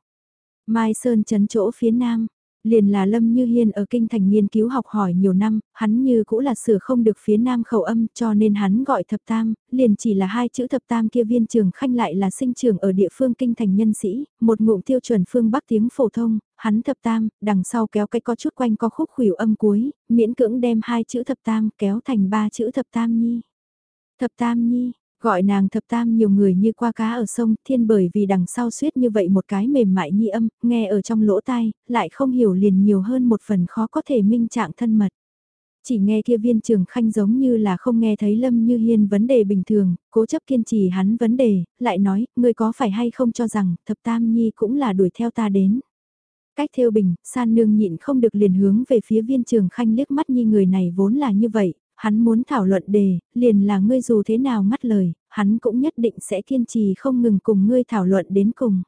[SPEAKER 1] Mai Sơn chấn chỗ phía nam, Liền là Lâm Như Hiên ở kinh thành nghiên cứu học hỏi nhiều năm, hắn như cũ là sửa không được phía nam khẩu âm cho nên hắn gọi thập tam, liền chỉ là hai chữ thập tam kia viên trường khanh lại là sinh trường ở địa phương kinh thành nhân sĩ, một ngụm tiêu chuẩn phương bắc tiếng phổ thông, hắn thập tam, đằng sau kéo cái có chút quanh có khúc khuỷu âm cuối, miễn cưỡng đem hai chữ thập tam kéo thành ba chữ thập tam nhi. Thập tam nhi, Gọi nàng thập tam nhiều người như qua cá ở sông thiên bởi vì đằng sau suýt như vậy một cái mềm mại nhi âm, nghe ở trong lỗ tai, lại không hiểu liền nhiều hơn một phần khó có thể minh trạng thân mật. Chỉ nghe kia viên trường khanh giống như là không nghe thấy Lâm Như Hiên vấn đề bình thường, cố chấp kiên trì hắn vấn đề, lại nói, ngươi có phải hay không cho rằng, thập tam nhi cũng là đuổi theo ta đến. Cách theo bình, san nương nhịn không được liền hướng về phía viên trường khanh liếc mắt nhi người này vốn là như vậy, hắn muốn thảo luận đề, liền là ngươi dù thế nào ngắt lời, hắn cũng nhất định sẽ kiên trì không ngừng cùng ngươi thảo luận đến cùng.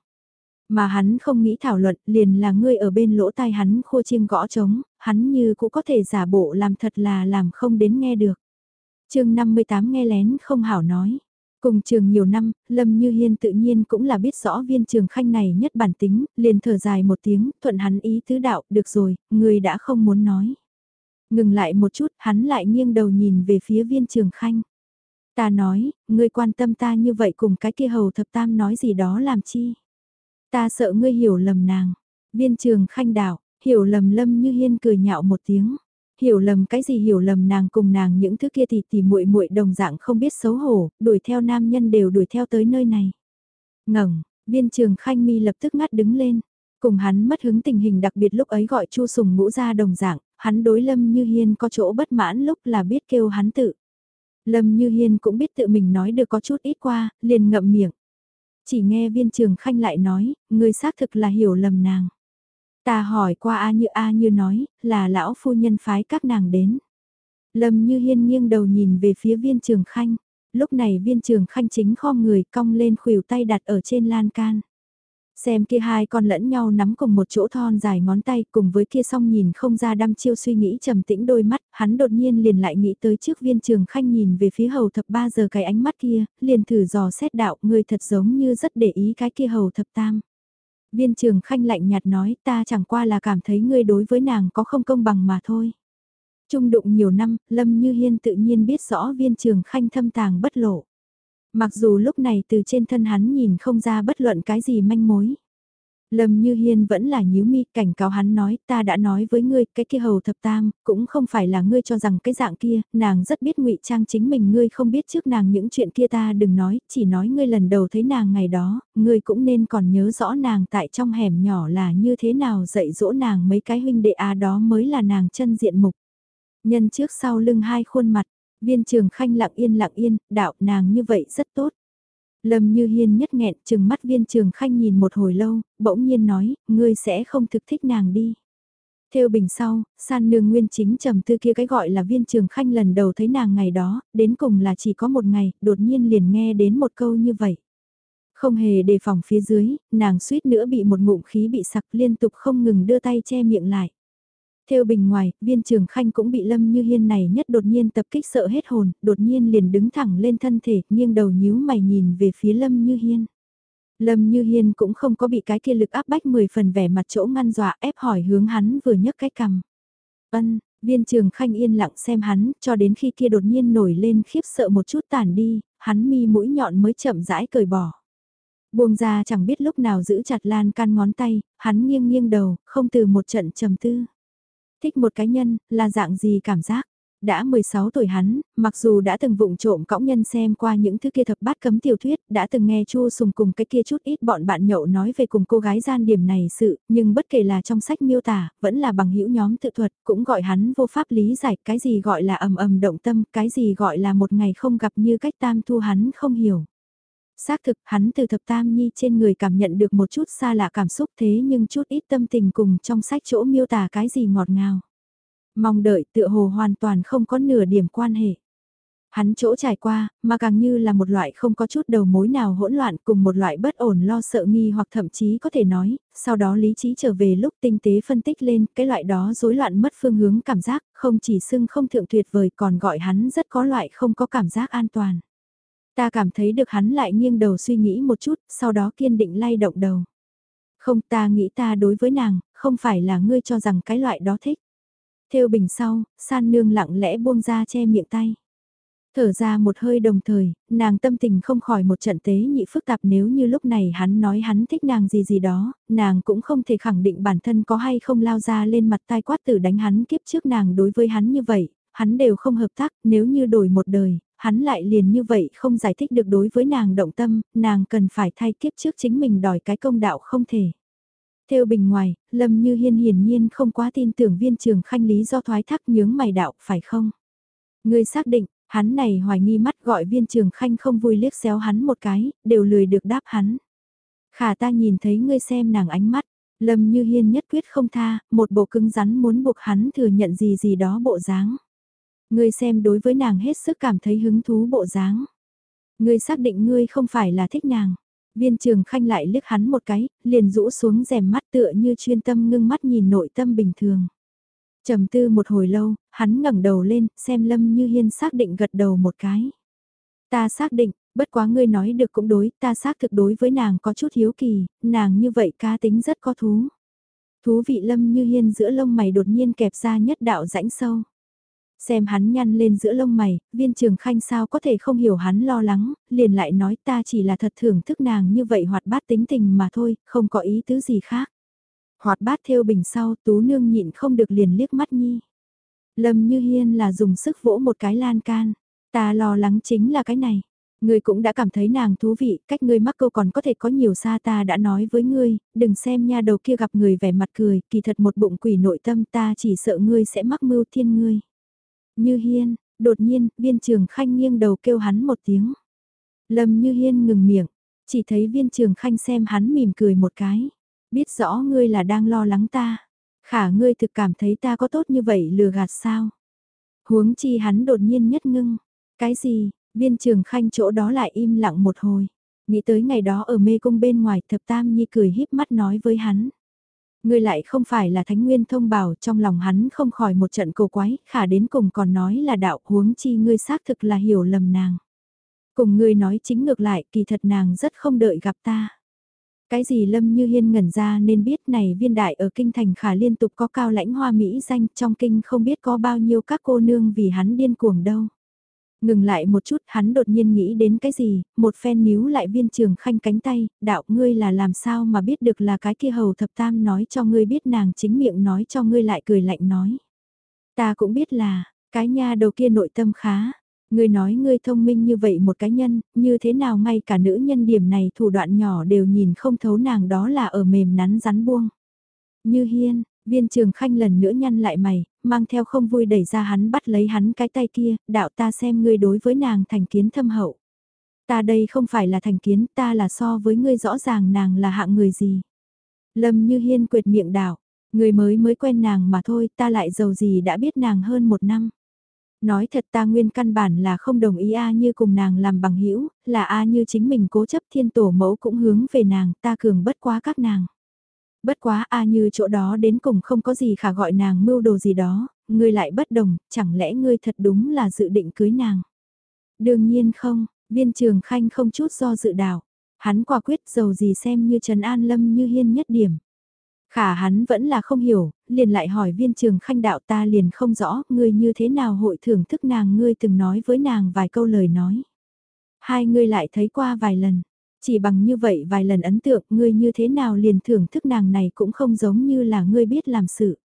[SPEAKER 1] Mà hắn không nghĩ thảo luận liền là ngươi ở bên lỗ tai hắn khô chiêng gõ trống, hắn như cũng có thể giả bộ làm thật là làm không đến nghe được. chương 58 nghe lén không hảo nói. Cùng trường nhiều năm, Lâm Như Hiên tự nhiên cũng là biết rõ viên trường khanh này nhất bản tính, liền thở dài một tiếng, thuận hắn ý tứ đạo, được rồi, người đã không muốn nói. Ngừng lại một chút, hắn lại nghiêng đầu nhìn về phía viên trường khanh. Ta nói, ngươi quan tâm ta như vậy cùng cái kia hầu thập tam nói gì đó làm chi. Ta sợ ngươi hiểu lầm nàng. Viên trường khanh đảo, hiểu lầm lâm như hiên cười nhạo một tiếng. Hiểu lầm cái gì hiểu lầm nàng cùng nàng những thứ kia thì thì muội muội đồng dạng không biết xấu hổ, đuổi theo nam nhân đều đuổi theo tới nơi này. ngẩng viên trường khanh mi lập tức ngắt đứng lên. Cùng hắn mất hứng tình hình đặc biệt lúc ấy gọi chu sùng ngũ ra đồng dạng, hắn đối Lâm Như Hiên có chỗ bất mãn lúc là biết kêu hắn tự. Lâm Như Hiên cũng biết tự mình nói được có chút ít qua, liền ngậm miệng. Chỉ nghe viên trường khanh lại nói, người xác thực là hiểu lầm nàng. Ta hỏi qua A như A như nói, là lão phu nhân phái các nàng đến. Lâm Như Hiên nghiêng đầu nhìn về phía viên trường khanh. Lúc này viên trường khanh chính kho người cong lên khuỷu tay đặt ở trên lan can. Xem kia hai con lẫn nhau nắm cùng một chỗ thon dài ngón tay cùng với kia song nhìn không ra đăm chiêu suy nghĩ trầm tĩnh đôi mắt, hắn đột nhiên liền lại nghĩ tới trước viên trường khanh nhìn về phía hầu thập ba giờ cái ánh mắt kia, liền thử dò xét đạo người thật giống như rất để ý cái kia hầu thập tam. Viên trường khanh lạnh nhạt nói ta chẳng qua là cảm thấy ngươi đối với nàng có không công bằng mà thôi. Trung đụng nhiều năm, Lâm Như Hiên tự nhiên biết rõ viên trường khanh thâm tàng bất lộ. Mặc dù lúc này từ trên thân hắn nhìn không ra bất luận cái gì manh mối. Lâm Như Hiên vẫn là nhíu mi cảnh cáo hắn nói ta đã nói với ngươi cái kia hầu thập tam cũng không phải là ngươi cho rằng cái dạng kia nàng rất biết ngụy trang chính mình ngươi không biết trước nàng những chuyện kia ta đừng nói chỉ nói ngươi lần đầu thấy nàng ngày đó ngươi cũng nên còn nhớ rõ nàng tại trong hẻm nhỏ là như thế nào dạy dỗ nàng mấy cái huynh đệ à đó mới là nàng chân diện mục. Nhân trước sau lưng hai khuôn mặt Viên trường khanh lặng yên lặng yên, đạo nàng như vậy rất tốt. Lâm như hiên nhất nghẹn chừng mắt viên trường khanh nhìn một hồi lâu, bỗng nhiên nói, ngươi sẽ không thực thích nàng đi. Theo bình sau, san nương nguyên chính trầm tư kia cái gọi là viên trường khanh lần đầu thấy nàng ngày đó, đến cùng là chỉ có một ngày, đột nhiên liền nghe đến một câu như vậy. Không hề đề phòng phía dưới, nàng suýt nữa bị một ngụm khí bị sặc liên tục không ngừng đưa tay che miệng lại. Theo bình ngoài, viên trường khanh cũng bị Lâm Như Hiên này nhất đột nhiên tập kích sợ hết hồn, đột nhiên liền đứng thẳng lên thân thể, nghiêng đầu nhíu mày nhìn về phía Lâm Như Hiên. Lâm Như Hiên cũng không có bị cái kia lực áp bách 10 phần vẻ mặt chỗ ngăn dọa ép hỏi hướng hắn vừa nhấc cái cầm. Ân, viên trường khanh yên lặng xem hắn, cho đến khi kia đột nhiên nổi lên khiếp sợ một chút tàn đi, hắn mi mũi nhọn mới chậm rãi cởi bỏ. Buông ra chẳng biết lúc nào giữ chặt lan can ngón tay, hắn nghiêng nghiêng đầu, không từ một trận trầm tư. Thích một cái nhân, là dạng gì cảm giác? Đã 16 tuổi hắn, mặc dù đã từng vụng trộm cõng nhân xem qua những thứ kia thập bát cấm tiểu thuyết, đã từng nghe Chu Sùng cùng cái kia chút ít bọn bạn nhậu nói về cùng cô gái gian điểm này sự, nhưng bất kể là trong sách miêu tả, vẫn là bằng hữu nhóm tự thuật, cũng gọi hắn vô pháp lý giải cái gì gọi là ầm ầm động tâm, cái gì gọi là một ngày không gặp như cách tam thu hắn không hiểu. Xác thực hắn từ thập tam nhi trên người cảm nhận được một chút xa lạ cảm xúc thế nhưng chút ít tâm tình cùng trong sách chỗ miêu tả cái gì ngọt ngào. Mong đợi tựa hồ hoàn toàn không có nửa điểm quan hệ. Hắn chỗ trải qua, mà càng như là một loại không có chút đầu mối nào hỗn loạn cùng một loại bất ổn lo sợ nghi hoặc thậm chí có thể nói, sau đó lý trí trở về lúc tinh tế phân tích lên, cái loại đó rối loạn mất phương hướng cảm giác, không chỉ xưng không thượng tuyệt vời còn gọi hắn rất có loại không có cảm giác an toàn. Ta cảm thấy được hắn lại nghiêng đầu suy nghĩ một chút, sau đó kiên định lay động đầu. Không ta nghĩ ta đối với nàng, không phải là ngươi cho rằng cái loại đó thích. Theo bình sau, san nương lặng lẽ buông ra che miệng tay. Thở ra một hơi đồng thời, nàng tâm tình không khỏi một trận tế nhị phức tạp nếu như lúc này hắn nói hắn thích nàng gì gì đó, nàng cũng không thể khẳng định bản thân có hay không lao ra lên mặt tai quát tử đánh hắn kiếp trước nàng đối với hắn như vậy, hắn đều không hợp tác, nếu như đổi một đời, hắn lại liền như vậy không giải thích được đối với nàng động tâm, nàng cần phải thay kiếp trước chính mình đòi cái công đạo không thể. Theo bình ngoài, Lâm Như Hiên hiển nhiên không quá tin tưởng viên trường khanh lý do thoái thác nhướng mày đạo, phải không? Ngươi xác định, hắn này hoài nghi mắt gọi viên trường khanh không vui liếc xéo hắn một cái, đều lười được đáp hắn. Khả ta nhìn thấy ngươi xem nàng ánh mắt, Lâm Như Hiên nhất quyết không tha, một bộ cứng rắn muốn buộc hắn thừa nhận gì gì đó bộ dáng. Ngươi xem đối với nàng hết sức cảm thấy hứng thú bộ dáng. Ngươi xác định ngươi không phải là thích nàng. Viên trường khanh lại liếc hắn một cái, liền rũ xuống rèm mắt tựa như chuyên tâm ngưng mắt nhìn nội tâm bình thường. trầm tư một hồi lâu, hắn ngẩng đầu lên, xem Lâm Như Hiên xác định gật đầu một cái. Ta xác định, bất quá ngươi nói được cũng đối, ta xác thực đối với nàng có chút hiếu kỳ, nàng như vậy ca tính rất có thú. Thú vị Lâm Như Hiên giữa lông mày đột nhiên kẹp ra nhất đạo rãnh sâu. Xem hắn nhăn lên giữa lông mày, viên trường khanh sao có thể không hiểu hắn lo lắng, liền lại nói ta chỉ là thật thưởng thức nàng như vậy hoạt bát tính tình mà thôi, không có ý tứ gì khác. Hoạt bát theo bình sau tú nương nhịn không được liền liếc mắt nhi. Lâm như hiên là dùng sức vỗ một cái lan can, ta lo lắng chính là cái này. Ngươi cũng đã cảm thấy nàng thú vị, cách ngươi mắc câu còn có thể có nhiều xa ta đã nói với ngươi, đừng xem nha đầu kia gặp người vẻ mặt cười, kỳ thật một bụng quỷ nội tâm ta chỉ sợ ngươi sẽ mắc mưu thiên ngươi. Như Hiên, đột nhiên, viên trường khanh nghiêng đầu kêu hắn một tiếng. Lâm Như Hiên ngừng miệng, chỉ thấy viên trường khanh xem hắn mỉm cười một cái. Biết rõ ngươi là đang lo lắng ta. Khả ngươi thực cảm thấy ta có tốt như vậy lừa gạt sao? Huống chi hắn đột nhiên nhất ngưng. Cái gì, viên trường khanh chỗ đó lại im lặng một hồi. Nghĩ tới ngày đó ở mê cung bên ngoài thập tam nhi cười híp mắt nói với hắn. Ngươi lại không phải là thánh nguyên thông bảo trong lòng hắn không khỏi một trận cầu quái, khả đến cùng còn nói là đạo huống chi ngươi xác thực là hiểu lầm nàng. Cùng ngươi nói chính ngược lại kỳ thật nàng rất không đợi gặp ta. Cái gì Lâm Như Hiên ngẩn ra nên biết này viên đại ở kinh thành khả liên tục có cao lãnh hoa Mỹ danh trong kinh không biết có bao nhiêu các cô nương vì hắn điên cuồng đâu. Ngừng lại một chút hắn đột nhiên nghĩ đến cái gì, một phen níu lại viên trường khanh cánh tay, đạo ngươi là làm sao mà biết được là cái kia hầu thập tam nói cho ngươi biết nàng chính miệng nói cho ngươi lại cười lạnh nói. Ta cũng biết là, cái nha đầu kia nội tâm khá, ngươi nói ngươi thông minh như vậy một cái nhân, như thế nào ngay cả nữ nhân điểm này thủ đoạn nhỏ đều nhìn không thấu nàng đó là ở mềm nắn rắn buông. Như hiên, Viên trường khanh lần nữa nhăn lại mày, mang theo không vui đẩy ra hắn bắt lấy hắn cái tay kia, đạo ta xem ngươi đối với nàng thành kiến thâm hậu. Ta đây không phải là thành kiến, ta là so với ngươi rõ ràng nàng là hạng người gì. Lâm như hiên quyệt miệng đạo, người mới mới quen nàng mà thôi, ta lại giàu gì đã biết nàng hơn một năm. Nói thật ta nguyên căn bản là không đồng ý A như cùng nàng làm bằng hữu là A như chính mình cố chấp thiên tổ mẫu cũng hướng về nàng, ta cường bất quá các nàng. Bất quá a như chỗ đó đến cùng không có gì khả gọi nàng mưu đồ gì đó, ngươi lại bất đồng, chẳng lẽ ngươi thật đúng là dự định cưới nàng. Đương nhiên không, viên trường khanh không chút do dự đảo. Hắn quả quyết dầu gì xem như Trần An Lâm như hiên nhất điểm. Khả hắn vẫn là không hiểu, liền lại hỏi viên trường khanh đạo ta liền không rõ, ngươi như thế nào hội thưởng thức nàng ngươi từng nói với nàng vài câu lời nói. Hai ngươi lại thấy qua vài lần, chỉ bằng như vậy vài lần ấn tượng ngươi như thế nào liền thưởng thức nàng này cũng không giống như là ngươi biết làm sự.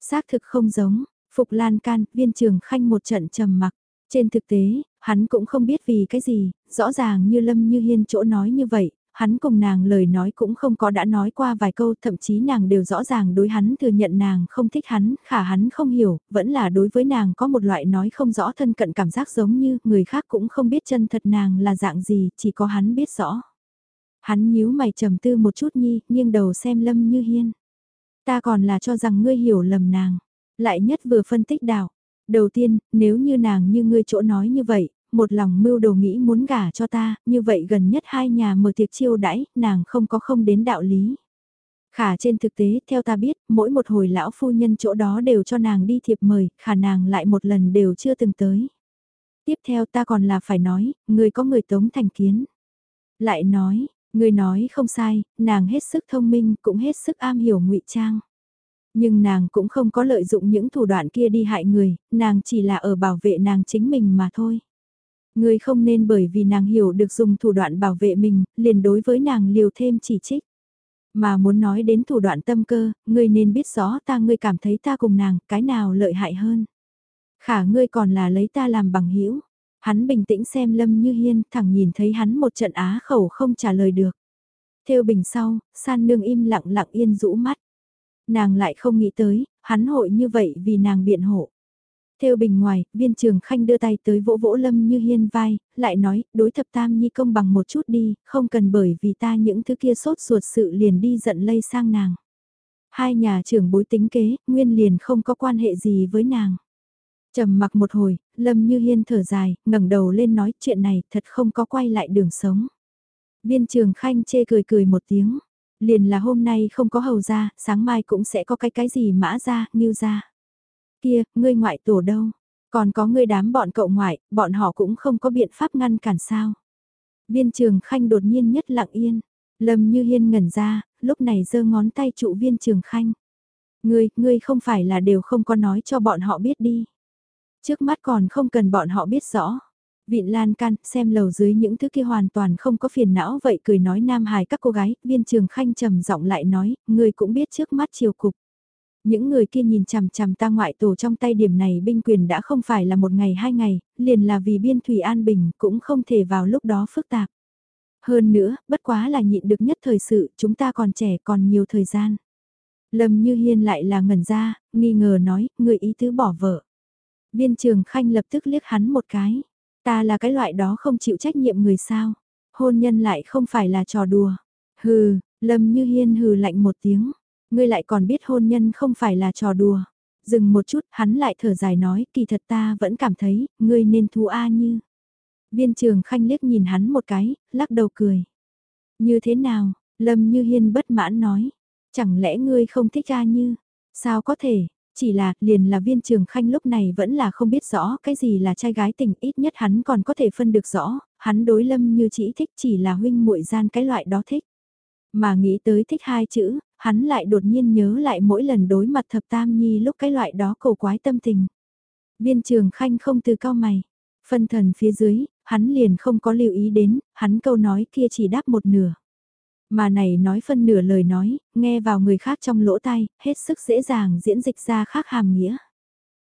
[SPEAKER 1] Xác thực không giống, Phục lan can, viên trường khanh một trận trầm mặc. Trên thực tế, hắn cũng không biết vì cái gì, rõ ràng như Lâm Như Hiên chỗ nói như vậy, hắn cùng nàng lời nói cũng không có đã nói qua vài câu, thậm chí nàng đều rõ ràng đối hắn thừa nhận nàng không thích hắn, khả hắn không hiểu, vẫn là đối với nàng có một loại nói không rõ thân cận cảm giác giống như người khác cũng không biết chân thật nàng là dạng gì, chỉ có hắn biết rõ. Hắn nhíu mày trầm tư một chút nhi, nghiêng đầu xem Lâm Như Hiên. Ta còn là cho rằng ngươi hiểu lầm nàng, lại nhất vừa phân tích đạo. Đầu tiên, nếu như nàng như ngươi chỗ nói như vậy, một lòng mưu đồ nghĩ muốn gả cho ta, như vậy gần nhất hai nhà mở tiệc chiêu đãi, nàng không có không đến đạo lý. Khả trên thực tế, theo ta biết, mỗi một hồi lão phu nhân chỗ đó đều cho nàng đi thiệp mời, khả nàng lại một lần đều chưa từng tới. Tiếp theo ta còn là phải nói, người có người tống thành kiến. Lại nói, người nói không sai, nàng hết sức thông minh, cũng hết sức am hiểu ngụy trang. Nhưng nàng cũng không có lợi dụng những thủ đoạn kia đi hại người, nàng chỉ là ở bảo vệ nàng chính mình mà thôi. Người không nên bởi vì nàng hiểu được dùng thủ đoạn bảo vệ mình, liền đối với nàng liều thêm chỉ trích. Mà muốn nói đến thủ đoạn tâm cơ, ngươi nên biết rõ ta ngươi cảm thấy ta cùng nàng, cái nào lợi hại hơn. Khả ngươi còn là lấy ta làm bằng hữu Hắn bình tĩnh xem Lâm Như Hiên, thẳng nhìn thấy hắn một trận á khẩu không trả lời được. Theo bình sau, san nương im lặng lặng yên rũ mắt. Nàng lại không nghĩ tới, hắn hội như vậy vì nàng biện hộ. Theo bình ngoài, viên trường khanh đưa tay tới vỗ vỗ lâm như hiên vai, lại nói, đối thập tam nhi công bằng một chút đi, không cần bởi vì ta những thứ kia sốt ruột sự liền đi giận lây sang nàng. Hai nhà trưởng bối tính kế, nguyên liền không có quan hệ gì với nàng. trầm mặc một hồi, lâm như hiên thở dài, ngẩng đầu lên nói chuyện này thật không có quay lại đường sống. Viên trường khanh chê cười cười một tiếng, liền là hôm nay không có hầu ra, sáng mai cũng sẽ có cái cái gì mã ra, nghiêu ra. Kia, ngươi ngoại tổ đâu? Còn có ngươi đám bọn cậu ngoại, bọn họ cũng không có biện pháp ngăn cản sao. Viên trường khanh đột nhiên nhất lặng yên. Lâm như hiên ngẩn ra, lúc này giơ ngón tay trụ viên trường khanh. Ngươi, ngươi không phải là đều không có nói cho bọn họ biết đi. Trước mắt còn không cần bọn họ biết rõ. Vịn lan can, xem lầu dưới những thứ kia hoàn toàn không có phiền não vậy cười nói nam hài các cô gái, viên trường khanh trầm giọng lại nói, ngươi cũng biết trước mắt chiều cục. Những người kia nhìn chằm chằm ta ngoại tổ trong tay điểm này binh quyền đã không phải là một ngày hai ngày, liền là vì biên thủy an bình cũng không thể vào lúc đó phức tạp. Hơn nữa, bất quá là nhịn được nhất thời sự, chúng ta còn trẻ còn nhiều thời gian. Lâm Như Hiên lại là ngẩn ra, nghi ngờ nói, người ý tứ bỏ vợ. Viên trường khanh lập tức liếc hắn một cái. Ta là cái loại đó không chịu trách nhiệm người sao. Hôn nhân lại không phải là trò đùa. Hừ, Lâm Như Hiên hừ lạnh một tiếng. Ngươi lại còn biết hôn nhân không phải là trò đùa. Dừng một chút, hắn lại thở dài nói, kỳ thật ta vẫn cảm thấy, ngươi nên thú A như. Viên trường khanh liếc nhìn hắn một cái, lắc đầu cười. Như thế nào, Lâm Như Hiên bất mãn nói. Chẳng lẽ ngươi không thích A như? Sao có thể, chỉ là, liền là viên trường khanh lúc này vẫn là không biết rõ cái gì là trai gái tình ít nhất hắn còn có thể phân được rõ, hắn đối lâm như chỉ thích chỉ là huynh muội gian cái loại đó thích. Mà nghĩ tới thích hai chữ, hắn lại đột nhiên nhớ lại mỗi lần đối mặt thập tam nhi lúc cái loại đó cầu quái tâm tình. Viên trường khanh không từ cao mày, phân thần phía dưới, hắn liền không có lưu ý đến, hắn câu nói kia chỉ đáp một nửa. Mà này nói phân nửa lời nói, nghe vào người khác trong lỗ tai, hết sức dễ dàng diễn dịch ra khác hàm nghĩa.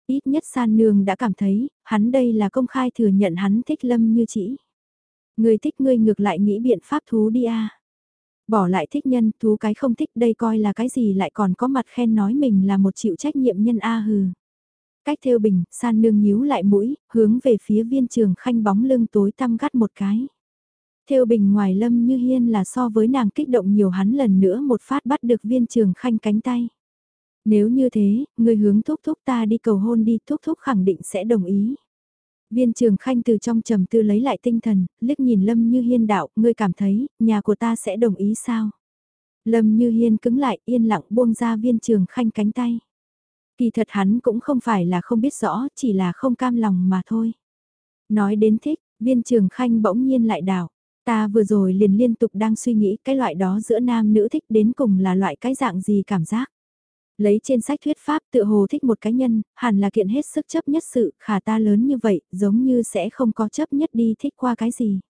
[SPEAKER 1] Ít nhất san nương đã cảm thấy, hắn đây là công khai thừa nhận hắn thích lâm như chỉ. Người thích ngươi ngược lại nghĩ biện pháp thú đi a Bỏ lại thích nhân, thú cái không thích đây coi là cái gì lại còn có mặt khen nói mình là một chịu trách nhiệm nhân A hừ. Cách theo bình, san nương nhíu lại mũi, hướng về phía viên trường khanh bóng lưng tối tăm gắt một cái. Theo bình ngoài lâm như hiên là so với nàng kích động nhiều hắn lần nữa một phát bắt được viên trường khanh cánh tay. Nếu như thế, người hướng thúc thúc ta đi cầu hôn đi thúc thúc khẳng định sẽ đồng ý. Viên trường khanh từ trong trầm tư lấy lại tinh thần, liếc nhìn Lâm Như Hiên đạo, ngươi cảm thấy, nhà của ta sẽ đồng ý sao? Lâm Như Hiên cứng lại, yên lặng buông ra viên trường khanh cánh tay. Kỳ thật hắn cũng không phải là không biết rõ, chỉ là không cam lòng mà thôi. Nói đến thích, viên trường khanh bỗng nhiên lại đảo. Ta vừa rồi liền liên tục đang suy nghĩ cái loại đó giữa nam nữ thích đến cùng là loại cái dạng gì cảm giác. Lấy trên sách thuyết pháp tự hồ thích một cá nhân, hẳn là kiện hết sức chấp nhất sự, khả ta lớn như vậy, giống như sẽ không có chấp nhất đi thích qua cái gì.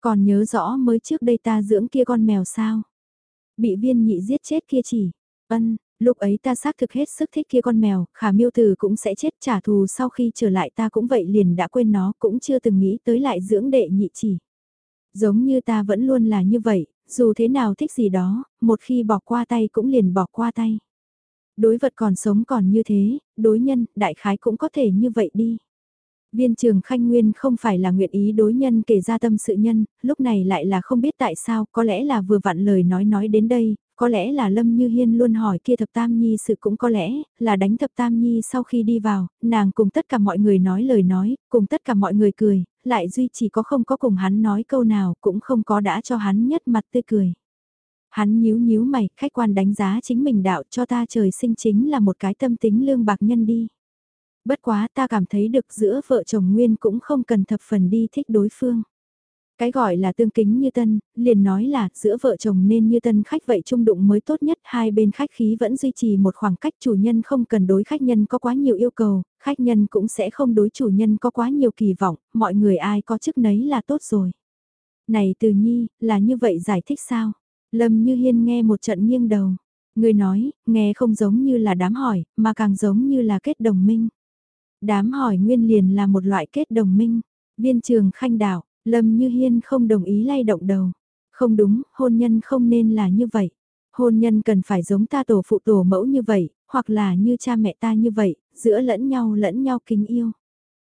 [SPEAKER 1] Còn nhớ rõ mới trước đây ta dưỡng kia con mèo sao? Bị viên nhị giết chết kia chỉ, ân, Lúc ấy ta xác thực hết sức thích kia con mèo, khả miêu tử cũng sẽ chết trả thù sau khi trở lại ta cũng vậy liền đã quên nó cũng chưa từng nghĩ tới lại dưỡng đệ nhị chỉ. Giống như ta vẫn luôn là như vậy, dù thế nào thích gì đó, một khi bỏ qua tay cũng liền bỏ qua tay. Đối vật còn sống còn như thế, đối nhân, đại khái cũng có thể như vậy đi. Viên trường Khanh Nguyên không phải là nguyện ý đối nhân kể ra tâm sự nhân, lúc này lại là không biết tại sao, có lẽ là vừa vặn lời nói nói đến đây, có lẽ là Lâm Như Hiên luôn hỏi kia thập tam nhi sự cũng có lẽ là đánh thập tam nhi sau khi đi vào, nàng cùng tất cả mọi người nói lời nói, cùng tất cả mọi người cười, lại duy chỉ có không có cùng hắn nói câu nào cũng không có đã cho hắn nhất mặt tươi cười. Hắn nhíu nhíu mày, khách quan đánh giá chính mình đạo cho ta trời sinh chính là một cái tâm tính lương bạc nhân đi. Bất quá ta cảm thấy được giữa vợ chồng Nguyên cũng không cần thập phần đi thích đối phương. Cái gọi là tương kính như tân, liền nói là giữa vợ chồng nên như tân khách vậy trung đụng mới tốt nhất hai bên khách khí vẫn duy trì một khoảng cách chủ nhân không cần đối khách nhân có quá nhiều yêu cầu, khách nhân cũng sẽ không đối chủ nhân có quá nhiều kỳ vọng, mọi người ai có chức nấy là tốt rồi. Này từ nhi, là như vậy giải thích sao? Lâm Như Hiên nghe một trận nghiêng đầu. Người nói, nghe không giống như là đám hỏi, mà càng giống như là kết đồng minh. Đám hỏi nguyên liền là một loại kết đồng minh. Viên trường khanh đạo, Lâm Như Hiên không đồng ý lay động đầu. Không đúng, hôn nhân không nên là như vậy. Hôn nhân cần phải giống ta tổ phụ tổ mẫu như vậy, hoặc là như cha mẹ ta như vậy, giữa lẫn nhau lẫn nhau kính yêu.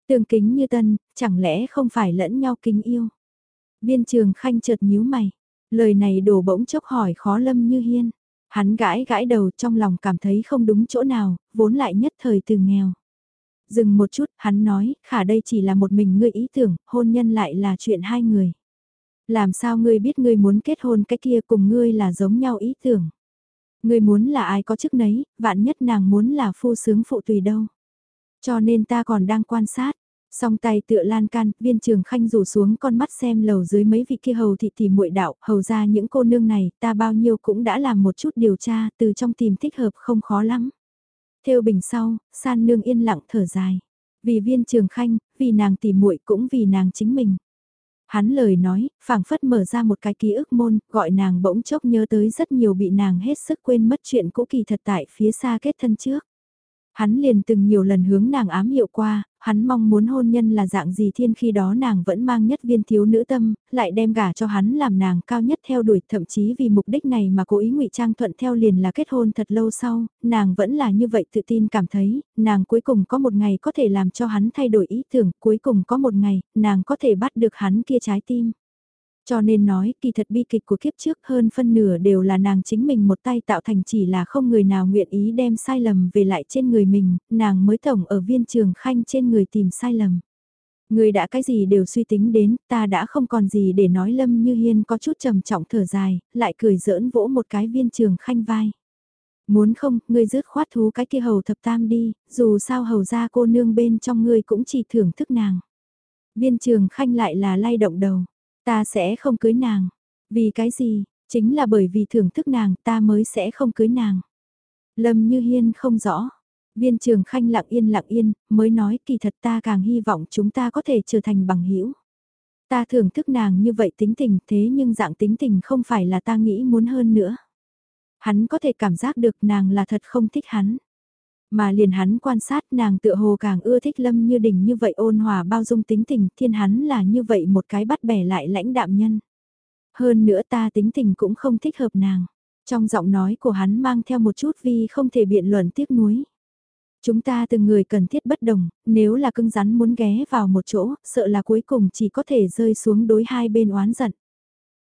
[SPEAKER 1] Tương kính như tân, chẳng lẽ không phải lẫn nhau kính yêu. Viên trường khanh chợt nhíu mày. Lời này đổ bỗng chốc hỏi khó Lâm Như Hiên. Hắn gãi gãi đầu trong lòng cảm thấy không đúng chỗ nào, vốn lại nhất thời từ nghèo. Dừng một chút, hắn nói, khả đây chỉ là một mình ngươi ý tưởng, hôn nhân lại là chuyện hai người. Làm sao ngươi biết ngươi muốn kết hôn cái kia cùng ngươi là giống nhau ý tưởng. Ngươi muốn là ai có chức nấy, vạn nhất nàng muốn là phu sướng phụ tùy đâu. Cho nên ta còn đang quan sát, Song tay tựa lan can, viên trường khanh rủ xuống con mắt xem lầu dưới mấy vị kia hầu thị thì muội đạo, hầu ra những cô nương này, ta bao nhiêu cũng đã làm một chút điều tra, từ trong tìm thích hợp không khó lắm. Theo bình sau, san nương yên lặng thở dài. Vì viên trường khanh, vì nàng tỉ muội cũng vì nàng chính mình. Hắn lời nói, phảng phất mở ra một cái ký ức môn, gọi nàng bỗng chốc nhớ tới rất nhiều bị nàng hết sức quên mất chuyện cũ kỳ thật tại phía xa kết thân trước. Hắn liền từng nhiều lần hướng nàng ám hiệu qua, hắn mong muốn hôn nhân là dạng gì thiên khi đó nàng vẫn mang nhất viên thiếu nữ tâm, lại đem gả cho hắn làm nàng cao nhất theo đuổi, thậm chí vì mục đích này mà cố ý ngụy trang thuận theo liền là kết hôn thật lâu sau, nàng vẫn là như vậy tự tin cảm thấy, nàng cuối cùng có một ngày có thể làm cho hắn thay đổi ý tưởng, cuối cùng có một ngày, nàng có thể bắt được hắn kia trái tim. Cho nên nói, kỳ thật bi kịch của kiếp trước hơn phân nửa đều là nàng chính mình một tay tạo thành chỉ là không người nào nguyện ý đem sai lầm về lại trên người mình, nàng mới tổng ở viên trường khanh trên người tìm sai lầm. Người đã cái gì đều suy tính đến, ta đã không còn gì để nói Lâm Như Hiên có chút trầm trọng thở dài, lại cười giỡn vỗ một cái viên trường khanh vai. Muốn không, ngươi rước khoát thú cái kia hầu thập tam đi, dù sao hầu ra cô nương bên trong ngươi cũng chỉ thưởng thức nàng. Viên trường khanh lại là lay động đầu. Ta sẽ không cưới nàng. Vì cái gì? Chính là bởi vì thưởng thức nàng ta mới sẽ không cưới nàng. Lâm Như Hiên không rõ. Viên trường khanh lặng yên lặng yên, mới nói kỳ thật ta càng hy vọng chúng ta có thể trở thành bằng hữu Ta thưởng thức nàng như vậy tính tình thế nhưng dạng tính tình không phải là ta nghĩ muốn hơn nữa. Hắn có thể cảm giác được nàng là thật không thích hắn. Mà liền hắn quan sát nàng tựa hồ càng ưa thích Lâm Như Đình như vậy ôn hòa bao dung tính tình thiên hắn là như vậy một cái bắt bẻ lại lãnh đạm nhân. Hơn nữa ta tính tình cũng không thích hợp nàng. Trong giọng nói của hắn mang theo một chút vì không thể biện luận tiếc nuối. Chúng ta từng người cần thiết bất đồng, nếu là cưng rắn muốn ghé vào một chỗ, sợ là cuối cùng chỉ có thể rơi xuống đối hai bên oán giận.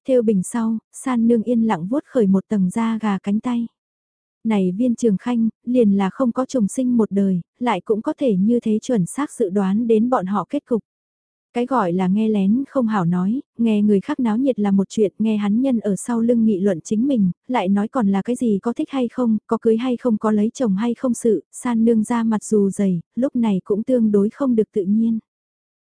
[SPEAKER 1] Theo bình sau, san nương yên lặng vuốt khởi một tầng da gà cánh tay này viên trường khanh, liền là không có trùng sinh một đời, lại cũng có thể như thế chuẩn xác dự đoán đến bọn họ kết cục. Cái gọi là nghe lén không hảo nói, nghe người khác náo nhiệt là một chuyện, nghe hắn nhân ở sau lưng nghị luận chính mình, lại nói còn là cái gì có thích hay không, có cưới hay không có lấy chồng hay không sự, san nương ra mặt dù dày, lúc này cũng tương đối không được tự nhiên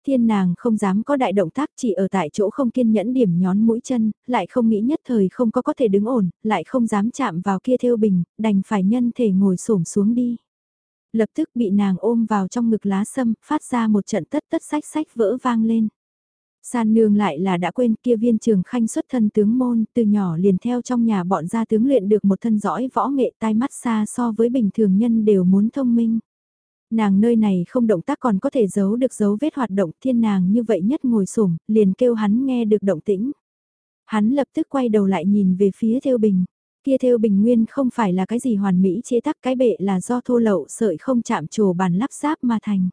[SPEAKER 1] thiên nàng không dám có đại động tác chỉ ở tại chỗ không kiên nhẫn điểm nhón mũi chân, lại không nghĩ nhất thời không có có thể đứng ổn, lại không dám chạm vào kia theo bình, đành phải nhân thể ngồi xổm xuống đi. Lập tức bị nàng ôm vào trong ngực lá sâm, phát ra một trận tất tất sách sách vỡ vang lên. San nương lại là đã quên kia viên trường khanh xuất thân tướng môn, từ nhỏ liền theo trong nhà bọn gia tướng luyện được một thân giỏi võ nghệ tai mắt xa so với bình thường nhân đều muốn thông minh. Nàng nơi này không động tác còn có thể giấu được dấu vết hoạt động thiên nàng như vậy nhất ngồi sổm liền kêu hắn nghe được động tĩnh. Hắn lập tức quay đầu lại nhìn về phía theo bình. Kia theo bình nguyên không phải là cái gì hoàn mỹ chế tác cái bệ là do thô lậu sợi không chạm trổ bàn lắp ráp mà thành.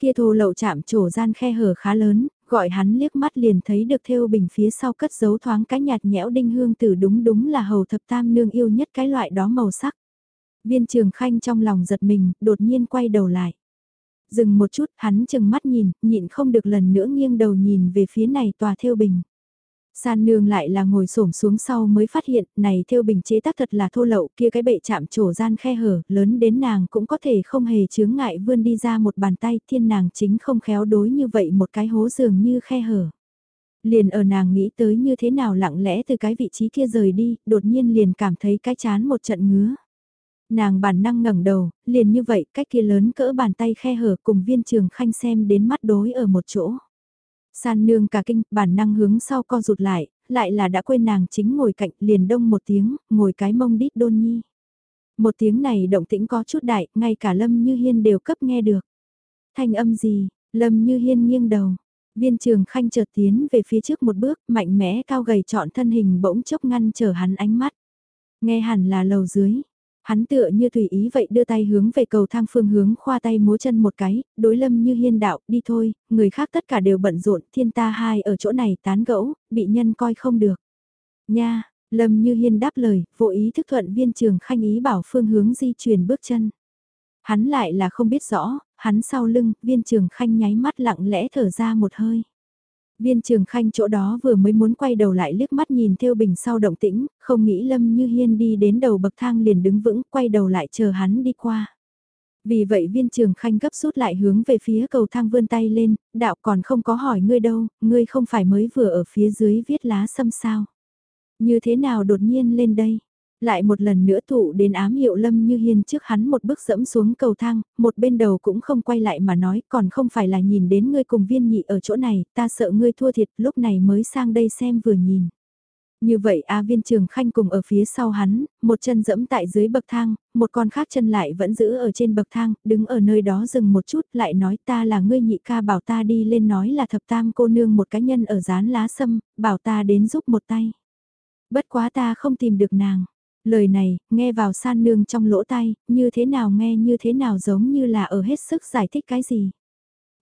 [SPEAKER 1] Kia thô lậu chạm trổ gian khe hở khá lớn, gọi hắn liếc mắt liền thấy được theo bình phía sau cất dấu thoáng cái nhạt nhẽo đinh hương tử đúng đúng là hầu thập tam nương yêu nhất cái loại đó màu sắc. Viên trường khanh trong lòng giật mình, đột nhiên quay đầu lại. Dừng một chút, hắn chừng mắt nhìn, nhịn không được lần nữa nghiêng đầu nhìn về phía này tòa theo bình. San nương lại là ngồi xổm xuống sau mới phát hiện, này theo bình chế tác thật là thô lậu, kia cái bệ chạm trổ gian khe hở, lớn đến nàng cũng có thể không hề chướng ngại vươn đi ra một bàn tay, thiên nàng chính không khéo đối như vậy một cái hố dường như khe hở. Liền ở nàng nghĩ tới như thế nào lặng lẽ từ cái vị trí kia rời đi, đột nhiên liền cảm thấy cái chán một trận ngứa. Nàng bản năng ngẩng đầu, liền như vậy, cách kia lớn cỡ bàn tay khe hở cùng viên trường khanh xem đến mắt đối ở một chỗ. San nương cả kinh, bản năng hướng sau co rụt lại, lại là đã quên nàng chính ngồi cạnh liền đông một tiếng, ngồi cái mông đít đôn nhi. Một tiếng này động tĩnh có chút đại, ngay cả Lâm Như Hiên đều cấp nghe được. Thanh âm gì, Lâm Như Hiên nghiêng đầu. Viên trường khanh chợt tiến về phía trước một bước, mạnh mẽ cao gầy trọn thân hình bỗng chốc ngăn trở hắn ánh mắt. Nghe hẳn là lầu dưới, Hắn tựa như tùy ý vậy đưa tay hướng về cầu thang phương hướng khoa tay múa chân một cái, đối lâm như hiên đạo, đi thôi, người khác tất cả đều bận rộn, thiên ta hai ở chỗ này tán gẫu, bị nhân coi không được. Nha, lâm như hiên đáp lời, vô ý thức thuận viên trường khanh ý bảo phương hướng di chuyển bước chân. Hắn lại là không biết rõ, hắn sau lưng, viên trường khanh nháy mắt lặng lẽ thở ra một hơi. Viên trường khanh chỗ đó vừa mới muốn quay đầu lại liếc mắt nhìn theo bình sau động tĩnh, không nghĩ Lâm Như Hiên đi đến đầu bậc thang liền đứng vững, quay đầu lại chờ hắn đi qua. Vì vậy viên trường khanh gấp rút lại hướng về phía cầu thang vươn tay lên, đạo còn không có hỏi ngươi đâu, ngươi không phải mới vừa ở phía dưới viết lá xâm sao. Như thế nào đột nhiên lên đây? Lại một lần nữa thụ đến ám hiệu Lâm Như Hiên trước hắn một bước dẫm xuống cầu thang, một bên đầu cũng không quay lại mà nói còn không phải là nhìn đến ngươi cùng viên nhị ở chỗ này, ta sợ ngươi thua thiệt lúc này mới sang đây xem vừa nhìn. Như vậy A viên trường khanh cùng ở phía sau hắn, một chân dẫm tại dưới bậc thang, một con khác chân lại vẫn giữ ở trên bậc thang, đứng ở nơi đó dừng một chút lại nói ta là ngươi nhị ca bảo ta đi lên nói là thập tam cô nương một cá nhân ở dán lá sâm, bảo ta đến giúp một tay. Bất quá ta không tìm được nàng. Lời này, nghe vào san nương trong lỗ tai, như thế nào nghe như thế nào giống như là ở hết sức giải thích cái gì.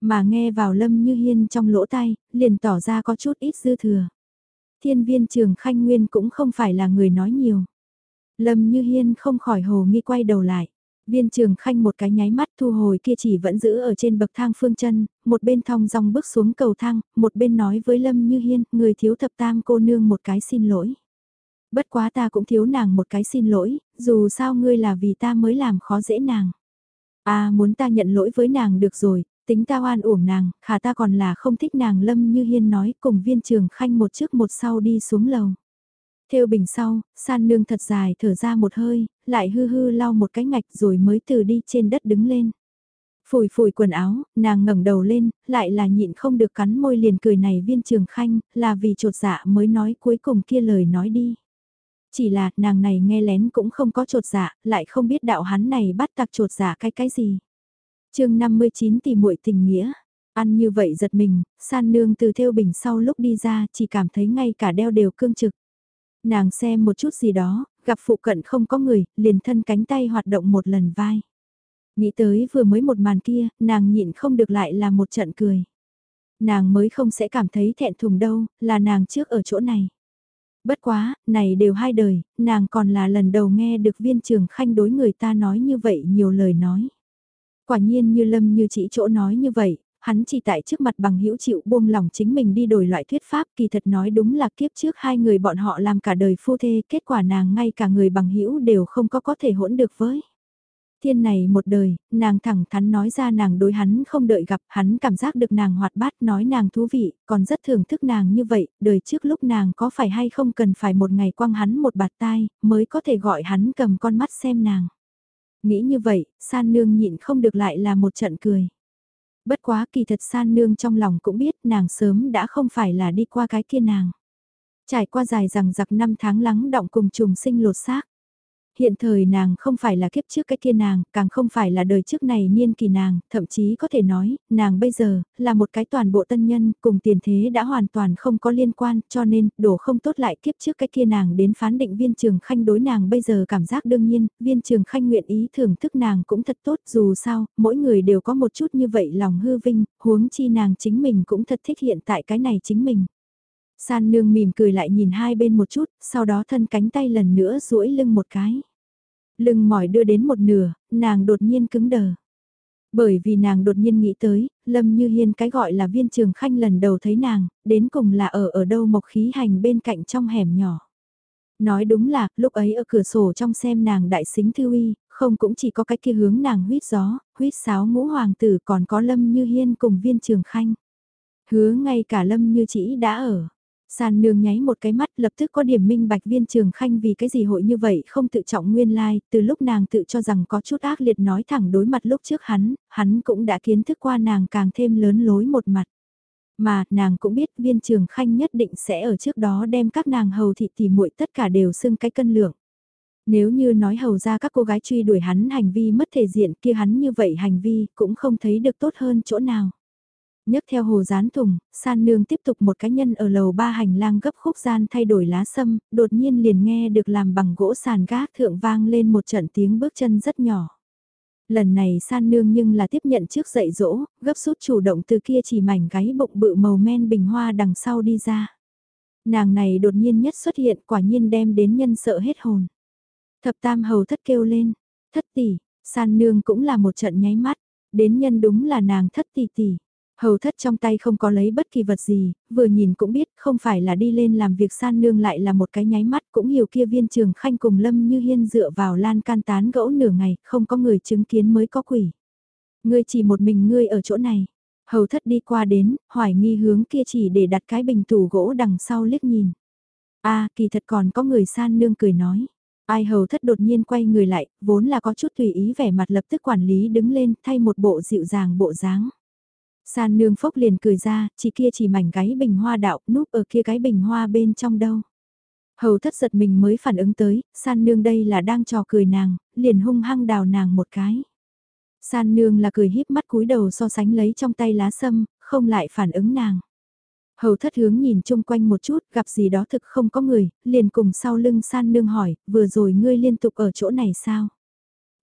[SPEAKER 1] Mà nghe vào lâm như hiên trong lỗ tai, liền tỏ ra có chút ít dư thừa. Thiên viên trường khanh nguyên cũng không phải là người nói nhiều. Lâm như hiên không khỏi hồ nghi quay đầu lại. Viên trường khanh một cái nháy mắt thu hồi kia chỉ vẫn giữ ở trên bậc thang phương chân, một bên thong dong bước xuống cầu thang, một bên nói với Lâm Như Hiên, người thiếu thập tam cô nương một cái xin lỗi bất quá ta cũng thiếu nàng một cái xin lỗi, dù sao ngươi là vì ta mới làm khó dễ nàng. À muốn ta nhận lỗi với nàng được rồi, tính ta oan uổng nàng, khả ta còn là không thích nàng lâm như hiên nói cùng viên trường khanh một trước một sau đi xuống lầu. Theo bình sau, san nương thật dài thở ra một hơi, lại hư hư lau một cái ngạch rồi mới từ đi trên đất đứng lên. Phủi phủi quần áo, nàng ngẩng đầu lên, lại là nhịn không được cắn môi liền cười này viên trường khanh, là vì trột dạ mới nói cuối cùng kia lời nói đi. Chỉ là nàng này nghe lén cũng không có trột dạ, lại không biết đạo hắn này bắt tặc trột dạ cái cái gì. chương 59 tỷ muội tình nghĩa. Ăn như vậy giật mình, san nương từ theo bình sau lúc đi ra chỉ cảm thấy ngay cả đeo đều cương trực. Nàng xem một chút gì đó, gặp phụ cận không có người, liền thân cánh tay hoạt động một lần vai. Nghĩ tới vừa mới một màn kia, nàng nhịn không được lại là một trận cười. Nàng mới không sẽ cảm thấy thẹn thùng đâu, là nàng trước ở chỗ này. Bất quá, này đều hai đời, nàng còn là lần đầu nghe được viên trường khanh đối người ta nói như vậy nhiều lời nói. Quả nhiên như lâm như chỉ chỗ nói như vậy, hắn chỉ tại trước mặt bằng hữu chịu buông lòng chính mình đi đổi loại thuyết pháp kỳ thật nói đúng là kiếp trước hai người bọn họ làm cả đời phu thê kết quả nàng ngay cả người bằng hữu đều không có có thể hỗn được với. Thiên này một đời, nàng thẳng thắn nói ra nàng đối hắn không đợi gặp hắn cảm giác được nàng hoạt bát nói nàng thú vị, còn rất thưởng thức nàng như vậy, đời trước lúc nàng có phải hay không cần phải một ngày quăng hắn một bạt tai, mới có thể gọi hắn cầm con mắt xem nàng. Nghĩ như vậy, san nương nhịn không được lại là một trận cười. Bất quá kỳ thật san nương trong lòng cũng biết nàng sớm đã không phải là đi qua cái kia nàng. Trải qua dài rằng giặc năm tháng lắng động cùng trùng sinh lột xác hiện thời nàng không phải là kiếp trước cái kia nàng, càng không phải là đời trước này niên kỳ nàng, thậm chí có thể nói, nàng bây giờ, là một cái toàn bộ tân nhân, cùng tiền thế đã hoàn toàn không có liên quan, cho nên, đổ không tốt lại kiếp trước cái kia nàng đến phán định viên trường khanh đối nàng bây giờ cảm giác đương nhiên, viên trường khanh nguyện ý thưởng thức nàng cũng thật tốt, dù sao, mỗi người đều có một chút như vậy lòng hư vinh, huống chi nàng chính mình cũng thật thích hiện tại cái này chính mình. San nương mỉm cười lại nhìn hai bên một chút, sau đó thân cánh tay lần nữa duỗi lưng một cái. Lưng mỏi đưa đến một nửa, nàng đột nhiên cứng đờ. Bởi vì nàng đột nhiên nghĩ tới, Lâm Như Hiên cái gọi là viên trường khanh lần đầu thấy nàng, đến cùng là ở ở đâu mộc khí hành bên cạnh trong hẻm nhỏ. Nói đúng là, lúc ấy ở cửa sổ trong xem nàng đại xính thư uy, không cũng chỉ có cái kia hướng nàng huyết gió, huyết sáo ngũ hoàng tử còn có Lâm Như Hiên cùng viên trường khanh. Hứa ngay cả Lâm Như chỉ đã ở. San nương nháy một cái mắt lập tức có điểm minh bạch viên trường khanh vì cái gì hội như vậy không tự trọng nguyên lai, từ lúc nàng tự cho rằng có chút ác liệt nói thẳng đối mặt lúc trước hắn, hắn cũng đã kiến thức qua nàng càng thêm lớn lối một mặt. Mà, nàng cũng biết viên trường khanh nhất định sẽ ở trước đó đem các nàng hầu thị tỉ muội tất cả đều xưng cái cân lượng. Nếu như nói hầu ra các cô gái truy đuổi hắn hành vi mất thể diện kia hắn như vậy hành vi cũng không thấy được tốt hơn chỗ nào nhấc theo hồ rán thùng, san nương tiếp tục một cá nhân ở lầu ba hành lang gấp khúc gian thay đổi lá sâm, đột nhiên liền nghe được làm bằng gỗ sàn gác thượng vang lên một trận tiếng bước chân rất nhỏ. Lần này san nương nhưng là tiếp nhận trước dạy dỗ, gấp rút chủ động từ kia chỉ mảnh gáy bụng bự màu men bình hoa đằng sau đi ra. Nàng này đột nhiên nhất xuất hiện quả nhiên đem đến nhân sợ hết hồn. Thập tam hầu thất kêu lên, thất tỷ, san nương cũng là một trận nháy mắt, đến nhân đúng là nàng thất tỷ tỷ. Hầu thất trong tay không có lấy bất kỳ vật gì, vừa nhìn cũng biết không phải là đi lên làm việc san nương lại là một cái nháy mắt cũng hiểu kia viên trường khanh cùng lâm như hiên dựa vào lan can tán gẫu nửa ngày, không có người chứng kiến mới có quỷ. Ngươi chỉ một mình ngươi ở chỗ này. Hầu thất đi qua đến, hoài nghi hướng kia chỉ để đặt cái bình tủ gỗ đằng sau liếc nhìn. a kỳ thật còn có người san nương cười nói. Ai hầu thất đột nhiên quay người lại, vốn là có chút tùy ý vẻ mặt lập tức quản lý đứng lên thay một bộ dịu dàng bộ dáng. San nương phốc liền cười ra, chỉ kia chỉ mảnh gáy bình hoa đạo, núp ở kia cái bình hoa bên trong đâu. Hầu thất giật mình mới phản ứng tới, san nương đây là đang trò cười nàng, liền hung hăng đào nàng một cái. San nương là cười híp mắt cúi đầu so sánh lấy trong tay lá sâm, không lại phản ứng nàng. Hầu thất hướng nhìn chung quanh một chút, gặp gì đó thực không có người, liền cùng sau lưng san nương hỏi, vừa rồi ngươi liên tục ở chỗ này sao?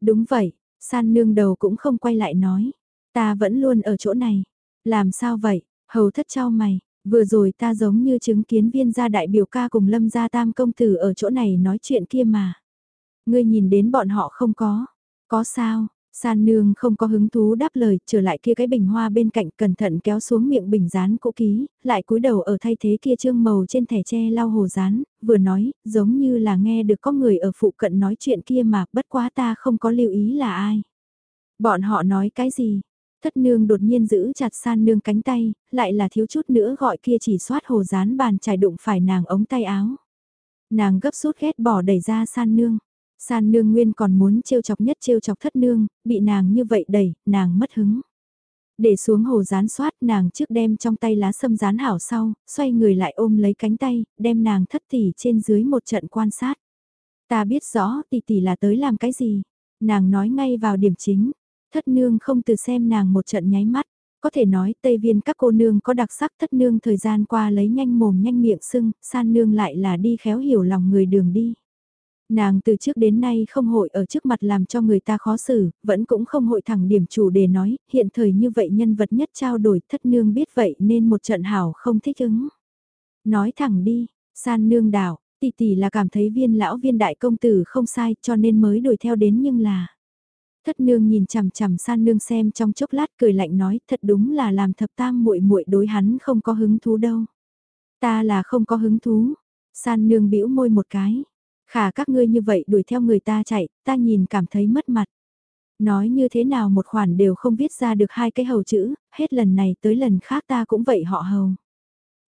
[SPEAKER 1] Đúng vậy, san nương đầu cũng không quay lại nói. Ta vẫn luôn ở chỗ này. Làm sao vậy? Hầu thất trao mày. Vừa rồi ta giống như chứng kiến viên gia đại biểu ca cùng lâm gia tam công tử ở chỗ này nói chuyện kia mà. Ngươi nhìn đến bọn họ không có. Có sao? San nương không có hứng thú đáp lời, trở lại kia cái bình hoa bên cạnh cẩn thận kéo xuống miệng bình rán cũ ký, lại cúi đầu ở thay thế kia trương màu trên thẻ tre lau hồ rán, vừa nói, giống như là nghe được có người ở phụ cận nói chuyện kia mà, bất quá ta không có lưu ý là ai. Bọn họ nói cái gì? Thất nương đột nhiên giữ chặt san nương cánh tay, lại là thiếu chút nữa gọi kia chỉ soát hồ dán bàn trải đụng phải nàng ống tay áo. Nàng gấp rút ghét bỏ đẩy ra san nương. San nương nguyên còn muốn trêu chọc nhất trêu chọc thất nương, bị nàng như vậy đẩy, nàng mất hứng. Để xuống hồ dán soát nàng trước đem trong tay lá sâm dán hảo sau, xoay người lại ôm lấy cánh tay, đem nàng thất tỷ trên dưới một trận quan sát. Ta biết rõ tỷ tỷ là tới làm cái gì. Nàng nói ngay vào điểm chính, Thất nương không từ xem nàng một trận nháy mắt, có thể nói Tây Viên các cô nương có đặc sắc thất nương thời gian qua lấy nhanh mồm nhanh miệng sưng, san nương lại là đi khéo hiểu lòng người đường đi. Nàng từ trước đến nay không hội ở trước mặt làm cho người ta khó xử, vẫn cũng không hội thẳng điểm chủ đề nói, hiện thời như vậy nhân vật nhất trao đổi thất nương biết vậy nên một trận hảo không thích ứng. Nói thẳng đi, san nương đảo, tỷ tỷ là cảm thấy viên lão viên đại công tử không sai cho nên mới đuổi theo đến nhưng là Thất nương nhìn chằm chằm san nương xem trong chốc lát cười lạnh nói thật đúng là làm thập tam muội muội đối hắn không có hứng thú đâu. Ta là không có hứng thú. San nương bĩu môi một cái. Khả các ngươi như vậy đuổi theo người ta chạy, ta nhìn cảm thấy mất mặt. Nói như thế nào một khoản đều không viết ra được hai cái hầu chữ, hết lần này tới lần khác ta cũng vậy họ hầu.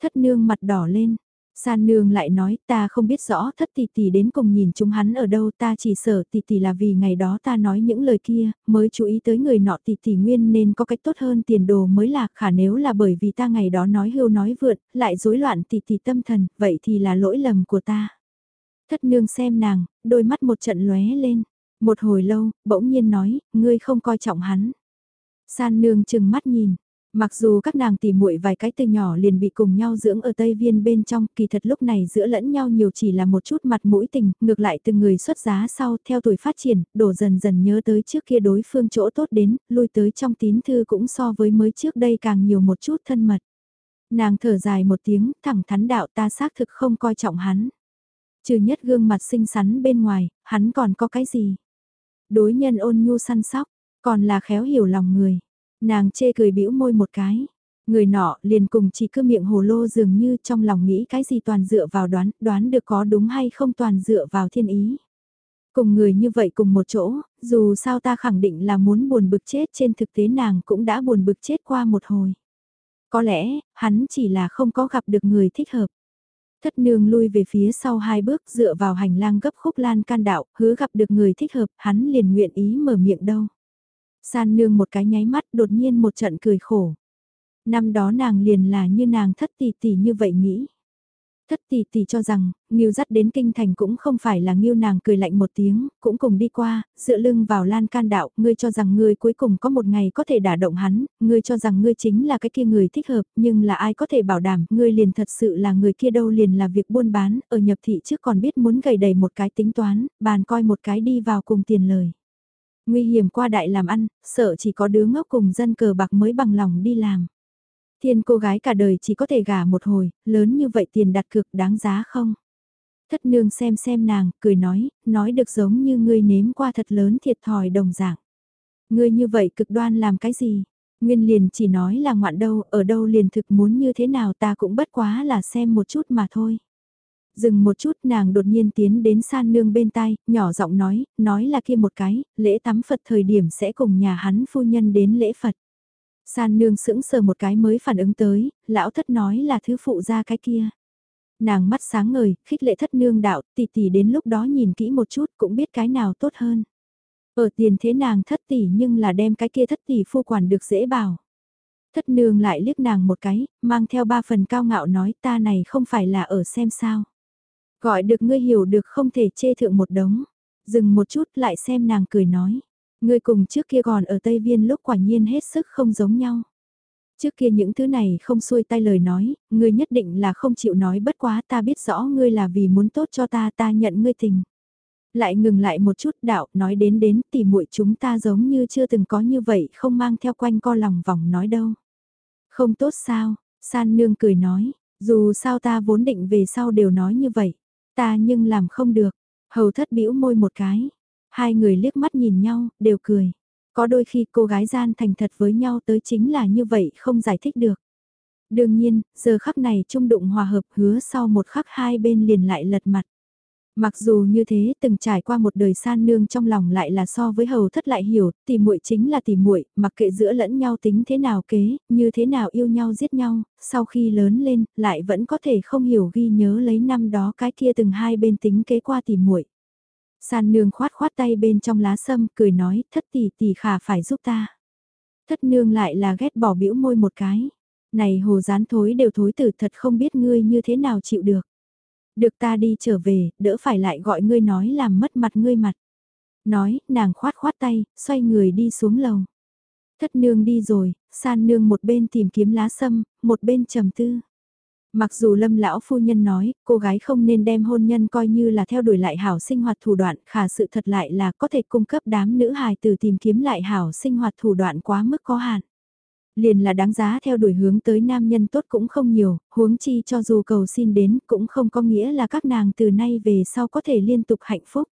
[SPEAKER 1] Thất nương mặt đỏ lên, San nương lại nói ta không biết rõ thất tỷ tỷ đến cùng nhìn chúng hắn ở đâu ta chỉ sợ tỷ tỷ là vì ngày đó ta nói những lời kia mới chú ý tới người nọ tỷ tỷ nguyên nên có cách tốt hơn tiền đồ mới là khả nếu là bởi vì ta ngày đó nói hưu nói vượt lại rối loạn tỷ tỷ tâm thần vậy thì là lỗi lầm của ta. Thất nương xem nàng, đôi mắt một trận lóe lên, một hồi lâu, bỗng nhiên nói, ngươi không coi trọng hắn. San nương chừng mắt nhìn, Mặc dù các nàng tỉ muội vài cái từ nhỏ liền bị cùng nhau dưỡng ở Tây Viên bên trong, kỳ thật lúc này giữa lẫn nhau nhiều chỉ là một chút mặt mũi tình, ngược lại từng người xuất giá sau theo tuổi phát triển, đổ dần dần nhớ tới trước kia đối phương chỗ tốt đến, lui tới trong tín thư cũng so với mới trước đây càng nhiều một chút thân mật. Nàng thở dài một tiếng, thẳng thắn đạo ta xác thực không coi trọng hắn. Trừ nhất gương mặt xinh xắn bên ngoài, hắn còn có cái gì? Đối nhân ôn nhu săn sóc, còn là khéo hiểu lòng người Nàng chê cười bĩu môi một cái. Người nọ liền cùng chỉ cứ miệng hồ lô dường như trong lòng nghĩ cái gì toàn dựa vào đoán, đoán được có đúng hay không toàn dựa vào thiên ý. Cùng người như vậy cùng một chỗ, dù sao ta khẳng định là muốn buồn bực chết trên thực tế nàng cũng đã buồn bực chết qua một hồi. Có lẽ, hắn chỉ là không có gặp được người thích hợp. Thất nương lui về phía sau hai bước dựa vào hành lang gấp khúc lan can đạo, hứa gặp được người thích hợp, hắn liền nguyện ý mở miệng đâu. San nương một cái nháy mắt đột nhiên một trận cười khổ. Năm đó nàng liền là như nàng thất tỷ tỷ như vậy nghĩ. Thất tỷ tỷ cho rằng, Nghiêu dắt đến kinh thành cũng không phải là Nghiêu nàng cười lạnh một tiếng, cũng cùng đi qua, dựa lưng vào lan can đạo, ngươi cho rằng ngươi cuối cùng có một ngày có thể đả động hắn, ngươi cho rằng ngươi chính là cái kia người thích hợp, nhưng là ai có thể bảo đảm, ngươi liền thật sự là người kia đâu liền là việc buôn bán, ở nhập thị trước còn biết muốn gầy đầy một cái tính toán, bàn coi một cái đi vào cùng tiền lời. Nguy hiểm qua đại làm ăn, sợ chỉ có đứa ngốc cùng dân cờ bạc mới bằng lòng đi làm. Thiên cô gái cả đời chỉ có thể gả một hồi, lớn như vậy tiền đặt cược đáng giá không? Thất nương xem xem nàng, cười nói, nói được giống như ngươi nếm qua thật lớn thiệt thòi đồng dạng. Ngươi như vậy cực đoan làm cái gì? Nguyên liền chỉ nói là ngoạn đâu, ở đâu liền thực muốn như thế nào ta cũng bất quá là xem một chút mà thôi. Dừng một chút nàng đột nhiên tiến đến san nương bên tai, nhỏ giọng nói, nói là kia một cái, lễ tắm Phật thời điểm sẽ cùng nhà hắn phu nhân đến lễ Phật. San nương sững sờ một cái mới phản ứng tới, lão thất nói là thứ phụ ra cái kia. Nàng mắt sáng ngời, khích lệ thất nương đạo, tỷ tỷ đến lúc đó nhìn kỹ một chút cũng biết cái nào tốt hơn. Ở tiền thế nàng thất tỷ nhưng là đem cái kia thất tỷ phu quản được dễ bảo. Thất nương lại liếc nàng một cái, mang theo ba phần cao ngạo nói ta này không phải là ở xem sao. Gọi được ngươi hiểu được không thể chê thượng một đống. Dừng một chút lại xem nàng cười nói. Ngươi cùng trước kia còn ở Tây Viên lúc quả nhiên hết sức không giống nhau. Trước kia những thứ này không xuôi tay lời nói, ngươi nhất định là không chịu nói bất quá ta biết rõ ngươi là vì muốn tốt cho ta ta nhận ngươi tình. Lại ngừng lại một chút đạo nói đến đến tỉ muội chúng ta giống như chưa từng có như vậy không mang theo quanh co lòng vòng nói đâu. Không tốt sao, san nương cười nói, dù sao ta vốn định về sau đều nói như vậy. Ta nhưng làm không được. Hầu thất bĩu môi một cái. Hai người liếc mắt nhìn nhau, đều cười. Có đôi khi cô gái gian thành thật với nhau tới chính là như vậy không giải thích được. Đương nhiên, giờ khắc này trung đụng hòa hợp hứa sau một khắc hai bên liền lại lật mặt. Mặc dù như thế, từng trải qua một đời san nương trong lòng lại là so với hầu thất lại hiểu, tỷ muội chính là tỷ muội, mặc kệ giữa lẫn nhau tính thế nào kế, như thế nào yêu nhau giết nhau, sau khi lớn lên, lại vẫn có thể không hiểu ghi nhớ lấy năm đó cái kia từng hai bên tính kế qua tỷ muội. San nương khoát khoát tay bên trong lá sâm, cười nói, thất tỷ tỷ khả phải giúp ta. Thất nương lại là ghét bỏ bĩu môi một cái. Này hồ gián thối đều thối tử thật không biết ngươi như thế nào chịu được. Được ta đi trở về, đỡ phải lại gọi ngươi nói làm mất mặt ngươi mặt. Nói, nàng khoát khoát tay, xoay người đi xuống lầu. Thất nương đi rồi, san nương một bên tìm kiếm lá sâm, một bên trầm tư. Mặc dù lâm lão phu nhân nói, cô gái không nên đem hôn nhân coi như là theo đuổi lại hảo sinh hoạt thủ đoạn, khả sự thật lại là có thể cung cấp đám nữ hài từ tìm kiếm lại hảo sinh hoạt thủ đoạn quá mức có hạn liền là đáng giá theo đuổi hướng tới nam nhân tốt cũng không nhiều, huống chi cho dù cầu xin đến cũng không có nghĩa là các nàng từ nay về sau có thể liên tục hạnh phúc.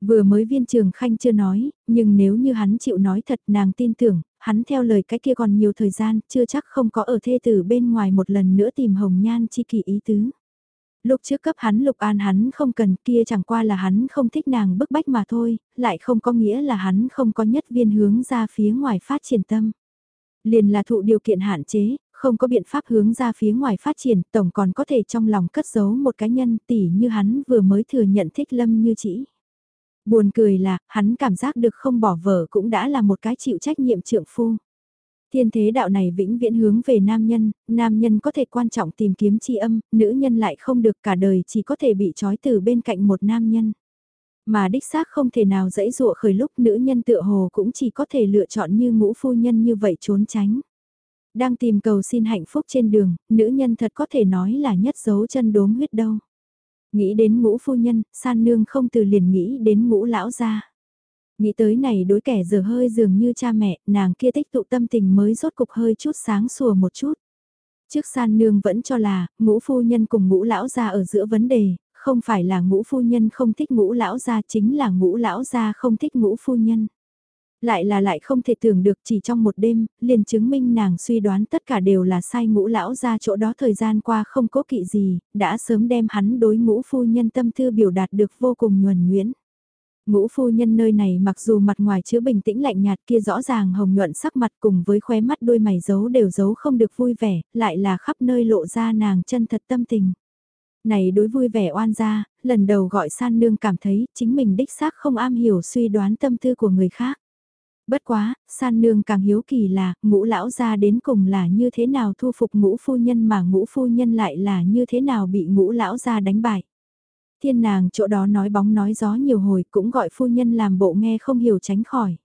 [SPEAKER 1] Vừa mới viên trường khanh chưa nói, nhưng nếu như hắn chịu nói thật nàng tin tưởng, hắn theo lời cái kia còn nhiều thời gian, chưa chắc không có ở thê tử bên ngoài một lần nữa tìm hồng nhan chi kỳ ý tứ. Lúc trước cấp hắn lục an hắn không cần kia chẳng qua là hắn không thích nàng bức bách mà thôi, lại không có nghĩa là hắn không có nhất viên hướng ra phía ngoài phát triển tâm liền là thụ điều kiện hạn chế, không có biện pháp hướng ra phía ngoài phát triển, tổng còn có thể trong lòng cất giấu một cá nhân tỉ như hắn vừa mới thừa nhận thích lâm như chỉ. Buồn cười là, hắn cảm giác được không bỏ vợ cũng đã là một cái chịu trách nhiệm trượng phu. Thiên thế đạo này vĩnh viễn hướng về nam nhân, nam nhân có thể quan trọng tìm kiếm chi âm, nữ nhân lại không được cả đời chỉ có thể bị trói từ bên cạnh một nam nhân. Mà đích xác không thể nào dãy dụa khởi lúc nữ nhân tựa hồ cũng chỉ có thể lựa chọn như ngũ phu nhân như vậy trốn tránh. Đang tìm cầu xin hạnh phúc trên đường, nữ nhân thật có thể nói là nhất dấu chân đốm huyết đâu. Nghĩ đến ngũ phu nhân, san nương không từ liền nghĩ đến ngũ lão gia. Nghĩ tới này đối kẻ giờ hơi dường như cha mẹ, nàng kia tích tụ tâm tình mới rốt cục hơi chút sáng sủa một chút. Trước san nương vẫn cho là, ngũ phu nhân cùng ngũ lão gia ở giữa vấn đề, không phải là ngũ phu nhân không thích ngũ lão gia chính là ngũ lão gia không thích ngũ phu nhân. Lại là lại không thể tưởng được chỉ trong một đêm, liền chứng minh nàng suy đoán tất cả đều là sai ngũ lão gia chỗ đó thời gian qua không cố kỵ gì, đã sớm đem hắn đối ngũ phu nhân tâm tư biểu đạt được vô cùng nhuần nhuyễn. Ngũ phu nhân nơi này mặc dù mặt ngoài chứa bình tĩnh lạnh nhạt kia rõ ràng hồng nhuận sắc mặt cùng với khóe mắt đôi mày giấu đều giấu không được vui vẻ, lại là khắp nơi lộ ra nàng chân thật tâm tình. Này đối vui vẻ oan gia, lần đầu gọi san nương cảm thấy chính mình đích xác không am hiểu suy đoán tâm tư của người khác. Bất quá, san nương càng hiếu kỳ là, ngũ lão gia đến cùng là như thế nào thu phục ngũ phu nhân mà ngũ phu nhân lại là như thế nào bị ngũ lão gia đánh bại. Thiên nàng chỗ đó nói bóng nói gió nhiều hồi cũng gọi phu nhân làm bộ nghe không hiểu tránh khỏi.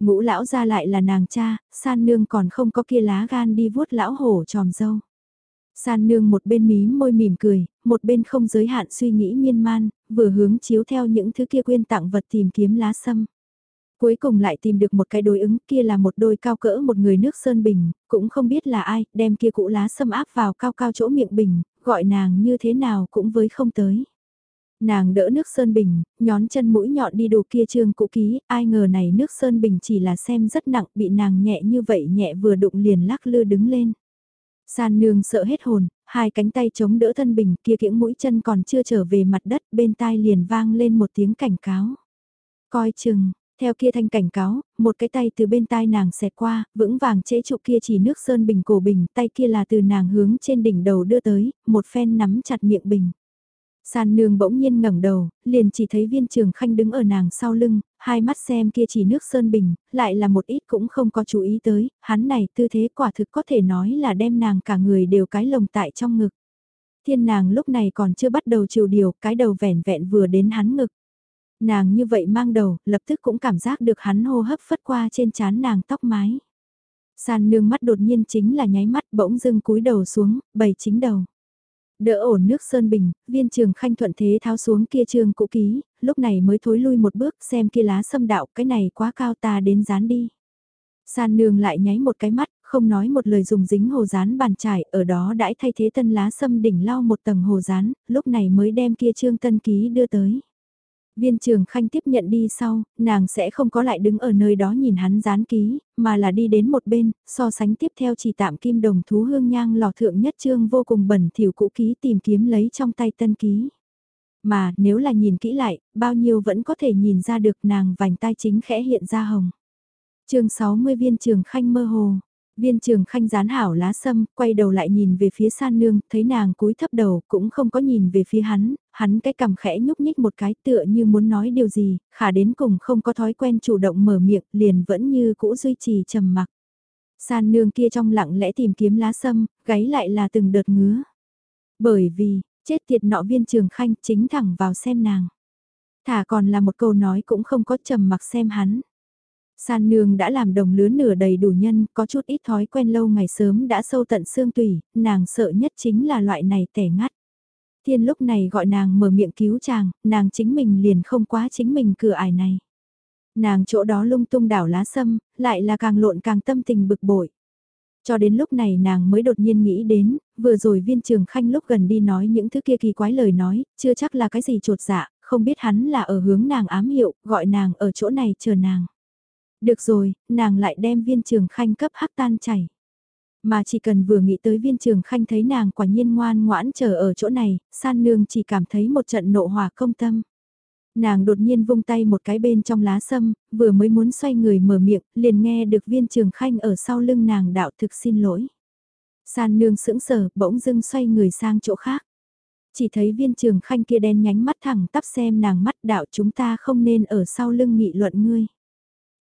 [SPEAKER 1] Ngũ lão gia lại là nàng cha, san nương còn không có kia lá gan đi vuốt lão hổ tròm dâu. San nương một bên mí môi mỉm cười, một bên không giới hạn suy nghĩ miên man, vừa hướng chiếu theo những thứ kia quyên tặng vật tìm kiếm lá sâm. Cuối cùng lại tìm được một cái đối ứng kia là một đôi cao cỡ một người nước sơn bình, cũng không biết là ai, đem kia cũ lá sâm áp vào cao cao chỗ miệng bình, gọi nàng như thế nào cũng với không tới. Nàng đỡ nước sơn bình, nhón chân mũi nhọn đi đồ kia trương cũ ký, ai ngờ này nước sơn bình chỉ là xem rất nặng bị nàng nhẹ như vậy nhẹ vừa đụng liền lắc lư đứng lên. San nương sợ hết hồn, hai cánh tay chống đỡ thân bình kia kiễng mũi chân còn chưa trở về mặt đất bên tai liền vang lên một tiếng cảnh cáo. Coi chừng, theo kia thanh cảnh cáo, một cái tay từ bên tai nàng xẹt qua, vững vàng chế trụ kia chỉ nước sơn bình cổ bình, tay kia là từ nàng hướng trên đỉnh đầu đưa tới, một phen nắm chặt miệng bình. San nương bỗng nhiên ngẩng đầu, liền chỉ thấy viên trường khanh đứng ở nàng sau lưng, hai mắt xem kia chỉ nước sơn bình, lại là một ít cũng không có chú ý tới, hắn này tư thế quả thực có thể nói là đem nàng cả người đều cái lồng tại trong ngực. Thiên nàng lúc này còn chưa bắt đầu chiều điều, cái đầu vẻn vẹn vừa đến hắn ngực. Nàng như vậy mang đầu, lập tức cũng cảm giác được hắn hô hấp phất qua trên trán nàng tóc mái. San nương mắt đột nhiên chính là nháy mắt bỗng dưng cúi đầu xuống, bầy chính đầu. Đỡ ổn nước sơn bình, viên trường khanh thuận thế tháo xuống kia trường cũ ký, lúc này mới thối lui một bước xem kia lá sâm đạo cái này quá cao ta đến dán đi. San nương lại nháy một cái mắt, không nói một lời dùng dính hồ dán bàn trải, ở đó đãi thay thế tân lá sâm đỉnh lau một tầng hồ dán, lúc này mới đem kia trương tân ký đưa tới. Viên trường khanh tiếp nhận đi sau, nàng sẽ không có lại đứng ở nơi đó nhìn hắn dán ký, mà là đi đến một bên, so sánh tiếp theo chỉ tạm kim đồng thú hương nhang lò thượng nhất trương vô cùng bẩn thỉu cũ ký tìm kiếm lấy trong tay tân ký. Mà nếu là nhìn kỹ lại, bao nhiêu vẫn có thể nhìn ra được nàng vành tai chính khẽ hiện ra hồng. chương 60 viên trường khanh mơ hồ, Viên trường khanh gián hảo lá sâm, quay đầu lại nhìn về phía san nương, thấy nàng cúi thấp đầu, cũng không có nhìn về phía hắn, hắn cái cằm khẽ nhúc nhích một cái tựa như muốn nói điều gì, khả đến cùng không có thói quen chủ động mở miệng, liền vẫn như cũ duy trì trầm mặc. San nương kia trong lặng lẽ tìm kiếm lá sâm, gáy lại là từng đợt ngứa. Bởi vì, chết tiệt nọ viên trường khanh chính thẳng vào xem nàng. Thả còn là một câu nói cũng không có trầm mặc xem hắn. San nương đã làm đồng lứa nửa đầy đủ nhân, có chút ít thói quen lâu ngày sớm đã sâu tận xương tủy, nàng sợ nhất chính là loại này tẻ ngắt. Thiên lúc này gọi nàng mở miệng cứu chàng, nàng chính mình liền không quá chính mình cửa ải này. Nàng chỗ đó lung tung đảo lá sâm, lại là càng lộn càng tâm tình bực bội. Cho đến lúc này nàng mới đột nhiên nghĩ đến, vừa rồi viên trường khanh lúc gần đi nói những thứ kia kỳ quái lời nói, chưa chắc là cái gì trột dạ, không biết hắn là ở hướng nàng ám hiệu, gọi nàng ở chỗ này chờ nàng. Được rồi, nàng lại đem viên trường khanh cấp hắc tan chảy. Mà chỉ cần vừa nghĩ tới viên trường khanh thấy nàng quả nhiên ngoan ngoãn chờ ở chỗ này, san nương chỉ cảm thấy một trận nộ hỏa công tâm. Nàng đột nhiên vung tay một cái bên trong lá sâm, vừa mới muốn xoay người mở miệng, liền nghe được viên trường khanh ở sau lưng nàng đạo thực xin lỗi. San nương sững sờ, bỗng dưng xoay người sang chỗ khác. Chỉ thấy viên trường khanh kia đen nhánh mắt thẳng tắp xem nàng mắt đạo chúng ta không nên ở sau lưng nghị luận ngươi.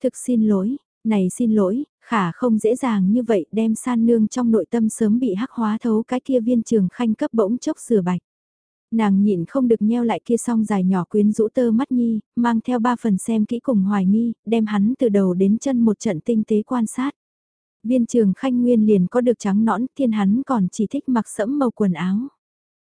[SPEAKER 1] Thực xin lỗi, này xin lỗi, khả không dễ dàng như vậy đem san nương trong nội tâm sớm bị hắc hóa thấu cái kia viên trường khanh cấp bỗng chốc sửa bạch. Nàng nhịn không được nheo lại kia song dài nhỏ quyến rũ tơ mắt nhi, mang theo ba phần xem kỹ cùng hoài nghi, đem hắn từ đầu đến chân một trận tinh tế quan sát. Viên trường khanh nguyên liền có được trắng nõn, thiên hắn còn chỉ thích mặc sẫm màu quần áo.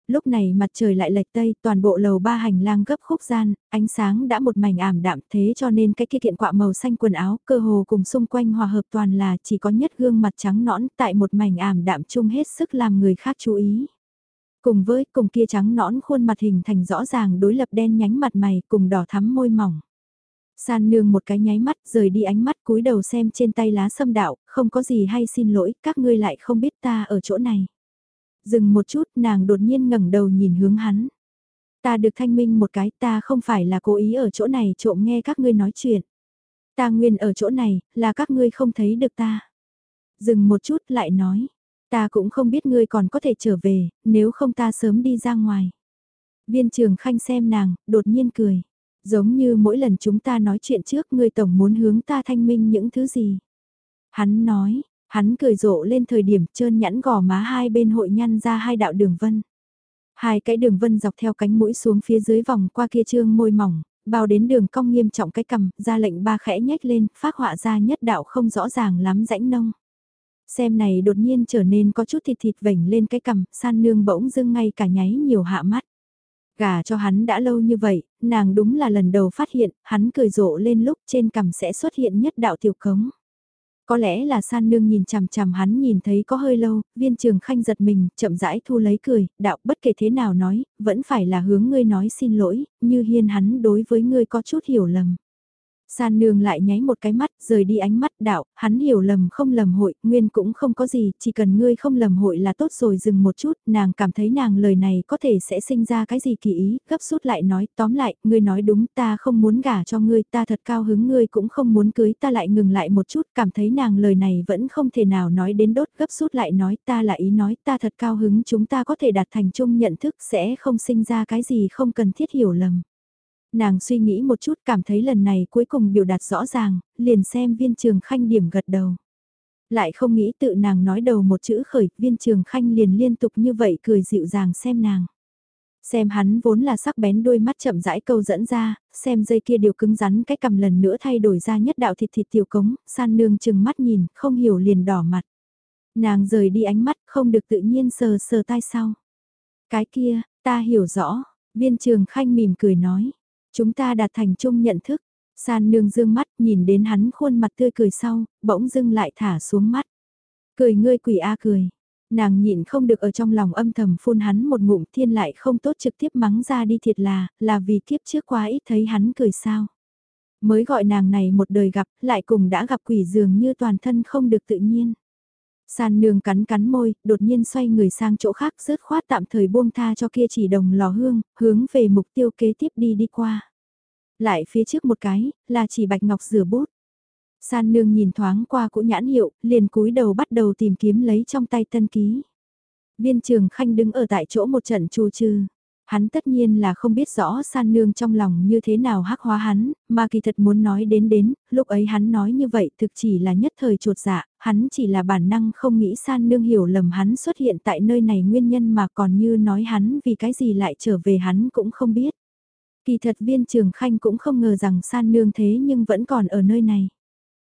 [SPEAKER 1] Lúc này mặt trời lại lệch tây, toàn bộ lầu ba hành lang gấp khúc gian, ánh sáng đã một mảnh ảm đạm thế cho nên cái kia kiện quạ màu xanh quần áo cơ hồ cùng xung quanh hòa hợp toàn là chỉ có nhất gương mặt trắng nõn tại một mảnh ảm đạm chung hết sức làm người khác chú ý. Cùng với cùng kia trắng nõn khuôn mặt hình thành rõ ràng đối lập đen nhánh mặt mày cùng đỏ thắm môi mỏng. San nương một cái nháy mắt rời đi ánh mắt cúi đầu xem trên tay lá sâm đạo, không có gì hay xin lỗi, các ngươi lại không biết ta ở chỗ này. Dừng một chút nàng đột nhiên ngẩng đầu nhìn hướng hắn. Ta được thanh minh một cái ta không phải là cố ý ở chỗ này trộm nghe các ngươi nói chuyện. Ta nguyên ở chỗ này là các ngươi không thấy được ta. Dừng một chút lại nói. Ta cũng không biết ngươi còn có thể trở về, nếu không ta sớm đi ra ngoài. Viên trường khanh xem nàng, đột nhiên cười. Giống như mỗi lần chúng ta nói chuyện trước ngươi tổng muốn hướng ta thanh minh những thứ gì. Hắn nói, Hắn cười rộ lên thời điểm trơn nhẵn gò má hai bên hội nhăn ra hai đạo đường vân. Hai cái đường vân dọc theo cánh mũi xuống phía dưới vòng qua kia trương môi mỏng, bao đến đường cong nghiêm trọng cái cầm, ra lệnh ba khẽ nhếch lên, phát họa ra nhất đạo không rõ ràng lắm rãnh nông. Xem này đột nhiên trở nên có chút thịt thịt vểnh lên cái cầm, san nương bỗng dưng ngay cả nháy nhiều hạ mắt. Gà cho hắn đã lâu như vậy, nàng đúng là lần đầu phát hiện, hắn cười rộ lên lúc trên cầm sẽ xuất hiện nhất đạo tiểu cống. Có lẽ là san nương nhìn chằm chằm hắn nhìn thấy có hơi lâu, viên trường khanh giật mình, chậm rãi thu lấy cười, đạo bất kể thế nào nói, vẫn phải là hướng ngươi nói xin lỗi, như hiên hắn đối với ngươi có chút hiểu lầm. San nương lại nháy một cái mắt, rời đi ánh mắt đạo, hắn hiểu lầm không lầm hội, nguyên cũng không có gì, chỉ cần ngươi không lầm hội là tốt rồi dừng một chút, nàng cảm thấy nàng lời này có thể sẽ sinh ra cái gì kỳ ý, gấp rút lại nói, tóm lại, ngươi nói đúng, ta không muốn gả cho ngươi, ta thật cao hứng ngươi cũng không muốn cưới, ta lại ngừng lại một chút, cảm thấy nàng lời này vẫn không thể nào nói đến đốt, gấp rút lại nói, ta là ý nói, ta thật cao hứng chúng ta có thể đạt thành chung nhận thức sẽ không sinh ra cái gì không cần thiết hiểu lầm. Nàng suy nghĩ một chút cảm thấy lần này cuối cùng biểu đạt rõ ràng, liền xem viên trường khanh điểm gật đầu. Lại không nghĩ tự nàng nói đầu một chữ khởi, viên trường khanh liền liên tục như vậy cười dịu dàng xem nàng. Xem hắn vốn là sắc bén đôi mắt chậm rãi câu dẫn ra, xem dây kia điều cứng rắn cái cầm lần nữa thay đổi ra nhất đạo thịt thịt tiểu cống, san nương chừng mắt nhìn, không hiểu liền đỏ mặt. Nàng rời đi ánh mắt, không được tự nhiên sờ sờ tai sau. Cái kia, ta hiểu rõ, viên trường khanh mỉm cười nói. Chúng ta đạt thành chung nhận thức. San nương dương mắt nhìn đến hắn khuôn mặt tươi cười sau, bỗng dưng lại thả xuống mắt. Cười ngươi quỷ a cười. Nàng nhịn không được ở trong lòng âm thầm phun hắn một ngụm thiên lại không tốt trực tiếp mắng ra đi thiệt là, là vì kiếp trước quá ít thấy hắn cười sao. Mới gọi nàng này một đời gặp, lại cùng đã gặp quỷ dường như toàn thân không được tự nhiên. San nương cắn cắn môi, đột nhiên xoay người sang chỗ khác rớt khoát tạm thời buông tha cho kia chỉ đồng lò hương, hướng về mục tiêu kế tiếp đi đi qua. Lại phía trước một cái, là chỉ bạch ngọc rửa bút. San nương nhìn thoáng qua cũ nhãn hiệu, liền cúi đầu bắt đầu tìm kiếm lấy trong tay tân ký. Viên trường khanh đứng ở tại chỗ một trận chu trừ. Hắn tất nhiên là không biết rõ san nương trong lòng như thế nào hắc hóa hắn, mà kỳ thật muốn nói đến đến, lúc ấy hắn nói như vậy thực chỉ là nhất thời trột dạ, hắn chỉ là bản năng không nghĩ san nương hiểu lầm hắn xuất hiện tại nơi này nguyên nhân mà còn như nói hắn vì cái gì lại trở về hắn cũng không biết. Kỳ thật viên trường khanh cũng không ngờ rằng san nương thế nhưng vẫn còn ở nơi này.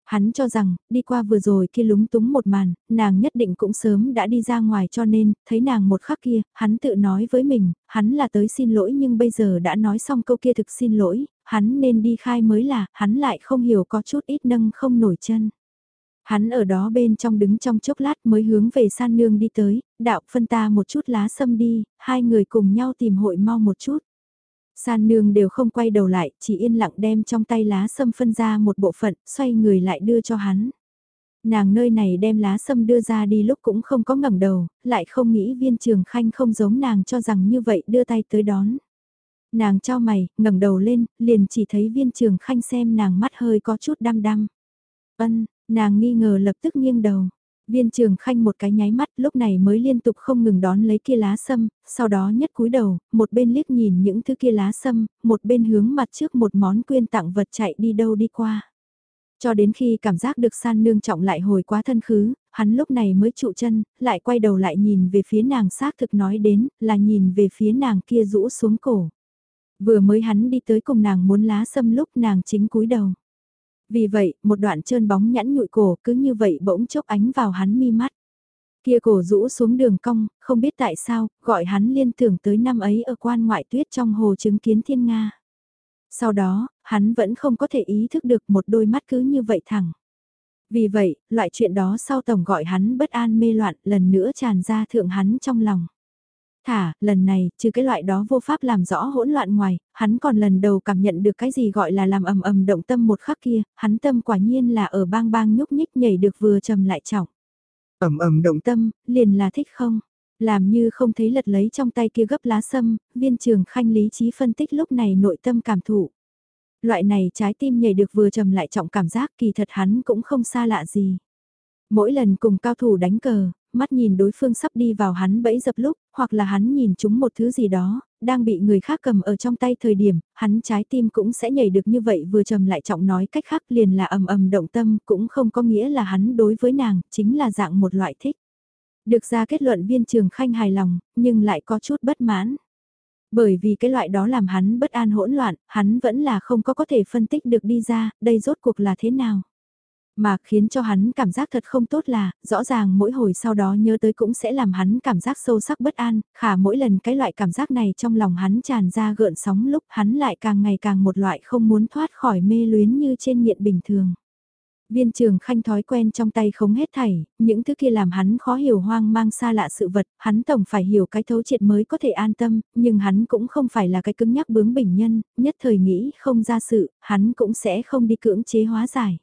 [SPEAKER 1] Hắn cho rằng, đi qua vừa rồi kia lúng túng một màn, nàng nhất định cũng sớm đã đi ra ngoài cho nên, thấy nàng một khắc kia, hắn tự nói với mình, hắn là tới xin lỗi nhưng bây giờ đã nói xong câu kia thực xin lỗi, hắn nên đi khai mới là, hắn lại không hiểu có chút ít nâng không nổi chân. Hắn ở đó bên trong đứng trong chốc lát mới hướng về san nương đi tới, đạo phân ta một chút lá sâm đi, hai người cùng nhau tìm hội mau một chút. San nương đều không quay đầu lại, chỉ yên lặng đem trong tay lá sâm phân ra một bộ phận, xoay người lại đưa cho hắn. Nàng nơi này đem lá sâm đưa ra đi lúc cũng không có ngẩng đầu, lại không nghĩ viên trường khanh không giống nàng cho rằng như vậy đưa tay tới đón. Nàng trao mày, ngẩng đầu lên, liền chỉ thấy viên trường khanh xem nàng mắt hơi có chút đăm đăm. Ân, nàng nghi ngờ lập tức nghiêng đầu. Viên trường khanh một cái nháy mắt lúc này mới liên tục không ngừng đón lấy kia lá sâm, sau đó nhất cúi đầu, một bên liếc nhìn những thứ kia lá sâm, một bên hướng mặt trước một món quyên tặng vật chạy đi đâu đi qua. Cho đến khi cảm giác được san nương trọng lại hồi quá thân khứ, hắn lúc này mới trụ chân, lại quay đầu lại nhìn về phía nàng xác thực nói đến, là nhìn về phía nàng kia rũ xuống cổ. Vừa mới hắn đi tới cùng nàng muốn lá sâm lúc nàng chính cúi đầu. Vì vậy, một đoạn trơn bóng nhẵn nhụi cổ cứ như vậy bỗng chốc ánh vào hắn mi mắt. Kia cổ rũ xuống đường cong, không biết tại sao, gọi hắn liên tưởng tới năm ấy ở quan ngoại tuyết trong hồ chứng kiến thiên Nga. Sau đó, hắn vẫn không có thể ý thức được một đôi mắt cứ như vậy thẳng. Vì vậy, loại chuyện đó sau tổng gọi hắn bất an mê loạn lần nữa tràn ra thượng hắn trong lòng. Thả, lần này, trừ cái loại đó vô pháp làm rõ hỗn loạn ngoài, hắn còn lần đầu cảm nhận được cái gì gọi là làm ầm ầm động tâm một khắc kia, hắn tâm quả nhiên là ở bang bang nhúc nhích nhảy được vừa trầm lại trọng. ầm ầm động tâm, liền là thích không? Làm như không thấy lật lấy trong tay kia gấp lá sâm, viên trường khanh lý trí phân tích lúc này nội tâm cảm thụ. Loại này trái tim nhảy được vừa trầm lại trọng cảm giác kỳ thật hắn cũng không xa lạ gì. Mỗi lần cùng cao thủ đánh cờ, mắt nhìn đối phương sắp đi vào hắn bẫy dập lúc, hoặc là hắn nhìn chúng một thứ gì đó, đang bị người khác cầm ở trong tay thời điểm, hắn trái tim cũng sẽ nhảy được như vậy vừa trầm lại trọng nói cách khác liền là ầm ầm động tâm, cũng không có nghĩa là hắn đối với nàng, chính là dạng một loại thích. Được ra kết luận viên trường khanh hài lòng, nhưng lại có chút bất mãn. Bởi vì cái loại đó làm hắn bất an hỗn loạn, hắn vẫn là không có có thể phân tích được đi ra, đây rốt cuộc là thế nào. Mà khiến cho hắn cảm giác thật không tốt là, rõ ràng mỗi hồi sau đó nhớ tới cũng sẽ làm hắn cảm giác sâu sắc bất an, khả mỗi lần cái loại cảm giác này trong lòng hắn tràn ra gợn sóng lúc hắn lại càng ngày càng một loại không muốn thoát khỏi mê luyến như trên nghiện bình thường. Viên trường khanh thói quen trong tay không hết thảy, những thứ kia làm hắn khó hiểu hoang mang xa lạ sự vật, hắn tổng phải hiểu cái thấu triệt mới có thể an tâm, nhưng hắn cũng không phải là cái cứng nhắc bướng bình nhân, nhất thời nghĩ không ra sự, hắn cũng sẽ không đi cưỡng chế hóa giải.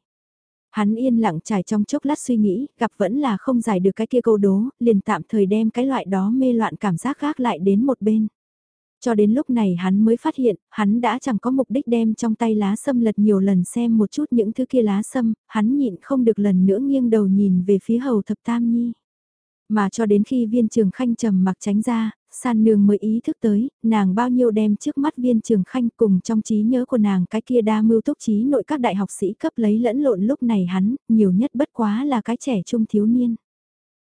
[SPEAKER 1] Hắn yên lặng trải trong chốc lát suy nghĩ, gặp vẫn là không giải được cái kia câu đố, liền tạm thời đem cái loại đó mê loạn cảm giác gác lại đến một bên. Cho đến lúc này hắn mới phát hiện, hắn đã chẳng có mục đích đem trong tay lá sâm lật nhiều lần xem một chút những thứ kia lá sâm, hắn nhịn không được lần nữa nghiêng đầu nhìn về phía hầu thập tam nhi. Mà cho đến khi viên trường khanh trầm mặc tránh ra, san nương mới ý thức tới, nàng bao nhiêu đem trước mắt viên trường khanh cùng trong trí nhớ của nàng cái kia đa mưu túc trí nội các đại học sĩ cấp lấy lẫn lộn lúc này hắn, nhiều nhất bất quá là cái trẻ trung thiếu niên.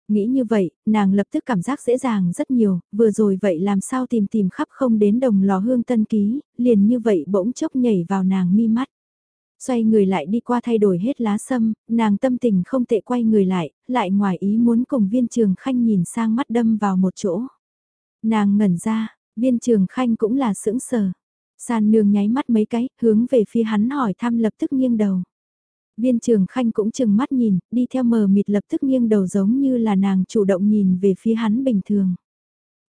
[SPEAKER 1] Nghĩ như vậy, nàng lập tức cảm giác dễ dàng rất nhiều, vừa rồi vậy làm sao tìm tìm khắp không đến đồng lò hương tân ký, liền như vậy bỗng chốc nhảy vào nàng mi mắt. Xoay người lại đi qua thay đổi hết lá sâm, nàng tâm tình không tệ quay người lại, lại ngoài ý muốn cùng viên trường khanh nhìn sang mắt đâm vào một chỗ. Nàng ngẩn ra, viên trường khanh cũng là sững sờ. San nương nháy mắt mấy cái, hướng về phía hắn hỏi thăm lập tức nghiêng đầu. Viên trường khanh cũng chừng mắt nhìn, đi theo mờ mịt lập tức nghiêng đầu giống như là nàng chủ động nhìn về phía hắn bình thường.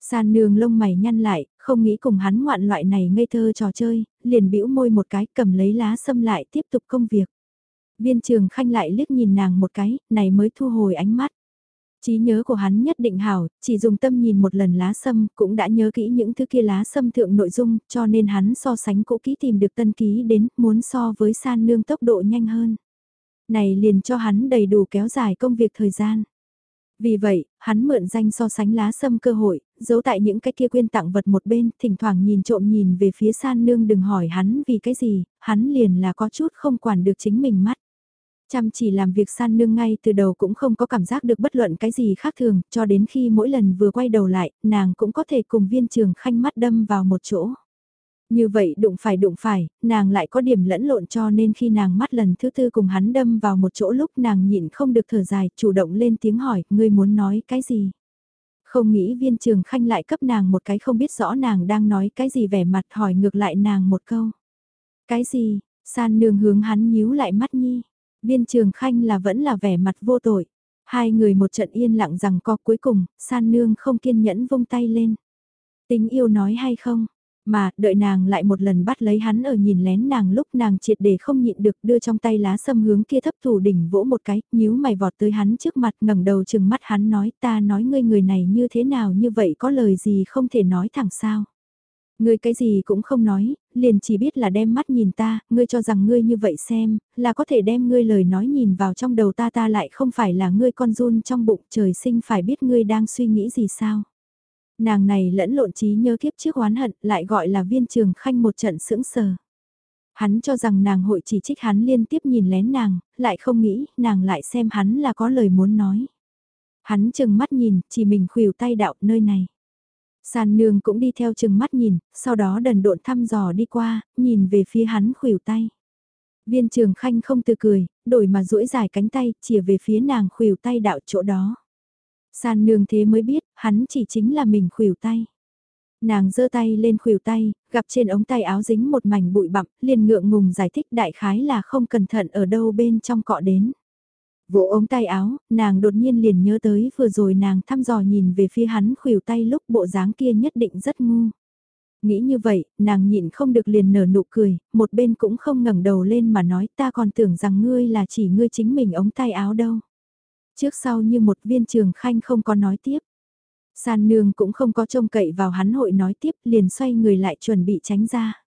[SPEAKER 1] San nương lông mày nhăn lại, không nghĩ cùng hắn ngoạn loại này ngây thơ trò chơi, liền bĩu môi một cái cầm lấy lá xâm lại tiếp tục công việc. Viên trường khanh lại liếc nhìn nàng một cái, này mới thu hồi ánh mắt. Trí nhớ của hắn nhất định hảo, chỉ dùng tâm nhìn một lần lá sâm, cũng đã nhớ kỹ những thứ kia lá sâm thượng nội dung, cho nên hắn so sánh cũ kỹ tìm được tân ký đến, muốn so với san nương tốc độ nhanh hơn này liền cho hắn đầy đủ kéo dài công việc thời gian. Vì vậy, hắn mượn danh so sánh lá sâm cơ hội, giấu tại những cái kia quyên tặng vật một bên, thỉnh thoảng nhìn trộm nhìn về phía san nương đừng hỏi hắn vì cái gì, hắn liền là có chút không quản được chính mình mắt. Chăm chỉ làm việc san nương ngay từ đầu cũng không có cảm giác được bất luận cái gì khác thường, cho đến khi mỗi lần vừa quay đầu lại, nàng cũng có thể cùng viên trường khanh mắt đâm vào một chỗ. Như vậy đụng phải đụng phải, nàng lại có điểm lẫn lộn cho nên khi nàng mắt lần thứ tư cùng hắn đâm vào một chỗ lúc nàng nhịn không được thở dài, chủ động lên tiếng hỏi, ngươi muốn nói cái gì? Không nghĩ viên trường khanh lại cấp nàng một cái không biết rõ nàng đang nói cái gì vẻ mặt hỏi ngược lại nàng một câu. Cái gì? San nương hướng hắn nhíu lại mắt nhi. Viên trường khanh là vẫn là vẻ mặt vô tội. Hai người một trận yên lặng rằng co cuối cùng, san nương không kiên nhẫn vung tay lên. Tính yêu nói hay không? Mà, đợi nàng lại một lần bắt lấy hắn ở nhìn lén nàng lúc nàng triệt để không nhịn được đưa trong tay lá sâm hướng kia thấp thủ đỉnh vỗ một cái, nhíu mày vọt tới hắn trước mặt ngẩng đầu chừng mắt hắn nói ta nói ngươi người này như thế nào như vậy có lời gì không thể nói thẳng sao. Ngươi cái gì cũng không nói, liền chỉ biết là đem mắt nhìn ta, ngươi cho rằng ngươi như vậy xem, là có thể đem ngươi lời nói nhìn vào trong đầu ta ta lại không phải là ngươi con run trong bụng trời sinh phải biết ngươi đang suy nghĩ gì sao. Nàng này lẫn lộn trí nhớ kiếp trước oán hận lại gọi là viên trường khanh một trận sững sờ. Hắn cho rằng nàng hội chỉ trích hắn liên tiếp nhìn lén nàng, lại không nghĩ nàng lại xem hắn là có lời muốn nói. Hắn chừng mắt nhìn, chỉ mình khuỷu tay đạo nơi này. San nương cũng đi theo chừng mắt nhìn, sau đó đần độn thăm dò đi qua, nhìn về phía hắn khuỷu tay. Viên trường khanh không từ cười, đổi mà duỗi dài cánh tay, chìa về phía nàng khuỷu tay đạo chỗ đó. San nương thế mới biết, hắn chỉ chính là mình khuỷu tay. Nàng giơ tay lên khuỷu tay, gặp trên ống tay áo dính một mảnh bụi bặm, liền ngượng ngùng giải thích đại khái là không cẩn thận ở đâu bên trong cọ đến. Vỗ ống tay áo, nàng đột nhiên liền nhớ tới vừa rồi nàng thăm dò nhìn về phía hắn khuỷu tay lúc bộ dáng kia nhất định rất ngu. Nghĩ như vậy, nàng nhịn không được liền nở nụ cười, một bên cũng không ngẩng đầu lên mà nói ta còn tưởng rằng ngươi là chỉ ngươi chính mình ống tay áo đâu. Trước sau như một viên trường khanh không có nói tiếp. San nương cũng không có trông cậy vào hắn hội nói tiếp liền xoay người lại chuẩn bị tránh ra.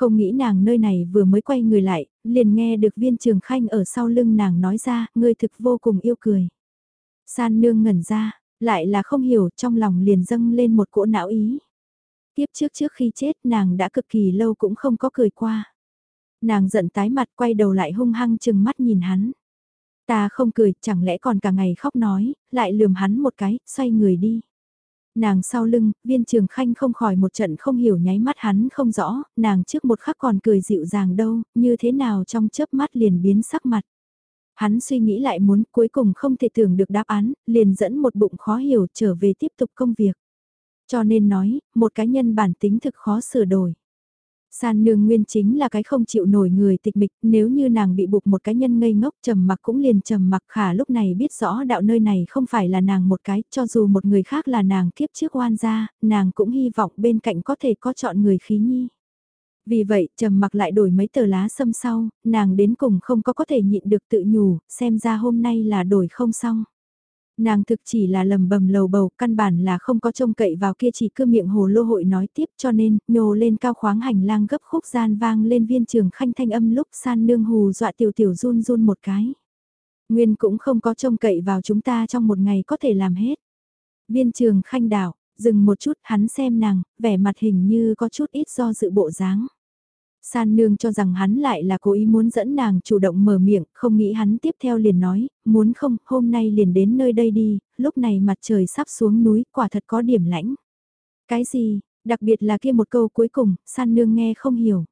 [SPEAKER 1] Không nghĩ nàng nơi này vừa mới quay người lại, liền nghe được viên trường khanh ở sau lưng nàng nói ra, ngươi thực vô cùng yêu cười. San nương ngẩn ra, lại là không hiểu trong lòng liền dâng lên một cỗ não ý. Tiếp trước trước khi chết nàng đã cực kỳ lâu cũng không có cười qua. Nàng giận tái mặt quay đầu lại hung hăng chừng mắt nhìn hắn. Ta không cười, chẳng lẽ còn cả ngày khóc nói, lại lườm hắn một cái, xoay người đi. Nàng sau lưng, viên trường khanh không khỏi một trận không hiểu nháy mắt hắn không rõ, nàng trước một khắc còn cười dịu dàng đâu, như thế nào trong chớp mắt liền biến sắc mặt. Hắn suy nghĩ lại muốn cuối cùng không thể tưởng được đáp án, liền dẫn một bụng khó hiểu trở về tiếp tục công việc. Cho nên nói, một cá nhân bản tính thực khó sửa đổi. San nương nguyên chính là cái không chịu nổi người tịch mịch, nếu như nàng bị buộc một cái nhân ngây ngốc trầm mặc cũng liền trầm mặc khả lúc này biết rõ đạo nơi này không phải là nàng một cái, cho dù một người khác là nàng kiếp trước oan gia, nàng cũng hy vọng bên cạnh có thể có chọn người khí nhi. Vì vậy, trầm mặc lại đổi mấy tờ lá sâm sau, nàng đến cùng không có có thể nhịn được tự nhủ, xem ra hôm nay là đổi không xong. Nàng thực chỉ là lầm bầm lầu bầu, căn bản là không có trông cậy vào kia chỉ cứ miệng hồ lô hội nói tiếp cho nên, nhô lên cao khoáng hành lang gấp khúc gian vang lên viên trường khanh thanh âm lúc san nương hù dọa tiểu tiểu run run một cái. Nguyên cũng không có trông cậy vào chúng ta trong một ngày có thể làm hết. Viên trường khanh đảo, dừng một chút hắn xem nàng, vẻ mặt hình như có chút ít do dự bộ dáng. San nương cho rằng hắn lại là cố ý muốn dẫn nàng chủ động mở miệng, không nghĩ hắn tiếp theo liền nói, muốn không, hôm nay liền đến nơi đây đi, lúc này mặt trời sắp xuống núi, quả thật có điểm lãnh. Cái gì, đặc biệt là kia một câu cuối cùng, san nương nghe không hiểu.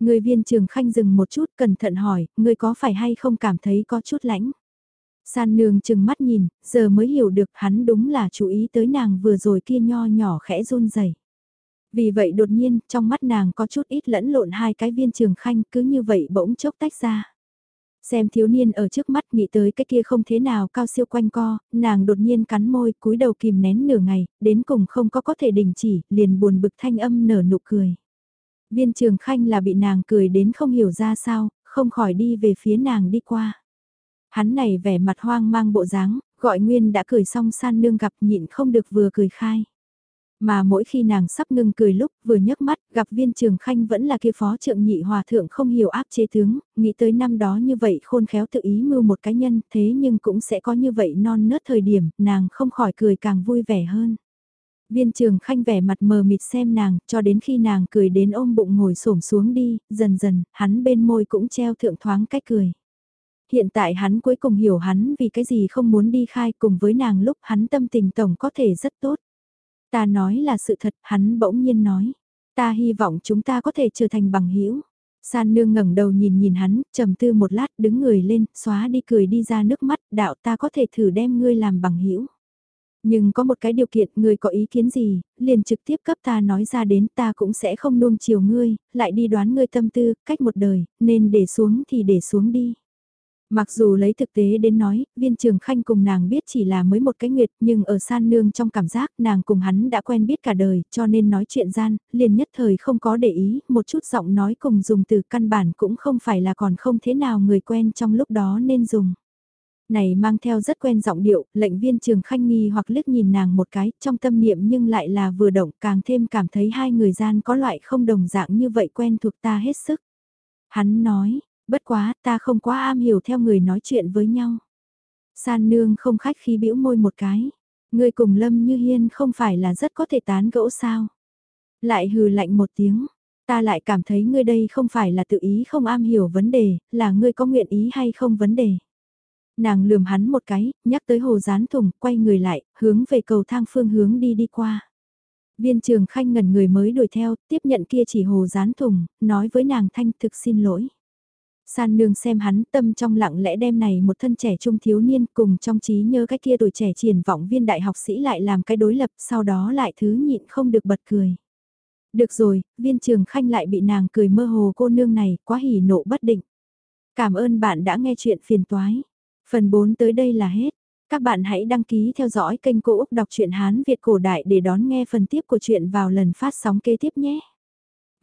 [SPEAKER 1] Người viên trường khanh dừng một chút cẩn thận hỏi, người có phải hay không cảm thấy có chút lãnh. San nương chừng mắt nhìn, giờ mới hiểu được hắn đúng là chú ý tới nàng vừa rồi kia nho nhỏ khẽ run rẩy. Vì vậy đột nhiên, trong mắt nàng có chút ít lẫn lộn hai cái viên trường khanh cứ như vậy bỗng chốc tách ra. Xem thiếu niên ở trước mắt nghĩ tới cái kia không thế nào cao siêu quanh co, nàng đột nhiên cắn môi cúi đầu kìm nén nửa ngày, đến cùng không có có thể đình chỉ, liền buồn bực thanh âm nở nụ cười. Viên trường khanh là bị nàng cười đến không hiểu ra sao, không khỏi đi về phía nàng đi qua. Hắn này vẻ mặt hoang mang bộ dáng, gọi Nguyên đã cười xong san nương gặp nhịn không được vừa cười khai. Mà mỗi khi nàng sắp ngưng cười lúc vừa nhấc mắt gặp viên trường khanh vẫn là kia phó trượng nhị hòa thượng không hiểu áp chế tướng, nghĩ tới năm đó như vậy khôn khéo tự ý mưu một cá nhân thế nhưng cũng sẽ có như vậy non nớt thời điểm nàng không khỏi cười càng vui vẻ hơn. Viên trường khanh vẻ mặt mờ mịt xem nàng cho đến khi nàng cười đến ôm bụng ngồi xổm xuống đi, dần dần hắn bên môi cũng treo thượng thoáng cách cười. Hiện tại hắn cuối cùng hiểu hắn vì cái gì không muốn đi khai cùng với nàng lúc hắn tâm tình tổng có thể rất tốt. Ta nói là sự thật, hắn bỗng nhiên nói. Ta hy vọng chúng ta có thể trở thành bằng hữu. San nương ngẩng đầu nhìn nhìn hắn, trầm tư một lát, đứng người lên, xóa đi cười đi ra nước mắt, đạo ta có thể thử đem ngươi làm bằng hữu. Nhưng có một cái điều kiện, ngươi có ý kiến gì, liền trực tiếp cấp ta nói ra đến ta cũng sẽ không nuông chiều ngươi, lại đi đoán ngươi tâm tư, cách một đời, nên để xuống thì để xuống đi. Mặc dù lấy thực tế đến nói, viên trường khanh cùng nàng biết chỉ là mới một cái nguyệt nhưng ở san nương trong cảm giác nàng cùng hắn đã quen biết cả đời cho nên nói chuyện gian, liền nhất thời không có để ý, một chút giọng nói cùng dùng từ căn bản cũng không phải là còn không thế nào người quen trong lúc đó nên dùng. Này mang theo rất quen giọng điệu, lệnh viên trường khanh nghi hoặc liếc nhìn nàng một cái, trong tâm niệm nhưng lại là vừa động càng thêm cảm thấy hai người gian có loại không đồng dạng như vậy quen thuộc ta hết sức. Hắn nói, bất quá ta không quá am hiểu theo người nói chuyện với nhau. San nương không khách khí bĩu môi một cái. Người cùng Lâm Như Hiên không phải là rất có thể tán gẫu sao. Lại hừ lạnh một tiếng. Ta lại cảm thấy ngươi đây không phải là tự ý không am hiểu vấn đề, là ngươi có nguyện ý hay không vấn đề. Nàng lườm hắn một cái, nhắc tới hồ gián thùng, quay người lại, hướng về cầu thang phương hướng đi đi qua. Viên trường khanh ngần người mới đuổi theo, tiếp nhận kia chỉ hồ gián thùng, nói với nàng thanh thực xin lỗi. San nương xem hắn tâm trong lặng lẽ đem này một thân trẻ trung thiếu niên cùng trong trí nhớ cái kia tuổi trẻ triển vọng viên đại học sĩ lại làm cái đối lập sau đó lại thứ nhịn không được bật cười. Được rồi, viên trường khanh lại bị nàng cười mơ hồ cô nương này quá hỉ nộ bất định. Cảm ơn bạn đã nghe chuyện phiền toái. Phần 4 tới đây là hết. Các bạn hãy đăng ký theo dõi kênh Cô Úc Đọc truyện Hán Việt Cổ Đại để đón nghe phần tiếp của chuyện vào lần phát sóng kế tiếp nhé.